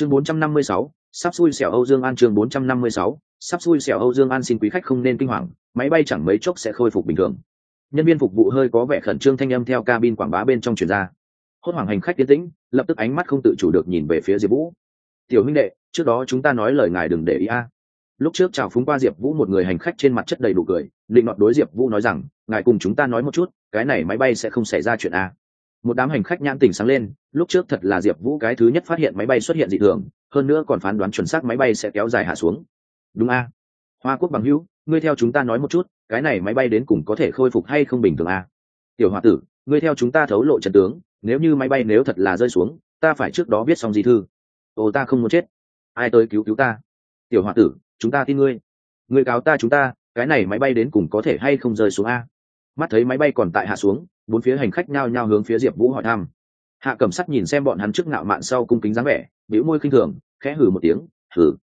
chương 456, sắp xui xẻo âu dương an chương 456, sắp xui xẻo âu dương an xin quý khách không nên kinh hoàng máy bay chẳng mấy chốc sẽ khôi phục bình thường. Nhân viên phục vụ hơi có vẻ khẩn trương thanh âm theo cabin quảng bá bên trong truyền ra. Hốt hoảng hành khách tiến tĩnh lập tức ánh mắt không tự chủ được nhìn về phía diệp vũ. Tiểu huynh đệ trước đó chúng ta nói lời ngài đừng để ý a. Lúc trước chào phúng qua diệp vũ một người hành khách trên mặt chất đầy đủ cười định nọt đối diệp vũ nói rằng ngài cùng chúng ta nói một chút cái này máy bay sẽ không xảy ra chuyện a một đám hành khách nhãn tỉnh sáng lên, lúc trước thật là diệp vũ cái thứ nhất phát hiện máy bay xuất hiện dị thường, hơn nữa còn phán đoán chuẩn xác máy bay sẽ kéo dài hạ xuống. Đúng a. Hoa quốc bằng hữu, ngươi theo chúng ta nói một chút, cái này máy bay đến cùng có thể khôi phục hay không bình thường a? Tiểu h o a tử, ngươi theo chúng ta thấu lộ trận tướng, nếu như máy bay nếu thật là rơi xuống, ta phải trước đó viết xong gì thư. Ồ ta không muốn chết. Ai tới cứu cứu ta? Tiểu h o a tử, chúng ta tin ngươi. Ngươi cáo ta chúng ta, cái này máy bay đến cùng có thể hay không rơi xuống a? Mắt thấy máy bay còn tại hạ xuống bốn phía hành khách nhao nhao hướng phía diệp vũ hỏi thăm. Hạ cầm sắt nhìn xem bọn hắn trước ngạo mạn sau cung kính dáng vẻ, bĩu môi khinh thường, khẽ hử một tiếng hử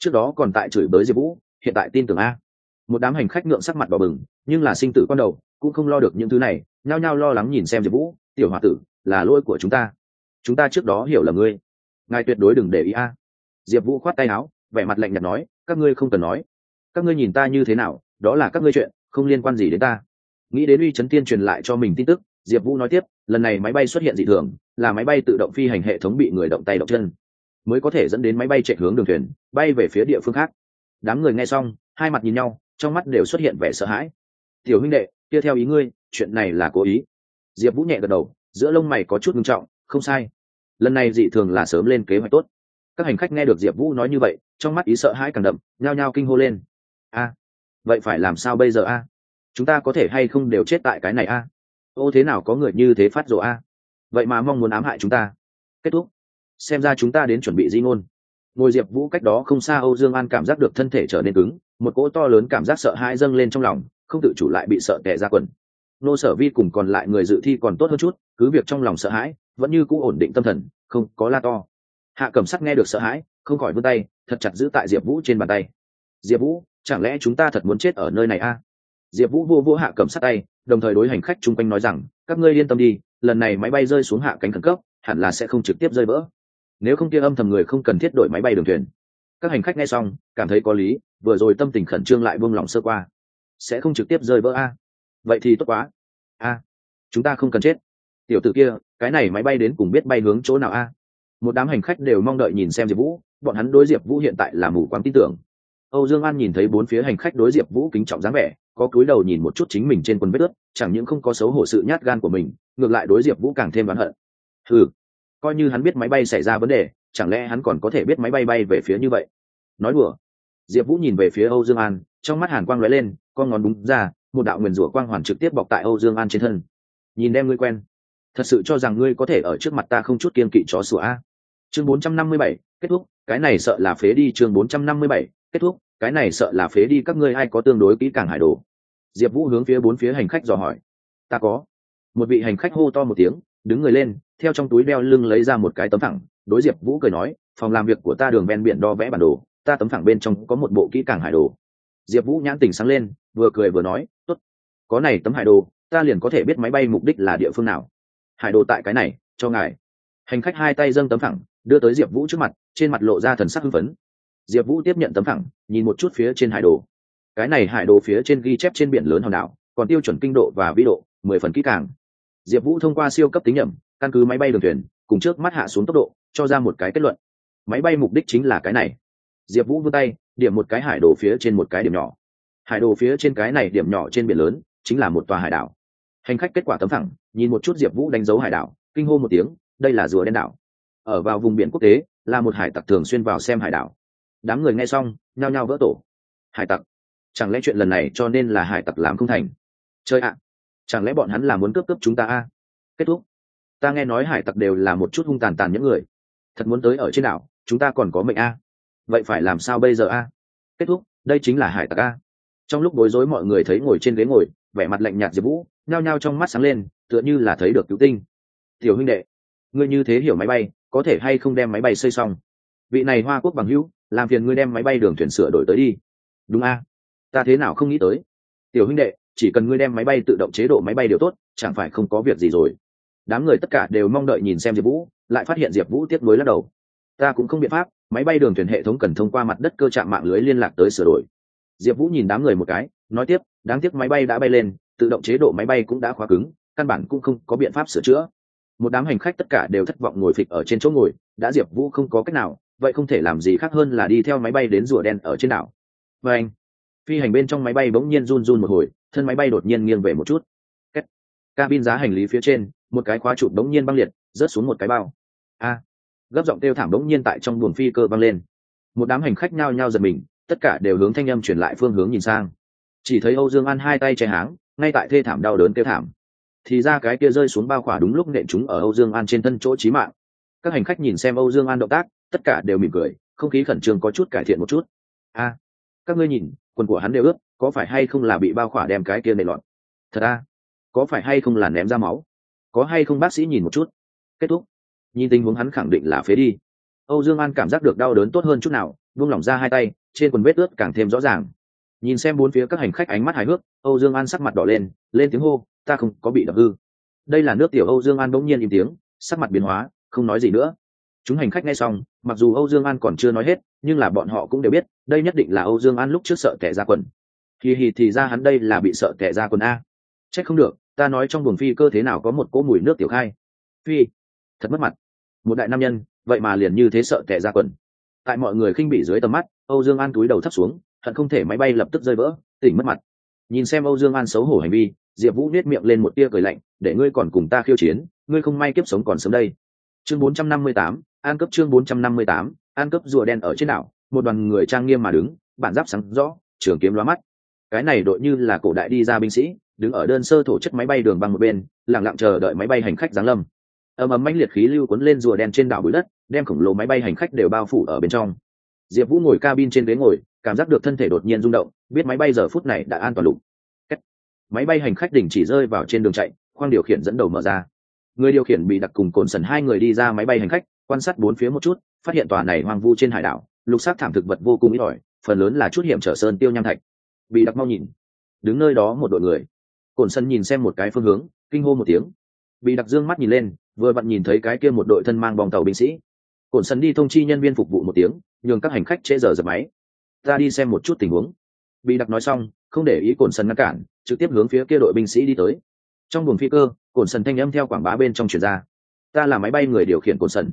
trước đó còn tại chửi bới diệp vũ, hiện tại tin tưởng a. Một đám hành khách ngượng sắc mặt đỏ bừng, nhưng là sinh tử con đầu, cũng không lo được những thứ này, nhao nhao lo lắng nhìn xem diệp vũ, tiểu h o a tử, là lỗi của chúng ta. Chúng ta trước đó hiểu là ngươi. Ngài tuyệt đối đừng để ý a. Diệp vũ khoát tay áo, vẻ mặt lạnh nhạt nói, các ngươi không cần nói. Các ngươi nhìn ta như thế nào, đó là các ngươi chuyện, không liên quan gì đến ta nghĩ đến uy chấn tiên truyền lại cho mình tin tức, diệp vũ nói tiếp, lần này máy bay xuất hiện dị thường, là máy bay tự động phi hành hệ thống bị người động tay động chân, mới có thể dẫn đến máy bay chạy hướng đường thuyền, bay về phía địa phương khác. Đám người nghe xong, hai mặt nhìn nhau, trong mắt đều xuất hiện vẻ sợ hãi. Tiểu huynh đệ, kia theo ý ngươi, chuyện này là cố ý. Diệp vũ nhẹ gật đầu, giữa lông mày có chút nghiêm trọng, không sai. Lần này dị thường là sớm lên kế hoạch tốt. Các hành khách nghe được diệp vũ nói như vậy, trong mắt ý sợ hãi càng đậm, nhao nhao kinh hô lên. A, vậy phải làm sao bây giờ a? Chúng ta có thể hay không đều chết tại cái này a? Ô, thế nào có người như thế phát rộ a? Vậy mà mong muốn ám hại chúng ta. Kết thúc. Xem ra chúng ta đến chuẩn bị di ngôn. Ngồi diệp vũ cách đó không xa âu dương an cảm giác được thân thể trở nên cứng, một cỗ to lớn cảm giác sợ hãi dâng lên trong lòng, không tự chủ lại bị sợ tệ ra quần. Nô sở vi cùng còn lại người dự thi còn tốt hơn chút, cứ việc trong lòng sợ hãi, vẫn như cũ ổn định tâm thần, không có la to. Hạ cầm sắc nghe được sợ hãi, không khỏi vươn tay, thật chặt giữ tại diệp vũ trên bàn tay. Diệp vũ, chẳng lẽ chúng ta thật muốn chết ở nơi này a? Diệp vũ vô vô hạ cầm sát tay, đồng thời đối hành khách chung quanh nói rằng, các ngươi yên tâm đi, lần này máy bay rơi xuống hạ cánh khẩn cấp, hẳn là sẽ không trực tiếp rơi vỡ. Nếu không kia âm thầm người không cần thiết đổi máy bay đường thuyền. Các hành khách nghe xong, cảm thấy có lý, vừa rồi tâm tình khẩn trương lại buông lỏng sơ qua. Sẽ không trực tiếp rơi vỡ a? Vậy thì tốt quá. A, chúng ta không cần chết. Tiểu t ử kia, cái này máy bay đến cùng biết bay hướng chỗ nào a? Một đám hành khách đều mong đợi nhìn xem diệp vũ, bọn hắn đối diệp vũ hiện tại là mù quáng tin tưởng. Âu dương an nhìn thấy bốn phía hành khách đối diệp vũ kính trọng dáng vẻ có cúi đầu nhìn một chút chính mình trên quần vết ướt chẳng những không có xấu hổ sự nhát gan của mình ngược lại đối diệp vũ càng thêm oán hận. Ừ coi như hắn biết máy bay xảy ra vấn đề chẳng lẽ hắn còn có thể biết máy bay bay về phía như vậy? Nói đùa. Diệp vũ nhìn về phía âu dương an trong mắt hàn quang lóe lên con ngón đúng ra một đạo nguyền rủa quang hoàn trực tiếp bọc tại âu dương an trên thân. Nhìn đem ngươi quen. Thật sự cho rằng ngươi có thể ở trước mặt ta không chút kiên kỵ chó sủa a. Chương 457, kết thúc. Cái này sợ là phế đi chương 457, kết thúc cái này sợ là phế đi các ngươi ai có tương đối kỹ càng hải đồ. Diệp vũ hướng phía bốn phía hành khách dò hỏi. Ta có. Một vị hành khách hô to một tiếng, đứng người lên, theo trong túi đeo lưng lấy ra một cái tấm thẳng, đối diệp vũ cười nói, phòng làm việc của ta đường ven biển đo vẽ bản đồ, ta tấm thẳng bên trong có một bộ kỹ càng hải đồ. Diệp vũ nhãn tình sáng lên, vừa cười vừa nói t ố t có này tấm hải đồ, ta liền có thể biết máy bay mục đích là địa phương nào. Hải đồ tại cái này, cho ngài. Hành khách hai tay dâng tấm thẳng, đưa tới diệp vũ trước mặt, trên mặt lộ ra thần sắc hưng phấn diệp vũ tiếp nhận tấm thẳng nhìn một chút phía trên hải đồ. Cái này hải đồ phía trên ghi chép trên biển lớn hòn đảo, còn tiêu chuẩn kinh độ và vĩ độ, mười phần kỹ càng. Diệp vũ thông qua siêu cấp tính nhẩm, căn cứ máy bay đường thuyền, cùng trước mắt hạ xuống tốc độ, cho ra một cái kết luận. Máy bay mục đích chính là cái này. Diệp vũ vươn tay, điểm một cái hải đồ phía trên một cái điểm nhỏ. Hải đồ phía trên cái này điểm nhỏ trên biển lớn, chính là một tòa hải đảo. Hành khách kết quả tấm thẳng nhìn một chút diệp vũ đánh dấu hải đảo, kinh hô một tiếng, đây là rùa đen đảo. Ở vào vùng biển quốc tế, là một hải tặc thường xuyên vào xem hải đảo đám người nghe xong, nhao nhao vỡ tổ. Hải tặc. Chẳng lẽ chuyện lần này cho nên là hải tặc làm không thành? Chơi ạ! Chẳng lẽ bọn hắn là muốn cướp cướp chúng ta a? Kết thúc. Ta nghe nói hải tặc đều là một chút hung tàn tàn những người. Thật muốn tới ở trên đảo, chúng ta còn có mệnh a? Vậy phải làm sao bây giờ a? Kết thúc, đây chính là hải tặc a. Trong lúc bối rối mọi người thấy ngồi trên ghế ngồi, vẻ mặt lạnh nhạt diệp vũ, nhao nhao trong mắt sáng lên, tựa như là thấy được cứu tinh. Tiểu huynh đệ, ngươi như thế hiểu máy bay, có thể hay không đem máy bay xây xong? Vị này hoa quốc bằng hữu làm phiền ngươi đem máy bay đường thuyền sửa đổi tới đi. Đúng a. Ta thế nào không nghĩ tới. Tiểu huynh đệ, chỉ cần ngươi đem máy bay tự động chế độ máy bay đều tốt, chẳng phải không có việc gì rồi. Đám người tất cả đều mong đợi nhìn xem diệp vũ, lại phát hiện diệp vũ tiếp nối lắc đầu. Ta cũng không biện pháp, máy bay đường thuyền hệ thống cần thông qua mặt đất cơ trạm mạng lưới liên lạc tới sửa đổi. Diệp vũ nhìn đám người một cái, nói tiếp, đáng tiếc máy bay đã bay lên, tự động chế độ máy bay cũng đã khóa cứng, căn bản cũng không có biện pháp sửa chữa. Một đám hành khách tất cả đều thất vọng ngồi phịch ở trên chỗ ngồi, đã diệp vũ không có cách nào vậy không thể làm gì khác hơn là đi theo máy bay đến rùa đen ở trên đảo. Và anh, phi hành bên trong máy bay bỗng nhiên run run một hồi, thân máy bay đột nhiên nghiêng về một chút. Kết. cabin giá hành lý phía trên, một cái khóa chụp bỗng nhiên băng liệt, rớt xuống một cái bao. A, gấp giọng kêu thảm bỗng nhiên tại trong buồng phi cơ băng lên. Một đám hành khách nhao nhao giật mình, tất cả đều hướng thanh âm chuyển lại phương hướng nhìn sang. Chỉ thấy âu dương an hai tay che háng, ngay tại thê thảm đau đớn kêu thảm. Thì ra cái kia rơi xuống bao khỏa đúng lúc nện chúng ở âu dương an trên thân chỗ trí mạng. Các hành khách nhìn xem âu dương an động tác tất cả đều mỉm cười, không khí khẩn trương có chút cải thiện một chút. A, các ngươi nhìn, quần của hắn đều ướt, có phải hay không là bị bao khỏa đem cái kia nệ lọt? Thật a, có phải hay không là ném ra máu? Có hay không bác sĩ nhìn một chút? Kết thúc. Nhìn tình huống hắn khẳng định là phế đi. Âu dương an cảm giác được đau đớn tốt hơn chút nào, buông lỏng ra hai tay, trên quần vết ướt càng thêm rõ ràng. Nhìn xem bốn phía các hành khách ánh mắt hài hước, âu dương an sắc mặt đỏ lên lên tiếng hô, ta không có bị đập hư. Đây là nước tiểu âu dương an bỗng nhiên im tiếng, sắc mặt biến hóa, không nói gì nữa chúng hành khách nghe xong, mặc dù âu dương an còn chưa nói hết, nhưng là bọn họ cũng đều biết, đây nhất định là âu dương an lúc trước sợ kẻ ra quần. Kỳ hì thì ra hắn đây là bị sợ kẻ ra quần a. C h ắ c không được, ta nói trong buồng phi cơ thế nào có một cỗ mùi nước tiểu khai. Phi, thật mất mặt. Một đại nam nhân, vậy mà liền như thế sợ kẻ ra quần. Tại mọi người khinh bị dưới tầm mắt, âu dương an túi đầu thấp xuống, hận không thể máy bay lập tức rơi vỡ, tỉnh mất mặt. Nhìn xem âu dương an xấu hổ hành vi, diệp vũ nết miệng lên một tia cười lạnh, để ngươi còn cùng ta khiêu chiến, ngươi không may kiếp sống còn sớm đây chương 458, an cấp chương 458, an cấp rùa đen ở trên đảo một đoàn người trang nghiêm mà đứng bản giáp sáng rõ trường kiếm lóa mắt. Cái này đội như là cổ đại đi ra binh sĩ đứng ở đơn sơ thổ chất máy bay đường băng một bên lặng lặng chờ đợi máy bay hành khách giáng lâm. Ầm ầm mãnh liệt khí lưu cuốn lên rùa đen trên đảo bụi đất đem khổng lồ máy bay hành khách đều bao phủ ở bên trong. Diệp vũ ngồi cabin trên ghế ngồi cảm giác được thân thể đột nhiên rung động biết máy bay giờ phút này đã an toàn lục. Máy bay hành khách đình chỉ rơi vào trên đường chạy khoang điều khiển dẫn đầu mở ra người điều khiển bị đặc cùng cồn sần hai người đi ra máy bay hành khách, quan sát bốn phía một chút, phát hiện tòa này hoang vu trên hải đảo, lục sắc thảm thực vật vô cùng ít ỏi, phần lớn là chút hiểm trở sơn tiêu nham thạch. Bị đặc mau nhìn, đứng nơi đó một đội người. Cồn sân nhìn xem một cái phương hướng, kinh hô một tiếng. Bị đặc dương mắt nhìn lên, vừa vặn nhìn thấy cái kia một đội thân mang bong tàu binh sĩ. Cồn sân đi thông chi nhân viên phục vụ một tiếng, nhường các hành khách trễ giờ dập máy. Ta đi xem một chút tình huống. Bị đặc nói xong, không để ý cồn sân ngăn cản, trực tiếp hướng phía kia đội binh sĩ đi tới trong buồng phi cơ cồn sần thanh âm theo quảng bá bên trong truyền ra. Ta là máy bay người điều khiển cồn sần.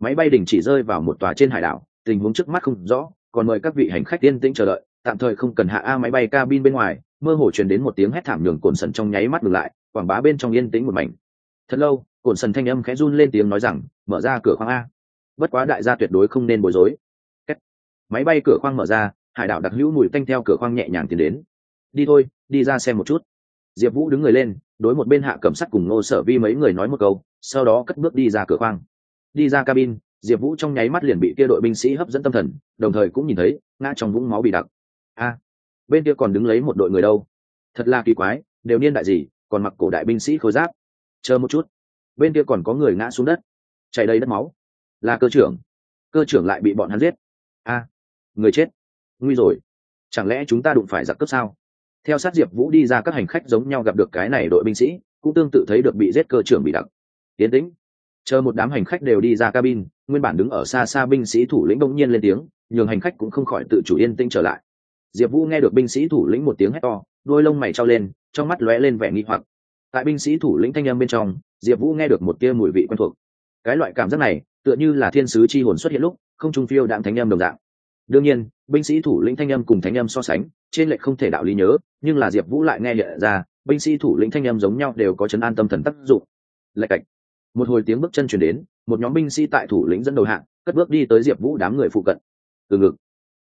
máy bay đình chỉ rơi vào một tòa trên hải đảo, tình huống trước mắt không rõ, còn mời các vị hành khách tiên tĩnh chờ đợi, tạm thời không cần hạ a máy bay cabin bên ngoài, mơ hồ truyền đến một tiếng hét thảm nhường cồn sần trong nháy mắt ngừng lại, quảng bá bên trong yên tĩnh một mảnh. Thật lâu cồn sần thanh âm khẽ run lên tiếng nói rằng, mở ra cửa khoang a. Bất quá đại gia tuyệt đối không nên bối rối. Máy bay cửa khoang mở ra, hải đảo đặc hữu mùi tanh theo cửa khoang nhẹ nhàng tiến đến. Đi thôi, đi ra xem một chút. Diệp vũ đứng người lên đối một bên hạ cẩm sắt cùng ngô sở vi mấy người nói một câu, sau đó cất bước đi ra cửa khoang. Đi ra cabin, diệp vũ trong nháy mắt liền bị kia đội binh sĩ hấp dẫn tâm thần, đồng thời cũng nhìn thấy, ngã trong vũng máu bị đặc. A, bên kia còn đứng lấy một đội người đâu? Thật là kỳ quái, đều niên đại gì, còn mặc cổ đại binh sĩ khối giáp. Chờ một chút. Bên kia còn có người ngã xuống đất. Chạy đầy đất máu. Là cơ trưởng. Cơ trưởng lại bị bọn hắn giết. A, người chết. Nguy rồi. Chẳng lẽ chúng ta đụng phải giặc cướp sao? Theo sát diệp vũ đi ra các hành khách giống nhau gặp được cái này đội binh sĩ, cũng tương tự thấy được bị giết cơ trưởng bị đặc. Tiến tĩnh. Chờ một đám hành khách đều đi ra cabin, nguyên bản đứng ở xa xa binh sĩ thủ lĩnh đông nhiên lên tiếng, nhường hành khách cũng không khỏi tự chủ yên tĩnh trở lại. Diệp vũ nghe được binh sĩ thủ lĩnh một tiếng hét to, đôi lông mày trao lên, trong mắt lóe lên vẻ nghi hoặc. Tại binh sĩ thủ lĩnh thanh â m bên trong, diệp vũ nghe được một tia mùi vị quen thuộc. Cái loại cảm giác này, tựa như là thiên sứ c h i hồn xuất hiện lúc, không trung phiêu đạm thánh âm đồng dạng đương nhiên, binh sĩ thủ lĩnh thanh âm cùng thánh âm so sánh, trên lệch không thể đạo lý nhớ, nhưng là diệp vũ lại nghe nhận ra, binh sĩ thủ lĩnh thanh âm giống nhau đều có chấn an tâm thần tác dụng. Lạch cạch. Một hồi tiếng bước chân chuyển đến, một nhóm binh sĩ tại thủ lĩnh dẫn đầu hạng, cất bước đi tới diệp vũ đám người phụ cận. Từ ngực.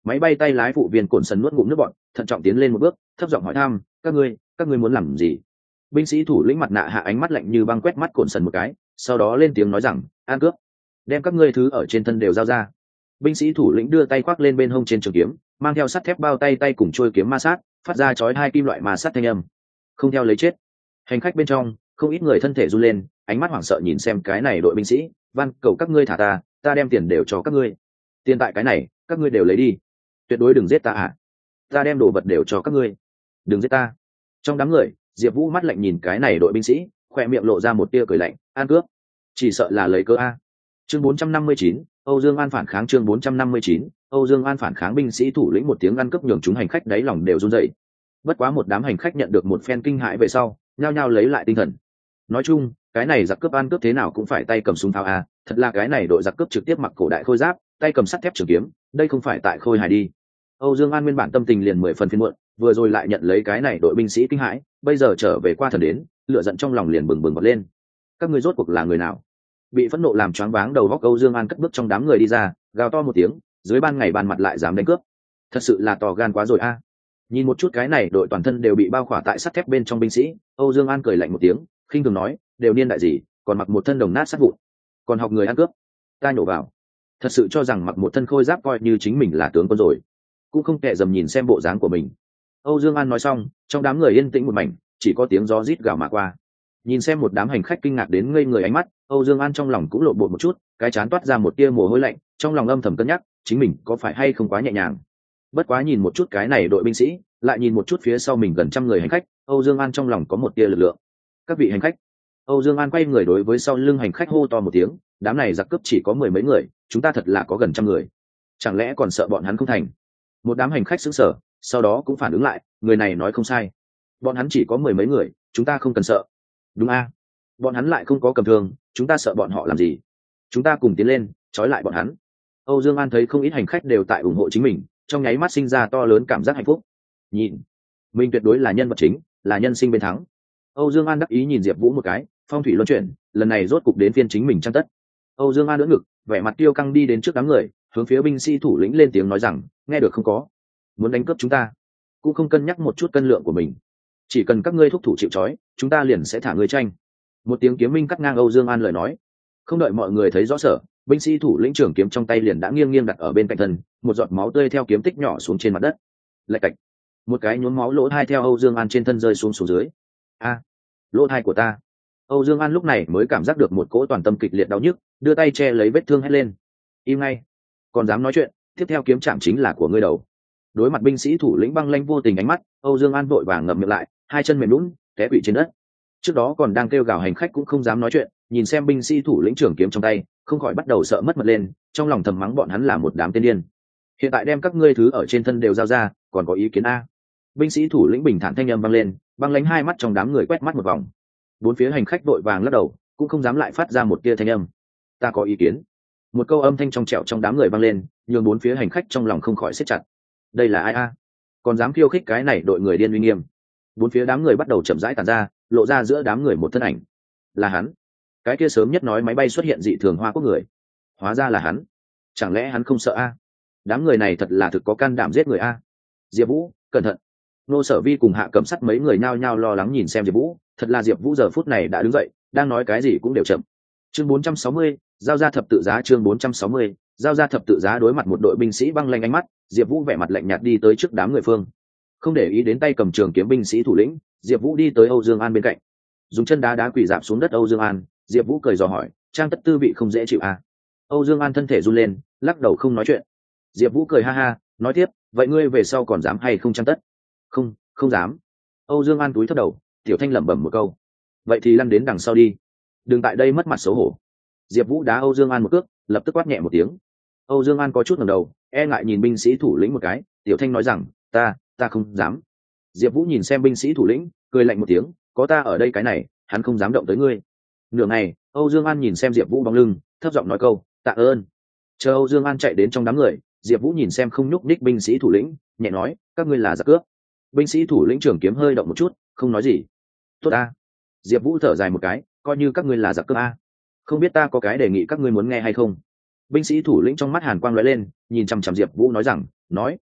Máy bay tay lái phụ viên cồn sần nuốt ngụm nước bọn thận trọng tiến lên một bước, thấp giọng hỏi thăm, các ngươi các ngươi muốn làm gì? Binh sĩ thủ lĩnh mặt nạ hạ ánh mắt lạnh như băng quét mắt cồn sần một cái, sau đó lên tiếng nói rằng, an cướp. Đem các ngươi thứ ở trên thân đều giao ra binh sĩ thủ lĩnh đưa tay khoác lên bên hông trên trường kiếm, mang theo sắt thép bao tay tay cùng trôi kiếm ma sát, phát ra chói hai kim loại ma sát thanh âm. Không theo lấy chết. Hành khách bên trong, không ít người thân thể run lên, ánh mắt hoảng sợ nhìn xem cái này đội binh sĩ van cầu các ngươi thả ta ta đem tiền đều cho các ngươi. Tiền tại cái này, các ngươi đều lấy đi. Tuyệt đối đừng giết ta à ta đem đồ vật đều cho các ngươi. Đừng giết ta. Trong đám người, diệp vũ mắt lạnh nhìn cái này đội binh sĩ khoe miệng lộ ra một tia cười lạnh an cướp. Chỉ sợ là lấy cơ a. Chương bốn trăm năm mươi chín âu dương an phản kháng chương bốn trăm năm mươi chín, âu dương an phản kháng binh sĩ thủ lĩnh một tiếng ăn cướp nhường chúng hành khách đáy lòng đều run rẩy. bất quá một đám hành khách nhận được một phen kinh hãi về sau, nhao nhao lấy lại tinh thần. Nói chung, cái này giặc cướp ăn cướp thế nào cũng phải tay cầm súng tháo a thật là cái này đội giặc cướp trực tiếp mặc cổ đại khôi giáp, tay cầm sắt thép trường kiếm, đây không phải tại khôi hài đi. Âu dương an nguyên bản tâm tình liền mười phần phiền muộn, vừa rồi lại nhận lấy cái này đội binh sĩ kinh hãi, bây giờ trở về qua thần đến, lửa giận trong lòng liền bừng bừng bật lên. Các ngươi rốt cuộc là người nào? Bị phẫn nộ làm choáng váng đầu góc âu dương an cất bước trong đám người đi ra, gào to một tiếng, dưới ban ngày ban mặt lại dám đánh cướp. Thật sự là tò gan quá rồi a. Nhìn một chút cái này, đội toàn thân đều bị bao khỏa tại sắt thép bên trong binh sĩ, âu dương an cười lạnh một tiếng, khinh thường nói, đều niên đại gì, còn mặc một thân đồng nát sát vụn, còn học người ăn cướp. Ta nhổ vào. Thật sự cho rằng mặc một thân khôi giáp coi như chính mình là tướng quân rồi. Cũng không kệ dầm nhìn xem bộ dáng của mình. Âu dương an nói xong, trong đám người yên tĩnh một mảnh, chỉ có tiếng gió rít gào mà qua nhìn xem một đám hành khách kinh ngạc đến ngây người ánh mắt, âu dương an trong lòng cũng lộn bột một chút, cái chán toát ra một tia mồ hôi lạnh, trong lòng âm thầm cân nhắc, chính mình có phải hay không quá nhẹ nhàng. Bất quá nhìn một chút cái này đội binh sĩ, lại nhìn một chút phía sau mình gần trăm người hành khách, âu dương an trong lòng có một tia lực lượng. Các vị hành khách. Âu dương an quay người đối với sau lưng hành khách hô to một tiếng, đám này giặc cướp chỉ có mười mấy người, chúng ta thật là có gần trăm người. Chẳng lẽ còn sợ bọn hắn không thành? Một đám hành khách xứng sở sau đó cũng phản ứng lại, người này nói không sai. Bọn hắn chỉ có mười mấy người, chúng ta không cần sợ đúng a. Bọn hắn lại không có cầm thương, chúng ta sợ bọn họ làm gì? Chúng ta cùng tiến lên, trói lại bọn hắn. Âu dương an thấy không ít hành khách đều tại ủng hộ chính mình, trong nháy mắt sinh ra to lớn cảm giác hạnh phúc. Nhìn, mình tuyệt đối là nhân vật chính, là nhân sinh bên thắng. Âu dương an đắc ý nhìn diệp vũ một cái, phong thủy luân chuyển, lần này rốt cục đến phiên chính mình chăn tất. Âu dương an đỡ ngực, vẻ mặt tiêu căng đi đến trước đám người, hướng phía binh sĩ thủ lĩnh lên tiếng nói rằng, nghe được không có? Muốn đánh cướp chúng ta? Cũng không cân nhắc một chút cân lượng của mình chỉ cần các ngươi thúc thủ chịu trói, chúng ta liền sẽ thả ngươi tranh. Một tiếng kiếm minh cắt ngang âu dương an lời nói. Không đợi mọi người thấy rõ sở, binh sĩ thủ lĩnh trưởng kiếm trong tay liền đã nghiêng nghiêng đặt ở bên cạnh thân, một giọt máu tươi theo kiếm tích nhỏ xuống trên mặt đất. Lạch cạch. Một cái nhốn máu lỗ thai theo âu dương an trên thân rơi xuống xuống dưới. A, lỗ thai của ta. Âu dương an lúc này mới cảm giác được một cỗ toàn tâm kịch liệt đau nhức, đưa tay che lấy vết thương hét lên. Im ngay. Còn dám nói chuyện, tiếp theo kiếm chạm chính là của ngươi đầu. Đối mặt binh sĩ thủ lĩnh băng lanh vô tình ánh mắt, âu dương an vội vàng ngậm miệng lại hai chân mềm lún, té quỵ trên đất. Trước đó còn đang kêu gào hành khách cũng không dám nói chuyện, nhìn xem binh sĩ thủ lĩnh trưởng kiếm trong tay, không khỏi bắt đầu sợ mất mật lên, trong lòng thầm mắng bọn hắn là một đám tên điên. Hiện tại đem các ngươi thứ ở trên thân đều giao ra, còn có ý kiến a. Binh sĩ thủ lĩnh bình thản thanh âm vang lên, băng lánh hai mắt trong đám người quét mắt một vòng. Bốn phía hành khách vội vàng lắc đầu, cũng không dám lại phát ra một tia thanh âm. Ta có ý kiến. Một câu âm thanh trong trẹo trong đám người vang lên, nhường bốn phía hành khách trong lòng không khỏi xếp chặt. Đây là ai a? Còn dám khiêu khích cái này đội người điên uy nghiêm bốn phía đám người bắt đầu chậm rãi tàn ra lộ ra giữa đám người một thân ảnh. Là hắn. Cái kia sớm nhất nói máy bay xuất hiện dị thường hoa quốc người. Hóa ra là hắn. Chẳng lẽ hắn không sợ a? Đám người này thật là thực có can đảm giết người a. Diệp vũ cẩn thận. Nô sở vi cùng hạ cầm sắt mấy người nao nhao lo lắng nhìn xem diệp vũ. Thật là diệp vũ giờ phút này đã đứng dậy đang nói cái gì cũng đều chậm. Chương 460, giao ra thập tự giá chương 460, giao ra thập tự giá đối mặt một đội binh sĩ băng lanh ánh mắt diệp vũ vẻ mặt lạnh nhạt đi tới trước đám người phương không để ý đến tay cầm trường kiếm binh sĩ thủ lĩnh, diệp vũ đi tới âu dương an bên cạnh. Dùng chân đá đá quỳ dạp xuống đất âu dương an, diệp vũ cười dò hỏi, trang tất tư vị không dễ chịu à. âu dương an thân thể run lên, lắc đầu không nói chuyện. Diệp vũ cười ha ha, nói tiếp, vậy ngươi về sau còn dám hay không trang tất? Không không dám. Âu dương an túi thất đầu, tiểu thanh lẩm bẩm một câu, vậy thì lăn đến đằng sau đi, đừng tại đây mất mặt xấu hổ. Diệp vũ đá âu dương an một cước, lập tức quát nhẹ một tiếng. Âu dương an có chút ngầm đầu e ngại nhìn binh sĩ thủ lĩnh một cái, tiểu thanh nói rằng, ta ta không dám. Diệp vũ nhìn xem binh sĩ thủ lĩnh, cười lạnh một tiếng, có ta ở đây cái này, hắn không dám động tới ngươi. Nửa ngày, âu dương an nhìn xem diệp vũ bóng lưng, thấp giọng nói câu, tạ ơn. Chờ âu dương an chạy đến trong đám người, diệp vũ nhìn xem không nhúc ních binh sĩ thủ lĩnh, nhẹ nói, các ngươi là giặc cướp. Binh sĩ thủ lĩnh trưởng kiếm hơi động một chút, không nói gì. Tốt a diệp vũ thở dài một cái, coi như các ngươi là giặc cướp a. Không biết ta có cái đề nghị các ngươi muốn nghe hay không? Binh sĩ thủ lĩnh trong mắt hàn quang lóe lên, nhìn chằm chằm diệp vũ nói rằng, nói.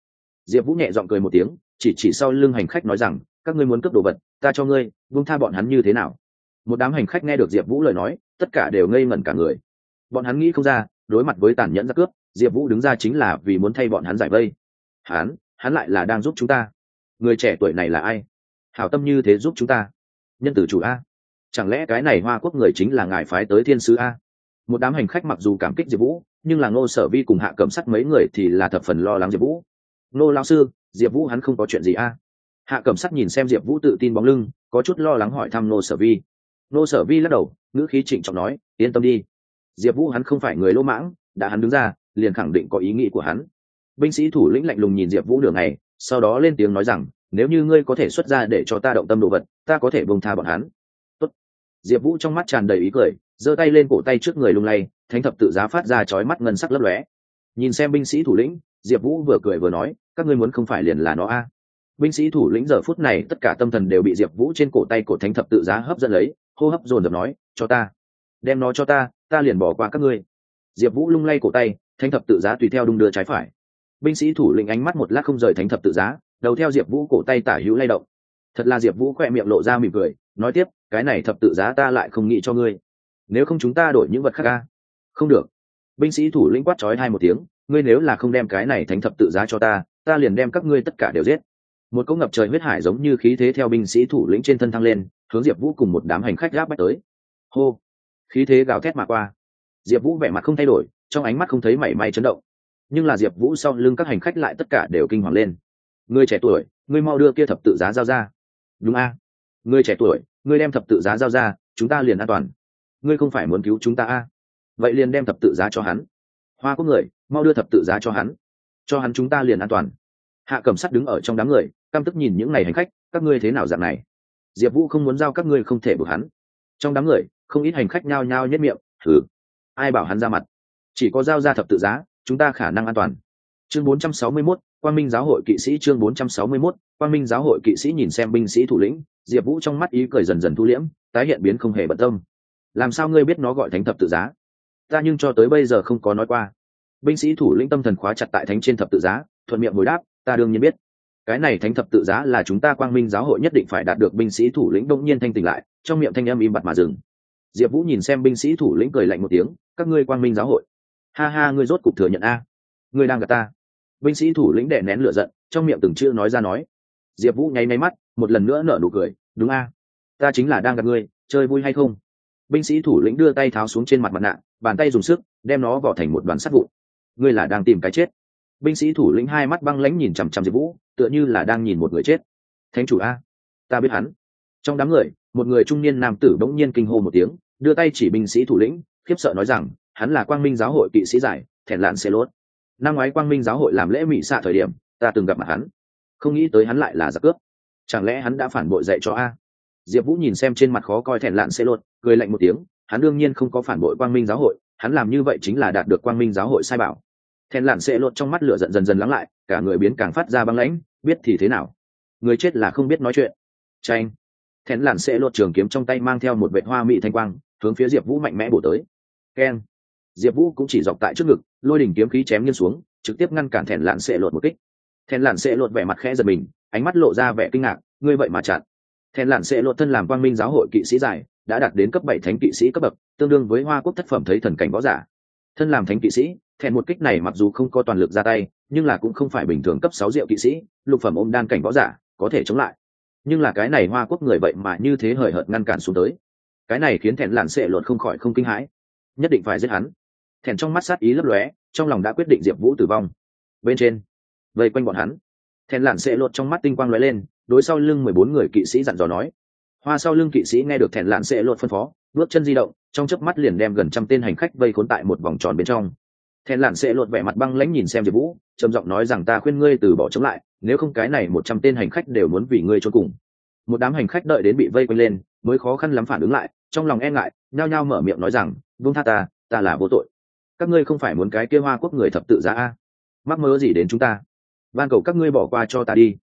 Diệp vũ nhẹ g i ọ n g cười một tiếng chỉ chỉ sau lưng hành khách nói rằng, các ngươi muốn cướp đồ vật, ta cho ngươi, buông tha bọn hắn như thế nào? Một đám hành khách nghe được diệp vũ lời nói, tất cả đều ngây ngẩn cả người. Bọn hắn nghĩ không ra, đối mặt với tàn nhẫn ra cướp, diệp vũ đứng ra chính là vì muốn thay bọn hắn giải vây. Hắn hắn lại là đang giúp chúng ta. Người trẻ tuổi này là ai? Hảo tâm như thế giúp chúng ta. Nhân tử chủ a. Chẳng lẽ cái này hoa quốc người chính là ngài phái tới thiên sứ a? Một đám hành khách mặc dù cảm kích diệp vũ, nhưng là ngô sở vi cùng hạ cầm sắt mấy người thì là thập phần lo lắng diệp vũ. Ngô lao sư diệp vũ hắn không có chuyện gì a. Hạ cẩm sắt nhìn xem diệp vũ tự tin bóng lưng, có chút lo lắng hỏi thăm Nô sở vi. Nô sở vi lắc đầu, ngữ khí trịnh trọng nói, yên tâm đi. Diệp vũ hắn không phải người lỗ mãng, đã hắn đứng ra, liền khẳng định có ý nghĩ của hắn. Binh sĩ thủ lĩnh lạnh lùng nhìn diệp vũ đường này sau đó lên tiếng nói rằng, nếu như ngươi có thể xuất ra để cho ta động tâm đồ vật, ta có thể bông tha bọn hắn. Tốt. diệp vũ trong mắt tràn đầy ý cười, giơ tay lên cổ tay trước người lung lay, thánh thập tự giá phát ra chói mắt ngân sắc lấp lóe. Nhìn xem binh sĩ thủ lĩnh, diệp vũ vừa cười vừa nói các ngươi muốn không phải liền là nó a? Binh sĩ thủ lĩnh giờ phút này tất cả tâm thần đều bị diệp vũ trên cổ tay cổ thánh thập tự giá hấp dẫn lấy, hô hấp dồn dập nói, cho ta, đem nó cho ta ta liền bỏ qua các ngươi. Diệp vũ lung lay cổ tay, thánh thập tự giá tùy theo đung đưa trái phải. Binh sĩ thủ lĩnh ánh mắt một lát không rời thánh thập tự giá, đầu theo diệp vũ cổ tay tả hữu lay động. Thật là diệp vũ khỏe miệng lộ ra mỉm cười, nói tiếp, cái này thập tự giá ta lại không nghĩ cho ngươi. Nếu không chúng ta đổi những vật khác ca không được. Binh sĩ thủ lĩnh quát trói hai một tiếng, ngươi nếu là không đem cái này thánh thập tự giá cho ta ta liền đem các ngươi tất cả đều giết. Một cỗ ngập trời huyết hải giống như khí thế theo binh sĩ thủ lĩnh trên thân thăng lên, hướng diệp vũ cùng một đám hành khách gáp bách tới. Hô! Khí thế gào thét mà qua. Diệp vũ vẻ mặt không thay đổi, trong ánh mắt không thấy mảy may chấn động. Nhưng là diệp vũ sau lưng các hành khách lại tất cả đều kinh hoàng lên. Người trẻ tuổi ngươi mau đưa kia thập tự giá giao ra. Đúng a. À? người trẻ tuổi ngươi đem thập tự giá giao ra, chúng ta liền an toàn. Ngươi không phải muốn cứu chúng ta a? À? vậy liền đem thập tự giá cho hắn. Hoa quốc người, mau đưa thập tự giá cho hắn cho hắn chúng ta liền an toàn. Hạ cầm sắt đứng ở trong đám người căm tức nhìn những ngày hành khách các ngươi thế nào dạng này? Diệp vũ không muốn giao các ngươi không thể bực hắn. Trong đám người không ít hành khách nhao nhao nhất miệng thử ai bảo hắn ra mặt? Chỉ có giao ra thập tự giá chúng ta khả năng an toàn. Chương 461, quang minh giáo hội kỵ sĩ chương 461, quang minh giáo hội kỵ sĩ nhìn xem binh sĩ thủ lĩnh diệp vũ trong mắt ý cười dần dần thu liễm tái hiện biến không hề bận tâm. Làm sao ngươi biết nó gọi thánh thập tự giá? Ta nhưng cho tới bây giờ không có nói qua binh sĩ thủ lĩnh tâm thần khóa chặt tại thánh trên thập tự giá, thuận miệng hồi đáp, ta đương nhiên biết. Cái này thánh thập tự giá là chúng ta quang minh giáo hội nhất định phải đạt được binh sĩ thủ lĩnh đông nhiên thanh tỉnh lại, trong miệng thanh âm im bặt mà dừng. Diệp vũ nhìn xem binh sĩ thủ lĩnh cười lạnh một tiếng, các ngươi quang minh giáo hội. Ha ha, ngươi rốt cục thừa nhận a. Ngươi đang gặp ta. Binh sĩ thủ lĩnh đệ nén lửa giận, trong miệng từng chưa nói ra nói. Diệp vũ nháy máy mắt, một lần nữa nở nụ cười, đúng a. Ta chính là đang gặp ngươi, chơi vui hay không? Binh sĩ thủ lĩnh đưa tay tháo xuống trên mặt mặt nạ, bàn tay dùng sức, đem nó vào thành một đoàn sắt vụn ngươi là đang tìm cái chết. Binh sĩ thủ lĩnh hai mắt băng lãnh nhìn chằm chằm diệp vũ, tựa như là đang nhìn một người chết. Thánh chủ a, ta biết hắn. Trong đám người, một người trung niên nam tử bỗng nhiên kinh hô một tiếng, đưa tay chỉ binh sĩ thủ lĩnh, khiếp sợ nói rằng, hắn là quang minh giáo hội kỵ sĩ giải, thẹn lạn xe lốt. Năm ngoái quang minh giáo hội làm lễ mỹ xạ thời điểm, ta từng gặp mặt hắn. Không nghĩ tới hắn lại là giặc cướp. Chẳng lẽ hắn đã phản bội dạy cho a? Diệp vũ nhìn xem trên mặt khó coi thẹn lạn xe lốt, cười lạnh một tiếng, hắn đương nhiên không có phản bội quang minh giáo hội, hắn làm như vậy chính là đạt được quang minh giáo hội sai bảo thẹn lạn sẽ lột trong mắt lửa giận dần dần lắng lại, cả người biến càng phát ra băng lãnh, biết thì thế nào? Người chết là không biết nói chuyện. Tranh thẹn lạn sẽ lột trường kiếm trong tay mang theo một vệ hoa mỹ thanh quang, hướng phía diệp vũ mạnh mẽ bổ tới. Keng diệp vũ cũng chỉ dọc tại trước ngực, lôi đỉnh kiếm khí chém nghiêng xuống, trực tiếp ngăn cản thẹn lạn sẽ lột một kích. Thẹn lạn sẽ lột vẻ mặt khẽ giật mình, ánh mắt lộ ra vẻ kinh ngạc, ngươi vậy mà chặn. Thẹn lạn sẽ lột thân làm quang minh giáo hội kỵ sĩ giải đã đạt đến cấp bảy thánh kỵ sĩ cấp bậc, tương đương với hoa quốc thất phẩm thấy thần cảnh võ giả. Thân làm thánh kỵ sĩ thẹn một kích này mặc dù không có toàn lực ra tay, nhưng là cũng không phải bình thường cấp sáu diệu kỵ sĩ, lục phẩm ôm đan cảnh võ giả, có thể chống lại. Nhưng là cái này hoa quốc người vậy mà như thế hời hợt ngăn cản xuống tới. Cái này khiến thẹn làn sệ luật không khỏi không kinh hãi. Nhất định phải giết hắn. Thẹn trong mắt sát ý lấp lóe, trong lòng đã quyết định diệp vũ tử vong. Bên trên, vây quanh bọn hắn. Thẹn làn sệ luật trong mắt tinh quang lóe lên, đối sau lưng mười bốn người kỵ sĩ dặn dò nói. Hoa sau lưng kỵ sĩ nghe được thẹn lạn sệ luật phân phó, bước chân di động, trong chớp mắt liền đem gần trăm tên hành khách vây khốn tại một vòng tròn bên trong thẹn lạn sẽ lột vẻ mặt băng lãnh nhìn xem diệp vũ, trầm giọng nói rằng ta khuyên ngươi từ bỏ chống lại, nếu không cái này một trăm tên hành khách đều muốn vì ngươi cho cùng. Một đám hành khách đợi đến bị vây quanh lên, mới khó khăn lắm phản ứng lại, trong lòng e ngại, nhao nhao mở miệng nói rằng, vương tha ta ta là vô tội. Các ngươi không phải muốn cái kia hoa quốc người thập tự giá a. Mắc mơ gì đến chúng ta? Van cầu các ngươi bỏ qua cho ta đi.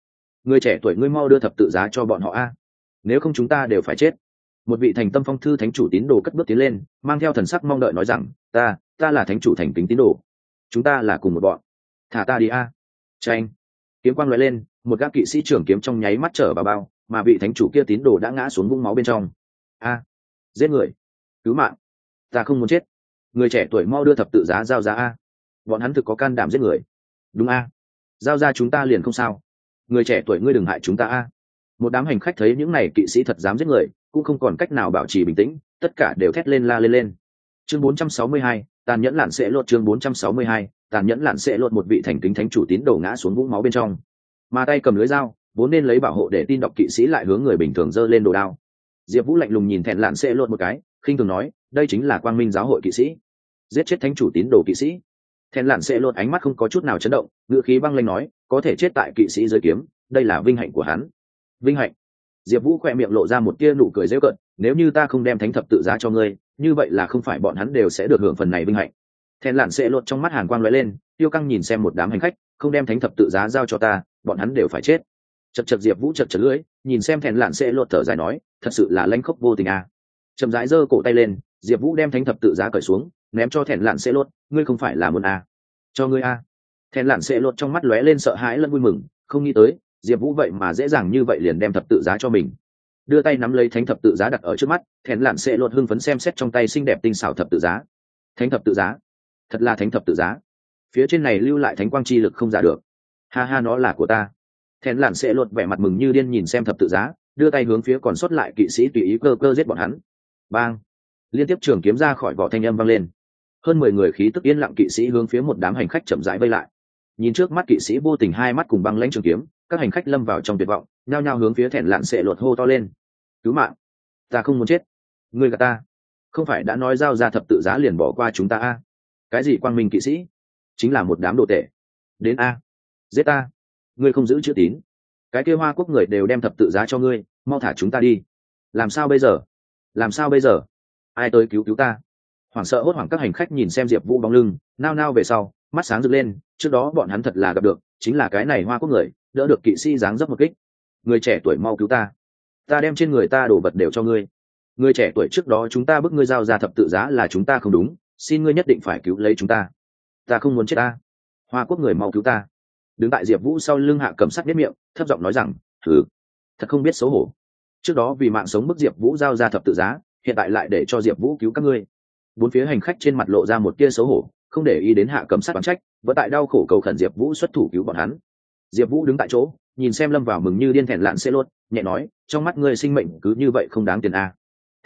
Người trẻ tuổi ngươi mau đưa thập tự giá cho bọn họ a. Nếu không chúng ta đều phải chết. Một vị thành tâm phong thư thánh chủ tín đồ cất bước tiến lên, mang theo thần sắc mong đợi nói rằng, ta ta là thánh chủ thành kính tín đồ. Chúng ta là cùng một bọn. Thả ta đi a. Tranh kiếm quang loại lên một gác kỵ sĩ trưởng kiếm trong nháy mắt trở vào bao mà vị thánh chủ kia tín đồ đã ngã xuống vũng máu bên trong. A. Giết người. Cứu mạng. Ta không muốn chết. Người trẻ tuổi mau đưa thập tự giá giao ra a. Bọn hắn thực có can đảm giết người. Đúng a. Giao ra chúng ta liền không sao. Người trẻ tuổi ngươi đừng hại chúng ta a. Một đám hành khách thấy những này kỵ sĩ thật dám giết người cũng không còn cách nào bảo trì bình tĩnh tất cả đều thét lên la lên lên. Chương 462, tàn nhẫn lạn sẽ lột chương 462, tàn nhẫn lạn sẽ lột một vị thành kính thánh chủ tín đồ ngã xuống vũng máu bên trong. Mà tay cầm lưới dao vốn nên lấy bảo hộ để tin đọc kỵ sĩ lại hướng người bình thường giơ lên đồ đao. Diệp vũ lạnh lùng nhìn thẹn lạn sẽ lột một cái khinh thường nói đây chính là quang minh giáo hội kỵ sĩ. Giết chết thánh chủ tín đồ kỵ sĩ. Thẹn lạn sẽ lột ánh mắt không có chút nào chấn động ngựa khí băng lanh nói có thể chết tại kỵ sĩ dưới kiếm đây là vinh hạnh của hắn. Vinh hạnh? Diệp vũ khoe miệng lộ ra một tia nụ cười dễ cận nếu như ta không đem thánh thập tự giá cho ngươi, như vậy là không phải bọn hắn đều sẽ được hưởng phần này vinh hạnh thèn lạn sẽ lột trong mắt hàn quang lóe lên, tiêu căng nhìn xem một đám hành khách, không đem thánh thập tự giá giao cho ta, bọn hắn đều phải chết chật chật diệp vũ chật chật lưỡi, nhìn xem thèn lạn sẽ lột thở dài nói, thật sự là lanh khốc vô tình à. chậm rãi giơ cổ tay lên, diệp vũ đem thánh thập tự giá cởi xuống, ném cho thèn lạn sẽ lột, ngươi không phải là muốn à. cho ngươi à. thèn lạn sẽ lột trong mắt lóe lên sợ hãi lẫn vui mừng, không nghĩ tới, diệp vũ vậy mà dễ dàng như vậy liền đem thập tự giá cho mình đưa tay nắm lấy thánh thập tự giá đặt ở trước mắt, Thẹn lạn sẽ lột hưng phấn xem xét trong tay xinh đẹp tinh xảo thập tự giá. Thánh thập tự giá? Thật là thánh thập tự giá. Phía trên này lưu lại thánh quang chi lực không giả được. Ha ha, nó là của ta. Thẹn lạn sẽ lột vẻ mặt mừng như điên nhìn xem thập tự giá, đưa tay hướng phía còn sót lại kỵ sĩ tùy ý cơ cơ giết bọn hắn. Bang! Liên tiếp trường kiếm ra khỏi vỏ thanh âm vang lên. Hơn mười người khí tức yên lặng kỵ sĩ hướng phía một đám hành khách chậm rãi vây lại. Nhìn trước mắt kỵ sĩ vô tình hai mắt cùng băng lãnh trường kiếm các hành khách lâm vào trong tuyệt vọng, nhao nhao hướng phía thẹn lạn sệ luật hô to lên. Cứu mạng! Ta không muốn chết. Người gà ta. Không phải đã nói giao ra thập tự giá liền bỏ qua chúng ta a? Cái gì quang minh kỵ sĩ? Chính là một đám đồ tệ. Đến a. Giết ta. Ngươi không giữ chữ tín. Cái kêu hoa quốc người đều đem thập tự giá cho ngươi, mau thả chúng ta đi. Làm sao bây giờ? Làm sao bây giờ? Ai tới cứu cứu ta? Hoảng sợ hốt hoảng các hành khách nhìn xem diệp vũ bóng lưng, nao nao về sau, mắt sáng rực lên, trước đó bọn hắn thật là gặp được, chính là cái này hoa quốc người đỡ được kỵ sĩ dáng dấp một kích. Người trẻ tuổi mau cứu ta. Ta đem trên người ta đổ vật đều cho ngươi. Người trẻ tuổi trước đó chúng ta bức ngươi giao ra thập tự giá là chúng ta không đúng, xin ngươi nhất định phải cứu lấy chúng ta. Ta không muốn chết ta. Hoa quốc người mau cứu ta. Đứng tại diệp vũ sau lưng hạ cầm sắt biết miệng, thấp giọng nói rằng, thử. Thật không biết xấu hổ. Trước đó vì mạng sống bức diệp vũ giao ra thập tự giá, hiện tại lại để cho diệp vũ cứu các ngươi. Bốn phía hành khách trên mặt lộ ra một tia xấu hổ, không để ý đến hạ cầm sắt bán trách, vẫn tại đau khổ cầu khẩn diệp vũ xuất thủ cứu bọn hắn diệp vũ đứng tại chỗ, nhìn xem lâm vào mừng như điên thẹn lạn sẽ luôn nhẹ nói, trong mắt ngươi sinh mệnh cứ như vậy không đáng tiền a. À.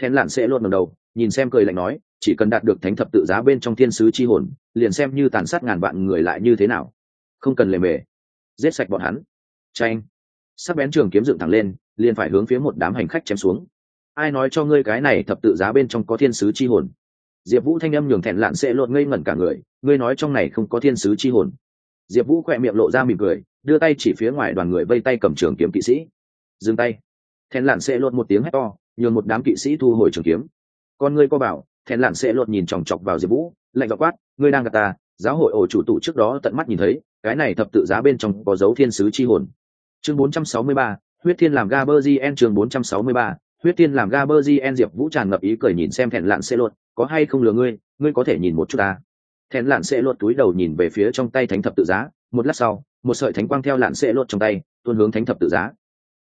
thẹn lạn sẽ luôn ngầm đầu, nhìn xem cười lạnh nói, chỉ cần đạt được thánh thập tự giá bên trong thiên sứ chi hồn, liền xem như tàn sát ngàn vạn người lại như thế nào. Không cần lề mề. Giết sạch bọn hắn. Tranh sắc bén trường kiếm dựng thẳng lên, liền phải hướng phía một đám hành khách chém xuống. Ai nói cho ngươi cái này thập tự giá bên trong có thiên sứ chi hồn? Diệp vũ thanh âm nhường thẹn lạn sẽ lột ngây ngẩn cả người, ngươi nói trong này không có thiên sứ chi hồn. Diệp vũ khỏe miệng lộ ra mỉm cười đưa tay chỉ phía ngoài đoàn người vây tay cầm trường kiếm kỵ sĩ. Dừng tay. Thẹn lạn sẽ lột một tiếng hét to nhường một đám kỵ sĩ thu hồi trường kiếm. Con ngươi co bảo thẹn lạn sẽ lột nhìn chòng chọc vào diệp vũ lạnh dọ quát ngươi đang gặp ta giáo hội ổ chủ tụ trước đó tận mắt nhìn thấy cái này thập tự giá bên trong có dấu thiên sứ chi hồn. Chương 463, huyết thiên làm gaberzien chương 463, huyết thiên làm gaberzien diệp vũ tràn ngập ý cười nhìn xem thẹn lạn sẽ lột có hay không lừa ngươi ngươi có thể nhìn một chút ta. Thẹn lạn sẽ lột túi đầu nhìn về phía trong tay thánh thập tự giá một lát sau một sợi thánh quang theo lạn sẽ lột trong tay, tuôn hướng thánh thập tự giá.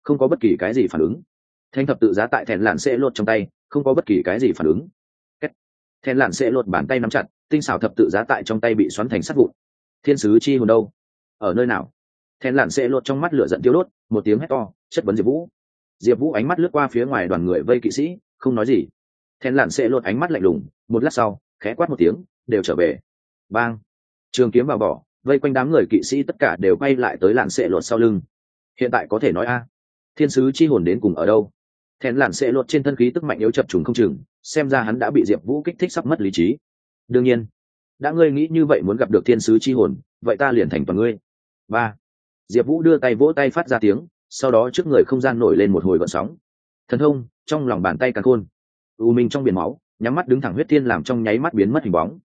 Không có bất kỳ cái gì phản ứng. Thánh thập tự giá tại thẹn lạn sẽ lột trong tay, không có bất kỳ cái gì phản ứng. Thẹn lạn sẽ lột bàn tay nắm chặt, tinh xảo thập tự giá tại trong tay bị xoắn thành sắt vụn. Thiên sứ chi hồn đâu? Ở nơi nào? Thẹn lạn sẽ lột trong mắt lửa giận tiêu đốt, một tiếng hét to, chất vấn diệp vũ. Diệp vũ ánh mắt lướt qua phía ngoài đoàn người vây kỵ sĩ, không nói gì. Thẹn lạn sẽ lột ánh mắt lạnh lùng, một lát sau, khẽ quát một tiếng, đều trở về. Bang. Trường kiếm vào bỏ vây quanh đám người kỵ sĩ tất cả đều quay lại tới lạn sệ lột sau lưng. Hiện tại có thể nói a, thiên sứ chi hồn đến cùng ở đâu? Thẹn lạn sệ lột trên thân khí tức mạnh yếu chập trùng không chừng, xem ra hắn đã bị diệp vũ kích thích sắp mất lý trí. Đương nhiên, đã ngươi nghĩ như vậy muốn gặp được thiên sứ chi hồn, vậy ta liền thành toàn ngươi. Ba, diệp vũ đưa tay vỗ tay phát ra tiếng, sau đó trước người không gian nổi lên một hồi vận sóng. Thần thông, trong lòng bàn tay càng khôn. U minh trong biển máu, nhắm mắt đứng thẳng huyết thiên làm trong nháy mắt biến mất hình bóng.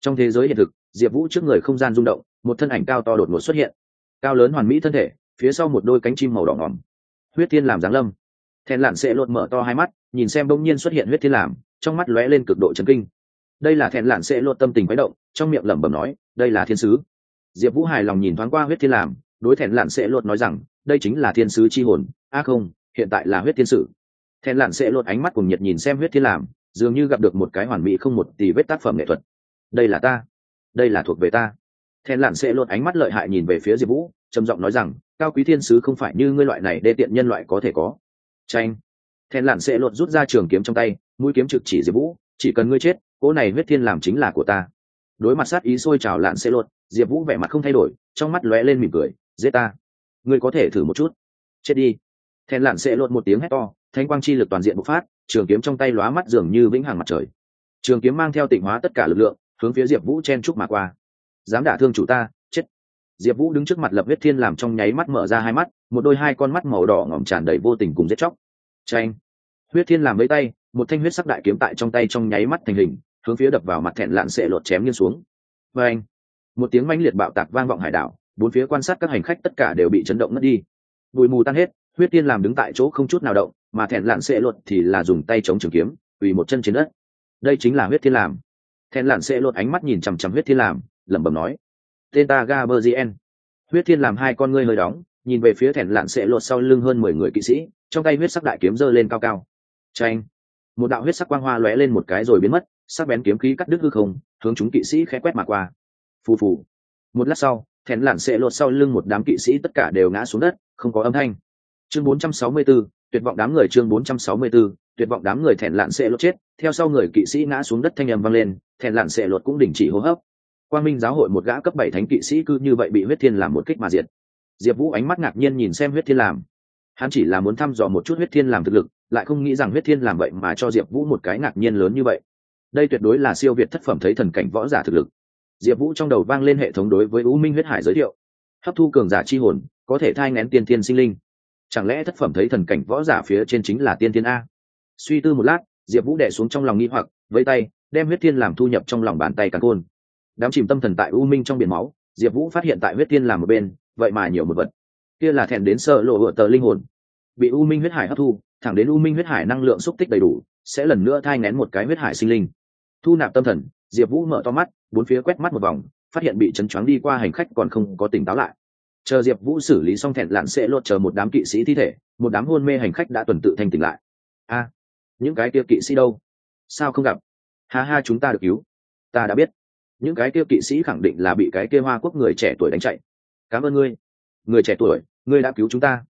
Trong thế giới hiện thực, diệp vũ trước người không gian rung động một thân ảnh cao to đột ngột xuất hiện, cao lớn hoàn mỹ thân thể, phía sau một đôi cánh chim màu đỏ ngỏm. Huyết thiên làm giáng lâm. Thèn lặn sẽ lột mở to hai mắt, nhìn xem đông nhiên xuất hiện huyết thiên làm, trong mắt lóe lên cực độ chấn kinh. Đây là Thẹn lặn sẽ lột tâm tình quái động, trong miệng lẩm bẩm nói, đây là thiên sứ. Diệp vũ hài lòng nhìn thoáng qua huyết thiên làm, đối Thẹn lặn sẽ lột nói rằng, đây chính là thiên sứ c h i hồn, a không, hiện tại là huyết thiên sử. Thẹn lặn sẽ lột ánh mắt cùng nhiệt nhìn xem huyết thiên làm, dường như gặp được một cái hoàn mỹ không một tỷ vết tác phẩm nghệ thuật. Đây là ta, đây là thuộc về ta thèn Lạn sẽ lột ánh mắt lợi hại nhìn về phía diệp vũ, trầm giọng nói rằng, cao quý thiên sứ không phải như ngươi loại này đê tiện nhân loại có thể có. Tranh thèn Lạn sẽ lột rút ra trường kiếm trong tay, mũi kiếm trực chỉ diệp vũ, chỉ cần ngươi chết, cỗ này huyết thiên làm chính là của ta. Đối mặt sát ý sôi trào lạn sẽ lột, diệp vũ vẻ mặt không thay đổi, trong mắt lóe lên mỉm cười, giết ta. Ngươi có thể thử một chút. Chết đi. Thèn lạn sẽ lột một tiếng hét to, thanh quang chi lực toàn diện bộc phát, trường kiếm trong tay lóa mắt dường như vĩnh hằng mặt trời. Trường kiếm mang theo tịnh hóa tất cả lực lượng, hướng phía diệp vũ chen trúc mà qua dám đả thương chủ ta, chết. Diệp vũ đứng trước mặt lập huyết thiên làm trong nháy mắt mở ra hai mắt, một đôi hai con mắt màu đỏ ngỏm tràn đầy vô tình cùng giết chóc. Tranh huyết thiên làm lấy tay, một thanh huyết sắc đại kiếm tại trong tay trong nháy mắt thành hình, hướng phía đập vào mặt thẹn lạn sệ lột chém nghiêng xuống. Và anh một tiếng mãnh liệt bạo tạc vang vọng hải đảo, bốn phía quan sát các hành khách tất cả đều bị chấn động mất đi. Bụi mù tan hết, huyết tiên làm đứng tại chỗ không chút nào động, mà thẹn lạn sệ lột thì là dùng tay chống trường kiếm, quỳ một chân trên đất. Đây chính là huyết thiên làm. Thẹn lạn sệ lột ánh mắt nhìn chằm chằm huyết thiên làm lẩm bẩm nói. Tên ta gaberzien huyết thiên làm hai con ngươi hơi đóng nhìn về phía thẹn lạn sẽ lột sau lưng hơn mười người kỵ sĩ trong tay huyết sắc đại kiếm giơ lên cao cao. Tranh một đạo huyết sắc quang hoa lóe lên một cái rồi biến mất sắc bén kiếm khí cắt đứt hư không hướng chúng kỵ sĩ khẽ quét mà qua. Phù phù. Một lát sau thẹn lạn sẽ lột sau lưng một đám kỵ sĩ tất cả đều ngã xuống đất không có âm thanh. Chương 464, tuyệt vọng đám người chương 464, tuyệt vọng đám người thẹn lạn sẽ lột chết theo sau người kỵ sĩ ngã xuống đất thanh âm vang lên thẹn lạn sẽ lột cũng đình chỉ hô hấp quang minh giáo hội một gã cấp bảy thánh kỵ sĩ cứ như vậy bị huyết thiên làm một kích mà diệt. Diệp vũ ánh mắt ngạc nhiên nhìn xem huyết thiên làm. Hắn chỉ là muốn thăm dò một chút huyết thiên làm thực lực, lại không nghĩ rằng huyết thiên làm vậy mà cho diệp vũ một cái ngạc nhiên lớn như vậy. Đây tuyệt đối là siêu việt thất phẩm thấy thần cảnh võ giả thực lực. Diệp vũ trong đầu vang lên hệ thống đối với u minh huyết hải giới thiệu. Hấp thu cường giả chi hồn, có thể thai ngén tiên tiên sinh linh. Chẳng lẽ thất phẩm thấy thần cảnh võ giả phía trên chính là tiên tiên a? Suy tư một lát, diệp vũ đẻ xuống trong lòng nghi hoặc với tay, đem huyết Thiên làm thu nhập trong lòng bàn tay cắn côn đám chìm tâm thần tại u minh trong biển máu, diệp vũ phát hiện tại huyết tiên làm một bên, vậy mà nhiều một vật. Kia là thẹn đến sợ lộ vựa tờ linh hồn. Bị u minh huyết hải hấp thu, thẳng đến u minh huyết hải năng lượng xúc tích đầy đủ, sẽ lần nữa thai ngén một cái huyết hải sinh linh. Thu nạp tâm thần, diệp vũ mở to mắt, bốn phía quét mắt một vòng, phát hiện bị chấn choáng đi qua hành khách còn không có tỉnh táo lại. Chờ diệp vũ xử lý xong thẹn lặn sẽ lột chờ một đám kỵ sĩ thi thể, một đám hôn mê hành khách đã tuần tự thanh tỉnh lại. A, những cái kia kỵ sĩ đâu? Sao không gặp? Ha ha, chúng ta được cứu. Ta đã biết những cái kia kỵ sĩ khẳng định là bị cái kia hoa quốc người trẻ tuổi đánh chạy. Cảm ơn ngươi. Người trẻ tuổi, ngươi đã cứu chúng ta.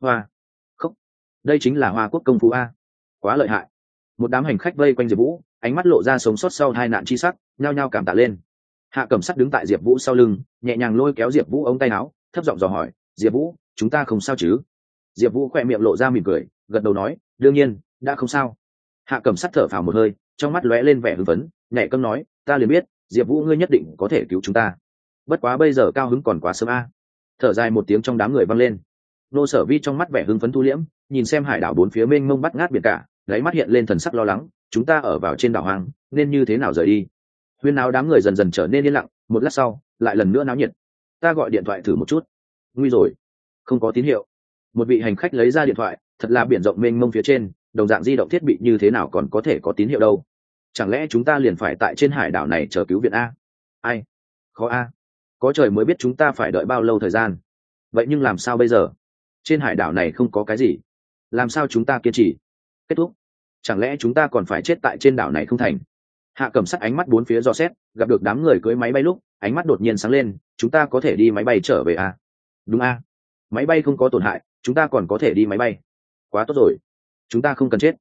Hoa. Không đây chính là hoa quốc công phu a. Quá lợi hại. Một đám hành khách vây quanh diệp vũ, ánh mắt lộ ra sống sót sau hai nạn chi sắc, nhao nhao cảm tạ lên. Hạ cầm sắt đứng tại diệp vũ sau lưng, nhẹ nhàng lôi kéo diệp vũ ống tay áo, thấp giọng dò hỏi, diệp vũ, chúng ta không sao chứ? Diệp vũ khỏe miệng lộ ra mỉm cười, gật đầu nói, đương nhiên, đã không sao. Hạ cầm sắt thở phào một hơi, trong mắt lóe lên vẻ hưng phấn, nhẹ câm nói, ta liền biết diệp vũ, ngươi nhất định có thể cứu chúng ta. Bất quá bây giờ cao hứng còn quá sớm a. Thở dài một tiếng trong đám người văng lên. Nô sở vi trong mắt vẻ hưng phấn thu liễm, nhìn xem hải đảo bốn phía mênh mông bắt ngát biển cả gáy mắt hiện lên thần sắc lo lắng, chúng ta ở vào trên đảo hoang, nên như thế nào rời đi? Huyên náo đám người dần dần trở nên yên lặng, một lát sau, lại lần nữa náo nhiệt. Ta gọi điện thoại thử một chút. Nguy rồi. Không có tín hiệu. Một vị hành khách lấy ra điện thoại, thật là biển rộng mênh mông phía trên, đồng dạng di động thiết bị như thế nào còn có thể có tín hiệu đâu? Chẳng lẽ chúng ta liền phải tại trên hải đảo này chờ cứu viện a? Ai? Khó a. Có trời mới biết chúng ta phải đợi bao lâu thời gian. Vậy nhưng làm sao bây giờ? Trên hải đảo này không có cái gì. Làm sao chúng ta kiên trì? Kết thúc. Chẳng lẽ chúng ta còn phải chết tại trên đảo này không thành? Hạ cầm sắt ánh mắt bốn phía do xét, gặp được đám người cưới máy bay lúc, ánh mắt đột nhiên sáng lên, chúng ta có thể đi máy bay trở về à? đúng à? máy bay không có tổn hại, chúng ta còn có thể đi máy bay. Quá tốt rồi. Chúng ta không cần chết.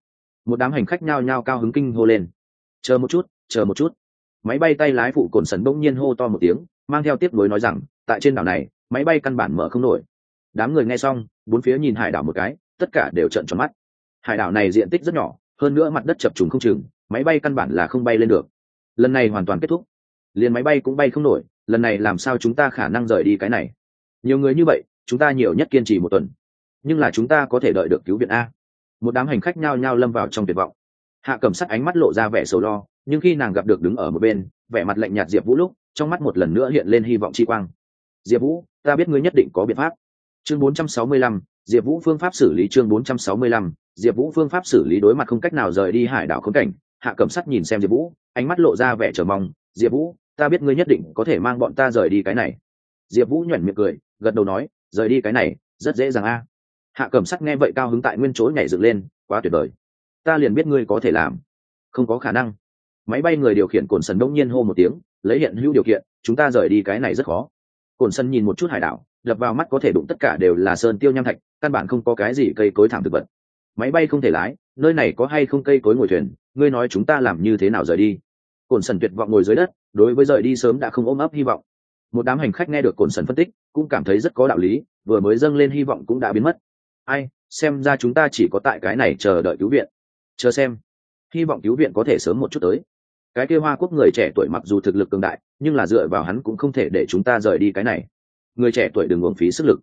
Một đám hành khách nhao nhao cao hứng kinh hô lên chờ một chút, chờ một chút. Máy bay tay lái phụ cồn sần bỗng nhiên hô to một tiếng, mang theo tiếp nối nói rằng, tại trên đảo này, máy bay căn bản mở không nổi. Đám người nghe xong, bốn phía nhìn hải đảo một cái, tất cả đều trợn tròn mắt. Hải đảo này diện tích rất nhỏ, hơn nữa mặt đất chập trùng không chừng, máy bay căn bản là không bay lên được. Lần này hoàn toàn kết thúc. Liền máy bay cũng bay không nổi, lần này làm sao chúng ta khả năng rời đi cái này? Nhiều người như vậy, chúng ta nhiều nhất kiên trì một tuần. Nhưng là chúng ta có thể đợi được cứu viện a. Một đám hành khách nhao nhao lâm vào trong tuyệt vọng hạ cầm sắt ánh mắt lộ ra vẻ sầu lo nhưng khi nàng gặp được đứng ở một bên vẻ mặt lạnh nhạt diệp vũ lúc trong mắt một lần nữa hiện lên hy vọng chi quang. Diệp vũ ta biết ngươi nhất định có biện pháp. Chương 465, diệp vũ phương pháp xử lý chương 465, diệp vũ phương pháp xử lý đối mặt không cách nào rời đi hải đảo khốn cảnh. Hạ cẩm sắt nhìn xem diệp vũ ánh mắt lộ ra vẻ chờ mong. Diệp vũ ta biết ngươi nhất định có thể mang bọn ta rời đi cái này. Diệp vũ nhoẻn miệng cười gật đầu nói rời đi cái này rất dễ dàng a. Hạ cẩm sắt nghe vậy cao hứng tại nguyên chỗ nhảy dựng lên quá tuyệt vời ta liền biết ngươi có thể làm. Không có khả năng. Máy bay người điều khiển cồn sần đông nhiên hô một tiếng, lấy hiện hữu điều kiện, chúng ta rời đi cái này rất khó. Cồn sân nhìn một chút hải đảo đập vào mắt có thể đụng tất cả đều là sơn tiêu nham thạch, căn bản không có cái gì cây cối thảm thực vật. Máy bay không thể lái, nơi này có hay không cây cối ngồi thuyền, ngươi nói chúng ta làm như thế nào rời đi? Cồn sần tuyệt vọng ngồi dưới đất, đối với rời đi sớm đã không ôm ấp hy vọng. Một đám hành khách nghe được cồn sần phân tích, cũng cảm thấy rất có đạo lý, vừa mới dâng lên hy vọng cũng đã biến mất. Ai, xem ra chúng ta chỉ có tại cái này chờ đợi cứu viện chờ xem. Hy vọng cứu viện có thể sớm một chút tới. Cái kia hoa quốc người trẻ tuổi mặc dù thực lực cường đại, nhưng là dựa vào hắn cũng không thể để chúng ta rời đi cái này. Người trẻ tuổi đừng uống phí sức lực.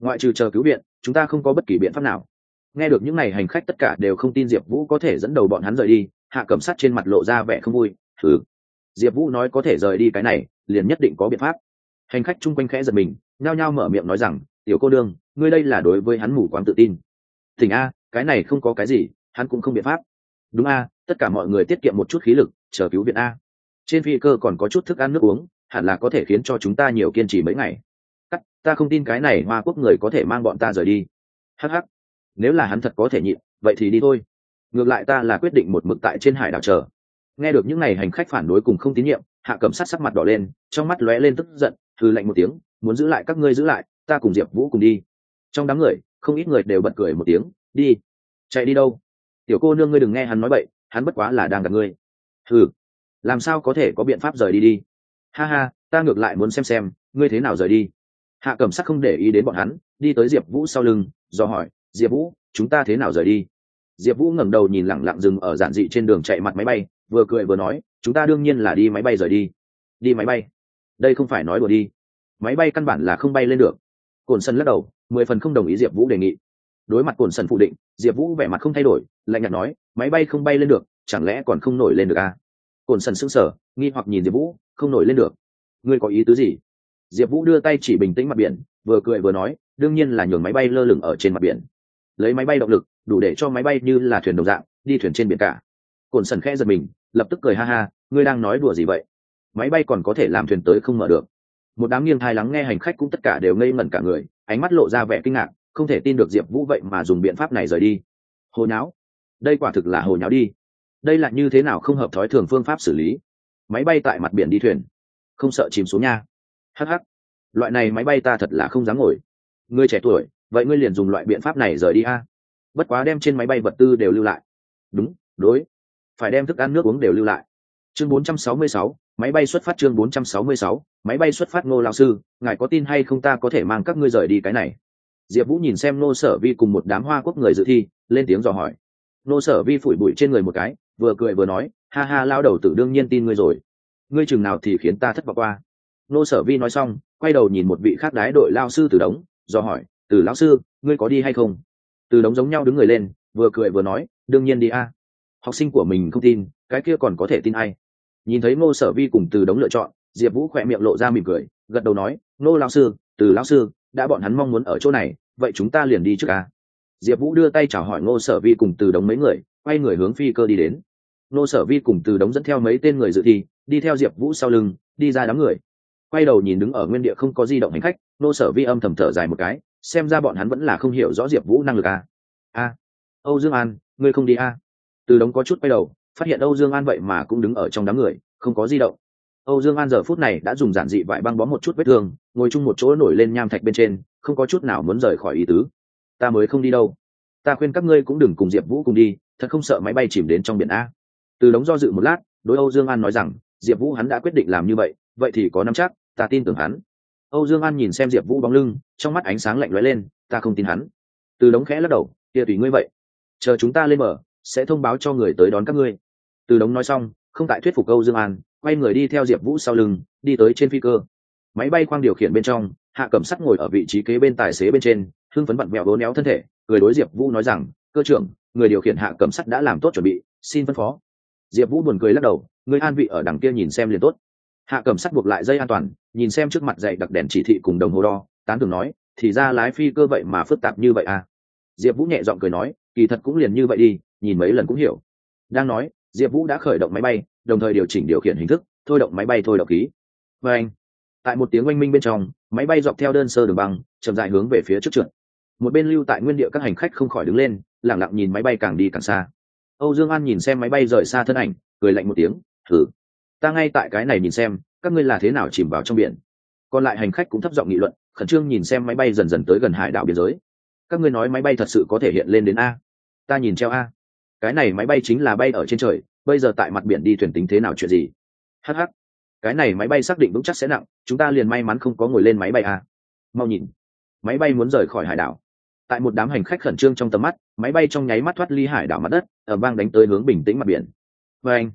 Ngoại trừ chờ cứu viện, chúng ta không có bất kỳ biện pháp nào. Nghe được những n à y hành khách tất cả đều không tin diệp vũ có thể dẫn đầu bọn hắn rời đi, hạ cầm sắt trên mặt lộ ra vẻ không vui thử diệp vũ nói có thể rời đi cái này, liền nhất định có biện pháp. Hành khách chung quanh khẽ giật mình, nhao nhao mở miệng nói rằng, tiểu cô đương, ngươi đây là đối với hắn mù quáng tự tin. Thỉnh a, cái này không có cái gì hắn cũng không biện pháp. Đúng a, tất cả mọi người tiết kiệm một chút khí lực, chờ cứu viện a. Trên phi cơ còn có chút thức ăn nước uống, hẳn là có thể khiến cho chúng ta nhiều kiên trì mấy ngày. Cắt, ta không tin cái này hoa quốc người có thể mang bọn ta rời đi. Hh nếu là hắn thật có thể nhịn, vậy thì đi thôi. Ngược lại ta là quyết định một mực tại trên hải đảo chờ. Nghe được những n à y hành khách phản đối cùng không tín nhiệm, hạ cầm sát sắc mặt đỏ lên, trong mắt lóe lên tức giận thư lạnh một tiếng, muốn giữ lại các ngươi giữ lại, ta cùng diệp vũ cùng đi. Trong đám người, không ít người đều bật cười một tiếng, đi. Chạy đi đâu? Tiểu cô nương ngươi đừng nghe hắn nói bậy, hắn bất quá là đang gặp ngươi. Ừ làm sao có thể có biện pháp rời đi đi? Ha ha, ta ngược lại muốn xem xem, ngươi thế nào rời đi. Hạ cầm sắc không để ý đến bọn hắn, đi tới diệp vũ sau lưng, do hỏi, diệp vũ, chúng ta thế nào rời đi? Diệp vũ ngẩng đầu nhìn lẳng lặng dừng ở giản dị trên đường chạy mặt máy bay, vừa cười vừa nói, chúng ta đương nhiên là đi máy bay rời đi. Đi máy bay? Đây không phải nói đùa đi. Máy bay căn bản là không bay lên được. Cồn sân lắc đầu, mười phần không đồng ý diệp vũ đề nghị đối mặt cồn sần phủ định, diệp vũ vẻ mặt không thay đổi, lạnh nhạt nói, máy bay không bay lên được, chẳng lẽ còn không nổi lên được à? cồn sần sững sờ, nghi hoặc nhìn diệp vũ, không nổi lên được. Ngươi có ý tứ gì? Diệp vũ đưa tay chỉ bình tĩnh mặt biển, vừa cười vừa nói, đương nhiên là nhường máy bay lơ lửng ở trên mặt biển. Lấy máy bay động lực, đủ để cho máy bay như là thuyền đồng dạng, đi thuyền trên biển cả. Cồn sần khẽ giật mình, lập tức cười ha ha, ngươi đang nói đùa gì vậy? Máy bay còn có thể làm thuyền tới không mở được. Một đám nghiêng thai lắng nghe hành khách cũng tất cả đều ngây ngẩn cả người, ánh mắt lộ ra vẻ kinh ngạc không thể tin được diệp vũ vậy mà dùng biện pháp này rời đi. Hồi nháo. Đây quả thực là hồi nháo đi. Đây là như thế nào không hợp thói thường phương pháp xử lý? Máy bay tại mặt biển đi thuyền. Không sợ chìm xuống nha. Hh loại này máy bay ta thật là không dám ngồi. Ngươi trẻ tuổi vậy ngươi liền dùng loại biện pháp này rời đi a. Bất quá đem trên máy bay vật tư đều lưu lại. Đúng đối. Phải đem thức ăn nước uống đều lưu lại. Chương 466, máy bay xuất phát chương 466, máy bay xuất phát ngô lao sư ngài có tin hay không ta có thể mang các ngươi rời đi cái này? Diệp vũ nhìn xem nô sở vi cùng một đám hoa quốc người dự thi, lên tiếng dò hỏi. Nô sở vi phủi bụi trên người một cái, vừa cười vừa nói, ha ha lao đầu tử đương nhiên tin ngươi rồi. Ngươi chừng nào thì khiến ta thất vọng qua. Nô sở vi nói xong, quay đầu nhìn một vị khác đái đội lao sư từ đống do hỏi, từ lão sư, ngươi có đi hay không? Từ đống giống nhau đứng người lên, vừa cười vừa nói, đương nhiên đi a. Học sinh của mình không tin, cái kia còn có thể tin ai? Nhìn thấy ngô sở vi cùng từ đống lựa chọn, diệp vũ khỏe miệng lộ ra mỉm cười, gật đầu nói ngô lao sư, từ lão sư đã bọn hắn mong muốn ở chỗ này, vậy chúng ta liền đi trước ca diệp vũ đưa tay chào hỏi ngô sở vi cùng từ đống mấy người, quay người hướng phi cơ đi đến. Ngô sở vi cùng từ đống dẫn theo mấy tên người dự thi, đi theo diệp vũ sau lưng, đi ra đám người. Quay đầu nhìn đứng ở nguyên địa không có di động hành khách, ngô sở vi âm thầm thở dài một cái, xem ra bọn hắn vẫn là không hiểu rõ diệp vũ năng lực a a âu dương an, ngươi không đi a từ đống có chút quay đầu, phát hiện âu dương an vậy mà cũng đứng ở trong đám người, không có di động âu dương an giờ phút này đã dùng giản dị vải băng bó một chút vết thương, ngồi chung một chỗ nổi lên nham thạch bên trên, không có chút nào muốn rời khỏi ý tứ. Ta mới không đi đâu. Ta khuyên các ngươi cũng đừng cùng diệp vũ cùng đi, thật không sợ máy bay chìm đến trong biển a. Từ đống do dự một lát, đối âu dương an nói rằng, diệp vũ hắn đã quyết định làm như vậy vậy thì có nắm chắc, ta tin tưởng hắn. Âu dương an nhìn xem diệp vũ bóng lưng, trong mắt ánh sáng lạnh lóe lên, ta không tin hắn. Từ đống khẽ lắc đầu, kia tùy ngươi vậy. Chờ chúng ta lên mở sẽ thông báo cho người tới đón các ngươi. Từ đống nói xong, không tại thuyết phục âu dương an quay người đi theo diệp vũ sau lưng, đi tới trên phi cơ. Máy bay khoang điều khiển bên trong, hạ cẩm sắt ngồi ở vị trí kế bên tài xế bên trên, hưng phấn bận mẹo bố néo thân thể người đối diệp vũ nói rằng, cơ trưởng, người điều khiển hạ cẩm sắt đã làm tốt chuẩn bị, xin phân phó. Diệp vũ buồn cười lắc đầu, người an vị ở đằng kia nhìn xem liền tốt. Hạ cẩm sắt buộc lại dây an toàn, nhìn xem trước mặt dậy đặc đèn chỉ thị cùng đồng hồ đo, tán thường nói, thì ra lái phi cơ vậy mà phức tạp như vậy à? Diệp vũ nhẹ giọng cười nói, kỳ thật cũng liền như vậy đi, nhìn mấy lần cũng hiểu. Đang nói diệp vũ đã khởi động máy bay, đồng thời điều chỉnh điều khiển hình thức, thôi động máy bay thôi động khí. Và anh, tại một tiếng oanh minh bên trong, máy bay dọc theo đơn sơ đường băng, chậm dài hướng về phía trước trượt. Một bên lưu tại nguyên địa các hành khách không khỏi đứng lên lẳng lặng nhìn máy bay càng đi càng xa. Âu dương an nhìn xem máy bay rời xa thân ảnh, cười lạnh một tiếng, thử, ta ngay tại cái này nhìn xem, các ngươi là thế nào chìm vào trong biển? Còn lại hành khách cũng thấp giọng nghị luận, khẩn trương nhìn xem máy bay dần dần tới gần hải đảo biên giới. Các ngươi nói máy bay thật sự có thể hiện lên đến a? Ta nhìn treo a. Cái này máy bay chính là bay ở trên trời bây giờ tại mặt biển đi thuyền tính thế nào chuyện gì? Hh cái này máy bay xác định vững chắc sẽ nặng, chúng ta liền may mắn không có ngồi lên máy bay à. Mau nhìn. Máy bay muốn rời khỏi hải đảo. Tại một đám hành khách khẩn trương trong tầm mắt, máy bay trong nháy mắt thoát ly hải đảo mặt đất ở vang đánh tới hướng bình tĩnh mặt biển. Và anh,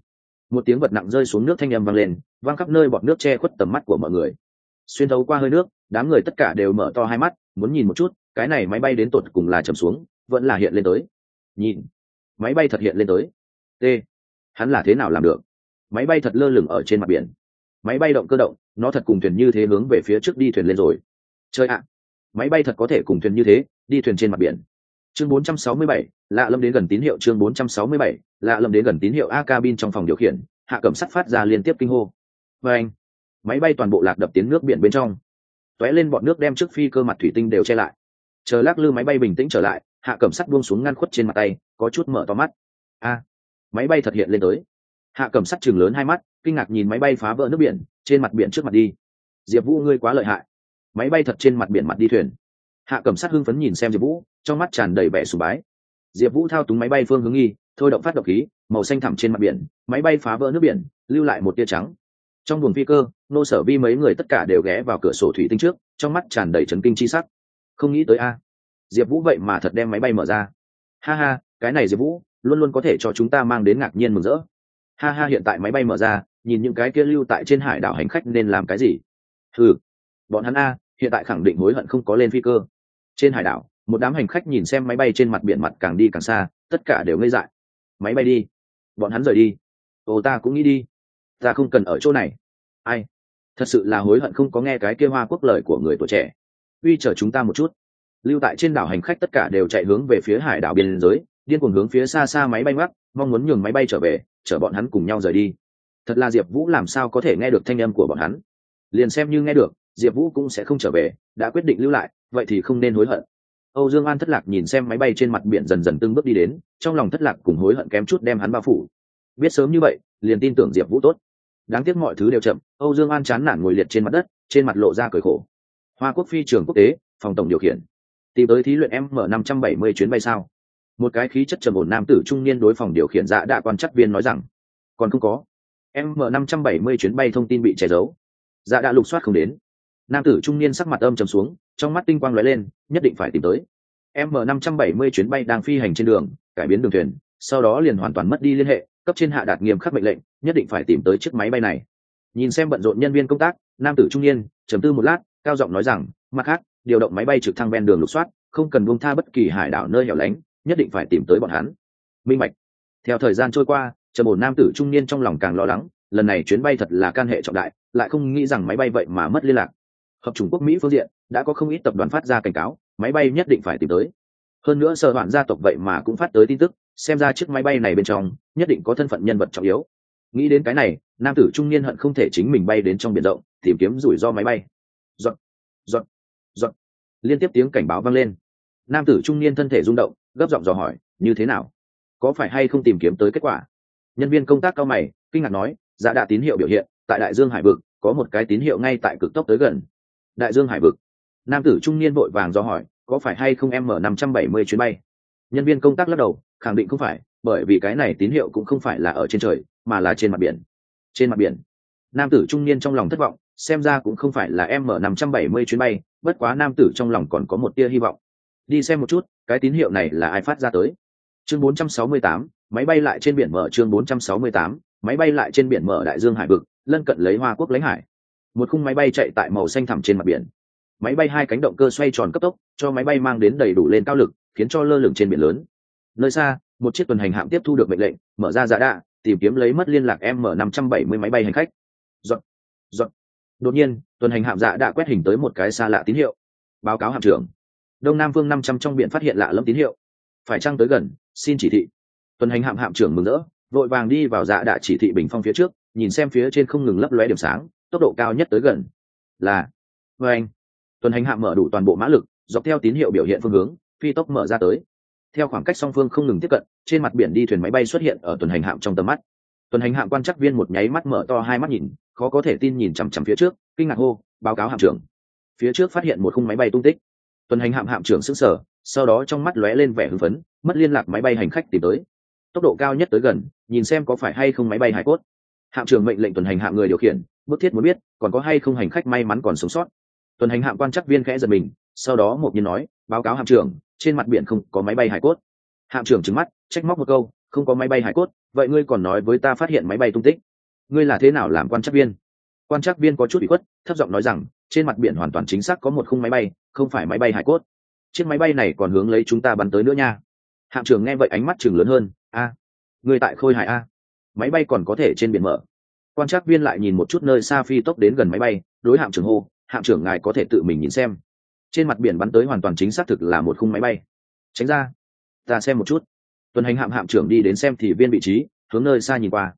một tiếng vật nặng rơi xuống nước thanh âm vang lên, vang khắp nơi bọt nước che khuất tầm mắt của mọi người. Xuyên thấu qua hơi nước, đám người tất cả đều mở to hai mắt, muốn nhìn một chút, cái này máy bay đến tột cùng là chầm xuống, vẫn là hiện lên tới. Nhìn. Máy bay thật hiện lên tới. T hắn là thế nào làm được? Máy bay thật lơ lửng ở trên mặt biển. Máy bay động cơ động nó thật cùng thuyền như thế hướng về phía trước đi thuyền lên rồi. Chơi ạ! Máy bay thật có thể cùng thuyền như thế đi thuyền trên mặt biển. Chương 467, lạ lâm đến gần tín hiệu chương 467, lạ lâm đến gần tín hiệu a cabin trong phòng điều khiển hạ cẩm sắt phát ra liên tiếp kinh hô. Và anh máy bay toàn bộ lạc đập tiến nước biển bên trong. T lên bọn nước đem trước phi cơ mặt thủy tinh đều che lại. Chờ lắc lư máy bay bình tĩnh trở lại hạ cẩm sắt buông xuống ngăn khuất trên mặt tay có chút mở to mắt. A máy bay thật hiện lên tới. Hạ cầm sắt chừng lớn hai mắt, kinh ngạc nhìn máy bay phá vỡ nước biển, trên mặt biển trước mặt đi. Diệp vũ ngươi quá lợi hại. Máy bay thật trên mặt biển mặt đi thuyền. Hạ cầm sắt hưng phấn nhìn xem diệp vũ, trong mắt tràn đầy vẻ sùng bái. Diệp vũ thao túng máy bay phương hướng nghi, thôi động phát động khí, màu xanh thẳm trên mặt biển, máy bay phá vỡ nước biển, lưu lại một tia trắng. Trong buồng phi cơ, nô sở vi mấy người tất cả đều ghé vào cửa sổ thủy tinh trước, trong mắt tràn đầy trấn kinh chi sắc. Không nghĩ tới a. Diệp vũ vậy mà thật đem máy bay mở ra. Ha ha, cái này diệp vũ luôn luôn có thể cho chúng ta mang đến ngạc nhiên mừng rỡ. Ha ha, hiện tại máy bay mở ra, nhìn những cái kia lưu tại trên hải đảo hành khách nên làm cái gì? Ừ bọn hắn a, hiện tại khẳng định hối hận không có lên phi cơ. Trên hải đảo, một đám hành khách nhìn xem máy bay trên mặt biển mặt càng đi càng xa, tất cả đều ngây dại. Máy bay đi. Bọn hắn rời đi. Ồ, ta cũng nghĩ đi. Ta không cần ở chỗ này. Ai? Thật sự là hối hận không có nghe cái kia hoa quốc lời của người tuổi trẻ. Uy, chờ chúng ta một chút. Lưu tại trên đảo hành khách tất cả đều chạy hướng về phía hải đảo biên giới điên cuồng hướng phía xa xa máy bay mắc mong muốn nhường máy bay trở về, chở bọn hắn cùng nhau rời đi. Thật là diệp vũ làm sao có thể nghe được thanh âm của bọn hắn? Liền xem như nghe được, diệp vũ cũng sẽ không trở về, đã quyết định lưu lại, vậy thì không nên hối hận. Âu dương an thất lạc nhìn xem máy bay trên mặt biển dần dần từng bước đi đến, trong lòng thất lạc cùng hối hận kém chút đem hắn bao phủ. Biết sớm như vậy, liền tin tưởng diệp vũ tốt. Đáng tiếc mọi thứ đều chậm, âu dương an chán nản ngồi liệt trên mặt đất, trên mặt lộ ra cởi khổ. Hoa quốc phi trường quốc tế, phòng tổng điều khiển. Tìm tới thí luyện m năm trăm bảy mươi chuyến bay sao? Một cái khí chất trầm ổn nam tử trung niên đối phòng điều khiển dạ đã quan chắc viên nói rằng, còn không có. M năm trăm bảy mươi chuyến bay thông tin bị che giấu. Dạ đã lục soát không đến. Nam tử trung niên sắc mặt âm trầm xuống, trong mắt tinh quang lóe lên, nhất định phải tìm tới. M năm trăm bảy mươi chuyến bay đang phi hành trên đường, cải biến đường thuyền, sau đó liền hoàn toàn mất đi liên hệ, cấp trên hạ đạt nghiêm khắc mệnh lệnh, nhất định phải tìm tới chiếc máy bay này. Nhìn xem bận rộn nhân viên công tác, nam tử trung niên trầm tư một lát, cao giọng nói rằng, mặt khác, điều động máy bay trực thăng ven đường lục soát, không cần buông tha bất kỳ hải đảo nơi hẻo lánh nhất định phải tìm tới bọn hắn. Minh mạch theo thời gian trôi qua, trầm ổn nam tử trung niên trong lòng càng lo lắng, lần này chuyến bay thật là can hệ trọng đại, lại không nghĩ rằng máy bay vậy mà mất liên lạc. Hợp chủng quốc mỹ phương diện, đã có không ít tập đoàn phát ra cảnh cáo, máy bay nhất định phải tìm tới. Hơn nữa sở hoạn gia tộc vậy mà cũng phát tới tin tức, xem ra chiếc máy bay này bên trong, nhất định có thân phận nhân vật trọng yếu. Nghĩ đến cái này, nam tử trung niên hận không thể chính mình bay đến trong biển rộng, tìm kiếm rủi ro máy bay. Dọn dọn dọn liên tiếp tiếng cảnh báo vang lên. Nam tử trung niên thân thể rung động gấp giọng dò hỏi, như thế nào? Có phải hay không tìm kiếm tới kết quả? Nhân viên công tác cao mày, kinh ngạc nói dạ giả đạ tín hiệu biểu hiện, tại đại dương hải vực, có một cái tín hiệu ngay tại cực tốc tới gần. Đại dương hải vực. Nam tử trung niên vội vàng do hỏi, có phải hay không em mở năm trăm bảy mươi chuyến bay? Nhân viên công tác lắc đầu, khẳng định không phải, bởi vì cái này tín hiệu cũng không phải là ở trên trời, mà là trên mặt biển. Trên mặt biển. Nam tử trung niên trong lòng thất vọng, xem ra cũng không phải là em mở năm trăm bảy mươi chuyến bay, bất quá nam tử trong lòng còn có một tia hy vọng đi xem một chút cái tín hiệu này là ai phát ra tới? Chương 468, máy bay lại trên biển mở chương 468, máy bay lại trên biển mở đại dương hải vực lân cận lấy hoa quốc lãnh hải. Một khung máy bay chạy tại màu xanh thẳm trên mặt biển. Máy bay hai cánh động cơ xoay tròn cấp tốc cho máy bay mang đến đầy đủ lên cao lực khiến cho lơ lửng trên biển lớn. Nơi xa một chiếc tuần hành hạm tiếp thu được mệnh lệnh mở ra giả đạ tìm kiếm lấy mất liên lạc m năm trăm bảy mươi máy bay hành khách. Dọn dọn đột nhiên tuần hành hạm dạ đã quét hình tới một cái xa lạ tín hiệu. Báo cáo hạm trưởng đông nam vương năm trăm trong biển phát hiện lạ lẫm tín hiệu. Phải trăng tới gần? Xin chỉ thị. Tuần hành hạm hạm trưởng mừng rỡ, vội vàng đi vào dạ đạ chỉ thị bình phong phía trước, nhìn xem phía trên không ngừng lấp lóe điểm sáng, tốc độ cao nhất tới gần là vê anh. Tuần hành hạm mở đủ toàn bộ mã lực, dọc theo tín hiệu biểu hiện phương hướng, phi tốc mở ra tới. Theo khoảng cách song phương không ngừng tiếp cận, trên mặt biển đi thuyền máy bay xuất hiện ở tuần hành hạm trong tầm mắt. Tuần hành hạm quan chắc viên một nháy mắt mở to hai mắt nhìn, khó có thể tin nhìn chằm chằm phía trước, kinh ngạc hô, báo cáo hạm trưởng. Phía trước phát hiện một khung máy bay tung tích tuần hành hạm hạm trưởng xứng sở, sau đó trong mắt lóe lên vẻ hưng phấn, mất liên lạc máy bay hành khách tìm tới. Tốc độ cao nhất tới gần, nhìn xem có phải hay không máy bay hải cốt. Hạm trưởng mệnh lệnh tuần hành hạm người điều khiển, bức thiết muốn biết, còn có hay không hành khách may mắn còn sống sót. Tuần hành hạm quan chắc viên khẽ giật mình, sau đó một nhiên nói, báo cáo hạm trưởng, trên mặt biển không có máy bay hải cốt. Hạm trưởng trứng mắt, trách móc một câu, không có máy bay hải cốt, vậy ngươi còn nói với ta phát hiện máy bay tung tích. Ngươi là thế nào làm quan chắc viên? Quan chắc viên có chút bị khuất, thấp giọng nói rằng trên mặt biển hoàn toàn chính xác có một khung máy bay, không phải máy bay hải cốt. Chiếc máy bay này còn hướng lấy chúng ta bắn tới nữa nha. Hạm trưởng nghe vậy ánh mắt chừng lớn hơn, a, người tại khôi hải a. Máy bay còn có thể trên biển mở. Quan trắc viên lại nhìn một chút nơi xa phi tốc đến gần máy bay, đối hạm trưởng hô, hạm trưởng ngài có thể tự mình nhìn xem. Trên mặt biển bắn tới hoàn toàn chính xác thực là một khung máy bay. Tránh ra, ta xem một chút. Tuần hành hạm hạm trưởng đi đến xem thì viên vị trí, hướng nơi xa nhìn qua.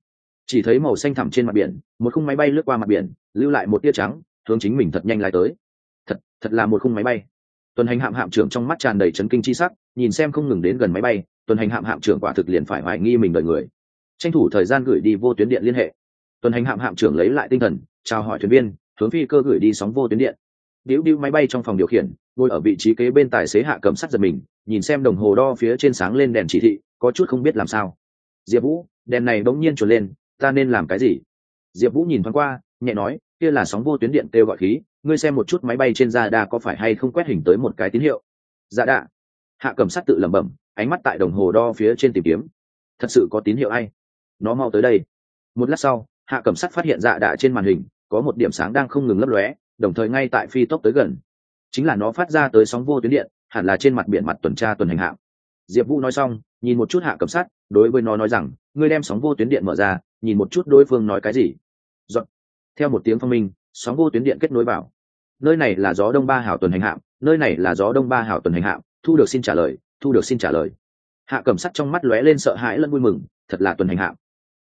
Chỉ thấy màu xanh thẳm trên mặt biển, một khung máy bay lướt qua mặt biển, lưu lại một tia trắng hướng chính mình thật nhanh lái tới. Thật thật là một khung máy bay. Tuần hành hạm hạm trưởng trong mắt tràn đầy chấn kinh chi sắc, nhìn xem không ngừng đến gần máy bay, tuần hành hạm hạm trưởng quả thực liền phải hoài nghi mình đợi người. Tranh thủ thời gian gửi đi vô tuyến điện liên hệ. Tuần hành hạm hạm trưởng lấy lại tinh thần, chào hỏi thuyền viên, hướng phi cơ gửi đi sóng vô tuyến điện. Điếu điếu máy bay trong phòng điều khiển, ngồi ở vị trí kế bên tài xế hạ cầm sắt giật mình, nhìn xem đồng hồ đo phía trên sáng lên đèn chỉ thị, có chút không biết làm sao. Diệp vũ, đèn này bỗng nhiên trồi lên, ta nên làm cái gì? Diệp vũ nhìn thoáng qua, nhẹ nói kia là sóng vô tuyến điện kêu gọi khí, ngươi xem một chút máy bay trên da đa có phải hay không quét hình tới một cái tín hiệu. Dạ đạ. Hạ cầm sắt tự lẩm bẩm, ánh mắt tại đồng hồ đo phía trên tìm kiếm. Thật sự có tín hiệu ai? Nó mau tới đây. Một lát sau, hạ cầm sắt phát hiện dạ đạ trên màn hình, có một điểm sáng đang không ngừng lấp lóe, đồng thời ngay tại phi tốc tới gần. Chính là nó phát ra tới sóng vô tuyến điện, hẳn là trên mặt biển mặt tuần tra tuần hành hạm diệp vũ nói xong, nhìn một chút hạ cầm sắt, đối với nó nói rằng, ngươi đem sóng vô tuyến điện mở ra, nhìn một chút đối phương nói cái gì. Dọn theo một tiếng phong minh, sóng vô tuyến điện kết nối vào. Nơi này là gió đông ba hảo tuần hành hạm, nơi này là gió đông ba hảo tuần hành hạm, thu được xin trả lời, thu được xin trả lời. Hạ cẩm sắt trong mắt lóe lên sợ hãi lẫn vui mừng, thật là tuần hành hạm.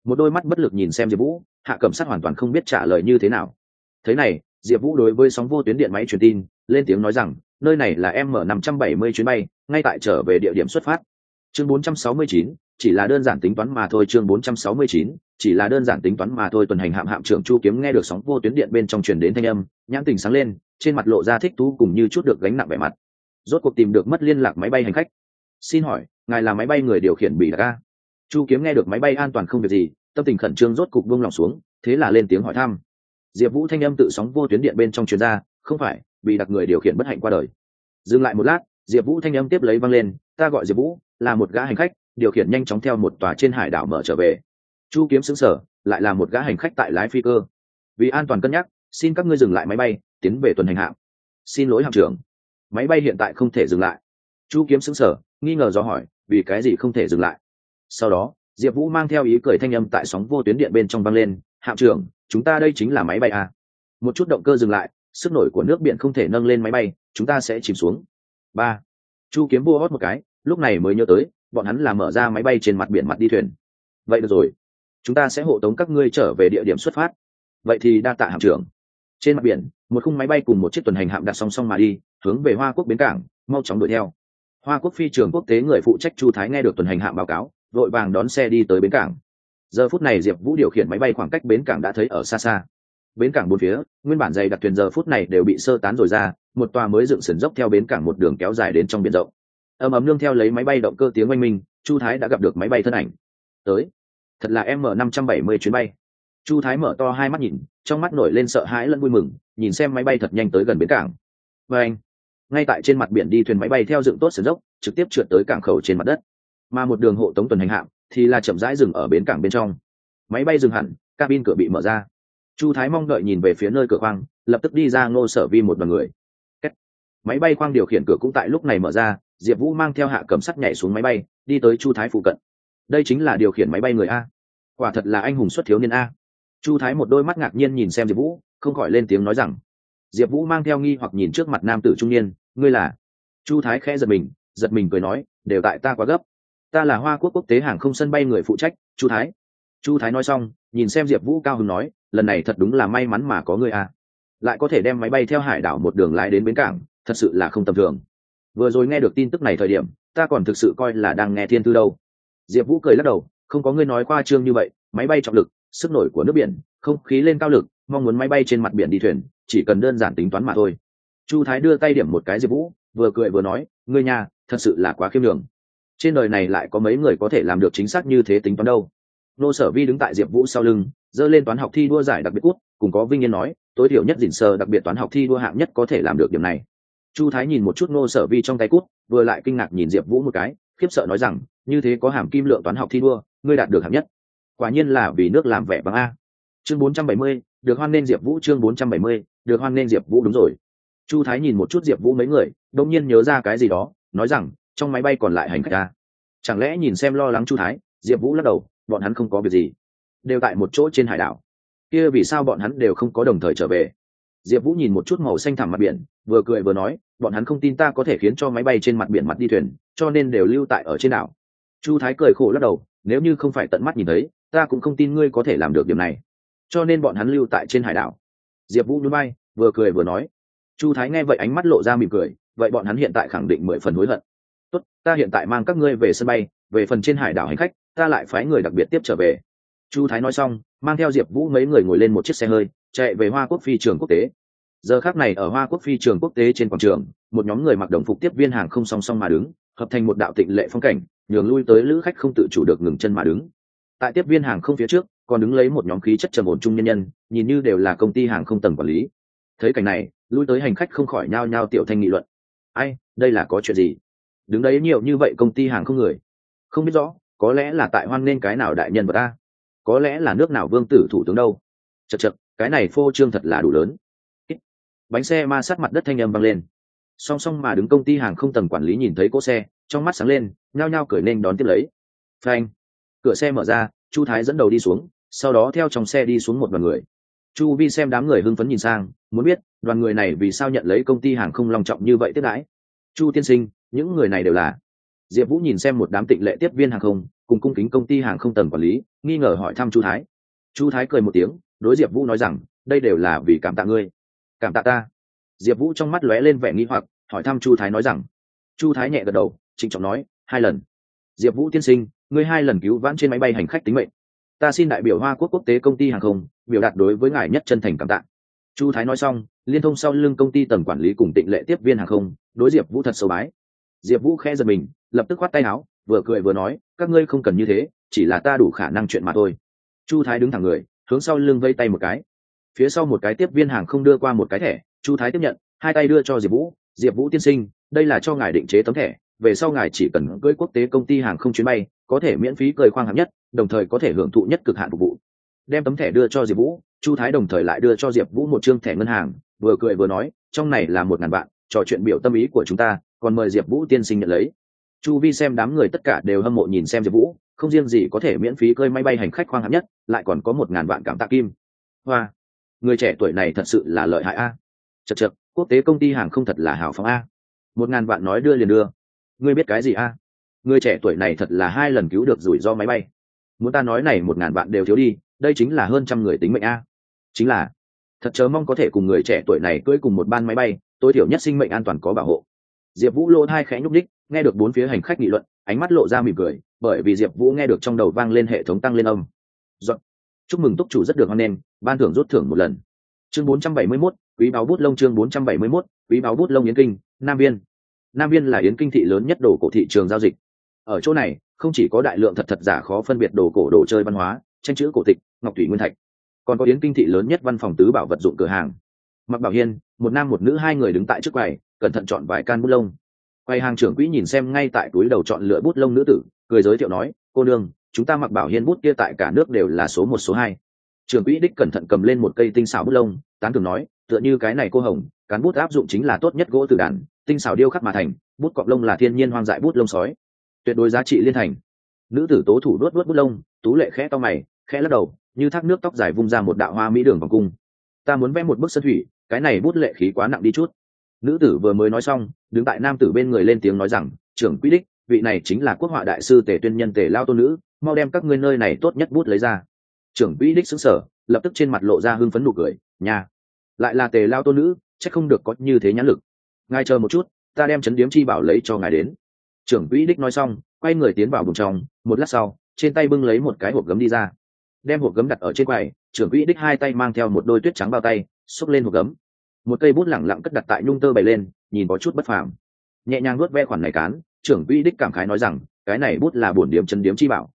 Một đôi mắt bất lực nhìn xem diệp vũ, hạ cẩm sắt hoàn toàn không biết trả lời như thế nào. Thế này, diệp vũ đối với sóng vô tuyến điện máy truyền tin, lên tiếng nói rằng, nơi này là m năm trăm bảy mươi chuyến bay, ngay tại trở về địa điểm xuất phát. Chương bốn trăm sáu mươi chín chỉ là đơn giản tính toán mà thôi, chương bốn trăm sáu mươi chín, chỉ là đơn giản tính toán mà thôi, tuần hành hạm hạm trưởng chu kiếm nghe được sóng vô tuyến điện bên trong truyền đến thanh âm, nhãn tình sáng lên, trên mặt lộ ra thích thú cùng như chút được gánh nặng vẻ mặt. Rốt cuộc tìm được mất liên lạc máy bay hành khách. Xin hỏi, ngài là máy bay người điều khiển bị ga? Chu kiếm nghe được máy bay an toàn không việc gì, tâm tình khẩn trương rốt cục buông lòng xuống, thế là lên tiếng hỏi thăm. Diệp vũ thanh âm tự sóng vô tuyến điện bên trong chuyên gia không phải, bị đặc người điều khiển bất hạnh qua đời. Dừng lại một lát, diệp vũ thanh âm tiếp lấy văng lên, ta gọi diệp vũ, là một gã hành khách điều khiển nhanh chóng theo một tòa trên hải đảo mở trở về. Chu kiếm xứng sở lại là một gã hành khách tại lái phi cơ. Vì an toàn cân nhắc, xin các ngươi dừng lại máy bay, tiến về tuần hành hạm. Xin lỗi hạm trưởng. Máy bay hiện tại không thể dừng lại. Chu kiếm xứng sở nghi ngờ do hỏi, vì cái gì không thể dừng lại? Sau đó, diệp vũ mang theo ý cười thanh âm tại sóng vô tuyến điện bên trong văng lên, hạm trưởng, chúng ta đây chính là máy bay à. một chút động cơ dừng lại, sức nổi của nước biển không thể nâng lên máy bay, chúng ta sẽ chìm xuống. Ba. Chu kiếm vua hót một cái, lúc này mới nhớ tới bọn hắn là mở ra máy bay trên mặt biển mặt đi thuyền. Vậy được rồi. Chúng ta sẽ hộ tống các ngươi trở về địa điểm xuất phát. Vậy thì đa tạ hạm trưởng. Trên mặt biển, một khung máy bay cùng một chiếc tuần hành hạm đặt song song mà đi, hướng về hoa quốc bến cảng, mau chóng đuổi theo. Hoa quốc phi trường quốc tế người phụ trách chu thái nghe được tuần hành hạm báo cáo, vội vàng đón xe đi tới bến cảng. Giờ phút này diệp vũ điều khiển máy bay khoảng cách bến cảng đã thấy ở xa xa. Bến cảng bốn phía, nguyên bản dày đặc thuyền giờ phút này đều bị sơ tán rồi ra, một tòa mới dựng sườn dốc theo bến cảng một đường kéo dài đến trong biển rộng ầm ầm nương theo lấy máy bay động cơ tiếng oanh minh, chu thái đã gặp được máy bay thân ảnh. Tới. Thật là m năm trăm bảy mươi chuyến bay. Chu thái mở to hai mắt nhìn, trong mắt nổi lên sợ hãi lẫn vui mừng, nhìn xem máy bay thật nhanh tới gần bến cảng. Và anh, ngay tại trên mặt biển đi thuyền máy bay theo dựng tốt sườn dốc, trực tiếp trượt tới cảng khẩu trên mặt đất. Mà một đường hộ tống tuần hành hạm thì là chậm rãi dừng ở bến cảng bên trong. Máy bay dừng hẳn, cabin cửa bị mở ra. Chu thái mong đợi nhìn về phía nơi cửa khoang, lập tức đi ra ngô sở vi một đ o n người máy bay khoang điều khiển cửa cũng tại lúc này mở ra diệp vũ mang theo hạ cầm sắt nhảy xuống máy bay, đi tới chu thái phụ cận. Đây chính là điều khiển máy bay người a. Quả thật là anh hùng xuất thiếu niên a. Chu thái một đôi mắt ngạc nhiên nhìn xem diệp vũ, không khỏi lên tiếng nói rằng, diệp vũ mang theo nghi hoặc nhìn trước mặt nam tử trung niên, ngươi là? Chu thái khẽ giật mình giật mình cười nói, đều tại ta quá gấp. Ta là hoa quốc quốc tế hàng không sân bay người phụ trách, chu thái. Chu thái nói xong, nhìn xem diệp vũ cao hứng nói, lần này thật đúng là may mắn mà có người à. lại có thể đem máy bay theo hải đảo một đường lái đến bến cảng, thật sự là không tầm thường vừa rồi nghe được tin tức này thời điểm, ta còn thực sự coi là đang nghe thiên thư đâu. Diệp vũ cười lắc đầu, không có ngươi nói qua trương như vậy, máy bay trọng lực, sức nổi của nước biển, không khí lên cao lực, mong muốn máy bay trên mặt biển đi thuyền, chỉ cần đơn giản tính toán mà thôi. Chu thái đưa tay điểm một cái diệp vũ, vừa cười vừa nói, ngươi nhà thật sự là quá khiêm đường trên đời này lại có mấy người có thể làm được chính xác như thế tính toán đâu. Nô sở vi đứng tại diệp vũ sau lưng dơ lên toán học thi đua giải đặc biệt cút, cùng có vinh yên nói, tối thiểu nhất dình sơ đặc biệt toán học thi đua hạng nhất có thể làm được điểm này chu thái nhìn một chút nô sở vi trong tay cút vừa lại kinh ngạc nhìn diệp vũ một cái khiếp sợ nói rằng như thế có hàm kim lượng toán học thi đua ngươi đạt được hạng nhất. Quả nhiên là vì nước làm vẻ bằng a. Chương 470, được hoan nên diệp vũ chương 470, được hoan nên diệp vũ đúng rồi. Chu thái nhìn một chút diệp vũ mấy người đông nhiên nhớ ra cái gì đó nói rằng trong máy bay còn lại hành khách ta chẳng lẽ nhìn xem lo lắng chu thái diệp vũ lắc đầu bọn hắn không có việc gì. Đều tại một chỗ trên hải đảo. Kia vì sao bọn hắn đều không có đồng thời trở về? Diệp vũ nhìn một chút màu xanh thẳm mặt biển, vừa cười vừa nói, bọn hắn không tin ta có thể khiến cho máy bay trên mặt biển mặt đi thuyền, cho nên đều lưu tại ở trên đảo. Chu thái cười khổ lắc đầu, nếu như không phải tận mắt nhìn thấy, ta cũng không tin ngươi có thể làm được điểm này. Cho nên bọn hắn lưu tại trên hải đảo. Diệp vũ núi bay vừa cười vừa nói. Chu thái nghe vậy ánh mắt lộ ra mỉm cười, vậy bọn hắn hiện tại khẳng định mười phần hối hận. Tốt, ta hiện tại mang các ngươi về sân bay, về phần trên hải đảo hành khách, ta lại phái người đặc biệt tiếp trở về. Chu thái nói xong, mang theo diệp vũ mấy người ngồi lên một chiếc xe hơi chạy về hoa quốc phi trường quốc tế. Giờ khác này ở hoa quốc phi trường quốc tế trên quảng trường, một nhóm người mặc đồng phục tiếp viên hàng không song song mà đứng, hợp thành một đạo tịnh lệ phong cảnh, nhường lui tới lữ khách không tự chủ được ngừng chân mà đứng. Tại tiếp viên hàng không phía trước, còn đứng lấy một nhóm khí chất trầm ổn trung nhân nhân, nhìn như đều là công ty hàng không tầng quản lý. Thấy cảnh này, lui tới hành khách không khỏi nhao nhao tiểu thanh nghị luận. Ai, đây là có chuyện gì? Đứng đấy nhiều như vậy công ty hàng không người. Không biết rõ, có lẽ là tại hoan nên cái nào đại nhân vật ta? Có lẽ là nước nào vương tử thủ tướng đâu? Chật chật cái này phô trương thật là đủ lớn. Bánh xe ma sát mặt đất thanh âm vang lên. Song song mà đứng công ty hàng không tầng quản lý nhìn thấy cỗ xe, trong mắt sáng lên, nhao nhao cười nên đón tiếp lấy. Phanh. Cửa xe mở ra, chu thái dẫn đầu đi xuống, sau đó theo trong xe đi xuống một đoàn người. Chu vi xem đám người hưng phấn nhìn sang, muốn biết, đoàn người này vì sao nhận lấy công ty hàng không long trọng như vậy tiếp đãi. Chu tiên sinh, những người này đều là. Diệp vũ nhìn xem một đám tịnh lệ tiếp viên hàng không, cùng cung kính công ty hàng không tầng quản lý, nghi ngờ hỏi thăm chu thái. Chu thái cười một tiếng đối diệp vũ nói rằng, đây đều là vì cảm tạ ngươi. Cảm tạ ta? Diệp vũ trong mắt lóe lên vẻ nghi hoặc, hỏi thăm chu thái nói rằng, chu thái nhẹ gật đầu, trịnh trọng nói, hai lần. Diệp vũ tiên sinh, ngươi hai lần cứu vãn trên máy bay hành khách tính mệnh. Ta xin đại biểu hoa quốc quốc tế công ty hàng không, biểu đạt đối với ngài nhất chân thành cảm tạ. Chu thái nói xong, liên thông sau lưng công ty tầng quản lý cùng tịnh lệ tiếp viên hàng không, đối diệp vũ thật sâu bái. Diệp vũ khẽ giật mình, lập tức khoát tay áo, vừa cười vừa nói, các ngươi không cần như thế, chỉ là ta đủ khả năng chuyện mà thôi. Chu thái đứng thẳng người hướng sau lưng vây tay một cái. Phía sau một cái tiếp viên hàng không đưa qua một cái thẻ, chu thái tiếp nhận, hai tay đưa cho diệp vũ diệp vũ tiên sinh, đây là cho ngài định chế tấm thẻ, về sau ngài chỉ cần cưỡi quốc tế công ty hàng không chuyến bay, có thể miễn phí cười khoang hạng nhất, đồng thời có thể hưởng thụ nhất cực hạn phục vụ. Đem tấm thẻ đưa cho diệp vũ, chu thái đồng thời lại đưa cho diệp vũ một chương thẻ ngân hàng, vừa cười vừa nói, trong này là một ngàn bạn trò chuyện biểu tâm ý của chúng ta, còn mời diệp vũ tiên sinh nhận lấy. Chu vi xem đám người tất cả đều hâm mộ nhìn xem diệp vũ không riêng gì có thể miễn phí cơi máy bay hành khách khoang hạng nhất, lại còn có một ngàn vạn cảm tạ kim. Hoa, người trẻ tuổi này thật sự là lợi hại a. Chật chật quốc tế công ty hàng không thật là hào phóng a. Một ngàn vạn nói đưa liền đưa. Ngươi biết cái gì a? Người trẻ tuổi này thật là hai lần cứu được rủi ro máy bay. Muốn ta nói này một ngàn vạn đều thiếu đi, đây chính là hơn trăm người tính mệnh a. Chính là, thật chớ mong có thể cùng người trẻ tuổi này cưỡi cùng một ban máy bay, tối thiểu nhất sinh mệnh an toàn có bảo hộ diệp vũ lô hai khẽ nhúc đích nghe được bốn phía hành khách nghị luận ánh mắt lộ ra mỉm cười bởi vì diệp vũ nghe được trong đầu vang lên hệ thống tăng lên âm. Dọn. chúc mừng túc chủ rất được hoan nghênh ban thưởng rút thưởng một lần. Chương 471, quý báo bút lông chương 471, quý báo bút lông yến kinh nam viên. Nam viên là yến kinh thị lớn nhất đồ cổ thị trường giao dịch. Ở chỗ này không chỉ có đại lượng thật thật giả khó phân biệt đồ cổ đồ chơi văn hóa tranh chữ cổ tịch ngọc thủy nguyên thạch còn có yến kinh thị lớn nhất văn phòng tứ bảo vật dụng cửa hàng. Mặc bảo hiên một nam một nữ hai người đứng tại trước quầy cẩn thận chọn vài can bút lông. Quay hàng trưởng quỹ nhìn xem ngay tại túi đầu chọn lựa bút lông nữ tử, cười giới thiệu nói, cô đương chúng ta mặc bảo hiên bút kia tại cả nước đều là số một, số hai. Trưởng quỹ đích cẩn thận cầm lên một cây tinh xảo bút lông, tán thường nói, tựa như cái này cô hồng, cán bút áp dụng chính là tốt nhất gỗ từ đàn, tinh xảo điêu khắc mà thành, bút cọp lông là thiên nhiên hoang dại bút lông sói. Tuyệt đối giá trị liên thành. Nữ tử tố thủ đuốt đuốt bút lông, tú lệ khẽ to mày, khẽ lắc đầu, như thác nước tóc dài vung ra một đạo hoa mỹ đường vòng cung. Ta muốn vẽ một bức sân thủy, cái này bút lệ khí quá nặng đi chút nữ tử vừa mới nói xong, đứng tại nam tử bên người lên tiếng nói rằng, trưởng quỹ đích, vị này chính là quốc họa đại sư tề tuyên nhân tề lao tôn nữ, mau đem các ngươi nơi này tốt nhất bút lấy ra. Trưởng quỹ đích xứng sở lập tức trên mặt lộ ra hưng phấn nụ cười nhà lại là tề lao tôn nữ, chắc không được có như thế nhãn lực. Ngài chờ một chút, ta đem chấn điếm chi bảo lấy cho ngài đến. Trưởng quỹ đích nói xong, quay người tiến vào vùng trong một lát sau, trên tay bưng lấy một cái hộp gấm đi ra. Đem hộp gấm đặt ở trên quầy, trưởng quỹ đích hai tay mang theo một đôi tuyết trắng bao tay, xúc lên hộp gấm một cây bút lẳng lặng cất đặt tại nhung tơ bày lên, nhìn có chút bất phàm. Nhẹ nhàng nuốt ve khoản này cán, trưởng quỹ đích cảm khái nói rằng, cái này bút là bổn điểm chân điếm chi bảo.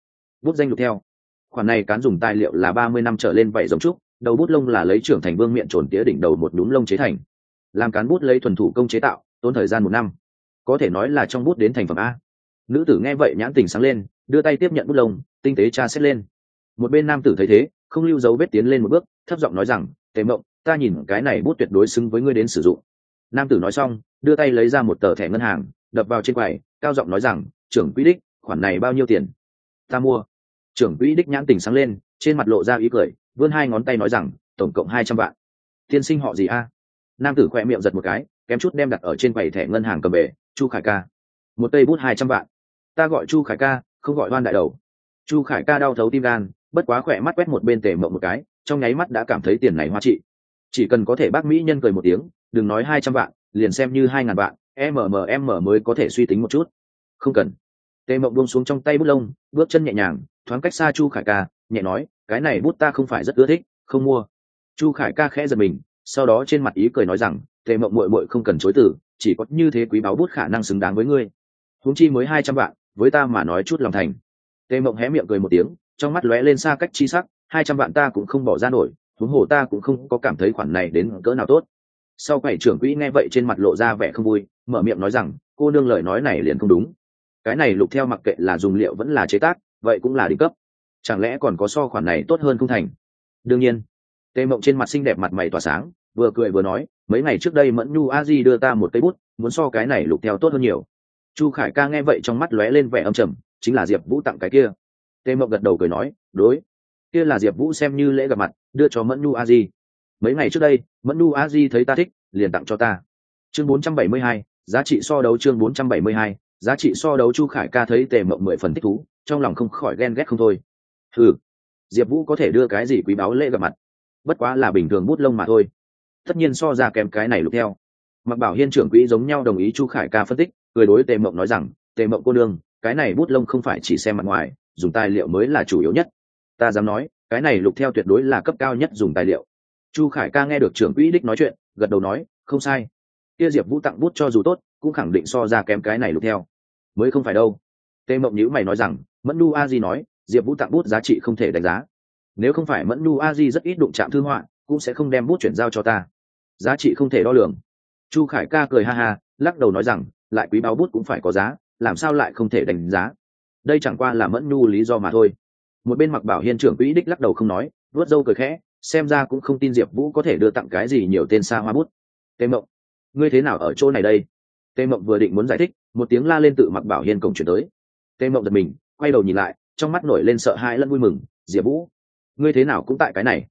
Bút danh lục theo. Khoản này cán dùng tài liệu là ba mươi năm trở lên vậy giống trúc, đầu bút lông là lấy trưởng thành vương miệng trồn tía đỉnh đầu một đúng lông chế thành. Làm cán bút lấy thuần thủ công chế tạo, tốn thời gian một năm. Có thể nói là trong bút đến thành phẩm a. Nữ tử nghe vậy nhãn tình sáng lên, đưa tay tiếp nhận bút lông, tinh tế tra xét lên. Một bên nam tử thấy thế, không lưu dấu vết tiến lên một bước, thấp giọng nói rằng, tề mộng ta nhìn cái này bút tuyệt đối xứng với ngươi đến sử dụng. Nam tử nói xong, đưa tay lấy ra một tờ thẻ ngân hàng, đập vào trên quầy, cao giọng nói rằng, trưởng quỹ đích, khoản này bao nhiêu tiền? Ta mua. Trưởng quỹ đích nhãn tình sáng lên, trên mặt lộ ra ý cười, vươn hai ngón tay nói rằng, tổng cộng hai trăm vạn. Tiên sinh họ gì a? Nam tử khoe miệng giật một cái, kém chút đem đặt ở trên quầy thẻ ngân hàng cầm về, chu khải ca. Một cây bút hai trăm vạn. Ta gọi chu khải ca, không gọi hoan đại đầu. Chu khải ca đau thấu tim gan, bất quá khỏe mắt quét một bên tề mộng một cái, trong nháy mắt đã cảm thấy tiền này hoa trị chỉ cần có thể bác mỹ nhân cười một tiếng, đừng nói hai trăm vạn, liền xem như hai ngàn vạn mmm mới có thể suy tính một chút. Không cần. Tề mộng buông xuống trong tay bút lông, bước chân nhẹ nhàng, thoáng cách xa chu khải ca, nhẹ nói, cái này bút ta không phải rất ưa thích, không mua. Chu khải ca khẽ giật mình, sau đó trên mặt ý cười nói rằng, tề mộng mội mội không cần chối từ, chỉ có như thế quý báo bút khả năng xứng đáng với ngươi. Huống chi mới hai trăm vạn, với ta mà nói chút lòng thành. Tề mộng hé miệng cười một tiếng, trong mắt lóe lên xa cách chi sắc, hai trăm vạn ta cũng không bỏ ra nổi huống hồ ta cũng không có cảm thấy khoản này đến cỡ nào tốt. Sau quầy trưởng quỹ nghe vậy trên mặt lộ ra vẻ không vui, mở miệng nói rằng, cô nương lời nói này liền không đúng. Cái này lục theo mặc kệ là dùng liệu vẫn là chế tác, vậy cũng là đỉnh cấp. Chẳng lẽ còn có so khoản này tốt hơn không thành? Đương nhiên. Tề mộng trên mặt xinh đẹp mặt mày tỏa sáng, vừa cười vừa nói, mấy ngày trước đây mẫn nhu a di đưa ta một cây bút, muốn so cái này lục theo tốt hơn nhiều. Chu khải ca nghe vậy trong mắt lóe lên vẻ âm trầm, chính là diệp vũ tặng cái kia. Tề mộng gật đầu cười nói, đối. Kia là diệp vũ xem như lễ gặp mặt đưa cho mẫn Nu a di mấy ngày trước đây mẫn Nu a di thấy ta thích liền tặng cho ta. Chương 472, giá trị so đấu chương 472, giá trị so đấu chu khải ca thấy tề mộng mười phần thích thú trong lòng không khỏi ghen ghét không thôi. Ừ diệp vũ có thể đưa cái gì quý báu lễ gặp mặt? Bất quá là bình thường bút lông mà thôi. Tất nhiên so ra kèm cái này lục theo. Mặc bảo hiên trưởng quỹ giống nhau đồng ý chu khải ca phân tích cười đối tề mộng nói rằng tề mộng cô đương cái này bút lông không phải chỉ xem mặt ngoài dùng tài liệu mới là chủ yếu nhất. Ta dám nói cái này lục theo tuyệt đối là cấp cao nhất dùng tài liệu. Chu khải ca nghe được trưởng quỹ đích nói chuyện, gật đầu nói, không sai. Kia diệp vũ tặng bút cho dù tốt, cũng khẳng định so ra kém cái này lục theo. Mới không phải đâu. Tề mộng nhữ mày nói rằng, mẫn nu a di nói, diệp vũ tặng bút giá trị không thể đánh giá. Nếu không phải mẫn nu a di rất ít đụng chạm thư họa, cũng sẽ không đem bút chuyển giao cho ta. Giá trị không thể đo lường. Chu khải ca cười ha ha, lắc đầu nói rằng, lại quý báo bút cũng phải có giá, làm sao lại không thể đánh giá? Đây chẳng qua là mẫn Nu lý do mà thôi một bên mặc bảo hiên trưởng quỹ đích lắc đầu không nói vớt dâu cười khẽ, xem ra cũng không tin diệp vũ có thể đưa tặng cái gì nhiều tên xa hoa bút. Tê mộng, ngươi thế nào ở chỗ này đây? Tê mộng vừa định muốn giải thích, một tiếng la lên tự mặc bảo hiên cổng chuyển tới. Tê mộng giật mình, quay đầu nhìn lại, trong mắt nổi lên sợ hãi lẫn vui mừng, diệp vũ, ngươi thế nào cũng tại cái này?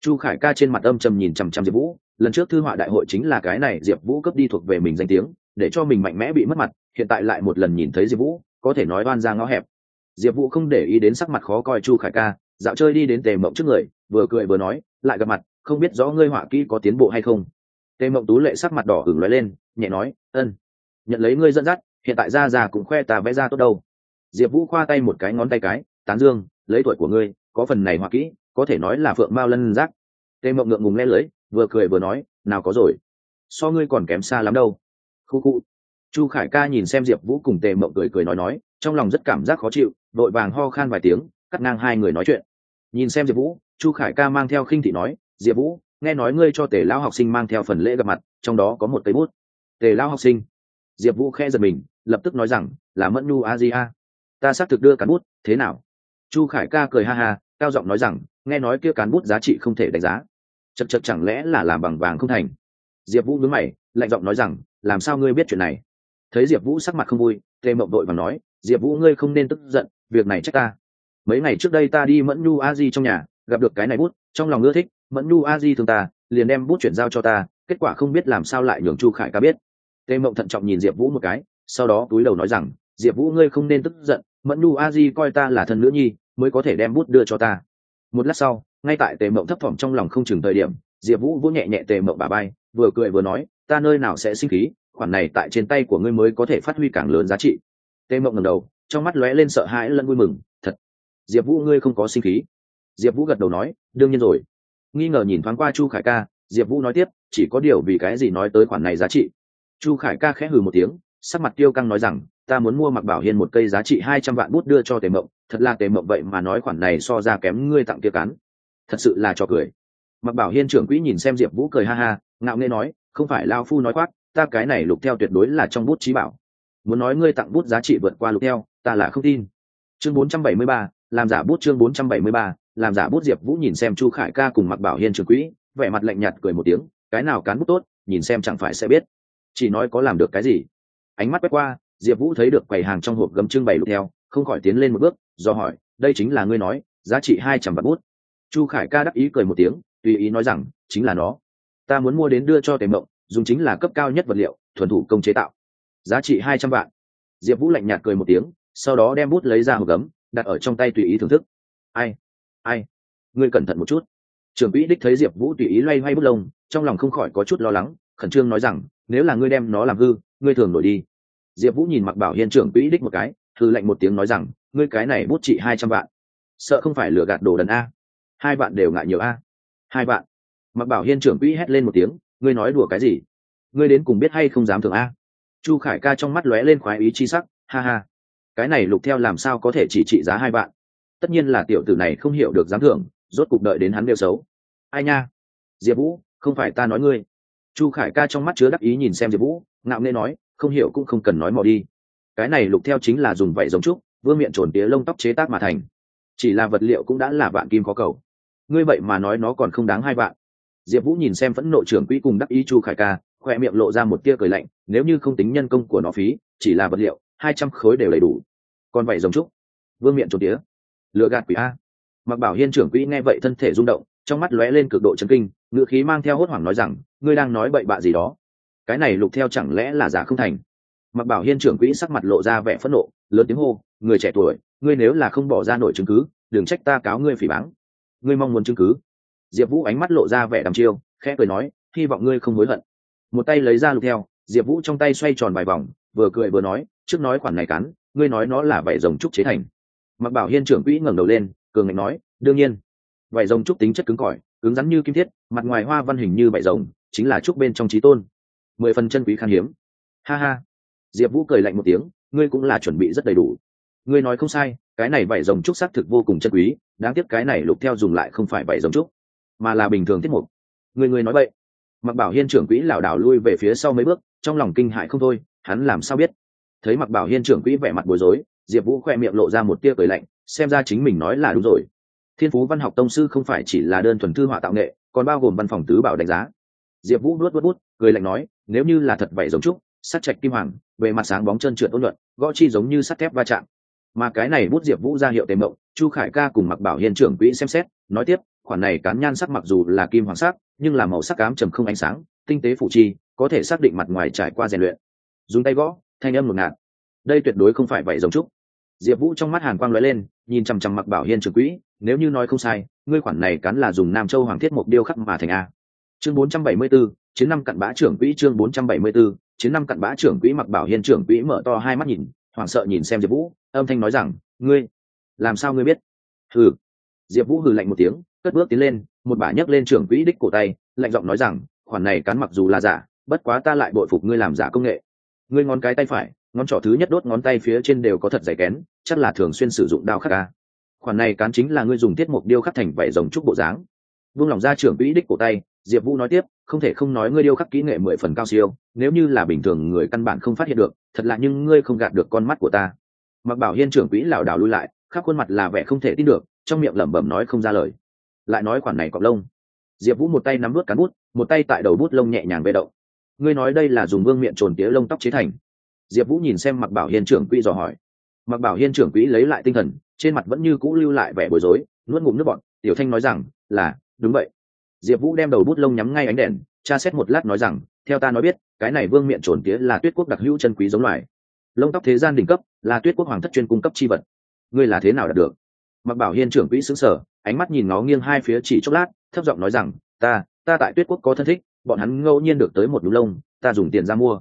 Chu khải ca trên mặt âm trầm nhìn chằm chằm diệp vũ, lần trước thư họa đại hội chính là cái này, diệp vũ cấp đi thuộc về mình danh tiếng, để cho mình mạnh mẽ bị mất mặt, hiện tại lại một lần nhìn thấy diệp vũ, có thể nói oan ra ngõ hẹp diệp vũ không để ý đến sắc mặt khó coi chu khải ca, dạo chơi đi đến tề mộng trước người, vừa cười vừa nói, lại gặp mặt, không biết rõ ngươi họa kỹ có tiến bộ hay không. Tề mộng tú lệ sắc mặt đỏ hửng lóe lên, nhẹ nói, ân, nhận lấy ngươi dẫn dắt, hiện tại ra già cũng khoe ta vẽ ra tốt đâu. Diệp vũ khoa tay một cái ngón tay cái, tán dương, lấy tuổi của ngươi, có phần này họa kỹ, có thể nói là phượng mao lân giác. Tề mộng ngượng ngùng le lưới, vừa cười vừa nói, nào có rồi, so ngươi còn kém xa lắm đâu. Khu khu. Chu khải ca nhìn xem diệp vũ cùng tề mộng cười cười nói nói, trong lòng rất cảm giác khó chịu vội vàng ho khan vài tiếng, cắt ngang hai người nói chuyện. Nhìn xem diệp vũ, chu khải ca mang theo khinh thị nói, diệp vũ, nghe nói ngươi cho tề lao học sinh mang theo phần lễ gặp mặt, trong đó có một cây bút. Tề lao học sinh? Diệp vũ khe giật mình, lập tức nói rằng, là mẫn nhu a di a. Ta xác thực đưa cán bút, thế nào? Chu khải ca cười ha ha, cao giọng nói rằng, nghe nói kia cán bút giá trị không thể đánh giá. Chật chật, chẳng lẽ là làm bằng vàng không thành? Diệp vũ nhớ mày, lạnh giọng nói rằng, làm sao ngươi biết chuyện này? Thấy diệp vũ sắc mặt không vui, tề mộng đội và nói, diệp vũ ngươi không nên tức giận việc này trách ta. Mấy ngày trước đây ta đi mẫn nhu a di trong nhà, gặp được cái này bút, trong lòng ưa thích, mẫn nhu a di thương ta, liền đem bút chuyển giao cho ta, kết quả không biết làm sao lại nhường chu khải ca biết. Tề mộng thận trọng nhìn diệp vũ một cái, sau đó túi đầu nói rằng, diệp vũ ngươi không nên tức giận, mẫn nhu a di coi ta là thân nữ nhi, mới có thể đem bút đưa cho ta. Một lát sau, ngay tại tề mộng thấp thỏm trong lòng không chừng thời điểm, diệp vũ vỗ nhẹ nhẹ tề mộng bà bay vừa cười vừa nói, ta nơi nào sẽ sinh khí, khoản này tại trên tay của ngươi mới có thể phát huy càng lớn giá trị. Tề mộng ngầm đầu trong mắt lóe lên sợ hãi lẫn vui mừng, thật, diệp vũ ngươi không có sinh khí. Diệp vũ gật đầu nói, đương nhiên rồi. Nghi ngờ nhìn thoáng qua chu khải ca, diệp vũ nói tiếp, chỉ có điều vì cái gì nói tới khoản này giá trị? Chu khải ca khẽ hừ một tiếng, sắc mặt tiêu căng nói rằng, ta muốn mua mặc bảo hiên một cây giá trị hai trăm vạn bút đưa cho tề mộng, thật là tề mộng vậy mà nói khoản này so ra kém ngươi tặng kia cán. Thật sự là cho cười. Mặc bảo hiên trưởng quỹ nhìn xem diệp vũ cười ha ha, ngạo nghê nói, không phải lao phu nói khoác, ta cái này lục theo tuyệt đối là trong bút trí bảo. Muốn nói ngươi tặng bút giá trị vượt qua lục theo ta là không tin. Chương 473, làm giả bút chương 473, làm giả bút diệp vũ nhìn xem chu khải ca cùng mặc bảo hiên trường quỹ vẻ mặt lạnh nhạt cười một tiếng cái nào cán bút tốt nhìn xem chẳng phải sẽ biết. Chỉ nói có làm được cái gì. Ánh mắt quét qua diệp vũ thấy được quầy hàng trong hộp gấm trưng bày lục theo không khỏi tiến lên một bước do hỏi đây chính là ngươi nói giá trị hai trăm vạn bút. Chu khải ca đắc ý cười một tiếng tùy ý nói rằng chính là nó. Ta muốn mua đến đưa cho tề mộng dùng chính là cấp cao nhất vật liệu thuần thủ công chế tạo. Giá trị hai trăm vạn. Diệp vũ lạnh nhạt cười một tiếng sau đó đem bút lấy ra hộp gấm, đặt ở trong tay tùy ý thưởng thức. Ai? Ai? Ngươi cẩn thận một chút. Trưởng quỹ đích thấy diệp vũ tùy ý loay hoay bút lông, trong lòng không khỏi có chút lo lắng, khẩn trương nói rằng, nếu là ngươi đem nó làm hư, ngươi thường nổi đi. Diệp vũ nhìn mặc bảo hiên trưởng quỹ đích một cái thư lệnh một tiếng nói rằng, ngươi cái này bút trị hai trăm vạn. Sợ không phải lừa gạt đồ đần a. Hai bạn đều ngại nhiều a. Hai bạn mặc bảo hiên trưởng quỹ hét lên một tiếng, ngươi nói đùa cái gì? Ngươi đến cùng biết hay không dám thường a? Chu khải ca trong mắt lóe lên khoái ý chi sắc, ha ha cái này lục theo làm sao có thể chỉ trị giá hai vạn? Tất nhiên là tiểu tử này không hiểu được giám thưởng, rốt cục đợi đến hắn đều xấu. Ai nha? Diệp vũ, không phải ta nói ngươi. Chu khải ca trong mắt chứa đắc ý nhìn xem diệp vũ, ngạo nghê nói, không hiểu cũng không cần nói mò đi. Cái này lục theo chính là dùng vảy giống trúc, vương miệng trồn tía lông tóc chế tác mà thành. Chỉ là vật liệu cũng đã là vạn kim có cầu. Ngươi vậy mà nói nó còn không đáng hai vạn. Diệp vũ nhìn xem phẫn nộ trưởng quỹ cùng đắc ý chu khải ca, khoe miệng lộ ra một tia cười lạnh, nếu như không tính nhân công của nó phí, chỉ là vật liệu hai trăm khối đều đầy đủ. Còn vậy giống trúc. Vương miệng trộm tía. Lựa gạt quỷ a. Mặc bảo hiên trưởng quỹ nghe vậy thân thể rung động, trong mắt lóe lên cực độ chấn kinh ngự khí mang theo hốt hoảng nói rằng, ngươi đang nói bậy bạ gì đó? Cái này lục theo chẳng lẽ là giả không thành? Mặc bảo hiên trưởng quỹ sắc mặt lộ ra vẻ phẫn nộ, lớn tiếng hô, người trẻ tuổi, ngươi nếu là không bỏ ra nổi chứng cứ, đừng trách ta cáo ngươi phỉ báng. Ngươi mong muốn chứng cứ. Diệp vũ ánh mắt lộ ra vẻ đăm chiêu, khẽ cười nói, hy vọng ngươi không hối hận. Một tay lấy ra lục theo diệp vũ trong tay xoay tròn vài vòng, vừa cười vừa nói, trước nói khoản này cắn, ngươi nói nó là vảy rồng trúc chế thành. Mặc bảo hiên trưởng quỹ ngẩng đầu lên, cường ngạnh nói, đương nhiên. Vảy rồng trúc tính chất cứng cỏi, cứng rắn như kim thiết, mặt ngoài hoa văn hình như vảy rồng, chính là trúc bên trong trí tôn. Mười phần chân quý khan hiếm. Ha ha. Diệp vũ cười lạnh một tiếng, ngươi cũng là chuẩn bị rất đầy đủ. Ngươi nói không sai, cái này vảy rồng trúc xác thực vô cùng chân quý, đáng tiếc cái này lục theo dùng lại không phải vảy rồng trúc, mà là bình thường tiết mục. Người người nói vậy. Mặc bảo hiên trưởng quỹ lảo đảo lui về phía sau mấy bước trong lòng kinh hại không thôi, hắn làm sao biết? Thấy mặc bảo hiên trưởng quỹ vẻ mặt bối rối, diệp vũ khoe miệng lộ ra một tia cười lạnh, xem ra chính mình nói là đúng rồi. Thiên phú văn học tông sư không phải chỉ là đơn thuần thư họa tạo nghệ, còn bao gồm văn phòng tứ bảo đánh giá. Diệp vũ nuốt bút bút cười lạnh nói, nếu như là thật vậy giống trúc sắt trạch kim hoàng về mặt sáng bóng chân trượt ôn luận, gõ chi giống như sắt thép va chạm. Mà cái này bút diệp vũ ra hiệu tề mộng, chu khải ca cùng mặc bảo hiên trưởng quỹ xem xét, nói tiếp, khoản này cán nhan sắc mặc dù là kim hoàng sắc, nhưng là màu sắc cám trầm không ánh sáng, tinh tế phụ chi có thể xác định mặt ngoài trải qua rèn luyện. Dùng tay gõ thanh âm một ngạt. Đây tuyệt đối không phải vậy giống trúc. Diệp vũ trong mắt hàn quang lóe lên nhìn chằm chằm mặc bảo hiên trưởng quỹ nếu như nói không sai ngươi khoản này cắn là dùng nam châu hoàng thiết mục điêu khắc mà thành a. Chương 474, chiến năm cặn bã trưởng quỹ chương 474, chiến năm cặn bã trưởng quỹ mặc bảo hiên trưởng quỹ mở to hai mắt nhìn hoảng sợ nhìn xem diệp vũ âm thanh nói rằng ngươi làm sao ngươi biết? Hừ. Diệp vũ hừ lạnh một tiếng cất bước tiến lên một bả nhấc lên trưởng quỹ đích cổ tay lạnh giọng nói rằng khoản này cắn mặc dù là giả bất quá ta lại bội phục ngươi làm giả công nghệ. Ngươi ngón cái tay phải, ngón trỏ thứ nhất đốt ngón tay phía trên đều có thật dày kén, chắc là thường xuyên sử dụng đao khắc ca. Khoản này cán chính là ngươi dùng tiết mục điêu khắc thành vảy rồng trúc bộ dáng. Vung lòng ra trưởng quỹ đích cổ tay, diệp vũ nói tiếp, không thể không nói ngươi điêu khắc kỹ nghệ mười phần cao siêu, nếu như là bình thường người căn bản không phát hiện được, thật là nhưng ngươi không gạt được con mắt của ta. Mặc bảo hiên trưởng quỹ lảo đảo lui lại, khắp khuôn mặt là vẻ không thể tin được, trong miệng lẩm bẩm nói không ra lời. Lại nói khoản này cọc lông. Diệp vũ một tay nắm vớt cán bút, một tay tại đầu bút lông nhẹ nhàng bê động ngươi nói đây là dùng vương miệng trồn tía lông tóc chế thành. Diệp vũ nhìn xem mặc bảo hiên trưởng quỹ dò hỏi. Mặc bảo hiên trưởng quỹ lấy lại tinh thần, trên mặt vẫn như cũ lưu lại vẻ bối rối, nuốt ngụm nước bọn tiểu thanh nói rằng, là, đúng vậy. Diệp vũ đem đầu bút lông nhắm ngay ánh đèn, tra xét một lát nói rằng, theo ta nói biết, cái này vương miệng trồn tía là tuyết quốc đặc hữu chân quý giống loài. Lông tóc thế gian đỉnh cấp, là tuyết quốc hoàng thất chuyên cung cấp chi vật. Ngươi là thế nào đạt được? Mặc bảo hiên trưởng quỹ xứng sở ánh mắt nhìn nó nghiêng hai phía chỉ chốc lát, thấp giọng nói rằng, ta ta tại tuyết quốc có thân thích bọn hắn ngẫu nhiên được tới một đúng lông, ta dùng tiền ra mua.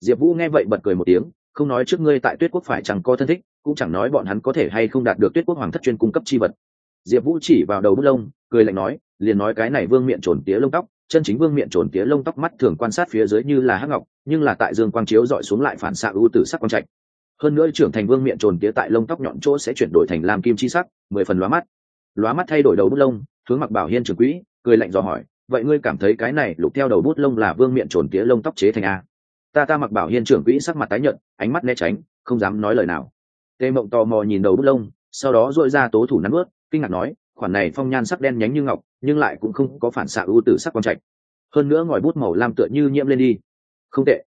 Diệp vũ nghe vậy bật cười một tiếng, không nói trước ngươi tại tuyết quốc phải chẳng có thân thích, cũng chẳng nói bọn hắn có thể hay không đạt được tuyết quốc hoàng thất chuyên cung cấp chi vật. Diệp vũ chỉ vào đầu bút lông, cười lạnh nói, liền nói cái này vương miệng trồn tía lông tóc, chân chính vương miệng trồn tía lông tóc mắt thường quan sát phía dưới như là hắc ngọc, nhưng là tại dương quang chiếu dọi xuống lại phản xạ ưu tử sắc quang trạch. Hơn nữa trưởng thành vương miệng trồn tía tại lông tóc nhọn chỗ sẽ chuyển đổi thành làm kim chi sắc, mười phần lóa mắt. Lóa mắt thay đổi đầu bút lông, hướng mặc bảo hiên trưởng quỹ, cười lạnh dò hỏi vậy ngươi cảm thấy cái này lục theo đầu bút lông là vương miệng trồn tía lông tóc chế thành a? Ta ta mặc bảo hiên trưởng quỹ sắc mặt tái nhợt, ánh mắt né tránh, không dám nói lời nào. Tê mộng tò mò nhìn đầu bút lông, sau đó dội ra tố thủ nắn ướt kinh ngạc nói, khoản này phong nhan sắc đen nhánh như ngọc, nhưng lại cũng không có phản xạ ưu tử sắc quang trạch. Hơn nữa ngòi bút màu lam tựa như nhiễm lên đi. Không tệ.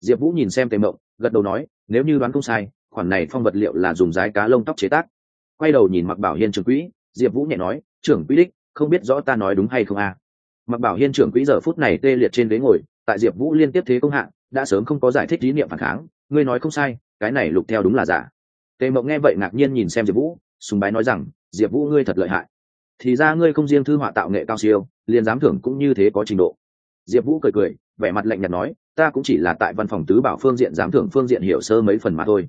Diệp vũ nhìn xem tề mộng, gật đầu nói, nếu như đoán không sai, khoản này phong vật liệu là dùng rái cá lông tóc chế tác. Quay đầu nhìn mặc bảo hiên trưởng quỹ, diệp vũ nhẹ nói, trưởng quỹ đích, không biết rõ ta nói đúng hay không à mặc bảo hiên trưởng quỹ giờ phút này tê liệt trên ghế ngồi, tại diệp vũ liên tiếp thế công hạng đã sớm không có giải thích lý niệm phản kháng, ngươi nói không sai, cái này lục theo đúng là giả. Tề mộng nghe vậy ngạc nhiên nhìn xem diệp vũ, sùng bái nói rằng, diệp vũ ngươi thật lợi hại. Thì ra ngươi không riêng thư họa tạo nghệ cao siêu, liền giám thưởng cũng như thế có trình độ. Diệp vũ cười cười, vẻ mặt lạnh nhạt nói, ta cũng chỉ là tại văn phòng tứ bảo phương diện giám thưởng phương diện hiểu sơ mấy phần mà thôi.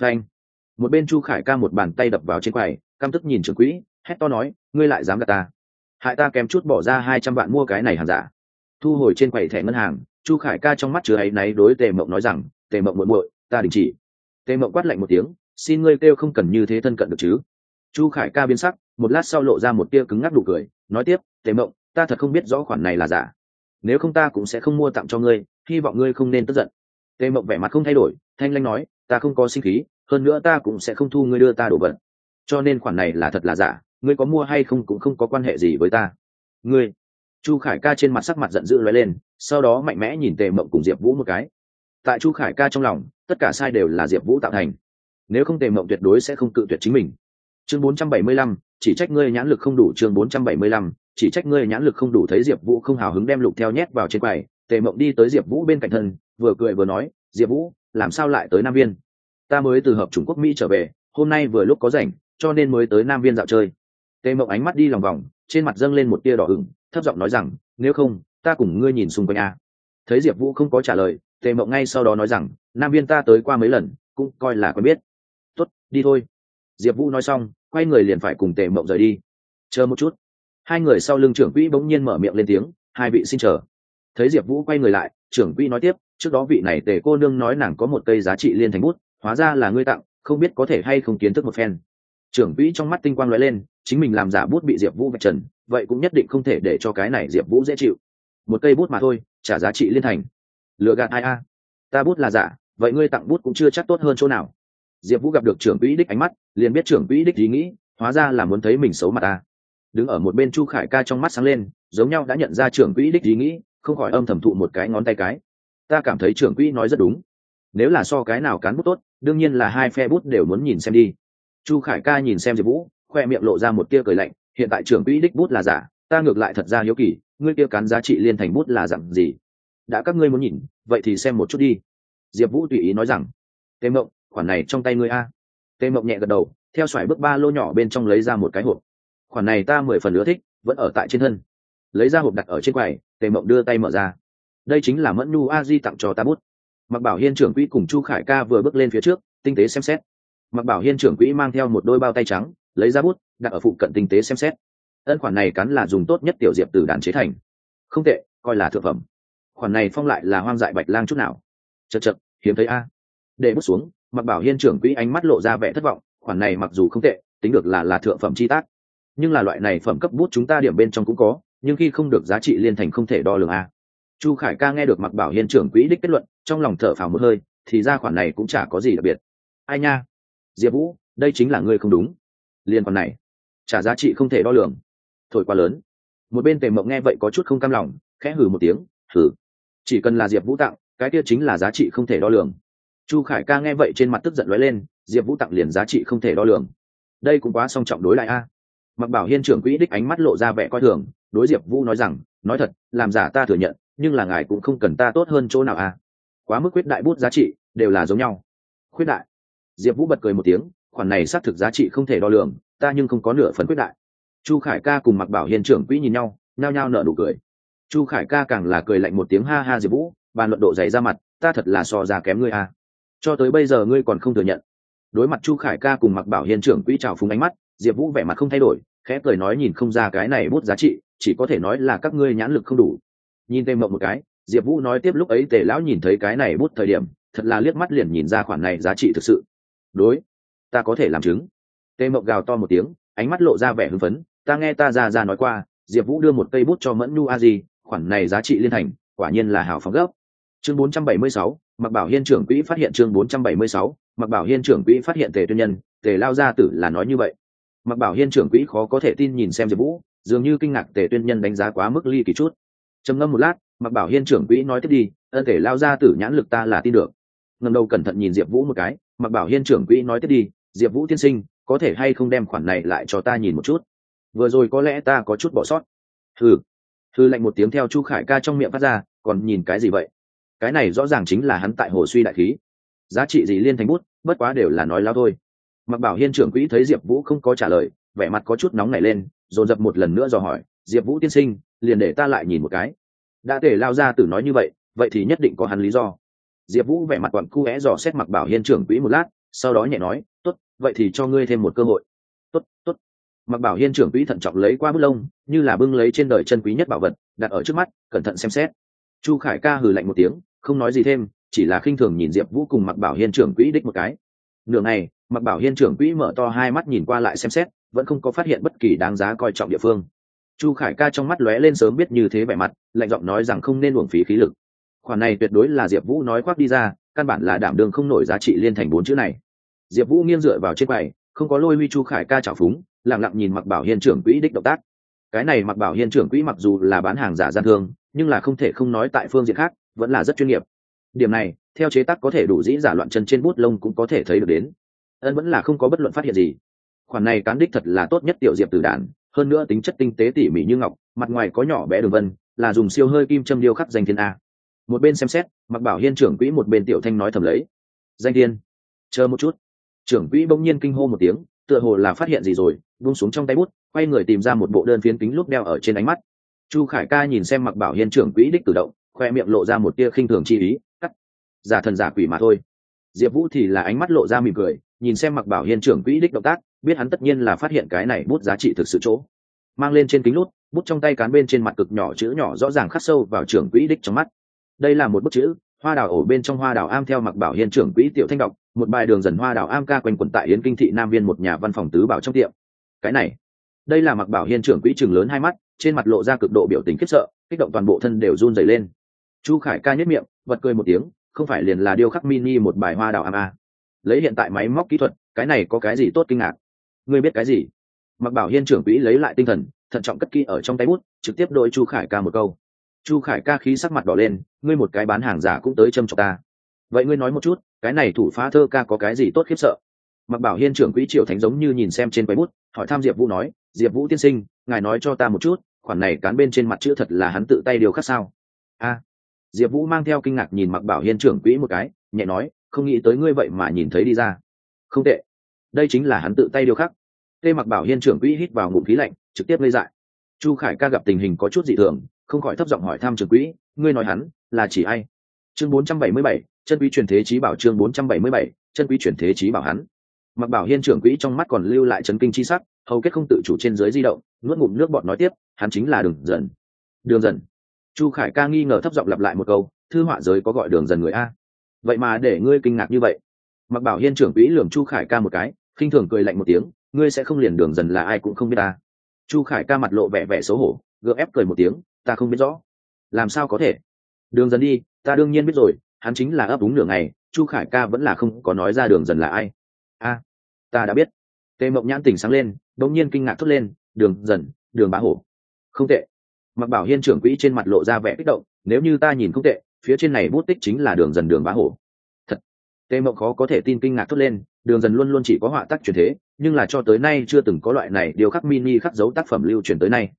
Phanh. Một bên chu khải ca một bàn tay đập vào trên quầy, căm tức nhìn trưởng quỹ, hét to nói, ngươi lại dám gạt ta hại ta kém chút bỏ ra hai trăm vạn mua cái này hàng giả. Thu hồi trên quầy thẻ ngân hàng, chu khải ca trong mắt chứa ấy náy đối tề mộng nói rằng, tề mộng muội muội, ta đình chỉ. Tề mộng quát lạnh một tiếng, xin ngươi kêu không cần như thế thân cận được chứ? Chu khải ca biến sắc, một lát sau lộ ra một tia cứng ngắc đủ cười, nói tiếp, tề mộng, ta thật không biết rõ khoản này là giả. Nếu không ta cũng sẽ không mua tặng cho ngươi, hy vọng ngươi không nên tức giận. Tề mộng vẻ mặt không thay đổi, thanh lanh nói, ta không có sinh khí, hơn nữa ta cũng sẽ không thu ngươi đưa ta đổ vật. Cho nên khoản này là thật là giả ngươi có mua hay không cũng không có quan hệ gì với ta. Ngươi. Chu khải ca trên mặt sắc mặt giận dữ lóe lên sau đó mạnh mẽ nhìn tề mộng cùng diệp vũ một cái. Tại chu khải ca trong lòng tất cả sai đều là diệp vũ tạo thành. Nếu không tề mộng tuyệt đối sẽ không cự tuyệt chính mình. Chương 475, chỉ trách ngươi nhãn lực không đủ chương 475, chỉ trách ngươi nhãn lực không đủ thấy diệp vũ không hào hứng đem lục theo nhét vào trên quầy. Tề mộng đi tới diệp vũ bên cạnh thân vừa cười vừa nói diệp vũ làm sao lại tới nam viên? Ta mới từ hợp trung quốc mỹ trở về hôm nay vừa lúc có rảnh cho nên mới tới nam viên dạo chơi tề mộng ánh mắt đi lòng vòng, trên mặt dâng lên một tia đỏ ửng, thấp giọng nói rằng, nếu không, ta cùng ngươi nhìn xung quanh a. Thấy diệp vũ không có trả lời tề mộng ngay sau đó nói rằng, nam viên ta tới qua mấy lần, cũng coi là quen biết. Tuất đi thôi. Diệp vũ nói xong, quay người liền phải cùng tề mộng rời đi. Chờ một chút. Hai người sau lưng trưởng quỹ bỗng nhiên mở miệng lên tiếng, hai vị xin chờ. Thấy diệp vũ quay người lại, trưởng quỹ nói tiếp, trước đó vị này tề cô nương nói nàng có một cây giá trị liên thành bút, hóa ra là ngươi tặng, không biết có thể hay không kiến thức một phen trưởng quỹ trong mắt tinh quang lóe lên, chính mình làm giả bút bị diệp vũ vạch trần, vậy cũng nhất định không thể để cho cái này diệp vũ dễ chịu. Một cây bút mà thôi, trả giá trị liên thành. Lựa gạt ai a? Ta bút là giả, vậy ngươi tặng bút cũng chưa chắc tốt hơn chỗ nào. Diệp vũ gặp được trưởng quỹ đích ánh mắt, liền biết trưởng quỹ đích ý nghĩ, hóa ra là muốn thấy mình xấu mặt ta. Đứng ở một bên chu khải ca trong mắt sáng lên, giống nhau đã nhận ra trưởng quỹ đích ý nghĩ, không khỏi âm thầm thụ một cái ngón tay cái. Ta cảm thấy trưởng quỹ nói rất đúng. Nếu là so cái nào cán bút tốt, đương nhiên là hai phe bút đều muốn nhìn xem đi chu khải ca nhìn xem diệp vũ, khoe miệng lộ ra một tia cười lạnh, hiện tại trưởng quỹ đích bút là giả, ta ngược lại thật ra hiếu kỳ, ngươi kia cán giá trị liên thành bút là dặn gì? Đã các ngươi muốn nhìn, vậy thì xem một chút đi. Diệp vũ tùy ý nói rằng, tề mộng, khoản này trong tay ngươi a. Tề mộng nhẹ gật đầu, theo xoài bước ba lô nhỏ bên trong lấy ra một cái hộp. Khoản này ta mười phần ưa thích, vẫn ở tại trên thân. Lấy ra hộp đặt ở trên quầy, tề mộng đưa tay mở ra. Đây chính là mẫn nu a di tặng cho ta bút. Mặc bảo hiên trưởng quỹ cùng chu khải ca vừa bước lên phía trước, tinh tế xem xét mặc bảo hiên trưởng quỹ mang theo một đôi bao tay trắng, lấy ra bút, đặt ở phụ cận tinh tế xem xét. Ân khoản này cắn là dùng tốt nhất tiểu diệp từ đàn chế thành. Không tệ, coi là thượng phẩm. Khoản này phong lại là hoang dại bạch lang chút nào. Chật chật hiếm thấy a. Để bút xuống, mặc bảo hiên trưởng quỹ ánh mắt lộ ra vẻ thất vọng, khoản này mặc dù không tệ, tính được là là thượng phẩm chi tác. Nhưng là loại này phẩm cấp bút chúng ta điểm bên trong cũng có, nhưng khi không được giá trị liên thành không thể đo lường a. Chu khải ca nghe được mặc bảo hiên trưởng quỹ đích kết luận, trong lòng thở phào một hơi, thì ra khoản này cũng chả có gì đặc biệt. Ai nha? Diệp vũ, đây chính là ngươi không đúng. Liên quan này, trả giá trị không thể đo lường. Thổi quá lớn. Một bên tề mộng nghe vậy có chút không cam lòng, khẽ hử một tiếng hử chỉ cần là diệp vũ tặng, cái kia chính là giá trị không thể đo lường. Chu khải ca nghe vậy trên mặt tức giận lóe lên, diệp vũ tặng liền giá trị không thể đo lường. Đây cũng quá song trọng đối lại a. Mặc bảo hiên trưởng quỹ đích ánh mắt lộ ra vẻ coi thường, đối diệp vũ nói rằng, nói thật, làm giả ta thừa nhận, nhưng là ngài cũng không cần ta tốt hơn chỗ nào a. Quá mức quyết đại bút giá trị, đều là giống nhau. Khuyết đại diệp vũ bật cười một tiếng, khoản này xác thực giá trị không thể đo lường, ta nhưng không có nửa phần quyết đại. Chu khải ca cùng mặc bảo hiên trưởng quỹ nhìn nhau, nhao nhao nở nụ cười. Chu khải ca càng là cười lạnh một tiếng, ha ha diệp vũ, bàn luận độ dày ra mặt, ta thật là so ra kém ngươi a. Cho tới bây giờ ngươi còn không thừa nhận. Đối mặt chu khải ca cùng mặc bảo hiên trưởng quỹ trào phúng ánh mắt, diệp vũ vẻ mặt không thay đổi, khẽ cười nói, nhìn không ra cái này bút giá trị, chỉ có thể nói là các ngươi nhãn lực không đủ. Nhìn tê mộng một cái, diệp vũ nói tiếp lúc ấy, tề lão nhìn thấy cái này bút thời điểm, thật là liếc mắt liền nhìn ra khoản này giá trị thực sự đối. Ta có thể làm chứng. Tê mộng gào to một tiếng ánh mắt lộ ra vẻ hưng phấn. Ta nghe ta ra ra nói qua diệp vũ đưa một cây bút cho mẫn nu a di khoản này giá trị liên thành quả nhiên là hào phóng gốc chương 476, mặc bảo hiên trưởng quỹ phát hiện chương bốn trăm bảy mươi sáu mặc bảo hiên trưởng quỹ phát hiện tề tuyên nhân tề lao gia tử là nói như vậy. Mặc bảo hiên trưởng quỹ khó có thể tin nhìn xem diệp vũ dường như kinh ngạc tề tuyên nhân đánh giá quá mức ly kỳ chút. Trầm ngâm một lát mặc bảo hiên trưởng quỹ nói tiếp đi ân tề lao gia tử nhãn lực ta là tin được ngầm đầu cẩn thận nhìn diệp vũ một cái mặc bảo hiên trưởng quỹ nói tiếp đi, diệp vũ tiên sinh, có thể hay không đem khoản này lại cho ta nhìn một chút? Vừa rồi có lẽ ta có chút bỏ sót. Thư thư lạnh một tiếng theo chu khải ca trong miệng phát ra, còn nhìn cái gì vậy? Cái này rõ ràng chính là hắn tại hồ suy đại khí. Giá trị gì liên thành bút, bất quá đều là nói lao thôi. Mặc bảo hiên trưởng quỹ thấy diệp vũ không có trả lời, vẻ mặt có chút nóng nảy lên, dồn dập một lần nữa dò hỏi, diệp vũ tiên sinh, liền để ta lại nhìn một cái. Đã để lao ra tử nói như vậy vậy thì nhất định có hắn lý do diệp vũ vẻ mặt quặn cu é dò xét mặc bảo hiên trưởng quỹ một lát, sau đó nhẹ nói t ố t vậy thì cho ngươi thêm một cơ hội. T ố t t ố t mặc bảo hiên trưởng quỹ thận trọng lấy qua bút lông, như là bưng lấy trên đời chân quý nhất bảo vật, đặt ở trước mắt, cẩn thận xem xét. Chu khải ca hừ lạnh một tiếng, không nói gì thêm, chỉ là khinh thường nhìn diệp vũ cùng mặc bảo hiên trưởng quỹ đích một cái. Nửa ngày mặc bảo hiên trưởng quỹ mở to hai mắt nhìn qua lại xem xét, vẫn không có phát hiện bất kỳ đáng giá coi trọng địa phương. Chu khải ca trong mắt lóe lên sớm biết như thế vẻ mặt, lạnh giọng nói rằng không nên uổng phí khí lực khoản này tuyệt đối là diệp vũ nói khoác đi ra, căn bản là đảm đường không nổi giá trị liên thành bốn chữ này. Diệp vũ nghiêng dựa vào trên quầy, không có lôi huy chu khải ca trào phúng lẳng lặng nhìn mặc bảo hiên trưởng quỹ đích động tác. Cái này mặc bảo hiên trưởng quỹ mặc dù là bán hàng giả gian thương, nhưng là không thể không nói tại phương diện khác, vẫn là rất chuyên nghiệp. Điểm này, theo chế tác có thể đủ dĩ giả loạn chân trên bút lông cũng có thể thấy được đến. Ân vẫn là không có bất luận phát hiện gì. Khoản này cán đích thật là tốt nhất tiểu diệp từ đàn hơn nữa tính chất tinh tế tỉ mỉ như ngọc, mặt ngoài có nhỏ bé đường vân, là dùng siêu hơi kim châm điêu khắc danh thiên a một bên xem xét mặc bảo hiên trưởng quỹ một bên tiểu thanh nói thầm lấy. Danh thiên, chờ một chút. Trưởng quỹ bỗng nhiên kinh hô một tiếng, tựa hồ là phát hiện gì rồi, buông xuống trong tay bút, quay người tìm ra một bộ đơn phiến kính lúc đeo ở trên ánh mắt. Chu khải ca nhìn xem mặc bảo hiên trưởng quỹ đích cử động, khoe miệng lộ ra một tia khinh thường chi ý, cắt. Giả thần giả quỷ mà thôi. Diệp vũ thì là ánh mắt lộ ra mỉm cười, nhìn xem mặc bảo hiên trưởng quỹ đích động tác, biết hắn tất nhiên là phát hiện cái này bút giá trị thực sự chỗ. Mang lên trên kính lút bút trong tay cán bên trên mặt cực nhỏ chữ nhỏ rõ ràng khắc sâu vào trưởng quỹ đích trong mắt đây là một bức chữ, hoa đào ổ bên trong hoa đào am theo mặc bảo hiên trưởng quỹ tiểu thanh đọc, một bài đường dần hoa đào am ca quanh quẩn tại yến kinh thị nam viên một nhà văn phòng tứ bảo trong tiệm. Cái này, đây là mặc bảo hiên trưởng quỹ trường lớn hai mắt, trên mặt lộ ra cực độ biểu tình khiếp sợ, kích động toàn bộ thân đều run dày lên. Chu khải ca nhất miệng, bật cười một tiếng, không phải liền là điêu khắc mini một bài hoa đào am a lấy hiện tại máy móc kỹ thuật, cái này có cái gì tốt kinh ngạc? Ngươi biết cái gì? Mặc bảo hiên trưởng quỹ lấy lại tinh thần, thận trọng cất kỹ ở trong tay bút, trực tiếp đội chu khải ca một câu chu khải ca khí sắc mặt đỏ lên, ngươi một cái bán hàng giả cũng tới châm cho ta. Vậy ngươi nói một chút, cái này thủ phá thơ ca có cái gì tốt khiếp sợ? Mặc bảo hiên trưởng quỹ triệu thánh giống như nhìn xem trên quầy bút, hỏi tham diệp vũ nói, diệp vũ tiên sinh, ngài nói cho ta một chút, khoản này cán bên trên mặt chữ thật là hắn tự tay điều khắc sao? A. Diệp vũ mang theo kinh ngạc nhìn mặc bảo hiên trưởng quỹ một cái, nhẹ nói, không nghĩ tới ngươi vậy mà nhìn thấy đi ra. Không tệ. Đây chính là hắn tự tay điều khắc. Tê mặc bảo hiên trưởng quỹ hít vào ngụm khí lạnh, trực tiếp lây dại. Chu khải ca gặp tình hình có chút dị thường không khỏi thấp giọng hỏi thăm trưởng quỹ ngươi nói hắn là chỉ ai? Chương 477, chân quý truyền thế trí bảo chương 477, chân quý truyền thế trí bảo hắn. Mặc bảo hiên trưởng quỹ trong mắt còn lưu lại chấn kinh chi sắc hầu kết không tự chủ trên dưới di động nuốt ngụm nước bọt nói tiếp hắn chính là đường dần. Đường dần? Chu khải ca nghi ngờ thấp giọng lặp lại một câu thư họa giới có gọi đường dần người a. Vậy mà để ngươi kinh ngạc như vậy. Mặc bảo hiên trưởng quỹ lường chu khải ca một cái khinh thường cười lạnh một tiếng ngươi sẽ không liền đường dần là ai cũng không biết ta. Chu khải ca mặt lộ vẻ vẻ xấu hổ gượng ép cười một tiếng ta không biết rõ. Làm sao có thể? Đường dần đi, ta đương nhiên biết rồi, hắn chính là ấp úng nửa ngày, chu khải ca vẫn là không có nói ra đường dần là ai. A, ta đã biết. Tề mộng nhãn tỉnh sáng lên, đột nhiên kinh ngạc thốt lên, đường dần, đường bá hổ. Không tệ. Mặc bảo hiên trưởng quỹ trên mặt lộ ra vẻ kích động, nếu như ta nhìn không tệ, phía trên này bút tích chính là đường dần, đường bá hổ. Thật. Tề mộng khó có thể tin kinh ngạc thốt lên, đường dần luôn luôn chỉ có họa tác truyền thế, nhưng là cho tới nay chưa từng có loại này điều khắc mini khắc dấu tác phẩm lưu truyền tới nay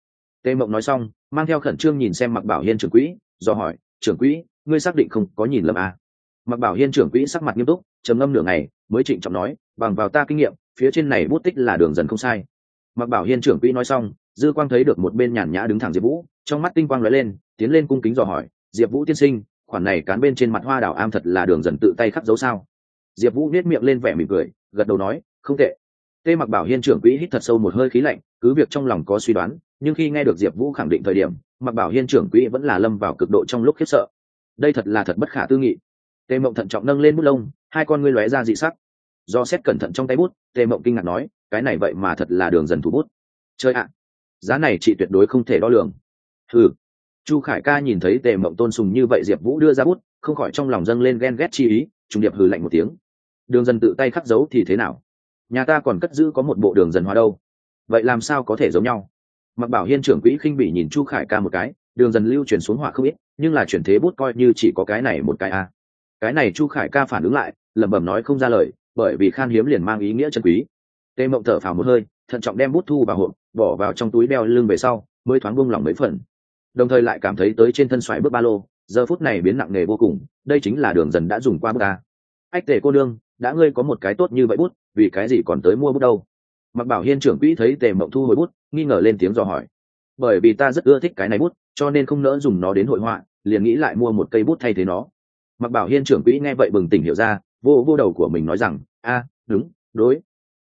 tề mộng nói xong, mang theo khẩn trương nhìn xem mặc bảo hiên trưởng quỹ, do hỏi, trưởng quỹ, ngươi xác định không có nhìn lầm à? mặc bảo hiên trưởng quỹ sắc mặt nghiêm túc, trầm ngâm nửa ngày, mới trịnh trọng nói, bằng vào ta kinh nghiệm, phía trên này bút tích là đường dần không sai mặc bảo hiên trưởng quỹ nói xong, dư quang thấy được một bên nhàn nhã đứng thẳng diệp vũ, trong mắt tinh quang lóe lên, tiến lên cung kính dò hỏi, diệp vũ tiên sinh, khoản này cán bên trên mặt hoa đảo am thật là đường dần tự tay khắc dấu sao diệp vũ nết miệng lên vẻ mỉm cười, gật đầu nói, không tệ tê mặc bảo hiên trưởng quỹ hít thật sâu một hơi khí lạnh, cứ việc trong lòng có suy đoán, nhưng khi nghe được diệp vũ khẳng định thời điểm, mặc bảo hiên trưởng quỹ vẫn là lâm vào cực độ trong lúc khiếp sợ. Đây thật là thật bất khả tư nghị. Tề mộng thận trọng nâng lên bút lông, hai con ngươi lóe ra dị sắc. Do xét cẩn thận trong tay bút tề mộng kinh ngạc nói, cái này vậy mà thật là đường dần thủ bút. Chơi ạ, giá này chị tuyệt đối không thể đo lường. Ừ chu khải ca nhìn thấy tề mộng tôn sùng như vậy diệp vũ đưa ra bút, không khỏi trong lòng dâng lên ghen ghét chi ý, trùng điệp hừ lạnh một tiếng. Đường dần tự tay khắc dấu thì thế nào? Nhà ta còn cất giữ có một bộ đường dần hóa đâu. Vậy làm sao có thể giống nhau? Mặc bảo hiên trưởng quỹ khinh bị nhìn chu khải ca một cái, đường dần lưu chuyển xuống hỏa không ít, nhưng là chuyển thế bút coi như chỉ có cái này một cái a. Cái này chu khải ca phản ứng lại, lẩm bẩm nói không ra lời, bởi vì khan hiếm liền mang ý nghĩa chân quý. Tê mộng thở phào một hơi, thận trọng đem bút thu vào hộp, bỏ vào trong túi đeo lưng về sau, mới thoáng buông lỏng mấy phần. Đồng thời lại cảm thấy tới trên thân xoài bước ba lô, giờ phút này biến nặng nề vô cùng, đây chính là đường dần đã dùng qua bút ta ách tề cô đương đã ngươi có một cái tốt như vậy bút vì cái gì còn tới mua bút đâu? Mặc bảo hiên trưởng quỹ thấy tề mộng thu hồi bút, nghi ngờ lên tiếng dò hỏi. Bởi vì ta rất ưa thích cái này bút, cho nên không nỡ dùng nó đến hội họa, liền nghĩ lại mua một cây bút thay thế nó. Mặc bảo hiên trưởng quỹ nghe vậy bừng tỉnh hiểu ra, vô vô đầu của mình nói rằng, a, đúng, đối.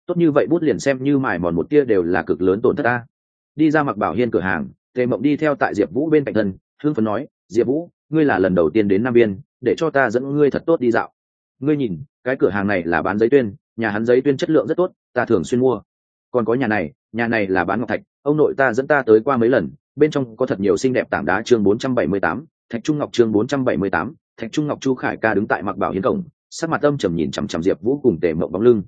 Tốt như vậy bút liền xem như mài mòn một tia đều là cực lớn tổn thất ta. Đi ra mặc bảo hiên cửa hàng, tề mộng đi theo tại diệp vũ bên cạnh thân hương phấn nói, diệp vũ, ngươi là lần đầu tiên đến nam biên, để cho ta dẫn ngươi thật tốt đi dạo. Ngươi nhìn, cái cửa hàng này là bán giấy tuyên nhà hắn giấy tuyên chất lượng rất tốt ta thường xuyên mua. Còn có nhà này nhà này là bán ngọc thạch ông nội ta dẫn ta tới qua mấy lần bên trong có thật nhiều xinh đẹp tảng đá chương 478, thạch trung ngọc chương 478, thạch trung ngọc chu khải ca đứng tại mặc bảo hiến cổng sắc mặt âm trầm nhìn chằm chằm diệp vũ cùng tề mộng bóng lưng.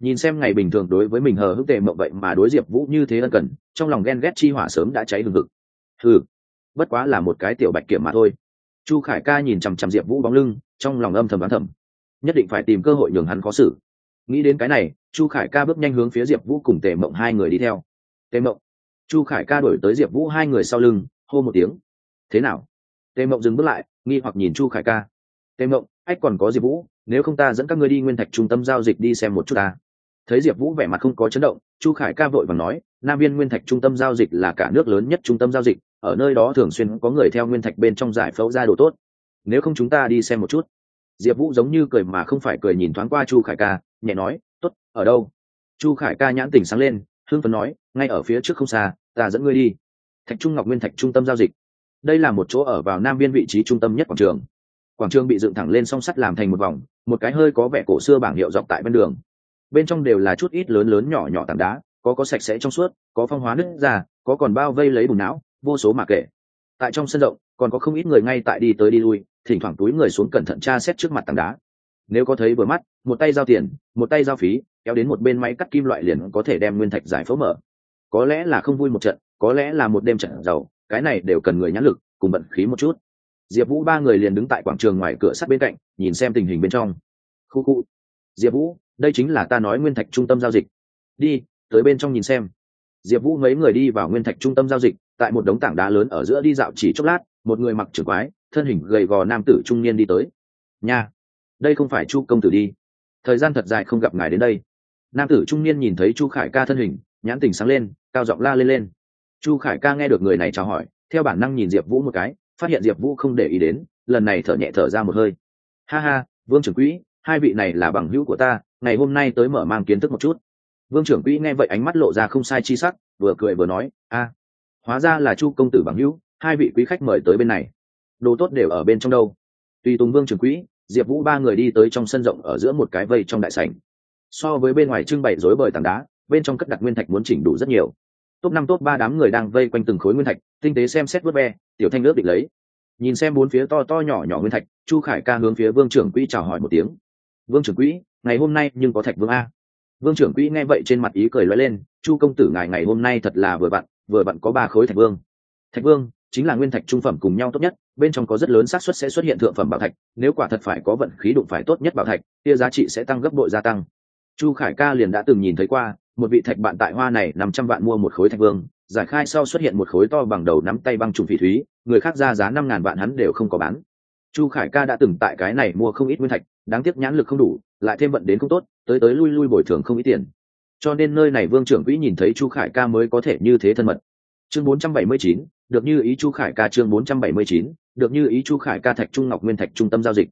Nhìn xem ngày bình thường đối với mình hờ hững tề mộng vậy mà đối diệp vũ như thế ân cần trong lòng ghen ghét chi hỏa sớm đã cháy hừng hực. Ừ bất quá là một cái tiểu bạch kiểm mà thôi. Chu khải ca nhìn chằm chằm diệp vũ bóng lưng trong lòng âm thầm đoán thầm. Nhất định phải tìm cơ hội nhường hắn khó xử nghĩ đến cái này, chu khải ca bước nhanh hướng phía diệp vũ cùng tề mộng hai người đi theo. Tề mộng. Chu khải ca đổi tới diệp vũ hai người sau lưng, hô một tiếng. Thế nào? Tề mộng dừng bước lại, nghi hoặc nhìn chu khải ca. Tề mộng, ách còn có diệp vũ, nếu không ta dẫn các ngươi đi nguyên thạch trung tâm giao dịch đi xem một chút ta. Thấy diệp vũ vẻ mặt không có chấn động, chu khải ca vội và nói, nam viên nguyên thạch trung tâm giao dịch là cả nước lớn nhất trung tâm giao dịch, ở nơi đó thường xuyên có người theo nguyên thạch bên trong giải phẫu ra đồ tốt. Nếu không chúng ta đi xem một chút. Diệp vũ giống như cười mà không phải cười nhìn thoáng qua chu khải ca nhẹ nói tốt, ở đâu? Chu khải ca nhãn tỉnh sáng lên hương phấn nói ngay ở phía trước không xa ta dẫn ngươi đi. Thạch trung ngọc nguyên thạch trung tâm giao dịch. Đây là một chỗ ở vào nam biên vị trí trung tâm nhất quảng trường. Quảng trường bị dựng thẳng lên song sắt làm thành một vòng một cái hơi có vẻ cổ xưa bảng hiệu dọc tại bên đường. Bên trong đều là chút ít lớn lớn nhỏ nhỏ tảng đá có có sạch sẽ trong suốt có phong hóa nứt ra có còn bao vây lấy bùn não vô số mà kể tại trong sân rộng còn có không ít người ngay tại đi tới đi lui thỉnh thoảng túi người xuống cẩn thận tra xét trước mặt tảng đá nếu có thấy vừa mắt, một tay giao tiền, một tay giao phí, kéo đến một bên máy cắt kim loại liền có thể đem nguyên thạch giải phẫu mở. Có lẽ là không vui một trận, có lẽ là một đêm trận giàu, cái này đều cần người nhãn lực, cùng bận khí một chút. Diệp vũ ba người liền đứng tại quảng trường ngoài cửa sắt bên cạnh, nhìn xem tình hình bên trong. Khu khu. Diệp vũ, đây chính là ta nói nguyên thạch trung tâm giao dịch. Đi, tới bên trong nhìn xem. Diệp vũ mấy người đi vào nguyên thạch trung tâm giao dịch, tại một đống tảng đá lớn ở giữa đi dạo chỉ chốc lát, một người mặc trưởng quái, thân hình gầy gò nam tử trung niên đi tới. Nha đây không phải chu công tử đi. Thời gian thật dài không gặp ngài đến đây. Nam tử trung niên nhìn thấy chu khải ca thân hình, nhãn tình sáng lên, cao giọng la lên lên. Chu khải ca nghe được người này chào hỏi, theo bản năng nhìn diệp vũ một cái, phát hiện diệp vũ không để ý đến, lần này thở nhẹ thở ra một hơi. Ha ha, vương trưởng quỹ, hai vị này là bằng hữu của ta, ngày hôm nay tới mở mang kiến thức một chút. Vương trưởng quỹ nghe vậy ánh mắt lộ ra không sai chi sắc, vừa cười vừa nói, a, hóa ra là chu công tử bằng hữu, hai vị quý khách mời tới bên này. Đồ tốt đều ở bên trong đâu. Tùy tùng vương trưởng quỹ diệp vũ ba người đi tới trong sân rộng ở giữa một cái vây trong đại sảnh. So với bên ngoài trưng bày rối bời tảng đá, bên trong cất đặt nguyên thạch muốn chỉnh đủ rất nhiều. Top năm, top ba đám người đang vây quanh từng khối nguyên thạch, tinh tế xem xét vớt ve, tiểu thanh nước định lấy. Nhìn xem bốn phía to to nhỏ nhỏ nguyên thạch, chu khải ca hướng phía vương trưởng quỹ chào hỏi một tiếng. Vương trưởng quỹ, ngày hôm nay nhưng có thạch vương a? Vương trưởng quỹ nghe vậy trên mặt ý cười loay lên, chu công tử ngài ngày hôm nay thật là vừa vặn vừa vặn có ba khối thạch vương. Thạch vương chính là nguyên thạch trung phẩm cùng nhau tốt nhất bên trong có rất lớn xác suất sẽ xuất hiện thượng phẩm bảo thạch nếu quả thật phải có vận khí đụng phải tốt nhất bảo thạch kia giá trị sẽ tăng gấp bội gia tăng. Chu khải ca liền đã từng nhìn thấy qua một vị thạch bạn tại hoa này năm trăm vạn mua một khối thạch vương giải khai sau xuất hiện một khối to bằng đầu nắm tay băng trùng phỉ thúy người khác ra giá năm ngàn vạn hắn đều không có bán. Chu khải ca đã từng tại cái này mua không ít nguyên thạch đáng tiếc nhãn lực không đủ lại thêm vận đến không tốt tới tới lui lui bồi thường không ít tiền. Cho nên nơi này vương trưởng quỹ nhìn thấy chu khải ca mới có thể như thế thân mật. Chương 479, được như ý chu khải ca chương 479, được như ý chu khải ca thạch trung ngọc nguyên thạch trung tâm giao dịch.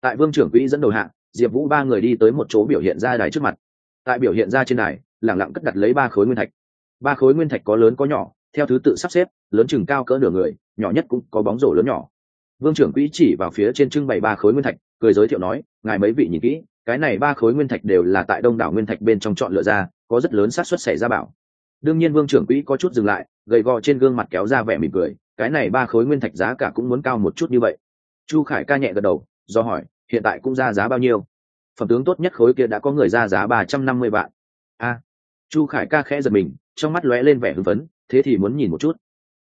Tại vương trưởng quỹ dẫn đầu hạng diệp vũ ba người đi tới một chỗ biểu hiện ra đài trước mặt. Tại biểu hiện ra trên đài lẳng lặng cất đặt lấy ba khối nguyên thạch. Ba khối nguyên thạch có lớn có nhỏ theo thứ tự sắp xếp lớn chừng cao cỡ nửa người nhỏ nhất cũng có bóng rổ lớn nhỏ. Vương trưởng quỹ chỉ vào phía trên trưng bày ba khối nguyên thạch cười giới thiệu nói ngài mấy vị nhìn kỹ cái này ba khối nguyên thạch đều là tại đông đảo nguyên thạch bên trong chọn lựa ra có rất lớn xác suất xảy ra bảo đương nhiên vương trưởng quỹ có chút dừng lại, gầy gò trên gương mặt kéo ra vẻ mỉm cười, cái này ba khối nguyên thạch giá cả cũng muốn cao một chút như vậy. Chu khải ca nhẹ gật đầu, do hỏi, hiện tại cũng ra giá bao nhiêu? Phẩm tướng tốt nhất khối kia đã có người ra giá ba trăm năm mươi vạn. A. Chu khải ca khẽ giật mình, trong mắt lóe lên vẻ hưng phấn, thế thì muốn nhìn một chút.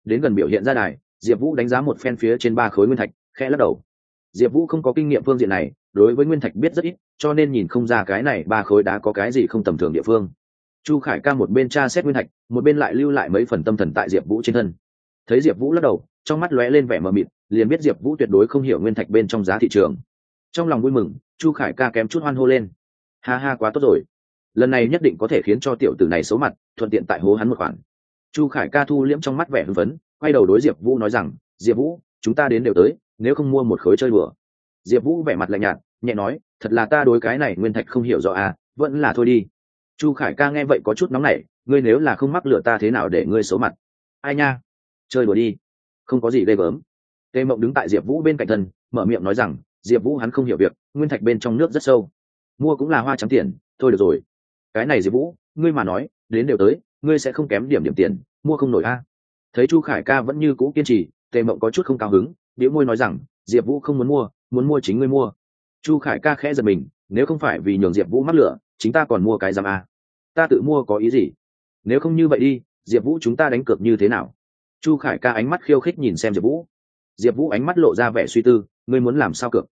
Đến gần biểu hiện ra đài, diệp vũ đánh giá một phen phía trên ba khối nguyên thạch, khẽ lắc đầu. Diệp vũ không có kinh nghiệm phương diện này, đối với nguyên thạch biết rất ít, cho nên nhìn không ra cái này ba khối đá có cái gì không tầm thường địa phương chu khải ca một bên tra xét nguyên thạch, một bên lại lưu lại mấy phần tâm thần tại diệp vũ trên thân. Thấy diệp vũ lắc đầu, trong mắt lóe lên vẻ mờ mịt, liền biết diệp vũ tuyệt đối không hiểu nguyên thạch bên trong giá thị trường. Trong lòng vui mừng, chu khải ca kém chút hoan hô lên. Ha ha, quá tốt rồi. Lần này nhất định có thể khiến cho tiểu tử này xấu mặt, thuận tiện tại hố hắn một khoản. Chu khải ca thu liễm trong mắt vẻ hưng phấn, quay đầu đối diệp vũ nói rằng, diệp vũ, chúng ta đến đều tới, nếu không mua một khối chơi bừa diệp vũ vẻ mặt lạnh nhạt, nhẹ nói, thật là ta đối cái này nguyên thạch không hiểu rõ à vẫn là thôi đi chu khải ca nghe vậy có chút nóng nảy, ngươi nếu là không mắc lửa ta thế nào để ngươi xấu mặt? Ai nha? Chơi đùa đi. Không có gì ghê gớm. Tề mộng đứng tại diệp vũ bên cạnh thân, mở miệng nói rằng, diệp vũ hắn không hiểu việc, nguyên thạch bên trong nước rất sâu. Mua cũng là hoa trắng tiền, thôi được rồi. Cái này diệp vũ, ngươi mà nói, đến đều tới, ngươi sẽ không kém điểm điểm tiền, mua không nổi a. Thấy chu khải ca vẫn như cũ kiên trì tề mộng có chút không cao hứng điếu môi nói rằng, diệp vũ không muốn mua muốn mua chính ngươi mua. Chu khải ca khẽ giật mình, nếu không phải vì nhường diệp vũ mắc lửa chính ta còn mua cái giam a. Ta tự mua có ý gì? Nếu không như vậy đi, diệp vũ chúng ta đánh cược như thế nào? Chu khải ca ánh mắt khiêu khích nhìn xem diệp vũ. Diệp vũ ánh mắt lộ ra vẻ suy tư, ngươi muốn làm sao cược?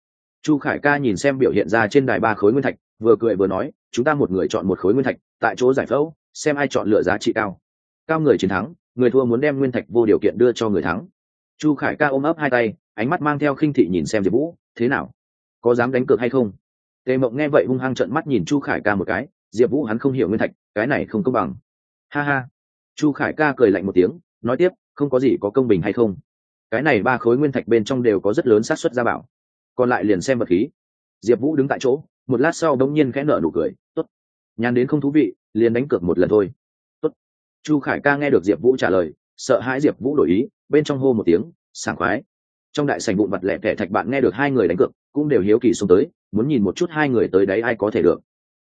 Chu khải ca nhìn xem biểu hiện ra trên đài ba khối nguyên thạch, vừa cười vừa nói, chúng ta một người chọn một khối nguyên thạch, tại chỗ giải phẫu, xem ai chọn lựa giá trị cao. Cao người chiến thắng, người thua muốn đem nguyên thạch vô điều kiện đưa cho người thắng. Chu khải ca ôm ấp hai tay, ánh mắt mang theo khinh thị nhìn xem diệp vũ, thế nào? Có dám đánh cược hay không? Tề mộng nghe vậy hung hăng trận mắt nhìn chu khải ca một cái, diệp vũ hắn không hiểu nguyên thạch, cái này không công bằng. Ha ha. Chu khải ca cười lạnh một tiếng, nói tiếp, không có gì có công bình hay không. Cái này ba khối nguyên thạch bên trong đều có rất lớn xác suất ra bảo. Còn lại liền xem vật khí. Diệp vũ đứng tại chỗ, một lát sau đống nhiên khẽ nở nụ cười, tốt. Nhàn đến không thú vị, liền đánh cược một lần thôi. Tốt. Chu khải ca nghe được diệp vũ trả lời, sợ hãi diệp vũ đổi ý, bên trong hô một tiếng, sảng khoái trong đại sảnh vụn vặt lẻ tẻ thạch bạn nghe được hai người đánh cược, cũng đều hiếu kỳ xuống tới, muốn nhìn một chút hai người tới đấy ai có thể được.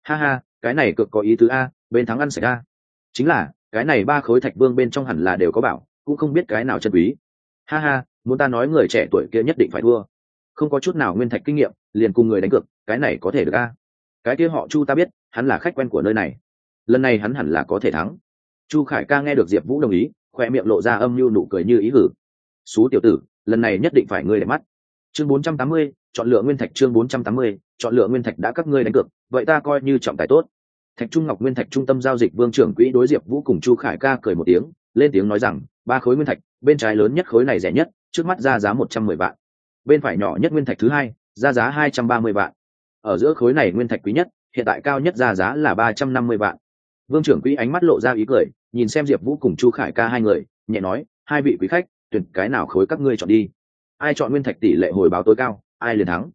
Ha ha, cái này cực có ý tứ a, bên thắng ăn sạch a. Chính là, cái này ba khối thạch vương bên trong hẳn là đều có bảo, cũng không biết cái nào chân quý. Ha ha, muốn ta nói người trẻ tuổi kia nhất định phải thua. Không có chút nào nguyên thạch kinh nghiệm, liền cùng người đánh cược, cái này có thể được a. Cái kia họ chu ta biết, hắn là khách quen của nơi này. Lần này hắn hẳn là có thể thắng. Chu khải ca nghe được diệp vũ đồng ý, khoe miệng lộ ra âm mưu nụ cười như ý hử. Xú tiểu tử lần này nhất định phải ngươi để mắt. Chương 480, chọn lựa nguyên thạch chương 480, chọn lựa nguyên thạch đã các ngươi đánh cược vậy ta coi như trọng tài tốt. Thạch trung ngọc nguyên thạch trung tâm giao dịch vương trưởng quỹ đối diệp vũ cùng chu khải ca cười một tiếng lên tiếng nói rằng ba khối nguyên thạch bên trái lớn nhất khối này rẻ nhất trước mắt ra giá một trăm mười vạn. Bên phải nhỏ nhất nguyên thạch thứ hai ra giá hai trăm ba mươi vạn. Ở giữa khối này nguyên thạch quý nhất hiện tại cao nhất ra giá là ba trăm năm mươi vạn. Vương trưởng quỹ ánh mắt lộ ra ý cười nhìn xem diệp vũ cùng chu khải ca hai người nhẹ nói hai vị quý khách tuyển cái nào khối các ngươi chọn đi. Ai chọn nguyên thạch tỷ lệ hồi báo tối cao, ai liền thắng.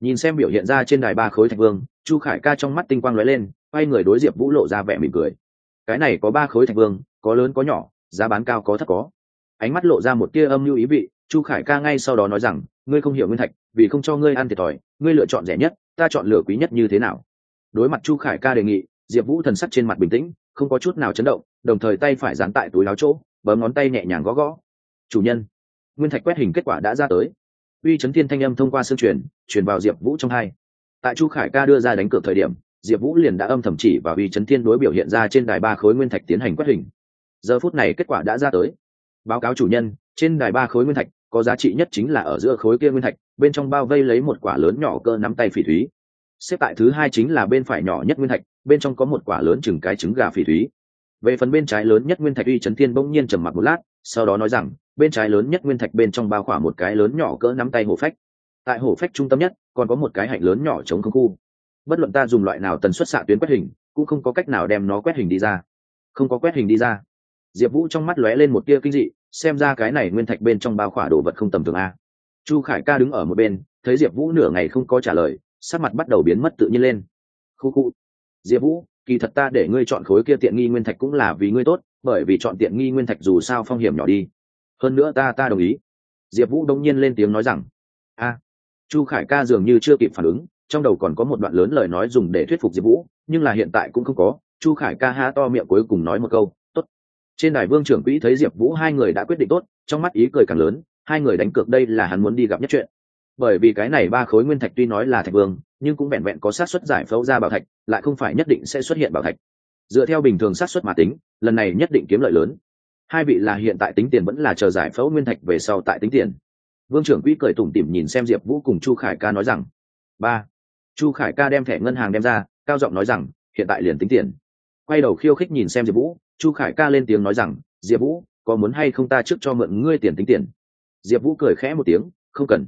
Nhìn xem biểu hiện ra trên đài ba khối thạch vương, chu khải ca trong mắt tinh quang lóe lên, quay người đối diệp vũ lộ ra vẻ mỉm cười. Cái này có ba khối thạch vương, có lớn có nhỏ, giá bán cao có thấp có. Ánh mắt lộ ra một tia âm mưu ý vị, chu khải ca ngay sau đó nói rằng, ngươi không hiểu nguyên thạch, vì không cho ngươi ăn thiệt thòi, ngươi lựa chọn rẻ nhất, ta chọn lựa quý nhất như thế nào? Đối mặt chu khải ca đề nghị, diệp vũ thần sắc trên mặt bình tĩnh, không có chút nào chấn động, đồng thời tay phải dán tại túi láo chỗ, bấm ngón tay nhẹ nhàng gõ gõ chủ nhân. Nguyên thạch quét hình kết quả đã ra tới. Uy chấn thiên thanh âm thông qua sương truyền truyền vào diệp vũ trong hai. Tại chu khải ca đưa ra đánh cược thời điểm, diệp vũ liền đã âm thầm chỉ và uy chấn thiên đối biểu hiện ra trên đài ba khối nguyên thạch tiến hành quét hình. Giờ phút này kết quả đã ra tới. Báo cáo chủ nhân, trên đài ba khối nguyên thạch, có giá trị nhất chính là ở giữa khối kia nguyên thạch, bên trong bao vây lấy một quả lớn nhỏ cơ nắm tay phỉ thúy. Xếp tại thứ hai chính là bên phải nhỏ nhất nguyên thạch, bên trong có một quả lớn chừng cái trứng gà phỉ thúy về phần bên trái lớn nhất nguyên thạch uy chấn thiên bỗng nhiên trầm mặc một lát, sau đó nói rằng, bên trái lớn nhất nguyên thạch bên trong bao khỏa một cái lớn nhỏ cỡ nắm tay hổ phách. Tại hổ phách trung tâm nhất, còn có một cái hạnh lớn nhỏ chống không khu. Bất luận ta dùng loại nào tần suất xạ tuyến quét hình, cũng không có cách nào đem nó quét hình đi ra. Không có quét hình đi ra. Diệp vũ trong mắt lóe lên một tia kinh dị, xem ra cái này nguyên thạch bên trong bao khỏa đồ vật không tầm thường a. Chu khải ca đứng ở một bên, thấy diệp vũ nửa ngày không có trả lời, sắc mặt bắt đầu biến mất tự nhiên lên. Khu khu. Diệp vũ kỳ thật ta để ngươi chọn khối kia tiện nghi nguyên thạch cũng là vì ngươi tốt, bởi vì chọn tiện nghi nguyên thạch dù sao phong hiểm nhỏ đi. Hơn nữa ta ta đồng ý. Diệp vũ đông nhiên lên tiếng nói rằng, a, chu khải ca dường như chưa kịp phản ứng, trong đầu còn có một đoạn lớn lời nói dùng để thuyết phục diệp vũ, nhưng là hiện tại cũng không có. Chu khải ca ha to miệng cuối cùng nói một câu t ố t trên đài vương trưởng quỹ thấy diệp vũ hai người đã quyết định tốt, trong mắt ý cười càng lớn, hai người đánh cược đây là hắn muốn đi gặp nhất chuyện. Bởi vì cái này ba khối nguyên thạch tuy nói là thạch vương nhưng cũng vẹn vẹn có sát xuất giải phẫu ra bảo thạch, lại không phải nhất định sẽ xuất hiện bảo thạch. Dựa theo bình thường sát xuất mà tính, lần này nhất định kiếm lợi lớn. Hai vị là hiện tại tính tiền vẫn là chờ giải phẫu nguyên thạch về sau tại tính tiền. Vương trưởng quỹ cười tủm tỉm nhìn xem diệp vũ cùng chu khải ca nói rằng, ba. Chu khải ca đem thẻ ngân hàng đem ra, cao giọng nói rằng, hiện tại liền tính tiền. Quay đầu khiêu khích nhìn xem diệp vũ, chu khải ca lên tiếng nói rằng, diệp vũ, có muốn hay không ta trước cho mượn ngươi tiền tính tiền? Diệp vũ cười khẽ một tiếng, không cần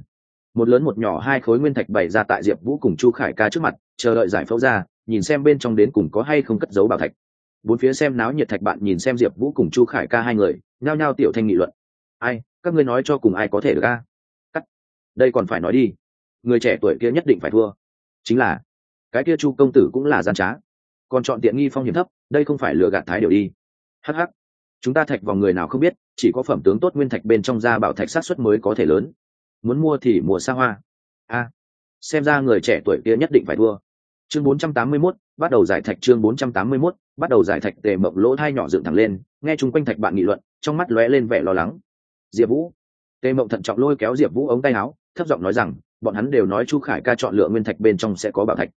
một lớn một nhỏ hai khối nguyên thạch bày ra tại diệp vũ cùng chu khải ca trước mặt, chờ đợi giải phẫu ra, nhìn xem bên trong đến cùng có hay không cất giấu bảo thạch. Bốn phía xem náo nhiệt thạch bạn nhìn xem diệp vũ cùng chu khải ca hai người, nhao nhao tiểu thanh nghị luận. Ai, các ngươi nói cho cùng ai có thể được ca cắt, đây còn phải nói đi. Người trẻ tuổi kia nhất định phải thua. Chính là, cái kia chu công tử cũng là gian trá. Còn chọn tiện nghi phong hiểm thấp, đây không phải lừa gạt thái điều đi. Hh chúng ta thạch vào người nào không biết, chỉ có phẩm tướng tốt nguyên thạch bên trong da bảo thạch sát xuất mới có thể lớn muốn mua thì mua xa hoa. A xem ra người trẻ tuổi kia nhất định phải thua. Chương 481, bắt đầu giải thạch chương 481, bắt đầu giải thạch tề mộng lỗ thai nhỏ dựng thẳng lên nghe chung quanh thạch bạn nghị luận trong mắt lóe lên vẻ lo lắng. Diệp vũ tề mộng thận trọng lôi kéo diệp vũ ống tay áo thấp giọng nói rằng bọn hắn đều nói chu khải ca chọn lựa nguyên thạch bên trong sẽ có bảo thạch.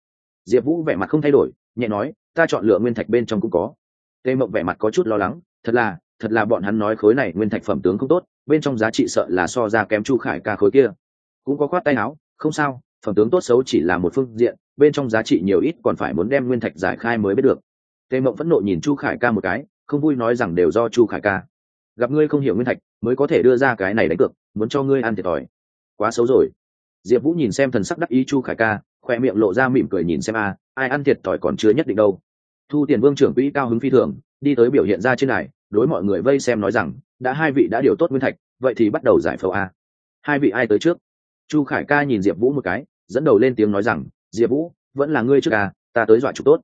Diệp vũ vẻ mặt không thay đổi nhẹ nói ta chọn lựa nguyên thạch bên trong cũng có. Tề mộng vẻ mặt có chút lo lắng thật là thật là bọn hắn nói khối này nguyên thạch phẩm tướng không tốt, bên trong giá trị sợ là so ra kém chu khải ca khối kia. Cũng có khoát tay áo, không sao, phẩm tướng tốt xấu chỉ là một phương diện, bên trong giá trị nhiều ít còn phải muốn đem nguyên thạch giải khai mới biết được. Tề mộng phẫn nộ nhìn chu khải ca một cái, không vui nói rằng đều do chu khải ca. Gặp ngươi không hiểu nguyên thạch, mới có thể đưa ra cái này đánh cược, muốn cho ngươi ăn thiệt thòi. Quá xấu rồi. Diệp vũ nhìn xem thần sắc đắc ý chu khải ca, khoe miệng lộ ra mỉm cười nhìn xem a, ai ăn thiệt thòi còn chưa nhất định đâu. Thu tiền vương trưởng quỹ cao hứng phi thường, đi tới biểu hiện ra trên này đối mọi người vây xem nói rằng, đã hai vị đã điều tốt nguyên thạch, vậy thì bắt đầu giải phẫu a. Hai vị ai tới trước? Chu khải ca nhìn diệp vũ một cái, dẫn đầu lên tiếng nói rằng, diệp vũ, vẫn là ngươi trước à ta tới dọa chụp tốt.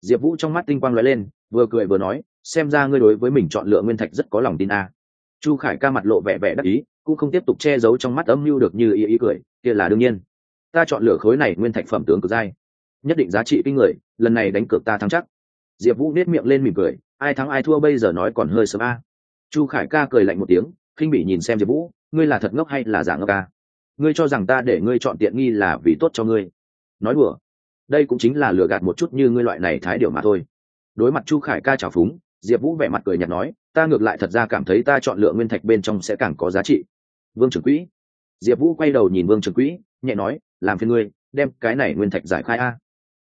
Diệp vũ trong mắt tinh quang l ó e lên, vừa cười vừa nói, xem ra ngươi đối với mình chọn lựa nguyên thạch rất có lòng tin à. chu khải ca mặt lộ vẻ vẻ đắc ý, cũng không tiếp tục che giấu trong mắt âm mưu được như ý ý cười, kia là đương nhiên. Ta chọn lựa khối này nguyên thạch phẩm tướng cực dai nhất định giá trị kinh người, lần này đánh cược ta thắng chắc. Diệp vũ nết miệng lên mỉm cười ai thắng ai thua bây giờ nói còn hơi sớm a. À. chu khải ca cười lạnh một tiếng, khinh bị nhìn xem diệp vũ, ngươi là thật ngốc hay là giả ngốc ca ngươi cho rằng ta để ngươi chọn tiện nghi là vì tốt cho ngươi. Nói đùa. Đây cũng chính là lừa gạt một chút như ngươi loại này thái điều mà thôi. Đối mặt chu khải ca trào phúng, diệp vũ vẻ mặt cười nhạt nói, ta ngược lại thật ra cảm thấy ta chọn lựa nguyên thạch bên trong sẽ càng có giá trị. Vương trưởng quỹ. Diệp vũ quay đầu nhìn vương trưởng quỹ, nhẹ nói, làm phiên ngươi, đem cái này nguyên thạch giải khai a.